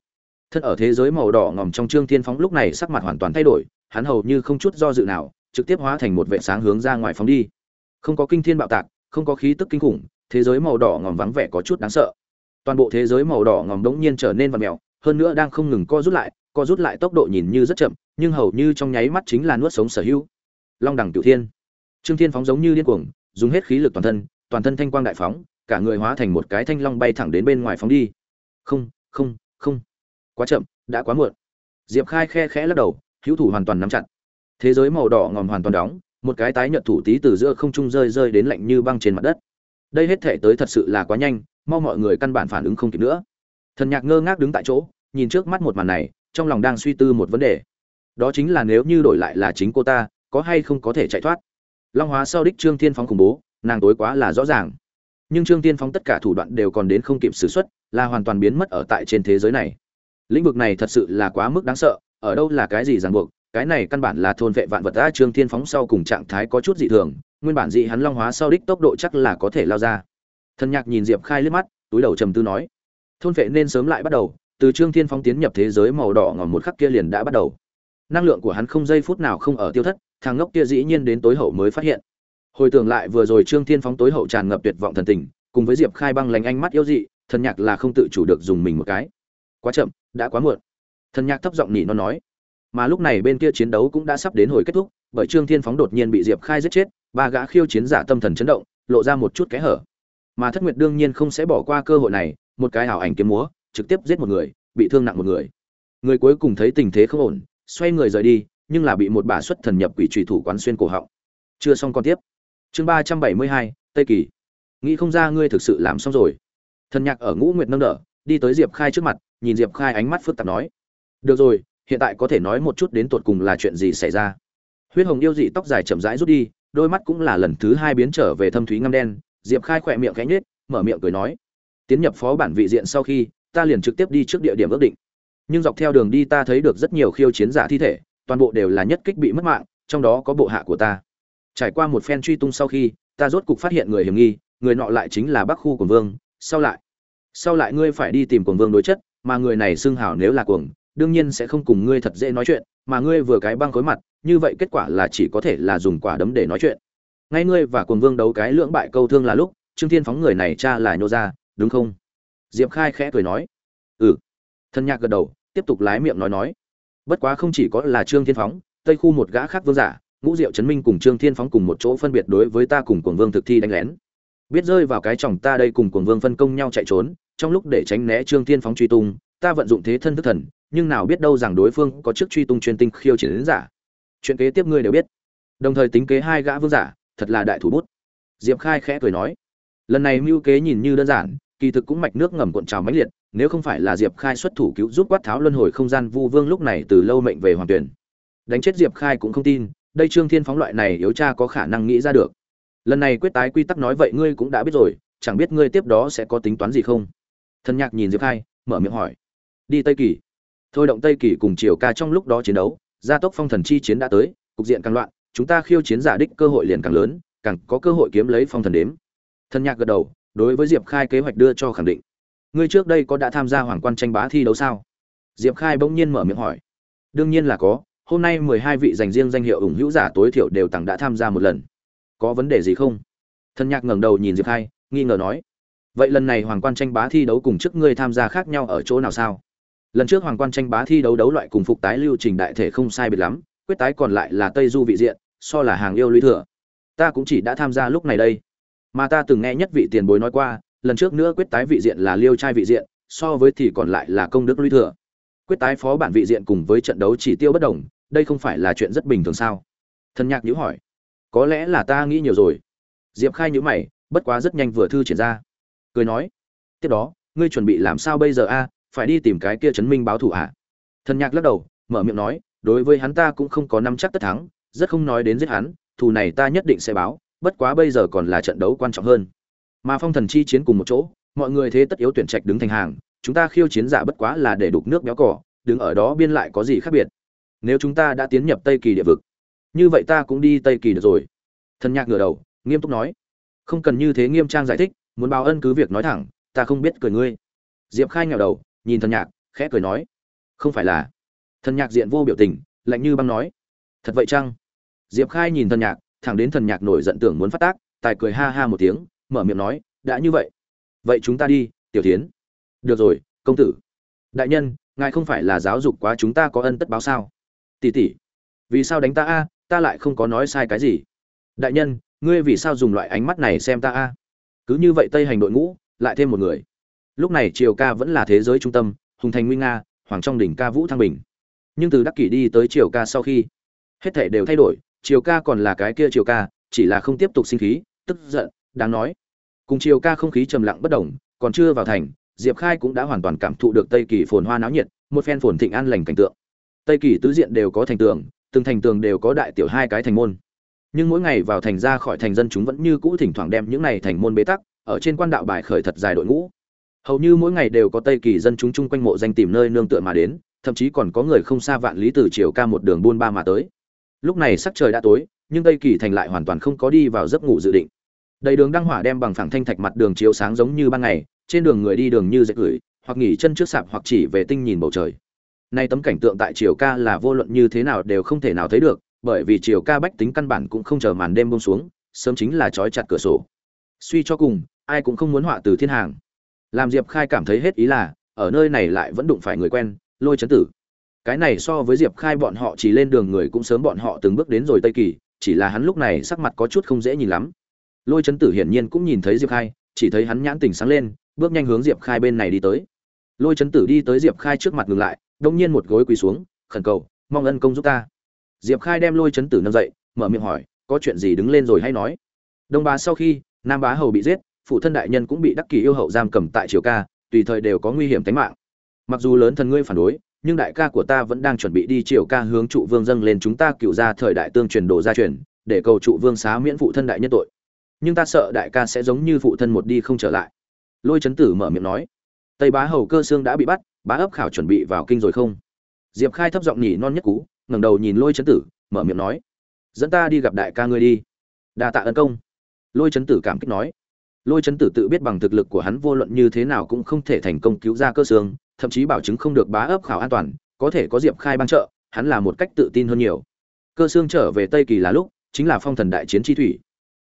Thân ở thế giới màu đỏ ngòm trong trương thiên phóng lúc này sắc mặt hoàn toàn thay đổi, hắn hầu như không chút do dự nào, trực tiếp hóa thành một vệ sáng hướng ra ngoài phóng đi. Không có kinh thiên bạo tạc, không có khí tức kinh khủng, thế giới màu đỏ ngòm vắng vẻ có chút đáng sợ. Toàn bộ thế giới màu đỏ ngòm đống nhiên trở nên vặn mèo, hơn nữa đang không ngừng co rút lại, co rút lại tốc độ nhìn như rất chậm, nhưng hầu như trong nháy mắt chính là nuốt sống sở hữu. Long đẳng cửu thiên. Trương thiên phóng giống như điên cuồng dùng hết khí lực toàn thân toàn thân thanh quang đại phóng, cả người hóa thành một cái thanh long bay thẳng đến bên ngoài phóng đi. Không không không. Quá chậm, đã quá muộn. Diệp khai khe khẽ lắc đầu, hữu thủ hoàn toàn nắm chặt. Thế giới màu đỏ ngòm hoàn toàn đóng, một cái tái nhợt thủ tí từ giữa không trung rơi rơi đến lạnh như băng trên mặt đất. Đây hết thể tới thật sự là quá nhanh, mau mọi người căn bản phản ứng không kịp nữa. Thần nhạc ngơ ngác đứng tại chỗ, nhìn trước mắt một màn này, trong lòng đang suy tư một vấn đề. Đó chính là nếu như đổi lại là chính cô ta, có hay không có thể chạy thoát? Long hóa sau đích trương thiên phóng khủng bố, nàng tối quá là rõ ràng. Nhưng trương thiên phóng tất cả thủ đoạn đều còn đến không kịp xử x u ấ t là hoàn toàn biến mất ở tại trên thế giới này. Lĩnh vực này thật sự là quá mức đáng sợ, ở đâu là cái gì ràng buộc, cái này căn bản là thôn vệ vạn vật đã trương thiên phóng sau cùng trạng thái có chút dị thường, nguyên bản dị hắn long hóa sau đích tốc độ chắc là có thể lao ra. Thân nhạc nhìn diệp khai liếc mắt, túi đầu trầm tư nói, thôn vệ nên sớm lại bắt đầu, từ trương thiên phóng tiến nhập thế giới màu đỏ ngòm một khắc kia liền đã bắt đầu năng lượng của hắn không giây phút nào không ở tiêu thất, thằng ngốc kia dĩ nhiên đến tối hậu mới phát hiện. Hồi tưởng lại vừa rồi trương thiên phóng tối hậu tràn ngập tuyệt vọng thần tình, cùng với diệp khai băng lánh ánh mắt yêu dị, thần nhạc là không tự chủ được dùng mình một cái. Quá chậm, đã quá muộn. Thần nhạc thấp giọng nhị nó nói. Mà lúc này bên kia chiến đấu cũng đã sắp đến hồi kết thúc, bởi trương thiên phóng đột nhiên bị diệp khai giết chết, ba gã khiêu chiến giả tâm thần chấn động, lộ ra một chút kẽ hở. Mà thất nguyệt đương nhiên không sẽ bỏ qua cơ hội này, một cái ảo ảnh kiếm múa, trực tiếp giết một người, bị thương nặng một người. Người cuối cùng thấy tình thế không ổn xoay người rời đi, nhưng là bị một bà xuất thần nhập quỷ trùy thủ quán xuyên cổ họng. Chưa xong con tiếp. Chương ba trăm bảy mươi hai, tây kỳ. Nghĩ không ra ngươi thực sự làm xong rồi. Thần nhạc ở ngũ nguyệt nâng đỡ, đi tới diệp khai trước mặt, nhìn diệp khai ánh mắt phức tạp nói. Được rồi, hiện tại có thể nói một chút đến tột cùng là chuyện gì xảy ra. Huyết hồng yêu dị tóc dài chậm rãi rút đi, đôi mắt cũng là lần thứ hai biến trở về thâm thúy ngăm đen. Diệp khai khỏe miệng cánh nết mở miệng cười nói. Tiến nhập phó bản vị diện sau khi, ta liền trực tiếp đi trước địa điểm ước định nhưng dọc theo đường đi ta thấy được rất nhiều khiêu chiến giả thi thể, toàn bộ đều là nhất kích bị mất mạng, trong đó có bộ hạ của ta. Trải qua một phen truy tung sau khi, ta rốt cục phát hiện người hiểm nghi, người nọ lại chính là bắc khu của vương, sau lại. Sau lại ngươi phải đi tìm cuồng vương đối chất, mà người này xưng hảo nếu là cuồng, đương nhiên sẽ không cùng ngươi thật dễ nói chuyện, mà ngươi vừa cái băng khối mặt, như vậy kết quả là chỉ có thể là dùng quả đấm để nói chuyện. Ngay ngươi và cuồng vương đấu cái lưỡng bại câu thương là lúc, trương thiên phóng người này cha là nhô ra đúng không? Diệp khai khẽ cười nói. Ừ. Thân nhạc gật đầu tiếp tục lái miệng nói nói. Bất quá không chỉ có là trương thiên phóng, tây khu một gã khác vương giả, ngũ diệu chấn minh cùng trương thiên phóng cùng một chỗ phân biệt đối với ta cùng cuồng vương thực thi đánh lén. Biết rơi vào cái chồng ta đây cùng cuồng vương phân công nhau chạy trốn, trong lúc để tránh né trương thiên phóng truy tung, ta vận dụng thế thân thức thần, nhưng nào biết đâu rằng đối phương có chức truy tung chuyên tinh khiêu chiến đến giả. Chuyện kế tiếp ngươi đều biết. Đồng thời tính kế hai gã vương giả, thật là đại thủ bút. Diệp khai khẽ cười nói. Lần này mưu kế nhìn như đơn giản, kỳ thực cũng mạch nước ngầm cuộn trào mãnh liệt nếu không phải là diệp khai xuất thủ cứu giúp quát tháo luân hồi không gian vu vương lúc này từ lâu mệnh về hoàng tuyển đánh chết diệp khai cũng không tin, đây trương thiên phóng loại này yếu cha có khả năng nghĩ ra được. Lần này quyết tái quy tắc nói vậy ngươi cũng đã biết rồi, chẳng biết ngươi tiếp đó sẽ có tính toán gì không? Thân nhạc nhìn diệp khai, mở miệng hỏi. Đi tây kỳ. Thôi động tây kỳ cùng triều ca trong lúc đó chiến đấu, gia tốc phong thần chi chiến đã tới, cục diện càng loạn, chúng ta khiêu chiến giả đích cơ hội liền càng lớn, càng có cơ hội kiếm lấy phong thần đếm. Thân nhạc gật đầu, đối với diệp khai kế hoạch đưa cho khẳng định ngươi trước đây có đã tham gia hoàng quan tranh bá thi đấu sao? Diệp khai bỗng nhiên mở miệng hỏi. Đương nhiên là có, hôm nay mười hai vị dành riêng danh hiệu ủng hữu giả tối thiểu đều tặng đã tham gia một lần. Có vấn đề gì không? Thân nhạc ngẩng đầu nhìn diệp khai, nghi ngờ nói. Vậy lần này hoàng quan tranh bá thi đấu cùng chức ngươi tham gia khác nhau ở chỗ nào sao? Lần trước hoàng quan tranh bá thi đấu đấu loại cùng phục tái lưu trình đại thể không sai biệt lắm, quyết tái còn lại là tây du vị diện, so là hàng yêu lũy thừa. Ta cũng chỉ đã tham gia lúc này đây. Mà ta từng nghe nhất vị tiền bối nói qua lần trước nữa quyết tái vị diện là liêu trai vị diện, so với thì còn lại là công đức lũy thừa. Quyết tái phó bản vị diện cùng với trận đấu chỉ tiêu bất đồng, đây không phải là chuyện rất bình thường sao? Thân nhạc nhữ hỏi. Có lẽ là ta nghĩ nhiều rồi. Diệp khai nhữ mày, bất quá rất nhanh vừa thư triển ra. Cười nói. Tiếp đó, ngươi chuẩn bị làm sao bây giờ a? Phải đi tìm cái kia chấn minh báo thủ ạ à? thần nhạc lắc đầu, mở miệng nói, đối với hắn ta cũng không có năm chắc tất thắng, rất không nói đến giết hắn, thù này ta nhất định sẽ báo, bất quá bây giờ còn là trận đấu quan trọng hơn mà phong thần chi chiến cùng một chỗ, mọi người thế tất yếu tuyển trạch đứng thành hàng, chúng ta khiêu chiến giả bất quá là để đục nước béo cỏ, đứng ở đó biên lại có gì khác biệt? Nếu chúng ta đã tiến nhập tây kỳ địa vực, như vậy ta cũng đi tây kỳ được rồi. Thần nhạc ngửa đầu, nghiêm túc nói. Không cần như thế nghiêm trang giải thích, muốn báo ân cứ việc nói thẳng, ta không biết cười ngươi. Diệp khai nghèo đầu, nhìn thần nhạc, khẽ cười nói. Không phải là. Thần nhạc diện vô biểu tình, lạnh như băng nói. Thật vậy chăng? Diệp khai nhìn thần nhạc, thẳng đến thần nhạc nổi giận tưởng muốn phát tác, tài cười ha ha một tiếng mở miệng nói, đã như vậy vậy chúng ta đi, tiểu tiến được rồi, công tử. Đại nhân, ngài không phải là giáo dục quá chúng ta có ân tất báo sao? Tỷ tỷ. Vì sao đánh ta a? Ta lại không có nói sai cái gì. Đại nhân, ngươi vì sao dùng loại ánh mắt này xem ta a? Cứ như vậy tây hành đội ngũ, lại thêm một người. Lúc này triều ca vẫn là thế giới trung tâm, hùng thành nguy nga, hoàng trong đỉnh ca vũ thăng bình. Nhưng từ đắc kỷ đi tới triều ca sau khi, hết thể đều thay đổi, triều ca còn là cái kia triều ca, chỉ là không tiếp tục sinh khí, tức giận, đáng nói cùng chiều ca không khí trầm lặng bất động, còn chưa vào thành, diệp khai cũng đã hoàn toàn cảm thụ được tây kỳ phồn hoa náo nhiệt, một phen phồn thịnh an lành cảnh tượng. Tây kỳ tứ diện đều có thành tường, từng thành tường đều có đại tiểu hai cái thành môn. Nhưng mỗi ngày vào thành ra khỏi thành dân chúng vẫn như cũ thỉnh thoảng đem những này thành môn bế tắc, ở trên quan đạo bài khởi thật dài đội ngũ. Hầu như mỗi ngày đều có tây kỳ dân chúng chung quanh mộ danh tìm nơi nương tựa mà đến, thậm chí còn có người không xa vạn lý từ chiều ca một đường buôn ba mà tới. Lúc này sắc trời đã tối, nhưng tây kỳ thành lại hoàn toàn không có đi vào giấc ngủ dự định đầy đường đăng hỏa đem bằng phẳng thanh thạch mặt đường chiếu sáng giống như ban ngày, trên đường người đi đường như dệt gửi hoặc nghỉ chân trước sạp hoặc chỉ về tinh nhìn bầu trời. Nay tấm cảnh tượng tại triều ca là vô luận như thế nào đều không thể nào thấy được, bởi vì triều ca bách tính căn bản cũng không chờ màn đêm bông xuống, sớm chính là trói chặt cửa sổ. Suy cho cùng, ai cũng không muốn họa từ thiên hàng. Làm diệp khai cảm thấy hết ý là, ở nơi này lại vẫn đụng phải người quen, lôi chấn tử. Cái này so với diệp khai bọn họ chỉ lên đường người cũng sớm bọn họ từng bước đến rồi tây kỳ, chỉ là hắn lúc này sắc mặt có chút không dễ nhìn lắm lôi chấn tử hiển nhiên cũng nhìn thấy diệp khai, chỉ thấy hắn nhãn tình sáng lên, bước nhanh hướng diệp khai bên này đi tới. Lôi chấn tử đi tới diệp khai trước mặt ngừng lại, đông nhiên một gối quỳ xuống, khẩn cầu, mong ân công giúp ta. Diệp khai đem lôi chấn tử nâng dậy, mở miệng hỏi, có chuyện gì đứng lên rồi hay nói? Đông bá sau khi, nam bá hầu bị giết, phụ thân đại nhân cũng bị đắc kỳ yêu hậu giam cầm tại triều ca, tùy thời đều có nguy hiểm tính mạng. Mặc dù lớn thần ngươi phản đối, nhưng đại ca của ta vẫn đang chuẩn bị đi triều ca hướng trụ vương dâng lên chúng ta cựu ra thời đại tương truyền đồ gia truyền, để cầu trụ vương xá miễn phụ thân đại nhân tội nhưng ta sợ đại ca sẽ giống như phụ thân một đi không trở lại. Lôi chấn tử mở miệng nói, tây bá hầu cơ xương đã bị bắt, bá ấp khảo chuẩn bị vào kinh rồi không? Diệp khai thấp giọng nhỉ non nhất cú, ngẩng đầu nhìn lôi chấn tử, mở miệng nói, dẫn ta đi gặp đại ca ngươi đi. Đa tạ ân công. Lôi chấn tử cảm kích nói, lôi chấn tử tự biết bằng thực lực của hắn vô luận như thế nào cũng không thể thành công cứu ra cơ xương, thậm chí bảo chứng không được bá ấp khảo an toàn, có thể có diệp khai ban trợ, hắn là một cách tự tin hơn nhiều. Cơ xương trở về tây kỳ là lúc, chính là phong thần đại chiến chi thủy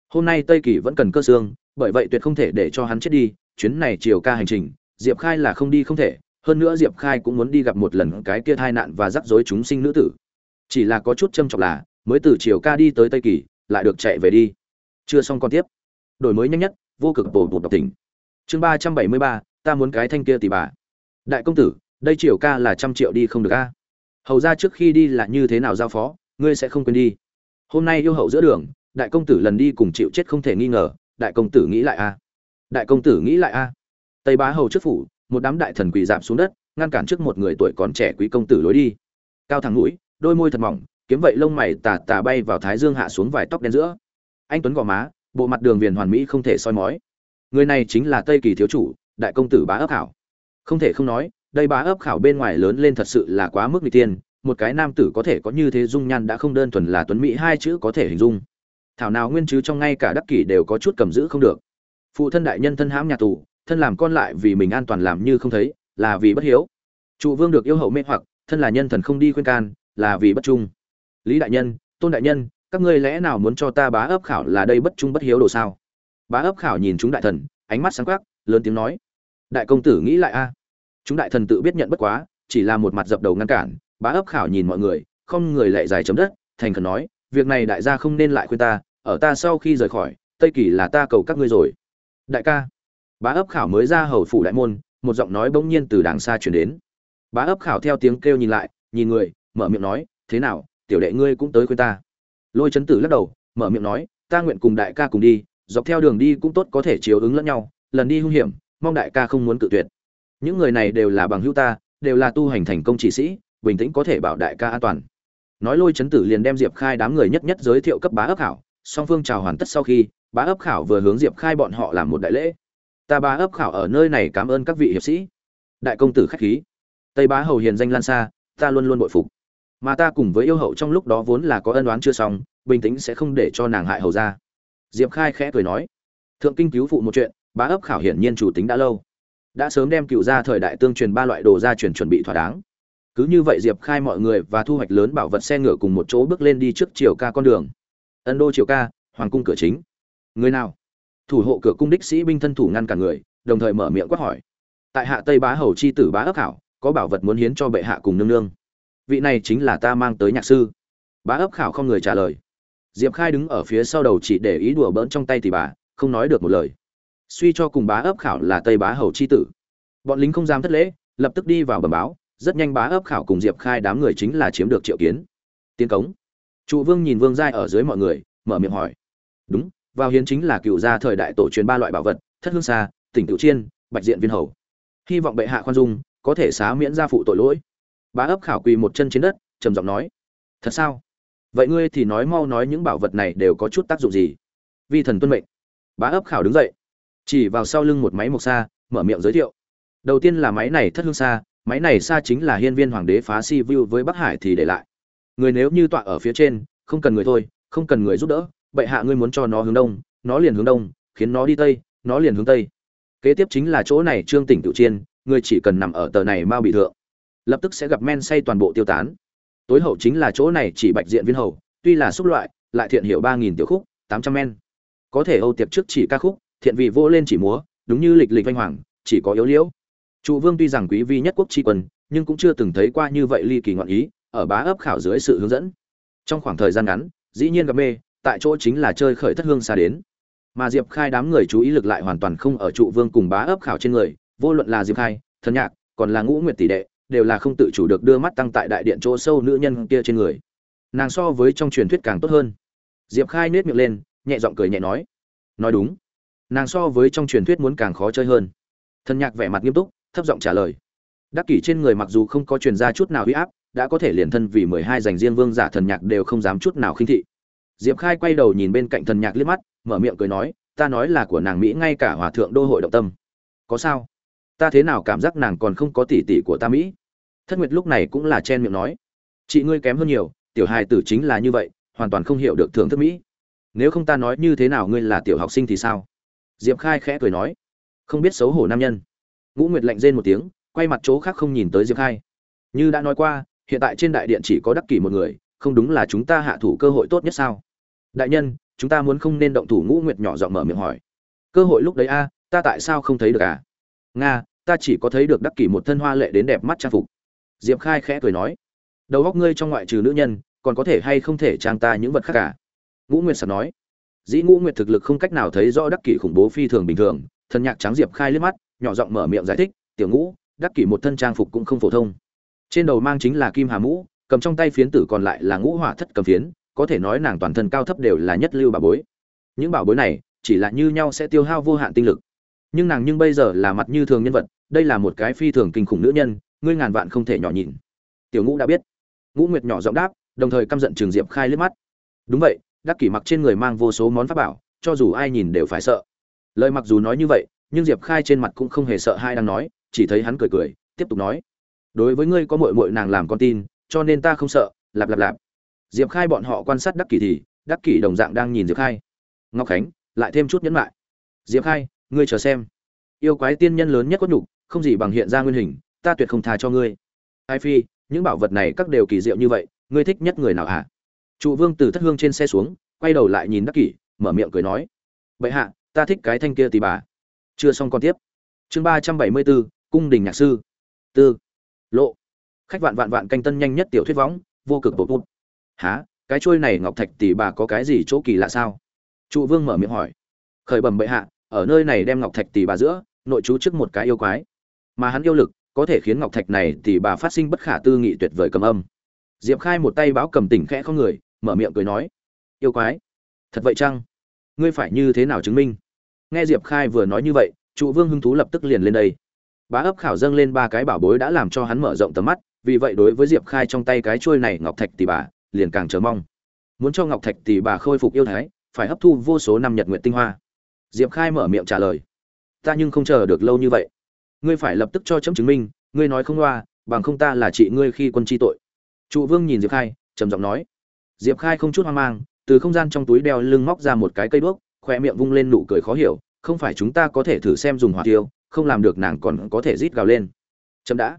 hôm nay tây kỳ vẫn cần cơ xương, bởi vậy tuyệt không thể để cho hắn chết đi, chuyến này chiều ca hành trình, diệp khai là không đi không thể, hơn nữa diệp khai cũng muốn đi gặp một lần cái kia tai nạn và rắc rối chúng sinh nữ tử. Chỉ là có chút châm trọng là, mới từ chiều ca đi tới tây kỳ, lại được chạy về đi. Chưa xong còn tiếp. Đổi mới nhanh nhất, vô cực bổ bột độc tỉnh chương ba trăm bảy mươi ba, ta muốn cái thanh kia tỷ bà. Đại công tử, đây chiều ca là trăm triệu đi không được a. Hầu ra trước khi đi là như thế nào giao phó, ngươi sẽ không quên đi. Hôm nay yêu hậu giữa đường đại công tử lần đi cùng chịu chết không thể nghi ngờ, đại công tử nghĩ lại a. Đại công tử nghĩ lại a. Tây bá hầu trước phủ, một đám đại thần quỳ giảm xuống đất, ngăn cản trước một người tuổi còn trẻ quý công tử lối đi. Cao thẳng mũi, đôi môi thật mỏng, kiếm vậy lông mày tà tà bay vào thái dương hạ xuống vài tóc đen giữa. Anh tuấn gò má, bộ mặt đường viền hoàn mỹ không thể soi mói. Người này chính là tây kỳ thiếu chủ, đại công tử bá ấp khảo. Không thể không nói, đây bá ấp khảo bên ngoài lớn lên thật sự là quá mức mỹ tiên một cái nam tử có thể có như thế dung nhan đã không đơn thuần là tuấn mỹ hai chữ có thể hình dung thảo nào nguyên chứ trong ngay cả đắc kỷ đều có chút cầm giữ không được. Phụ thân đại nhân thân hãm nhà tù, thân làm con lại vì mình an toàn làm như không thấy, là vì bất hiếu. Trụ vương được yêu hậu mê hoặc, thân là nhân thần không đi khuyên can, là vì bất trung. Lý đại nhân, tôn đại nhân, các ngươi lẽ nào muốn cho ta bá ấp khảo là đây bất trung bất hiếu đồ sao? Bá ấp khảo nhìn chúng đại thần, ánh mắt sáng quắc, lớn tiếng nói. Đại công tử nghĩ lại a. Chúng đại thần tự biết nhận bất quá, chỉ là một mặt dập đầu ngăn cản, bá ấp khảo nhìn mọi người, không người lại dài chấm đất, thành khẩn nói, việc này đại gia không nên lại khuyên ta ở ta sau khi rời khỏi, tây kỳ là ta cầu các ngươi rồi. Đại ca. Bá ấp khảo mới ra hầu phủ đại môn, một giọng nói bỗng nhiên từ đàng xa chuyển đến. Bá ấp khảo theo tiếng kêu nhìn lại, nhìn người, mở miệng nói, thế nào, tiểu đệ ngươi cũng tới khuyên ta? Lôi chấn tử lắc đầu, mở miệng nói, ta nguyện cùng đại ca cùng đi, dọc theo đường đi cũng tốt có thể chiếu ứng lẫn nhau, lần đi hung hiểm, mong đại ca không muốn cự tuyệt. Những người này đều là bằng hữu ta, đều là tu hành thành công chỉ sĩ, bình tĩnh có thể bảo đại ca an toàn. Nói lôi chấn tử liền đem diệp khai đám người nhất nhất giới thiệu cấp bá ấp khảo song phương chào hoàn tất sau khi, bá ấp khảo vừa hướng diệp khai bọn họ làm một đại lễ. Ta bá ấp khảo ở nơi này cảm ơn các vị hiệp sĩ. Đại công tử khách khí. Tây bá hầu hiền danh lan xa, ta luôn luôn bội phục. Mà ta cùng với yêu hậu trong lúc đó vốn là có ân oán chưa xong, bình tĩnh sẽ không để cho nàng hại hầu ra. Diệp khai khẽ cười nói. Thượng kinh cứu phụ một chuyện, bá ấp khảo hiển nhiên chủ tính đã lâu. Đã sớm đem cựu ra thời đại tương truyền ba loại đồ gia truyền chuẩn bị thỏa đáng. Cứ như vậy diệp khai mọi người và thu hoạch lớn bảo vật xe ngựa cùng một chỗ bước lên đi trước chiều ca con đường ân đô triều ca, hoàng cung cửa chính. Người nào? Thủ hộ cửa cung đích sĩ binh thân thủ ngăn cả người, đồng thời mở miệng quát hỏi. Tại hạ tây bá hầu chi tử bá ấp khảo, có bảo vật muốn hiến cho bệ hạ cùng nương nương. Vị này chính là ta mang tới nhạc sư. Bá ấp khảo không người trả lời. Diệp khai đứng ở phía sau đầu chỉ để ý đùa bỡn trong tay thì bà, không nói được một lời. Suy cho cùng bá ấp khảo là tây bá hầu chi tử. Bọn lính không dám thất lễ, lập tức đi vào bẩm báo, rất nhanh bá ấp khảo cùng diệp khai đám người chính là chiếm được triệu kiến. Tiến cống trụ vương nhìn vương giai ở dưới mọi người, mở miệng hỏi. Đúng, vào hiến chính là cựu gia thời đại tổ truyền ba loại bảo vật, thất hương xa tỉnh cựu chiên, bạch diện viên hầu. Hy vọng bệ hạ khoan dung, có thể xá miễn gia phụ tội lỗi. Bá ấp khảo quỳ một chân trên đất, trầm giọng nói. Thật sao? Vậy ngươi thì nói mau nói những bảo vật này đều có chút tác dụng gì? Vi thần tuân mệnh. Bá ấp khảo đứng dậy. Chỉ vào sau lưng một máy mộc xa mở miệng giới thiệu. Đầu tiên là máy này thất hương xa máy này xa chính là hiên viên hoàng đế phá si vu với bắc hải thì để lại người nếu như tọa ở phía trên, không cần người thôi, không cần người giúp đỡ, bệ hạ ngươi muốn cho nó hướng đông, nó liền hướng đông, khiến nó đi tây, nó liền hướng tây. Kế tiếp chính là chỗ này trương tỉnh tự chiên ngươi chỉ cần nằm ở tờ này mao bị thượng, lập tức sẽ gặp men say toàn bộ tiêu tán. Tối hậu chính là chỗ này chỉ bạch diện viên hầu, tuy là xúc loại, lại thiện hiệu ba nghìn tiểu khúc, tám trăm men. Có thể âu tiệp trước chỉ ca khúc, thiện vị vô lên chỉ múa, đúng như lịch lịch vanh hoàng, chỉ có yếu liễu. Trụ vương tuy rằng quý vi nhất quốc tri quân, nhưng cũng chưa từng thấy qua như vậy ly kỳ ngoạn ý ở bá ấp khảo dưới sự hướng dẫn. Trong khoảng thời gian ngắn, dĩ nhiên gặp mê, tại chỗ chính là chơi khởi thất hương xa đến. Mà diệp khai đám người chú ý lực lại hoàn toàn không ở trụ vương cùng bá ấp khảo trên người, vô luận là diệp khai, thần nhạc, còn là ngũ nguyệt tỷ đệ, đều là không tự chủ được đưa mắt tăng tại đại điện chỗ sâu nữ nhân kia trên người. Nàng so với trong truyền thuyết càng tốt hơn. Diệp khai nết miệng lên, nhẹ giọng cười nhẹ nói. Nói đúng. Nàng so với trong truyền thuyết muốn càng khó chơi hơn. Thần nhạc vẻ mặt nghiêm túc, thấp giọng trả lời đắc kỷ trên người mặc dù không có truyền ra chút nào huy áp, đã có thể liền thân vì mười hai dành riêng vương giả thần nhạc đều không dám chút nào khinh thị. Diệp khai quay đầu nhìn bên cạnh thần nhạc liếc mắt, mở miệng cười nói, ta nói là của nàng mỹ ngay cả hòa thượng đô hội động tâm. Có sao? Ta thế nào cảm giác nàng còn không có tỷ tỷ của ta mỹ? Thất nguyệt lúc này cũng là chen miệng nói, chị ngươi kém hơn nhiều, tiểu hài tử chính là như vậy, hoàn toàn không hiểu được thưởng thức mỹ. Nếu không ta nói như thế nào ngươi là tiểu học sinh thì sao? Diệp khai khẽ cười nói, không biết xấu hổ nam nhân. Ngũ nguyệt lạnh rên một tiếng quay mặt chỗ khác không nhìn tới diệp khai. Như đã nói qua, hiện tại trên đại điện chỉ có đắc kỷ một người, không đúng là chúng ta hạ thủ cơ hội tốt nhất sao? Đại nhân, chúng ta muốn không nên động thủ ngũ nguyệt nhỏ giọng mở miệng hỏi. Cơ hội lúc đấy a, ta tại sao không thấy được à? Nga, ta chỉ có thấy được đắc kỷ một thân hoa lệ đến đẹp mắt trang phục. Diệp khai khẽ cười nói. Đầu góc ngươi trong ngoại trừ nữ nhân, còn có thể hay không thể trang ta những vật khác cả ngũ nguyệt sẵn nói. Dĩ ngũ nguyệt thực lực không cách nào thấy rõ đắc kỷ khủng bố phi thường bình thường, thần nhạc trắng diệp khai liếc mắt, nhỏ giọng mở miệng giải thích, tiểu ngũ đắc kỷ một thân trang phục cũng không phổ thông. Trên đầu mang chính là kim hà mũ, cầm trong tay phiến tử còn lại là ngũ hỏa thất cầm phiến, có thể nói nàng toàn thân cao thấp đều là nhất lưu bảo bối. Những bảo bối này, chỉ là như nhau sẽ tiêu hao vô hạn tinh lực. Nhưng nàng nhưng bây giờ là mặt như thường nhân vật, đây là một cái phi thường kinh khủng nữ nhân, ngươi ngàn vạn không thể nhỏ nhìn. tiểu ngũ đã biết. Ngũ nguyệt nhỏ giọng đáp, đồng thời căm giận trường diệp khai liếc mắt. Đúng vậy, đắc kỷ mặc trên người mang vô số món pháp bảo, cho dù ai nhìn đều phải sợ. Lời mặc dù nói như vậy, nhưng diệp khai trên mặt cũng không hề sợ hai đang nói chỉ thấy hắn cười cười, tiếp tục nói. Đối với ngươi có mội mội nàng làm con tin, cho nên ta không sợ, lạp lạp lạp. Diệp khai bọn họ quan sát đắc kỷ thì, đắc kỷ đồng dạng đang nhìn diệp khai. Ngọc khánh, lại thêm chút nhẫn lại diệp khai, ngươi chờ xem. Yêu quái tiên nhân lớn nhất có nhục, không gì bằng hiện ra nguyên hình, ta tuyệt không tha cho ngươi. Ai phi, những bảo vật này các đều kỳ diệu như vậy, ngươi thích nhất người nào hả? Trụ vương từ thất hương trên xe xuống, quay đầu lại nhìn đắc kỷ, mở miệng cười nói. Vậy hạ, ta thích cái thanh kia tì bà. Chưa xong còn tiếp. Chương ba trăm bảy mươi bốn cung đình nhạc sư. Tư. Lộ. Khách vạn vạn vạn canh tân nhanh nhất tiểu thuyết võng, vô cực bột bút há cái trôi này ngọc thạch tỷ bà có cái gì chỗ kỳ lạ sao? Trụ vương mở miệng hỏi. Khởi bẩm bệ hạ, ở nơi này đem ngọc thạch tỷ bà giữa, nội chú trước một cái yêu quái. Mà hắn yêu lực, có thể khiến ngọc thạch này tỷ bà phát sinh bất khả tư nghị tuyệt vời cầm âm. Diệp khai một tay báo cầm tỉnh khẽ không người, mở miệng cười nói. Yêu quái. Thật vậy chăng? Ngươi phải như thế nào chứng minh? Nghe diệp khai vừa nói như vậy, trụ vương hưng thú lập tức liền lên đây bá ấp khảo dâng lên ba cái bảo bối đã làm cho hắn mở rộng tầm mắt, vì vậy đối với diệp khai trong tay cái trôi này ngọc thạch tỷ bà, liền càng chờ mong. Muốn cho ngọc thạch tỷ bà khôi phục yêu thái, phải hấp thu vô số năm nhật nguyện tinh hoa. Diệp khai mở miệng trả lời, ta nhưng không chờ được lâu như vậy. Ngươi phải lập tức cho chấm chứng minh, ngươi nói không loa bằng không ta là chị ngươi khi quân chi tội. Trụ vương nhìn diệp khai, trầm giọng nói. Diệp khai không chút hoang mang, từ không gian trong túi đeo lưng móc ra một cái cây đuốc, khoe miệng vung lên nụ cười khó hiểu, không phải chúng ta có thể thử xem dùng hỏa tiêu không làm được nàng còn có thể rít gào lên. Chậm đã.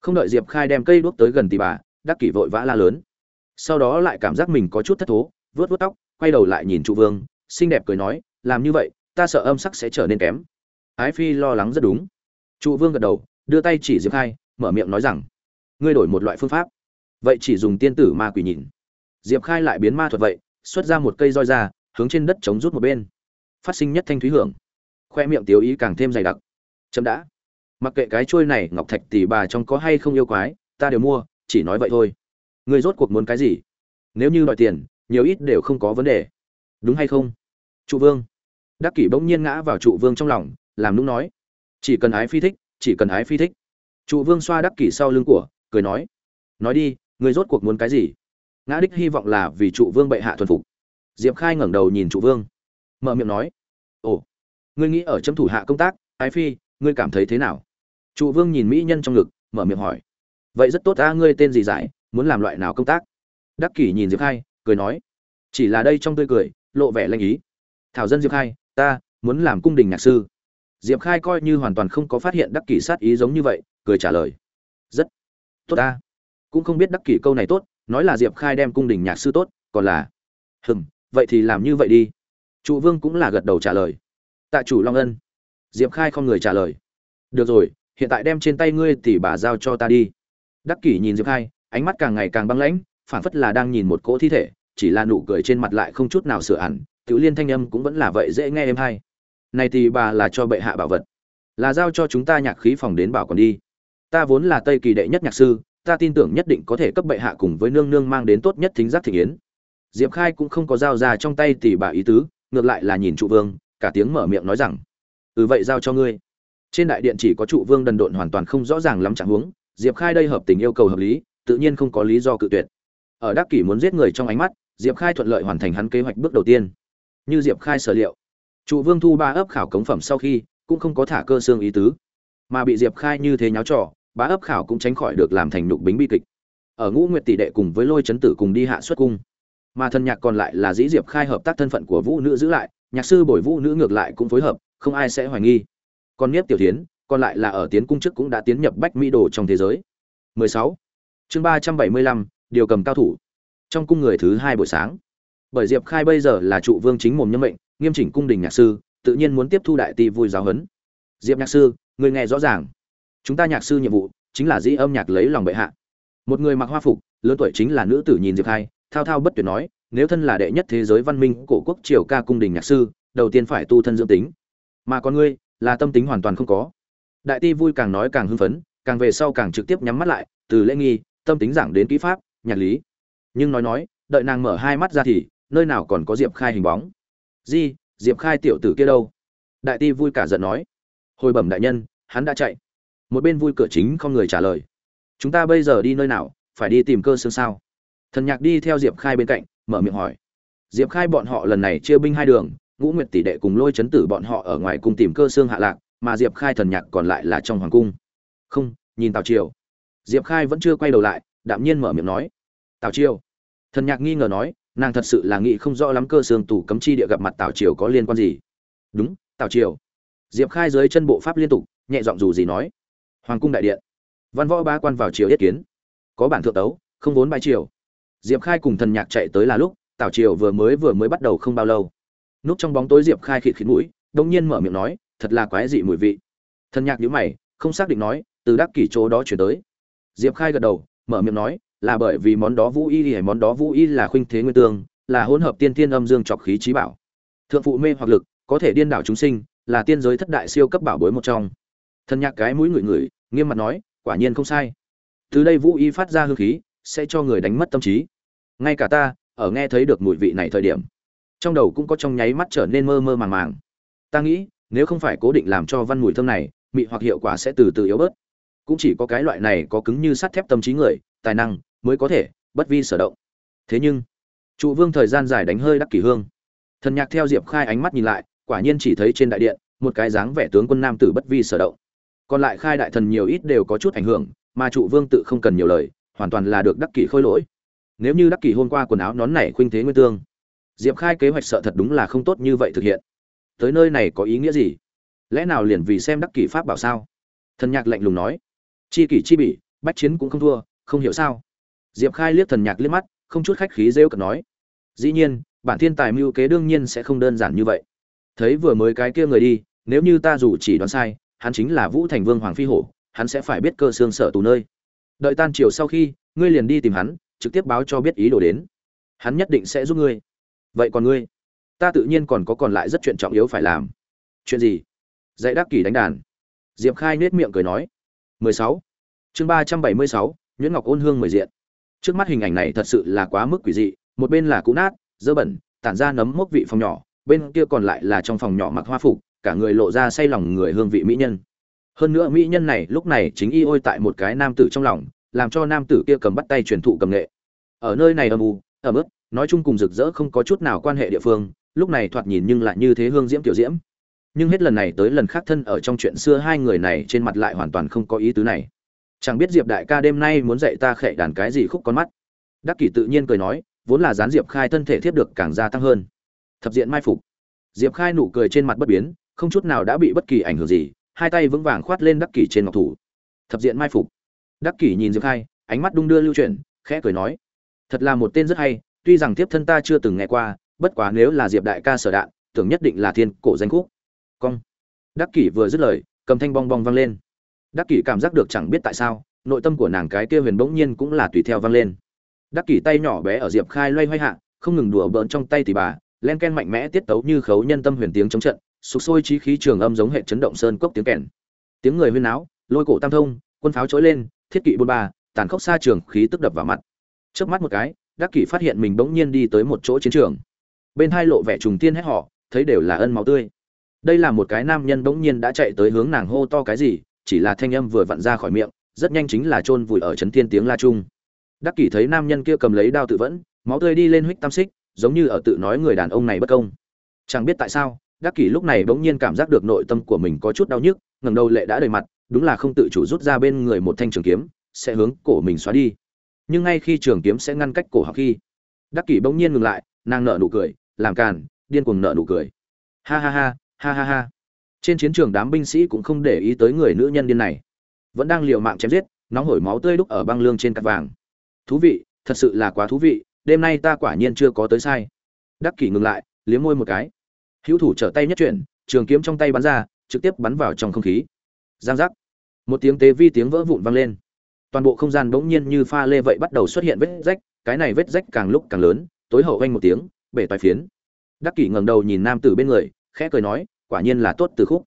Không đợi diệp khai đem cây đuốc tới gần tì bà, đắc kỷ vội vã la lớn. Sau đó lại cảm giác mình có chút thất thố vớt vớt tóc, quay đầu lại nhìn trụ vương, xinh đẹp cười nói, làm như vậy, ta sợ âm sắc sẽ trở nên kém. Ái phi lo lắng rất đúng. Trụ vương gật đầu, đưa tay chỉ diệp khai, mở miệng nói rằng, ngươi đổi một loại phương pháp. Vậy chỉ dùng tiên tử ma quỷ nhìn. Diệp khai lại biến ma thuật vậy, xuất ra một cây roi ra, hướng trên đất chống rút một bên. Phát sinh nhất thanh thúy hưởng. Khoe miệng tiểu ý càng thêm dày đặc chấm đã. Mặc kệ cái trôi này, ngọc thạch tỷ bà trong có hay không yêu quái, ta đều mua, chỉ nói vậy thôi. Người rốt cuộc muốn cái gì? Nếu như đòi tiền, nhiều ít đều không có vấn đề. Đúng hay không? Trụ vương. Đắc kỷ bỗng nhiên ngã vào trụ vương trong lòng, làm nũng nói. Chỉ cần ái phi thích, chỉ cần ái phi thích. Trụ vương xoa đắc kỷ sau lưng của, cười nói. Nói đi người rốt cuộc muốn cái gì? Ngã đích hy vọng là vì trụ vương bệ hạ thuần phục. Diệp khai ngẩng đầu nhìn trụ vương. Mở miệng nói. Ồ, ngươi nghĩ ở chấm thủ hạ công tác, ái phi ngươi cảm thấy thế nào? Trụ vương nhìn mỹ nhân trong ngực, mở miệng hỏi. Vậy rất tốt ta ngươi tên gì giải, muốn làm loại nào công tác? Đắc kỷ nhìn diệp khai, cười nói. Chỉ là đây trong tươi cười, lộ vẻ lanh ý. Thảo dân diệp khai, ta muốn làm cung đình nhạc sư. Diệp khai coi như hoàn toàn không có phát hiện đắc kỷ sát ý giống như vậy, cười trả lời. Rất tốt ta cũng không biết đắc kỷ câu này tốt, nói là diệp khai đem cung đình nhạc sư tốt, còn là, hừm, vậy thì làm như vậy đi. Trụ vương cũng là gật đầu trả lời. Tạ chủ long ân diệp khai không người trả lời. Được rồi, hiện tại đem trên tay ngươi tỷ bà giao cho ta đi. Đắc kỷ nhìn diệp khai, ánh mắt càng ngày càng băng lãnh phản phất là đang nhìn một cỗ thi thể, chỉ là nụ cười trên mặt lại không chút nào sửa ẩn tiểu liên thanh âm cũng vẫn là vậy dễ nghe em hay. Này tỷ bà là cho bệ hạ bảo vật, là giao cho chúng ta nhạc khí phòng đến bảo còn đi. Ta vốn là tây kỳ đệ nhất nhạc sư, ta tin tưởng nhất định có thể cấp bệ hạ cùng với nương nương mang đến tốt nhất thính giác thị yến. Diệp khai cũng không có giao ra trong tay tỷ bà ý tứ, ngược lại là nhìn trụ vương, cả tiếng mở miệng nói rằng ừ vậy giao cho ngươi. Trên đại điện chỉ có trụ vương đần độn hoàn toàn không rõ ràng lắm trạng huống, diệp khai đây hợp tình yêu cầu hợp lý, tự nhiên không có lý do cự tuyệt. Ở đắc kỷ muốn giết người trong ánh mắt, diệp khai thuận lợi hoàn thành hắn kế hoạch bước đầu tiên. Như diệp khai sở liệu, trụ vương thu ba ấp khảo cống phẩm sau khi, cũng không có thả cơ xương ý tứ. Mà bị diệp khai như thế nháo trò bá ấp khảo cũng tránh khỏi được làm thành nhục bính bi kịch. Ở ngũ nguyệt tỷ đệ cùng với lôi chấn tử cùng đi hạ xuất cung. Mà thần nhạc còn lại là dĩ diệp khai hợp tác thân phận của vũ nữ giữ lại, nhạc sư bồi vũ nữ ngược lại cũng phối hợp không ai sẽ hoài nghi. Còn niếp tiểu tiến còn lại là ở tiến cung chức cũng đã tiến nhập bách mỹ đồ trong thế giới. 16. chương 375, điều cầm cao thủ. Trong cung người thứ hai buổi sáng. Bởi diệp khai bây giờ là trụ vương chính mồm nhân mệnh nghiêm chỉnh cung đình nhạc sư tự nhiên muốn tiếp thu đại ti vui giáo huấn. Diệp nhạc sư người nghe rõ ràng. Chúng ta nhạc sư nhiệm vụ chính là dĩ âm nhạc lấy lòng bệ hạ. Một người mặc hoa phục lớn tuổi chính là nữ tử nhìn diệp khai thao thao bất tuyệt nói nếu thân là đệ nhất thế giới văn minh cổ quốc triều ca cung đình nhạc sư đầu tiên phải tu thân dưỡng tính mà con ngươi là tâm tính hoàn toàn không có. Đại ti vui càng nói càng hưng phấn, càng về sau càng trực tiếp nhắm mắt lại, từ lễ nghi, tâm tính giảng đến kỹ pháp, nhạc lý. Nhưng nói nói, đợi nàng mở hai mắt ra thì, nơi nào còn có diệp khai hình bóng. Di, diệp khai tiểu tử kia đâu? Đại ti vui cả giận nói. Hồi bẩm đại nhân, hắn đã chạy. Một bên vui cửa chính không người trả lời. Chúng ta bây giờ đi nơi nào, phải đi tìm cơ xương sao? Thần nhạc đi theo diệp khai bên cạnh, mở miệng hỏi. Diệp khai bọn họ lần này chia binh hai đường ngũ nguyệt tỷ đệ cùng lôi chấn tử bọn họ ở ngoài cung tìm cơ xương hạ lạc, mà diệp khai thần nhạc còn lại là trong hoàng cung. Không, nhìn tào triều. Diệp khai vẫn chưa quay đầu lại, đạm nhiên mở miệng nói. Tào triều. Thần nhạc nghi ngờ nói, nàng thật sự là nghĩ không rõ lắm cơ xương tủ cấm chi địa gặp mặt tào triều có liên quan gì. Đúng, tào triều. Diệp khai dưới chân bộ pháp liên tục, nhẹ giọng dù gì nói. Hoàng cung đại điện. Văn võ ba quan vào triều yết kiến. Có bản thượng tấu, không vốn bãi triều. Diệp khai cùng thần nhạc chạy tới là lúc, tào triều vừa mới vừa mới bắt đầu không bao lâu núp trong bóng tối diệp khai khịt khịt mũi đông nhiên mở miệng nói, thật là quái dị mùi vị. Thần nhạc nhíu mày, không xác định nói, từ đắc kỷ chỗ đó chuyển tới. Diệp khai gật đầu, mở miệng nói, là bởi vì món đó vũ y hay món đó vũ y là khuynh thế nguyên tương, là hỗn hợp tiên thiên âm dương trọc khí trí bảo. Thượng phụ mê hoặc lực, có thể điên đảo chúng sinh, là tiên giới thất đại siêu cấp bảo bối một trong. Thần nhạc cái mũi ngửi ngửi, nghiêm mặt nói, quả nhiên không sai. Từ đây vũ y phát ra hương khí, sẽ cho người đánh mất tâm trí. Ngay cả ta, ở nghe thấy được mùi vị này thời điểm trong đầu cũng có trong nháy mắt trở nên mơ mơ màng màng. Ta nghĩ, nếu không phải cố định làm cho văn mùi thơm này, mị hoặc hiệu quả sẽ từ từ yếu bớt. Cũng chỉ có cái loại này có cứng như sắt thép tâm trí người, tài năng, mới có thể bất vi sở động. Thế nhưng, trụ vương thời gian dài đánh hơi đắc kỷ hương. Thần nhạc theo diệp khai ánh mắt nhìn lại, quả nhiên chỉ thấy trên đại điện, một cái dáng vẻ tướng quân nam tử bất vi sở động. Còn lại khai đại thần nhiều ít đều có chút ảnh hưởng, mà trụ vương tự không cần nhiều lời, hoàn toàn là được đắc kỷ khôi lỗi. Nếu như đắc kỷ hôm qua quần áo nón này khuynh thế nguyên tương diệp khai kế hoạch sợ thật đúng là không tốt như vậy thực hiện. Tới nơi này có ý nghĩa gì? Lẽ nào liền vì xem đắc kỷ pháp bảo sao? Thần nhạc lạnh lùng nói. Chi kỷ chi bỉ, bách chiến cũng không thua, không hiểu sao? Diệp khai liếc thần nhạc liếc mắt, không chút khách khí rêu cật nói. Dĩ nhiên, bản thiên tài mưu kế đương nhiên sẽ không đơn giản như vậy. Thấy vừa mới cái kia người đi, nếu như ta dù chỉ đoán sai, hắn chính là vũ thành vương hoàng phi hổ, hắn sẽ phải biết cơ xương sở tù nơi. Đợi tan chiều sau khi, ngươi liền đi tìm hắn, trực tiếp báo cho biết ý đồ đến. Hắn nhất định sẽ giúp ngươi vậy còn ngươi? Ta tự nhiên còn có còn lại rất chuyện trọng yếu phải làm. Chuyện gì? Dạy đắc kỷ đánh đàn. Diệp khai nết miệng cười nói. 16. chương 376, nhuyễn ngọc ôn hương mười diện. Trước mắt hình ảnh này thật sự là quá mức quỷ dị một bên là cũ nát dơ bẩn tản ra nấm mốc vị phòng nhỏ bên kia còn lại là trong phòng nhỏ mặc hoa phục cả người lộ ra say lòng người hương vị mỹ nhân. Hơn nữa mỹ nhân này lúc này chính y ôi tại một cái nam tử trong lòng làm cho nam tử kia cầm bắt tay truyền thụ cầm nghệ. Ở nơi này âm u ẩm ướt nói chung cùng rực rỡ không có chút nào quan hệ địa phương, lúc này thoạt nhìn nhưng lại như thế hương diễm tiểu diễm. Nhưng hết lần này tới lần khác thân ở trong chuyện xưa hai người này trên mặt lại hoàn toàn không có ý tứ này. Chẳng biết diệp đại ca đêm nay muốn dạy ta khệ đàn cái gì khúc con mắt. Đắc kỷ tự nhiên cười nói, vốn là gián diệp khai thân thể thiếp được càng gia tăng hơn. Thập diện mai phục. Diệp khai nụ cười trên mặt bất biến, không chút nào đã bị bất kỳ ảnh hưởng gì, hai tay vững vàng khoát lên đắc kỷ trên ngọc thủ. Thập diện mai phục. Đắc kỷ nhìn diệp khai, ánh mắt đung đưa lưu chuyển, khẽ cười nói, thật là một tên rất hay tuy rằng tiếp thân ta chưa từng nghe qua, bất quá nếu là diệp đại ca sở đạn, tưởng nhất định là thiên cổ danh khúc. Cong. Đắc kỷ vừa dứt lời, cầm thanh bong bong vang lên. Đắc kỷ cảm giác được chẳng biết tại sao, nội tâm của nàng cái kia huyền bỗng nhiên cũng là tùy theo vang lên. Đắc kỷ tay nhỏ bé ở diệp khai loay hoay hạ, không ngừng đùa bỡn trong tay thì bà, len ken mạnh mẽ tiết tấu như khấu nhân tâm huyền tiếng chống trận, sục sôi trí khí trường âm giống hệ chấn động sơn cốc tiếng kèn. Tiếng người huyên náo, lôi cổ tam thông, quân pháo trỗi lên, thiết kỵ bôn ba, tàn khốc xa trường khí tức đập vào mặt. Trước mắt một cái đắc kỷ phát hiện mình bỗng nhiên đi tới một chỗ chiến trường. Bên hai lộ vẻ trùng tiên hét họ, thấy đều là ân máu tươi. Đây là một cái nam nhân bỗng nhiên đã chạy tới hướng nàng hô to cái gì, chỉ là thanh âm vừa vặn ra khỏi miệng, rất nhanh chính là chôn vùi ở trấn thiên tiếng la trung đắc kỷ thấy nam nhân kia cầm lấy đao tự vẫn, máu tươi đi lên huých tam xích, giống như ở tự nói người đàn ông này bất công. Chẳng biết tại sao, đắc kỷ lúc này bỗng nhiên cảm giác được nội tâm của mình có chút đau nhức, ngẩng đầu lệ đã đầy mặt, đúng là không tự chủ rút ra bên người một thanh trường kiếm, sẽ hướng cổ mình xóa đi nhưng ngay khi trường kiếm sẽ ngăn cách cổ họng khi, đắc kỷ bỗng nhiên ngừng lại, nàng nợ nụ cười, làm càn, điên cuồng nợ nụ cười. Ha ha ha ha ha ha. Trên chiến trường đám binh sĩ cũng không để ý tới người nữ nhân điên này. Vẫn đang liều mạng chém giết, nóng hổi máu tươi đúc ở băng lương trên cát vàng. Thú vị, thật sự là quá thú vị, đêm nay ta quả nhiên chưa có tới sai. Đắc kỷ ngừng lại, liếm môi một cái. Hữu thủ trở tay nhất chuyển, trường kiếm trong tay bắn ra, trực tiếp bắn vào trong không khí. Giang giác. Một tiếng tế vi tiếng vỡ vụn vang lên toàn bộ không gian bỗng nhiên như pha lê vậy bắt đầu xuất hiện vết rách, cái này vết rách càng lúc càng lớn, tối hậu vang một tiếng, bể toái phiến. Đắc kỷ ngẩng đầu nhìn nam tử bên người, khẽ cười nói, quả nhiên là tốt từ khúc.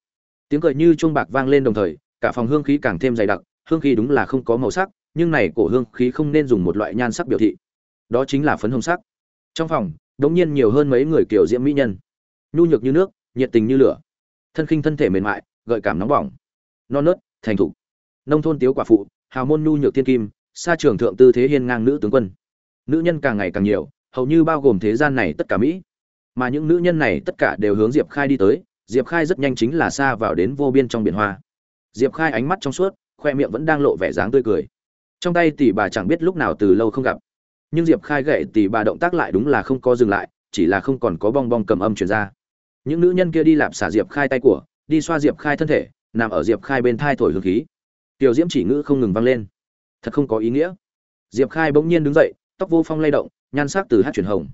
Tiếng cười như chuông bạc vang lên đồng thời, cả phòng hương khí càng thêm dày đặc, hương khí đúng là không có màu sắc, nhưng này cổ hương khí không nên dùng một loại nhan sắc biểu thị. Đó chính là phấn hồng sắc. Trong phòng, đống nhiên nhiều hơn mấy người kiểu diễm mỹ nhân. Nhu nhược như nước, nhiệt tình như lửa. Thân khinh thân thể mềm mại, gợi cảm nóng bỏng. Non nớt, thành thục. Nông thôn tiếu quả phụ hào môn nhu nhược thiên kim, xa trường thượng tư thế hiên ngang nữ tướng quân. Nữ nhân càng ngày càng nhiều, hầu như bao gồm thế gian này tất cả mỹ. Mà những nữ nhân này tất cả đều hướng diệp khai đi tới, diệp khai rất nhanh chính là xa vào đến vô biên trong biển hoa. Diệp khai ánh mắt trong suốt, khoe miệng vẫn đang lộ vẻ dáng tươi cười. Trong tay tỷ bà chẳng biết lúc nào từ lâu không gặp. Nhưng diệp khai gậy tỷ bà động tác lại đúng là không có dừng lại, chỉ là không còn có bong bong cầm âm truyền ra. Những nữ nhân kia đi lạp xả diệp khai tay của, đi xoa diệp khai thân thể, nằm ở diệp khai bên thai thổi hương khí tiểu diễm chỉ ngữ không ngừng vang lên. Thật không có ý nghĩa. Diệp khai bỗng nhiên đứng dậy, tóc vô phong lay động, nhan sắc từ hát chuyển hồng.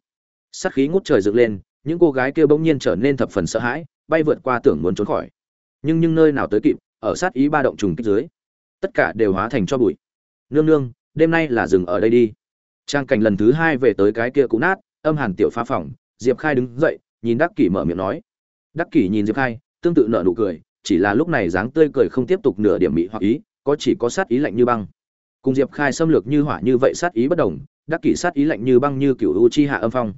Sắc khí ngút trời dựng lên, những cô gái kia bỗng nhiên trở nên thập phần sợ hãi, bay vượt qua tưởng muốn trốn khỏi. Nhưng nhưng nơi nào tới kịp, ở sát ý ba động trùng kích dưới, tất cả đều hóa thành cho bụi. Nương nương, đêm nay là dừng ở đây đi. Trang cảnh lần thứ hai về tới cái kia cũ nát, âm hàn tiểu phá phòng, diệp khai đứng dậy, nhìn đắc kỷ mở miệng nói. Đắc kỷ nhìn diệp khai, tương tự nợ nụ cười, chỉ là lúc này dáng tươi cười không tiếp tục nửa điểm mị hoặc ý có chỉ có sát ý lạnh như băng. Cùng diệp khai xâm lược như hỏa như vậy sát ý bất đồng, đắc kỷ sát ý lạnh như băng như cựu u chi hạ âm phong.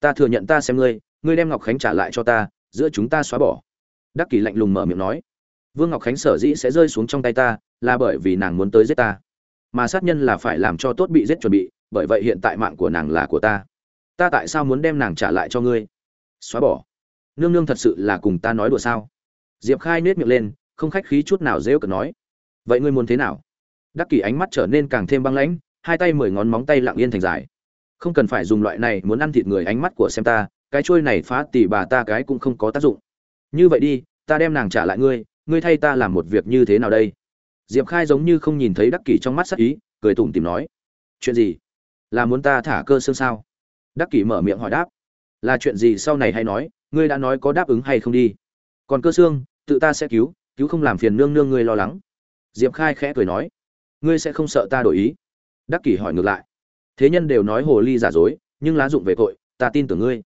Ta thừa nhận ta xem ngươi ngươi đem ngọc khánh trả lại cho ta, giữa chúng ta xóa bỏ. Đắc kỷ lạnh lùng mở miệng nói. Vương ngọc khánh sở dĩ sẽ rơi xuống trong tay ta, là bởi vì nàng muốn tới giết ta. Mà sát nhân là phải làm cho tốt bị giết chuẩn bị, bởi vậy hiện tại mạng của nàng là của ta. Ta tại sao muốn đem nàng trả lại cho ngươi? Xóa bỏ. Nương nương thật sự là cùng ta nói đùa sao? Diệp khai nết miệng lên, không khách khí chút nào dễ cợt nói vậy ngươi muốn thế nào? Đắc kỷ ánh mắt trở nên càng thêm băng lãnh, hai tay mười ngón móng tay lặng yên thành dài. Không cần phải dùng loại này muốn ăn thịt người ánh mắt của xem ta, cái trôi này phá tỉ bà ta cái cũng không có tác dụng. Như vậy đi, ta đem nàng trả lại ngươi ngươi thay ta làm một việc như thế nào đây? Diệp khai giống như không nhìn thấy đắc kỷ trong mắt sắc ý, cười tủm tìm nói. Chuyện gì? Là muốn ta thả cơ xương sao? Đắc kỷ mở miệng hỏi đáp. Là chuyện gì sau này hay nói, ngươi đã nói có đáp ứng hay không đi? Còn cơ xương, tự ta sẽ cứu cứu không làm phiền nương nương ngươi lo lắng diệp khai khẽ cười nói, ngươi sẽ không sợ ta đổi ý? Đắc kỷ hỏi ngược lại, thế nhân đều nói hồ ly giả dối, nhưng lá dụng về tội, ta tin tưởng ngươi.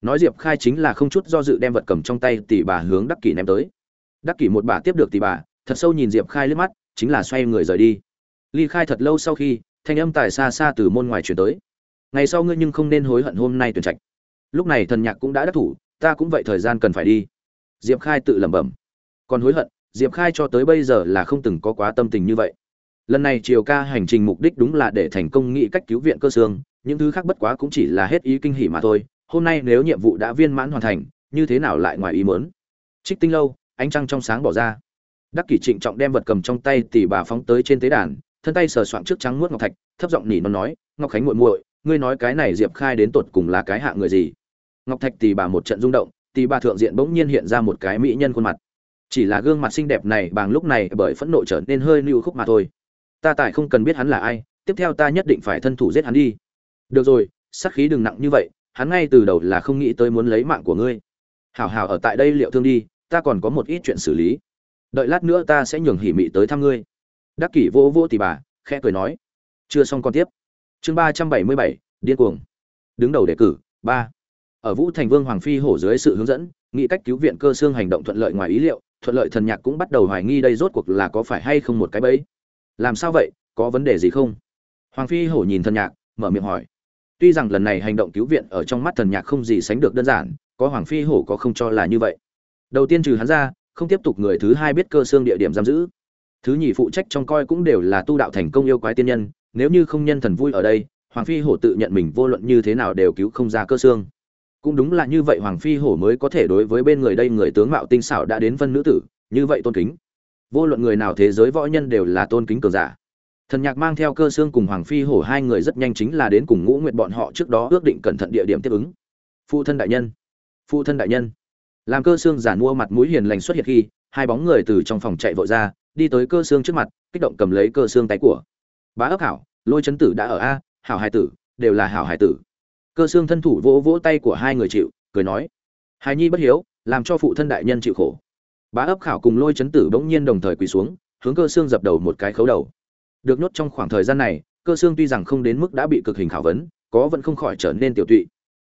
Nói diệp khai chính là không chút do dự đem vật cầm trong tay tỷ bà hướng đắc kỷ ném tới. Đắc kỷ một bà tiếp được tỷ bà, thật sâu nhìn diệp khai liếc mắt, chính là xoay người rời đi. Ly khai thật lâu sau khi, thanh âm tài xa xa từ môn ngoài chuyển tới, ngày sau ngươi nhưng không nên hối hận hôm nay tuyển trạch. Lúc này thần nhạc cũng đã đắc thủ, ta cũng vậy thời gian cần phải đi. Diệp khai tự lẩm bẩm, còn hối hận diệp khai cho tới bây giờ là không từng có quá tâm tình như vậy. Lần này triều ca hành trình mục đích đúng là để thành công nghĩ cách cứu viện cơ xương, những thứ khác bất quá cũng chỉ là hết ý kinh hỉ mà thôi, hôm nay nếu nhiệm vụ đã viên mãn hoàn thành, như thế nào lại ngoài ý mớn trích tinh lâu, ánh trăng trong sáng bỏ ra. Đắc kỷ trịnh trọng đem vật cầm trong tay tỉ bà phóng tới trên tế đàn, thân tay sờ soạng trước trắng muốt ngọc thạch, thấp giọng nỉ nó nói, ngọc khánh muội muội, ngươi nói cái này diệp khai đến tột cùng là cái hạ người gì? Ngọc thạch tỉ bà một trận rung động, tỉ bà thượng diện bỗng nhiên hiện ra một cái mỹ nhân khuôn mặt chỉ là gương mặt xinh đẹp này bằng lúc này bởi phẫn nộ trở nên hơi lưu khúc mà thôi. Ta tại không cần biết hắn là ai, tiếp theo ta nhất định phải thân thủ giết hắn đi. Được rồi, sát khí đừng nặng như vậy, hắn ngay từ đầu là không nghĩ tới muốn lấy mạng của ngươi. Hảo hảo ở tại đây liệu thương đi, ta còn có một ít chuyện xử lý. Đợi lát nữa ta sẽ nhường hỉ mị tới thăm ngươi. Đắc kỷ vô vô tỷ bà, khẽ cười nói. Chưa xong con tiếp. Chương ba trăm bảy mươi bảy, điên cuồng. Đứng đầu đề cử, ba. Ở vũ thành vương hoàng phi hổ dưới sự hướng dẫn, nghĩ cách cứu viện cơ xương hành động thuận lợi ngoài ý liệu thuận lợi thần nhạc cũng bắt đầu hoài nghi đây rốt cuộc là có phải hay không một cái bẫy. Làm sao vậy? Có vấn đề gì không? Hoàng phi hổ nhìn thần nhạc, mở miệng hỏi. Tuy rằng lần này hành động cứu viện ở trong mắt thần nhạc không gì sánh được đơn giản, có hoàng phi hổ có không cho là như vậy. Đầu tiên trừ hắn ra, không tiếp tục người thứ hai biết cơ xương địa điểm giam giữ. Thứ nhì phụ trách trong coi cũng đều là tu đạo thành công yêu quái tiên nhân, nếu như không nhân thần vui ở đây, hoàng phi hổ tự nhận mình vô luận như thế nào đều cứu không ra cơ xương cũng đúng là như vậy hoàng phi hổ mới có thể đối với bên người đây người tướng mạo tinh xảo đã đến phân nữ tử, như vậy tôn kính. Vô luận người nào thế giới võ nhân đều là tôn kính cường giả. Thần nhạc mang theo cơ xương cùng hoàng phi hổ hai người rất nhanh chính là đến cùng ngũ nguyện bọn họ trước đó ước định cẩn thận địa điểm tiếp ứng. Phụ thân đại nhân. Phụ thân đại nhân. Làm cơ xương giả mua mặt mũi hiền lành xuất hiện khi, hai bóng người từ trong phòng chạy vội ra, đi tới cơ xương trước mặt, kích động cầm lấy cơ xương tay của. Bá ấp hảo, lôi chấn tử đã ở a, hảo hải tử, đều là hảo hải tử cơ xương thân thủ vỗ vỗ tay của hai người chịu, cười nói. Hài nhi bất hiếu, làm cho phụ thân đại nhân chịu khổ. Bá ấp khảo cùng lôi chấn tử bỗng nhiên đồng thời quỳ xuống, hướng cơ xương dập đầu một cái khấu đầu. Được nhốt trong khoảng thời gian này, cơ xương tuy rằng không đến mức đã bị cực hình khảo vấn, có vẫn không khỏi trở nên tiểu tụy.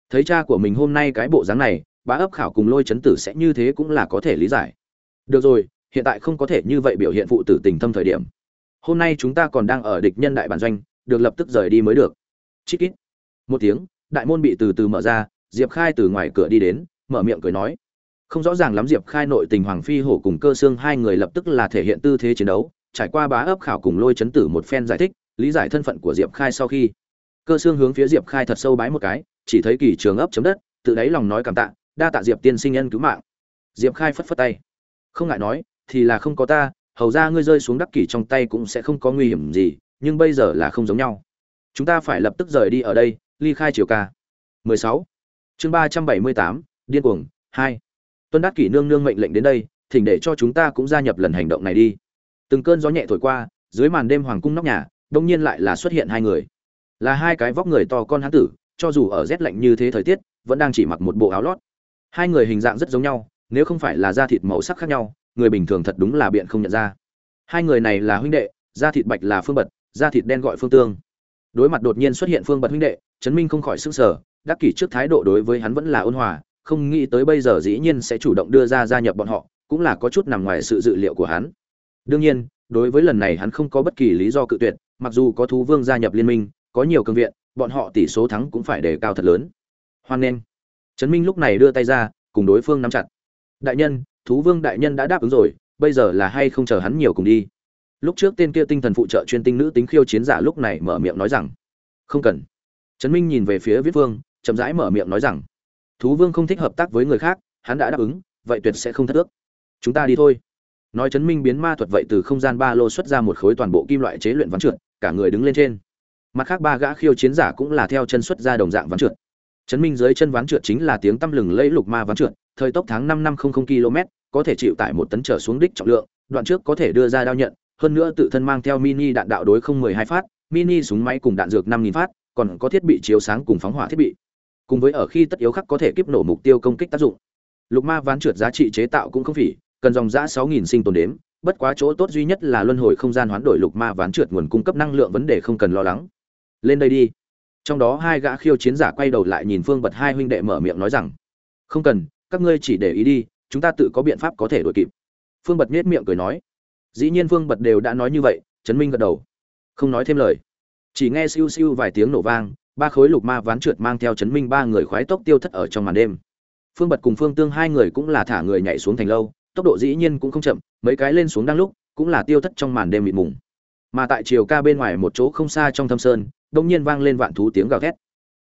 Thấy cha của mình hôm nay cái bộ dáng này, bá ấp khảo cùng lôi chấn tử sẽ như thế cũng là có thể lý giải. Được rồi, hiện tại không có thể như vậy biểu hiện phụ tử tình thâm thời điểm. Hôm nay chúng ta còn đang ở địch nhân đại bản doanh, được lập tức rời đi mới được. Chít ít một tiếng đại môn bị từ từ mở ra, diệp khai từ ngoài cửa đi đến, mở miệng cười nói. Không rõ ràng lắm diệp khai nội tình hoàng phi hổ cùng cơ xương hai người lập tức là thể hiện tư thế chiến đấu, trải qua bá ấp khảo cùng lôi chấn tử một phen giải thích, lý giải thân phận của diệp khai sau khi. Cơ xương hướng phía diệp khai thật sâu bái một cái, chỉ thấy kỳ trường ấp chấm đất, tự đáy lòng nói cảm tạ, đa tạ diệp tiên sinh nhân cứu mạng. Diệp khai phất phất tay. Không ngại nói, thì là không có ta, hầu ra ngươi rơi xuống đắc kỷ trong tay cũng sẽ không có nguy hiểm gì, nhưng bây giờ là không giống nhau. Chúng ta phải lập tức rời đi ở đây ly khai triều ca. 16. chương 378, điên cuồng. 2. tuân đắc kỷ nương nương mệnh lệnh đến đây thỉnh để cho chúng ta cũng gia nhập lần hành động này đi. Từng cơn gió nhẹ thổi qua dưới màn đêm hoàng cung nóc nhà đông nhiên lại là xuất hiện hai người. Là hai cái vóc người to con hán tử cho dù ở rét lạnh như thế thời tiết vẫn đang chỉ mặc một bộ áo lót. Hai người hình dạng rất giống nhau nếu không phải là da thịt màu sắc khác nhau người bình thường thật đúng là biện không nhận ra. Hai người này là huynh đệ da thịt bạch là phương bật da thịt đen gọi phương tương đối mặt đột nhiên xuất hiện phương bật huynh đệ, trấn minh không khỏi sức sở đắc kỷ trước thái độ đối với hắn vẫn là ôn hòa, không nghĩ tới bây giờ dĩ nhiên sẽ chủ động đưa ra gia nhập bọn họ, cũng là có chút nằm ngoài sự dự liệu của hắn. Đương nhiên, đối với lần này hắn không có bất kỳ lý do cự tuyệt, mặc dù có thú vương gia nhập liên minh, có nhiều cường viện, bọn họ tỷ số thắng cũng phải đề cao thật lớn. Hoan nghênh. Trấn minh lúc này đưa tay ra, cùng đối phương nắm chặt. Đại nhân, thú vương đại nhân đã đáp ứng rồi, bây giờ là hay không chờ hắn nhiều cùng đi? Lúc trước tên kia tinh thần phụ trợ chuyên tinh nữ tính khiêu chiến giả lúc này mở miệng nói rằng, không cần. Trấn minh nhìn về phía viết vương, chậm rãi mở miệng nói rằng, thú vương không thích hợp tác với người khác, hắn đã đáp ứng, vậy tuyệt sẽ không thất ước. Chúng ta đi thôi. Nói chấn minh biến ma thuật vậy từ không gian ba lô xuất ra một khối toàn bộ kim loại chế luyện ván trượt, cả người đứng lên trên. Mặt khác ba gã khiêu chiến giả cũng là theo chân xuất ra đồng dạng ván trượt. Chấn minh dưới chân ván trượt chính là tiếng tăm lừng lẫy lục ma ván trượt, thời tốc tháng năm năm không không km có thể chịu tải một tấn trở xuống đích trọng lượng, đoạn trước có thể đưa ra đao nhận hơn nữa tự thân mang theo mini đạn đạo đối không mười hai phát, mini súng máy cùng đạn dược năm nghìn phát, còn có thiết bị chiếu sáng cùng phóng hỏa thiết bị. Cùng với ở khi tất yếu khắc có thể kiếp nổ mục tiêu công kích tác dụng. Lục ma ván trượt giá trị chế tạo cũng không phỉ, cần dòng giã sáu nghìn sinh tồn đếm, bất quá chỗ tốt duy nhất là luân hồi không gian hoán đổi lục ma ván trượt nguồn cung cấp năng lượng vấn đề không cần lo lắng. Lên đây đi. Trong đó hai gã khiêu chiến giả quay đầu lại nhìn phương bật hai huynh đệ mở miệng nói rằng, không cần, các ngươi chỉ để ý đi, chúng ta tự có biện pháp có thể đuổi kịp. Phương bật nhếch miệng cười nói dĩ nhiên vương bật đều đã nói như vậy chấn minh gật đầu. Không nói thêm lời. Chỉ nghe siêu siêu vài tiếng nổ vang, ba khối lục ma ván trượt mang theo chấn minh ba người khoái tốc tiêu thất ở trong màn đêm. Phương bật cùng phương tương hai người cũng là thả người nhảy xuống thành lâu, tốc độ dĩ nhiên cũng không chậm, mấy cái lên xuống đang lúc, cũng là tiêu thất trong màn đêm mịt mùng. Mà tại chiều ca bên ngoài một chỗ không xa trong thâm sơn đông nhiên vang lên vạn thú tiếng gào thét.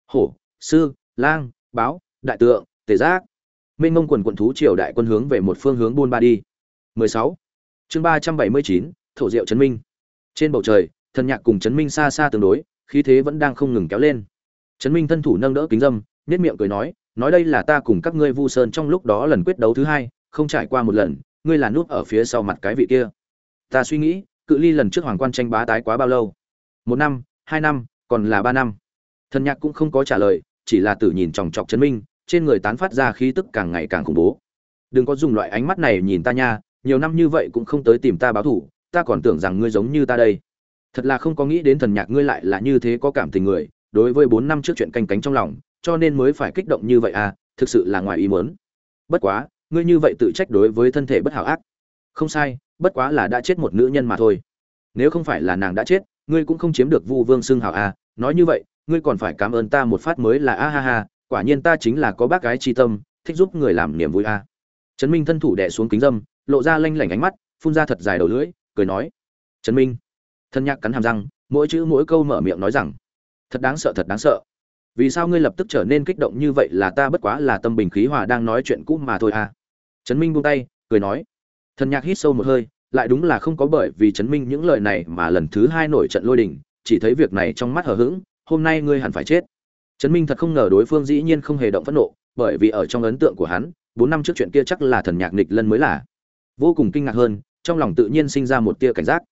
Hổ, sư, lang, báo, đại tượng, tề giác. Minh mông quần quận thú triều đại quân hướng về một phương hướng buôn ba đi. 16 chương 379, thổ diệu chấn minh. Trên bầu trời thần nhạc cùng chấn minh xa xa tương đối khí thế vẫn đang không ngừng kéo lên. Chấn minh thân thủ nâng đỡ kính dâm nết miệng cười nói nói đây là ta cùng các ngươi vu sơn trong lúc đó lần quyết đấu thứ hai không trải qua một lần ngươi là núp ở phía sau mặt cái vị kia. Ta suy nghĩ cự ly lần trước hoàng quan tranh bá tái quá bao lâu? Một năm hai năm còn là ba năm. Thần nhạc cũng không có trả lời chỉ là tử nhìn chòng chọc chấn minh trên người tán phát ra khí tức càng ngày càng khủng bố. Đừng có dùng loại ánh mắt này nhìn ta nha nhiều năm như vậy cũng không tới tìm ta báo thủ, ta còn tưởng rằng ngươi giống như ta đây. Thật là không có nghĩ đến thần nhạc ngươi lại là như thế có cảm tình người, đối với bốn năm trước chuyện canh cánh trong lòng, cho nên mới phải kích động như vậy à thực sự là ngoài ý muốn. Bất quá, ngươi như vậy tự trách đối với thân thể bất hảo ác. Không sai, bất quá là đã chết một nữ nhân mà thôi. Nếu không phải là nàng đã chết, ngươi cũng không chiếm được vu vương xưng hảo à nói như vậy, ngươi còn phải cảm ơn ta một phát mới là a ha ha, quả nhiên ta chính là có bác gái tri tâm, thích giúp người làm niềm vui a à. trấn minh thân thủ đẻ xuống kính dâm lộ ra lanh lảnh ánh mắt, phun ra thật dài đầu lưỡi, cười nói trấn minh. Thân nhạc cắn hàm răng, mỗi chữ mỗi câu mở miệng nói rằng, thật đáng sợ, thật đáng sợ. Vì sao ngươi lập tức trở nên kích động như vậy là ta bất quá là tâm bình khí hòa đang nói chuyện cũ mà thôi à? Trấn minh buông tay, cười nói thần nhạc hít sâu một hơi, lại đúng là không có bởi vì trấn minh những lời này mà lần thứ hai nổi trận lôi đình, chỉ thấy việc này trong mắt hờ hững, hôm nay ngươi hẳn phải chết. Trấn minh thật không ngờ đối phương dĩ nhiên không hề động phẫn nộ, bởi vì ở trong ấn tượng của hắn, bốn năm trước chuyện kia chắc là thần nhạc nịch lân mới là vô cùng kinh ngạc hơn, trong lòng tự nhiên sinh ra một tia cảnh giác.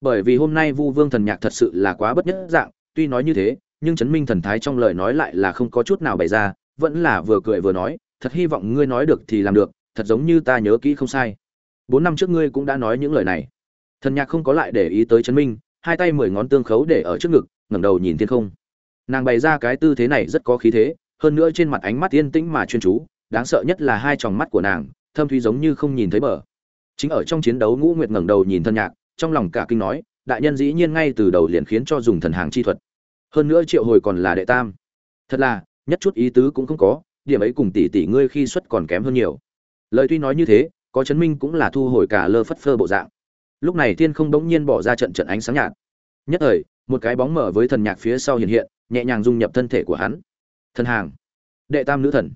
Bởi vì hôm nay vu vương thần nhạc thật sự là quá bất nhất dạng, tuy nói như thế, nhưng chấn minh thần thái trong lời nói lại là không có chút nào bày ra, vẫn là vừa cười vừa nói, thật hy vọng ngươi nói được thì làm được, thật giống như ta nhớ kỹ không sai. Bốn năm trước ngươi cũng đã nói những lời này. Thần nhạc không có lại để ý tới chấn minh, hai tay mười ngón tương khấu để ở trước ngực, ngẩng đầu nhìn thiên không. Nàng bày ra cái tư thế này rất có khí thế, hơn nữa trên mặt ánh mắt yên tĩnh mà chuyên chú, đáng sợ nhất là hai tròng mắt của nàng, thâm thúy giống như không nhìn thấy bờ chính ở trong chiến đấu ngũ nguyệt ngẩng đầu nhìn thân nhạc, trong lòng cả kinh nói, đại nhân dĩ nhiên ngay từ đầu liền khiến cho dùng thần hàng chi thuật. Hơn nữa triệu hồi còn là đệ tam. Thật là, nhất chút ý tứ cũng không có, điểm ấy cùng tỷ tỷ ngươi khi xuất còn kém hơn nhiều. Lời tuy nói như thế, có chấn minh cũng là thu hồi cả lơ phất phơ bộ dạng. Lúc này thiên không bỗng nhiên bỏ ra trận trận ánh sáng nhạt. Nhất thời, một cái bóng mở với thần nhạc phía sau hiện hiện, nhẹ nhàng dung nhập thân thể của hắn. Thần hàng. Đệ tam nữ thần.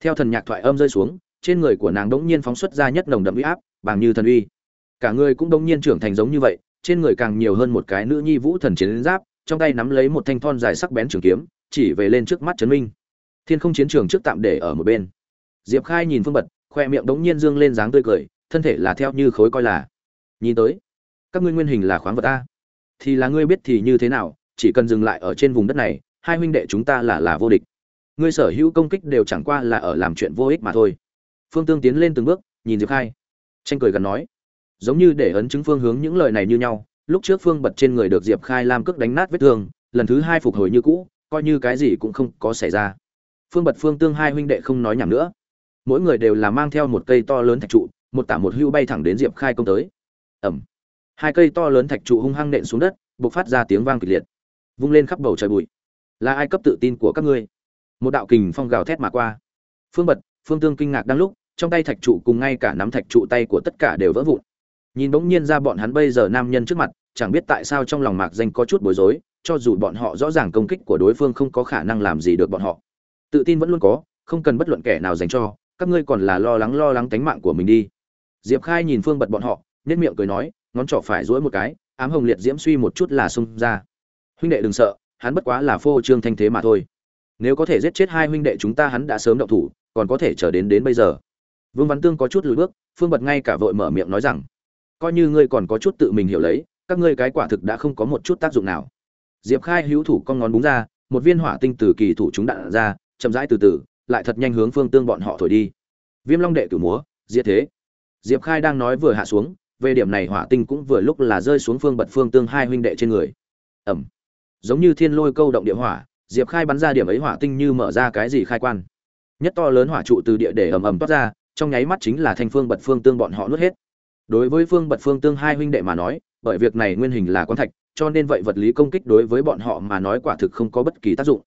Theo thần nhạc thoại âm rơi xuống, trên người của nàng đống nhiên phóng xuất ra nhất nồng đậm uy áp bằng như thần uy. Cả người cũng đống nhiên trưởng thành giống như vậy trên người càng nhiều hơn một cái nữ nhi vũ thần chiến giáp trong tay nắm lấy một thanh thon dài sắc bén trường kiếm chỉ về lên trước mắt trấn minh. Thiên không chiến trường trước tạm để ở một bên. Diệp khai nhìn phương bật khoe miệng đống nhiên dương lên dáng tươi cười thân thể là theo như khối coi là. Nhìn tới các ngươi nguyên hình là khoáng vật ta, thì là ngươi biết thì như thế nào chỉ cần dừng lại ở trên vùng đất này hai huynh đệ chúng ta là là vô địch. Ngươi sở hữu công kích đều chẳng qua là ở làm chuyện vô ích mà thôi. Phương tương tiến lên từng bước nhìn diệp khai tranh cười gần nói, giống như để ấn chứng phương hướng những lời này như nhau, lúc trước phương bật trên người được diệp khai lam cước đánh nát vết thương, lần thứ hai phục hồi như cũ, coi như cái gì cũng không có xảy ra. Phương bật phương tương hai huynh đệ không nói nhảm nữa. Mỗi người đều là mang theo một cây to lớn thạch trụ, một tả một hưu bay thẳng đến diệp khai công tới. Ẩm. Hai cây to lớn thạch trụ hung hăng nện xuống đất b ộ c phát ra tiếng vang kịch liệt, vung lên khắp bầu trời bụi. Là ai cấp tự tin của các ngươi? Một đạo kình phong gào thét mà qua. Phương bật, phương tương kinh ngạc đang lúc trong tay thạch trụ cùng ngay cả nắm thạch trụ tay của tất cả đều vỡ vụn. Nhìn bỗng nhiên ra bọn hắn bây giờ nam nhân trước mặt, chẳng biết tại sao trong lòng mạc danh có chút bối rối, cho dù bọn họ rõ ràng công kích của đối phương không có khả năng làm gì được bọn họ. Tự tin vẫn luôn có, không cần bất luận kẻ nào dành cho, các ngươi còn là lo lắng lo lắng tánh mạng của mình đi. Diệp khai nhìn phương bật bọn họ nết miệng cười nói, ngón trỏ phải dỗi một cái, ám hồng liệt diễm suy một chút là xung ra. Huynh đệ đừng sợ, hắn bất quá là phô trương thanh thế mà thôi. Nếu có thể giết chết hai huynh đệ chúng ta hắn đã sớm động thủ, còn có thể chờ đến đến bây giờ vương văn tương có chút lùi bước, phương bật ngay cả vội mở miệng nói rằng, coi như ngươi còn có chút tự mình hiểu lấy, các ngươi cái quả thực đã không có một chút tác dụng nào. Diệp khai hữu thủ con ngón búng ra, một viên hỏa tinh từ kỳ thủ chúng đạn ra, chậm rãi từ từ, lại thật nhanh hướng phương tương bọn họ thổi đi. Viêm long đệ cửu múa diệt thế. Diệp khai đang nói vừa hạ xuống, về điểm này hỏa tinh cũng vừa lúc là rơi xuống phương bật phương tương hai huynh đệ trên người. Ẩm. Giống như thiên lôi câu động địa hỏa, diệp khai bắn ra điểm ấy hỏa tinh như mở ra cái gì khai quan. Nhất to lớn hỏa trụ từ địa để ầm ầm toát ra trong nháy mắt chính là thanh phương bật phương tương bọn họ nuốt hết. Đối với phương bật phương tương hai huynh đệ mà nói, bởi việc này nguyên hình là quán thạch, cho nên vậy vật lý công kích đối với bọn họ mà nói quả thực không có bất kỳ tác dụng.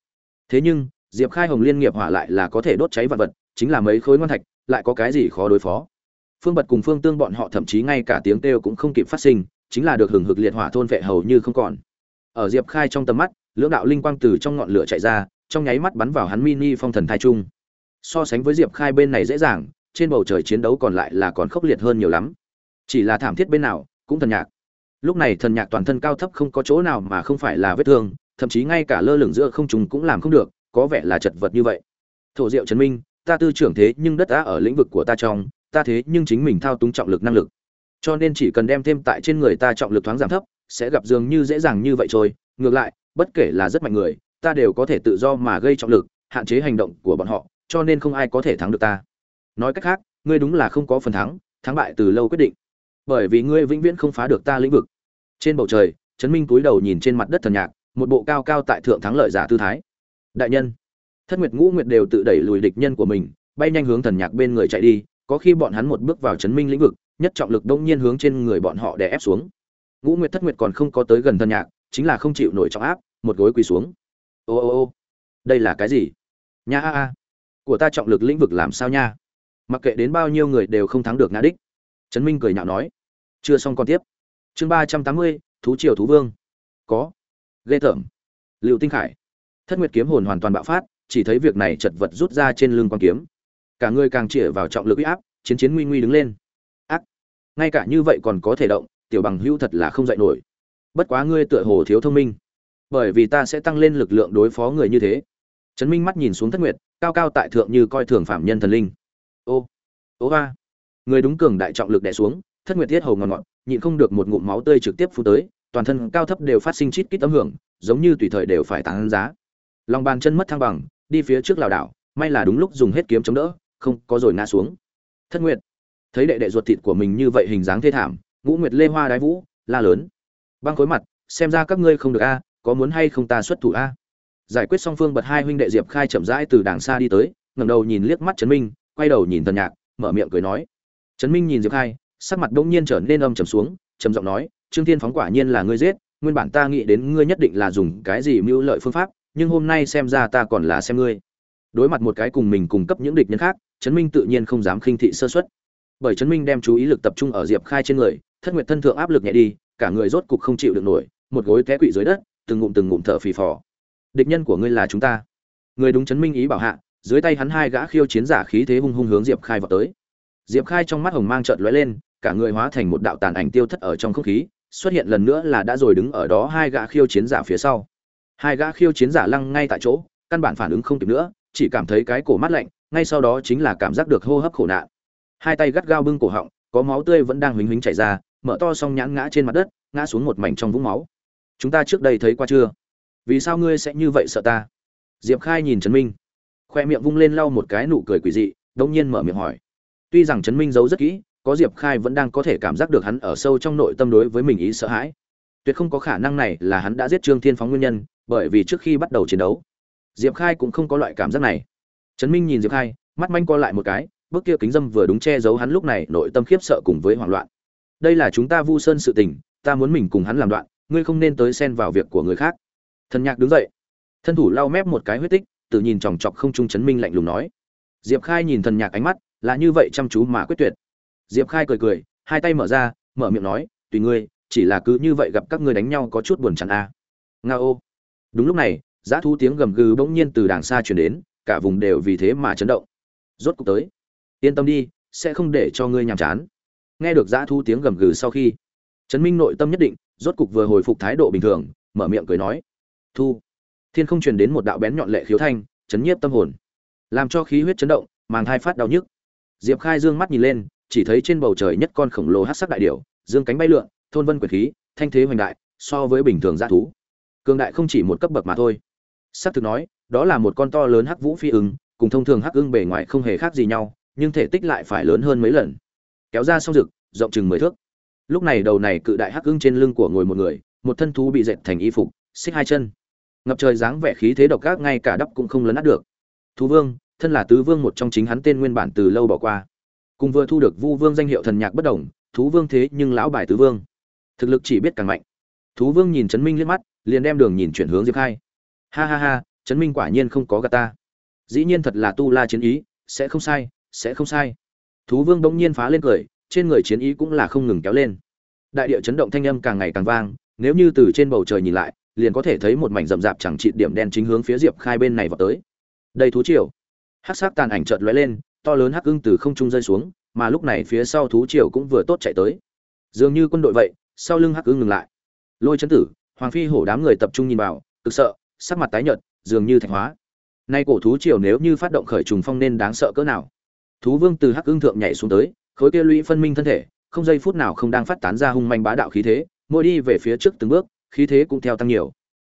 Thế nhưng, diệp khai hồng liên nghiệp hỏa lại là có thể đốt cháy vật vật, chính là mấy khối ngon thạch, lại có cái gì khó đối phó. Phương bật cùng phương tương bọn họ thậm chí ngay cả tiếng kêu cũng không kịp phát sinh, chính là được hừng hực liệt hỏa thôn vệ hầu như không còn. Ở diệp khai trong tầm mắt, lưỡng đạo linh quang từ trong ngọn lửa chạy ra, trong nháy mắt bắn vào hắn mini phong thần thai trung. So sánh với diệp khai bên này dễ dàng trên bầu trời chiến đấu còn lại là còn khốc liệt hơn nhiều lắm. Chỉ là thảm thiết bên nào, cũng thần nhạc. Lúc này thần nhạc toàn thân cao thấp không có chỗ nào mà không phải là vết thương, thậm chí ngay cả lơ lửng giữa không trùng cũng làm không được, có vẻ là chật vật như vậy. Thổ diệu trần minh, ta tư trưởng thế nhưng đất đã ở lĩnh vực của ta trong, ta thế nhưng chính mình thao túng trọng lực năng lực. Cho nên chỉ cần đem thêm tại trên người ta trọng lực thoáng giảm thấp, sẽ gặp dường như dễ dàng như vậy trôi. Ngược lại, bất kể là rất mạnh người, ta đều có thể tự do mà gây trọng lực, hạn chế hành động của bọn họ, cho nên không ai có thể thắng được ta nói cách khác, ngươi đúng là không có phần thắng thắng bại từ lâu quyết định. Bởi vì ngươi vĩnh viễn không phá được ta lĩnh vực. Trên bầu trời, trấn minh cúi đầu nhìn trên mặt đất thần nhạc, một bộ cao cao tại thượng thắng lợi giả tư thái. Đại nhân, thất nguyệt ngũ nguyệt đều tự đẩy lùi địch nhân của mình, bay nhanh hướng thần nhạc bên người chạy đi, có khi bọn hắn một bước vào Trấn minh lĩnh vực, nhất trọng lực đông nhiên hướng trên người bọn họ đè ép xuống. Ngũ nguyệt thất nguyệt còn không có tới gần thần nhạc, chính là không chịu nổi trọng áp, một gối quỳ xuống. Ô ô ô, đây là cái gì? Nha a a, của ta trọng lực lĩnh vực làm sao nha? Mặc kệ đến bao nhiêu người đều không thắng được ngã đích. Trấn minh cười nhạo nói, chưa xong còn tiếp. Chương ba trăm tám mươi, thú triều thú vương. Có. Ghê tởm. Liệu tinh khải. Thất nguyệt kiếm hồn hoàn toàn bạo phát, chỉ thấy việc này chật vật rút ra trên lưng quan kiếm. Cả người càng chĩa vào trọng lực uy áp, chiến chiến nguy nguy đứng lên. Ác. Ngay cả như vậy còn có thể động, tiểu bằng hữu thật là không dạy nổi. Bất quá ngươi tựa hồ thiếu thông minh. Bởi vì ta sẽ tăng lên lực lượng đối phó người như thế. Trấn minh mắt nhìn xuống thất nguyệt, cao cao tại thượng như coi thường phạm nhân thần linh ô ô va người đúng cường đại trọng lực đè xuống, thất nguyệt thiết hầu ngọn ngọt, nhịn không được một ngụm máu tươi trực tiếp phun tới, toàn thân cao thấp đều phát sinh chít kít tấm hưởng, giống như tùy thời đều phải tán giá. Lòng bàn chân mất thăng bằng, đi phía trước lảo đảo, may là đúng lúc dùng hết kiếm chống đỡ, không có rồi ngã xuống. Thất nguyệt. Thấy đệ đệ ruột thịt của mình như vậy hình dáng thê thảm, ngũ nguyệt lê hoa đái vũ, la lớn. Băng khối mặt, xem ra các ngươi không được a, có muốn hay không ta xuất thủ a? Giải quyết song phương bật hai huynh đệ diệp khai chậm rãi từ đàng xa đi tới, ngẩng đầu nhìn liếc mắt trấn minh quay đầu nhìn tần nhạc, mở miệng cười nói. Trấn minh nhìn diệp khai, sắc mặt bỗng nhiên trở nên âm trầm xuống, trầm giọng nói, trương thiên phóng quả nhiên là ngươi giết, nguyên bản ta nghĩ đến ngươi nhất định là dùng cái gì mưu lợi phương pháp, nhưng hôm nay xem ra ta còn là xem ngươi. Đối mặt một cái cùng mình cung cấp những địch nhân khác, trấn minh tự nhiên không dám khinh thị sơ xuất bởi trấn minh đem chú ý lực tập trung ở diệp khai trên người, thất nguyệt thân thượng áp lực nhẹ đi, cả người rốt cục không chịu được nổi, một gối té quỵ dưới đất, từng ngụm từng ngụm thở phì phò. Địch nhân của ngươi là chúng ta. Người đúng chấn minh ý bảo hạ dưới tay hắn hai gã khiêu chiến giả khí thế hung hung hướng diệp khai vào tới. Diệp khai trong mắt hồng mang trợn lóe lên, cả người hóa thành một đạo tàn ảnh tiêu thất ở trong không khí, xuất hiện lần nữa là đã rồi đứng ở đó hai gã khiêu chiến giả phía sau. Hai gã khiêu chiến giả lăng ngay tại chỗ, căn bản phản ứng không kịp nữa, chỉ cảm thấy cái cổ mát lạnh, ngay sau đó chính là cảm giác được hô hấp khổ nạn. Hai tay gắt gao bưng cổ họng, có máu tươi vẫn đang huỳnh huỳnh chảy ra, mở to xong nhãn ngã trên mặt đất, ngã xuống một mảnh trong vũng máu. Chúng ta trước đây thấy qua chưa? Vì sao ngươi sẽ như vậy sợ ta? Diệp khai nhìn Trần minh khoe miệng vung lên lau một cái nụ cười quỷ dị đông nhiên mở miệng hỏi. Tuy rằng trấn minh giấu rất kỹ, có diệp khai vẫn đang có thể cảm giác được hắn ở sâu trong nội tâm đối với mình ý sợ hãi. Tuyệt không có khả năng này là hắn đã giết trương thiên phóng nguyên nhân, bởi vì trước khi bắt đầu chiến đấu, diệp khai cũng không có loại cảm giác này. Trấn minh nhìn diệp khai, mắt manh co lại một cái, bước kia kính dâm vừa đúng che giấu hắn lúc này nội tâm khiếp sợ cùng với hoảng loạn. Đây là chúng ta vu sơn sự tình, ta muốn mình cùng hắn làm đoạn, ngươi không nên tới xen vào việc của người khác. Thần nhạc đứng dậy, thân thủ lau mép một cái huyết tích tự nhìn chòng chọc không trung chấn minh lạnh lùng nói. Diệp khai nhìn thần nhạc ánh mắt, là như vậy chăm chú mà quyết tuyệt. Diệp khai cười cười, hai tay mở ra, mở miệng nói, tùy ngươi, chỉ là cứ như vậy gặp các ngươi đánh nhau có chút buồn chán a à. nga ô. Đúng lúc này, giá thú tiếng gầm gừ bỗng nhiên từ đàng xa chuyển đến, cả vùng đều vì thế mà chấn động. Rốt cục tới. Yên tâm đi, sẽ không để cho ngươi nhàm chán. Nghe được giá thú tiếng gầm gừ sau khi trấn minh nội tâm nhất định, rốt cục vừa hồi phục thái độ bình thường, mở miệng cười nói, thu thiên không truyền đến một đạo bén nhọn lệ khiếu thanh, chấn nhiếp tâm hồn. Làm cho khí huyết chấn động, màng thai phát đau nhức. Diệp khai dương mắt nhìn lên, chỉ thấy trên bầu trời nhất con khổng lồ hát sắc đại điểu, dương cánh bay lượn, thôn vân quyền khí, thanh thế hoành đại, so với bình thường g thú. Cường đại không chỉ một cấp bậc mà thôi. S ắ c thực nói, đó là một con to lớn hắc vũ phi ứng cùng thông thường hắc ưng bề ngoài không hề khác gì nhau, nhưng thể tích lại phải lớn hơn mấy lần. Kéo ra xong rực rộng chừng mười thước. Lúc này đầu này cự đại hắc ưng trên lưng của ngồi một người, một thân thú bị dệt thành y phục, xích hai chân ngập trời dáng vẻ khí thế độc ác ngay cả đắp cũng không lấn át được. Thú vương, thân là tứ vương một trong chính hắn tên nguyên bản từ lâu bỏ qua. Cùng vừa thu được vu vương danh hiệu thần nhạc bất đồng, thú vương thế nhưng lão bài tứ vương. Thực lực chỉ biết càng mạnh. Thú vương nhìn trấn minh liếc mắt, liền đem đường nhìn chuyển hướng diệp khai. Ha ha ha trấn minh quả nhiên không có gà ta. Dĩ nhiên thật là tu la chiến ý, sẽ không sai, sẽ không sai. Thú vương bỗng nhiên phá lên cười, trên người chiến ý cũng là không ngừng kéo lên. Đại địa chấn động thanh âm càng ngày càng vang, nếu như từ trên bầu trời nhìn lại liền có thể thấy một mảnh rậm rạp chẳng trị điểm đen chính hướng phía diệp khai bên này vào tới. Đây thú triều. Hắc sắc tàn ảnh chợt lóe lên, to lớn hắc ưng từ không trung rơi xuống, mà lúc này phía sau thú triều cũng vừa tốt chạy tới. Dường như quân đội vậy, sau lưng hắc ưng ngừng lại. Lôi chấn tử, hoàng phi hổ đám người tập trung nhìn vào, cực sợ, sắc mặt tái nhợt, dường như thạch hóa. Nay cổ thú triều nếu như phát động khởi trùng phong nên đáng sợ cỡ nào. Thú vương từ hắc ưng thượng nhảy xuống tới, khối kia lũy phân minh thân thể, không giây phút nào không đang phát tán ra hung manh bá đạo khí thế, mỗi đi về phía trước từng bước khí thế cũng theo tăng nhiều.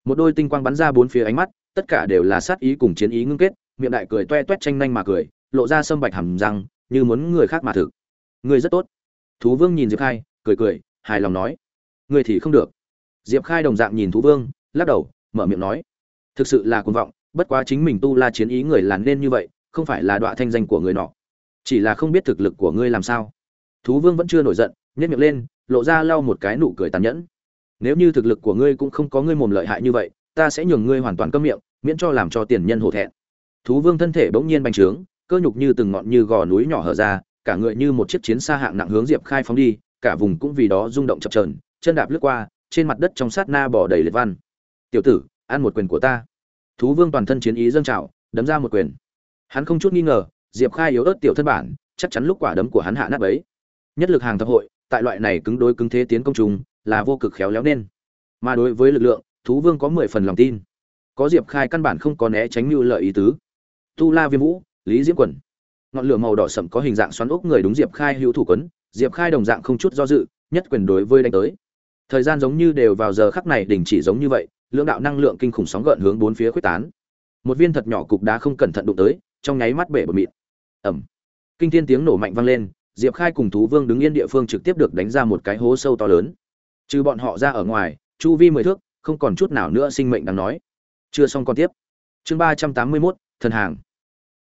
Một đôi tinh quang bắn ra bốn phía ánh mắt, tất cả đều là sát ý cùng chiến ý ngưng kết, miệng đại cười toe toét tranh nhanh mà cười, lộ ra sâm bạch hầm răng, như muốn người khác mà thực. Người rất tốt. Thú vương nhìn diệp khai, cười cười, hài lòng nói. Người thì không được. Diệp khai đồng dạng nhìn thú vương, lắc đầu, mở miệng nói. Thực sự là cuồng vọng, bất quá chính mình tu la chiến ý người là nên như vậy, không phải là đọa thanh danh của người nọ. Chỉ là không biết thực lực của ngươi làm sao. Thú vương vẫn chưa nổi giận nhét miệng lên, lộ ra lau một cái nụ cười tàn nhẫn nếu như thực lực của ngươi cũng không có ngươi mồm lợi hại như vậy, ta sẽ nhường ngươi hoàn toàn câm miệng, miễn cho làm cho tiền nhân hổ thẹn. Thú vương thân thể bỗng nhiên bành trướng, cơ nhục như từng ngọn như gò núi nhỏ hở ra, cả người như một chiếc chiến xa hạng nặng hướng diệp khai phóng đi, cả vùng cũng vì đó rung động chập trờn chân đạp lướt qua, trên mặt đất trong sát na bỏ đầy liệt văn. Tiểu tử, ăn một quyền của ta. Thú vương toàn thân chiến ý dâng trào, đấm ra một quyền. Hắn không chút nghi ngờ, diệp khai yếu ớt tiểu thân bản, chắc chắn lúc quả đấm của hắn hạ nát ấy nhất lực hàng thập hội, tại loại này cứng đối cứng thế tiến công trùng là vô cực khéo léo nên. Mà đối với lực lượng thú vương có mười phần lòng tin. Có diệp khai căn bản không có né tránh mưu lợi ý tứ. Tu la viêm vũ lý diễm Quẩn, ngọn lửa màu đỏ sậm có hình dạng xoắn ốc người đúng diệp khai hữu thủ quấn diệp khai đồng dạng không chút do dự nhất quyền đối với đánh tới. Thời gian giống như đều vào giờ khắc này đình chỉ giống như vậy lượng đạo năng lượng kinh khủng sóng gợn hướng bốn phía quyết tán. Một viên thật nhỏ cục đá không cẩn thận đụng tới trong nháy mắt bể bờ mịt. Ẩm kinh thiên tiếng nổ mạnh vang lên diệp khai cùng thú vương đứng yên địa phương trực tiếp được đánh ra một cái hố sâu to lớn trừ bọn họ ra ở ngoài, chu vi mười thước, không còn chút nào nữa sinh mệnh đáng nói. Chưa xong còn tiếp. Chương ba trăm tám mươi mốt, thần hàng.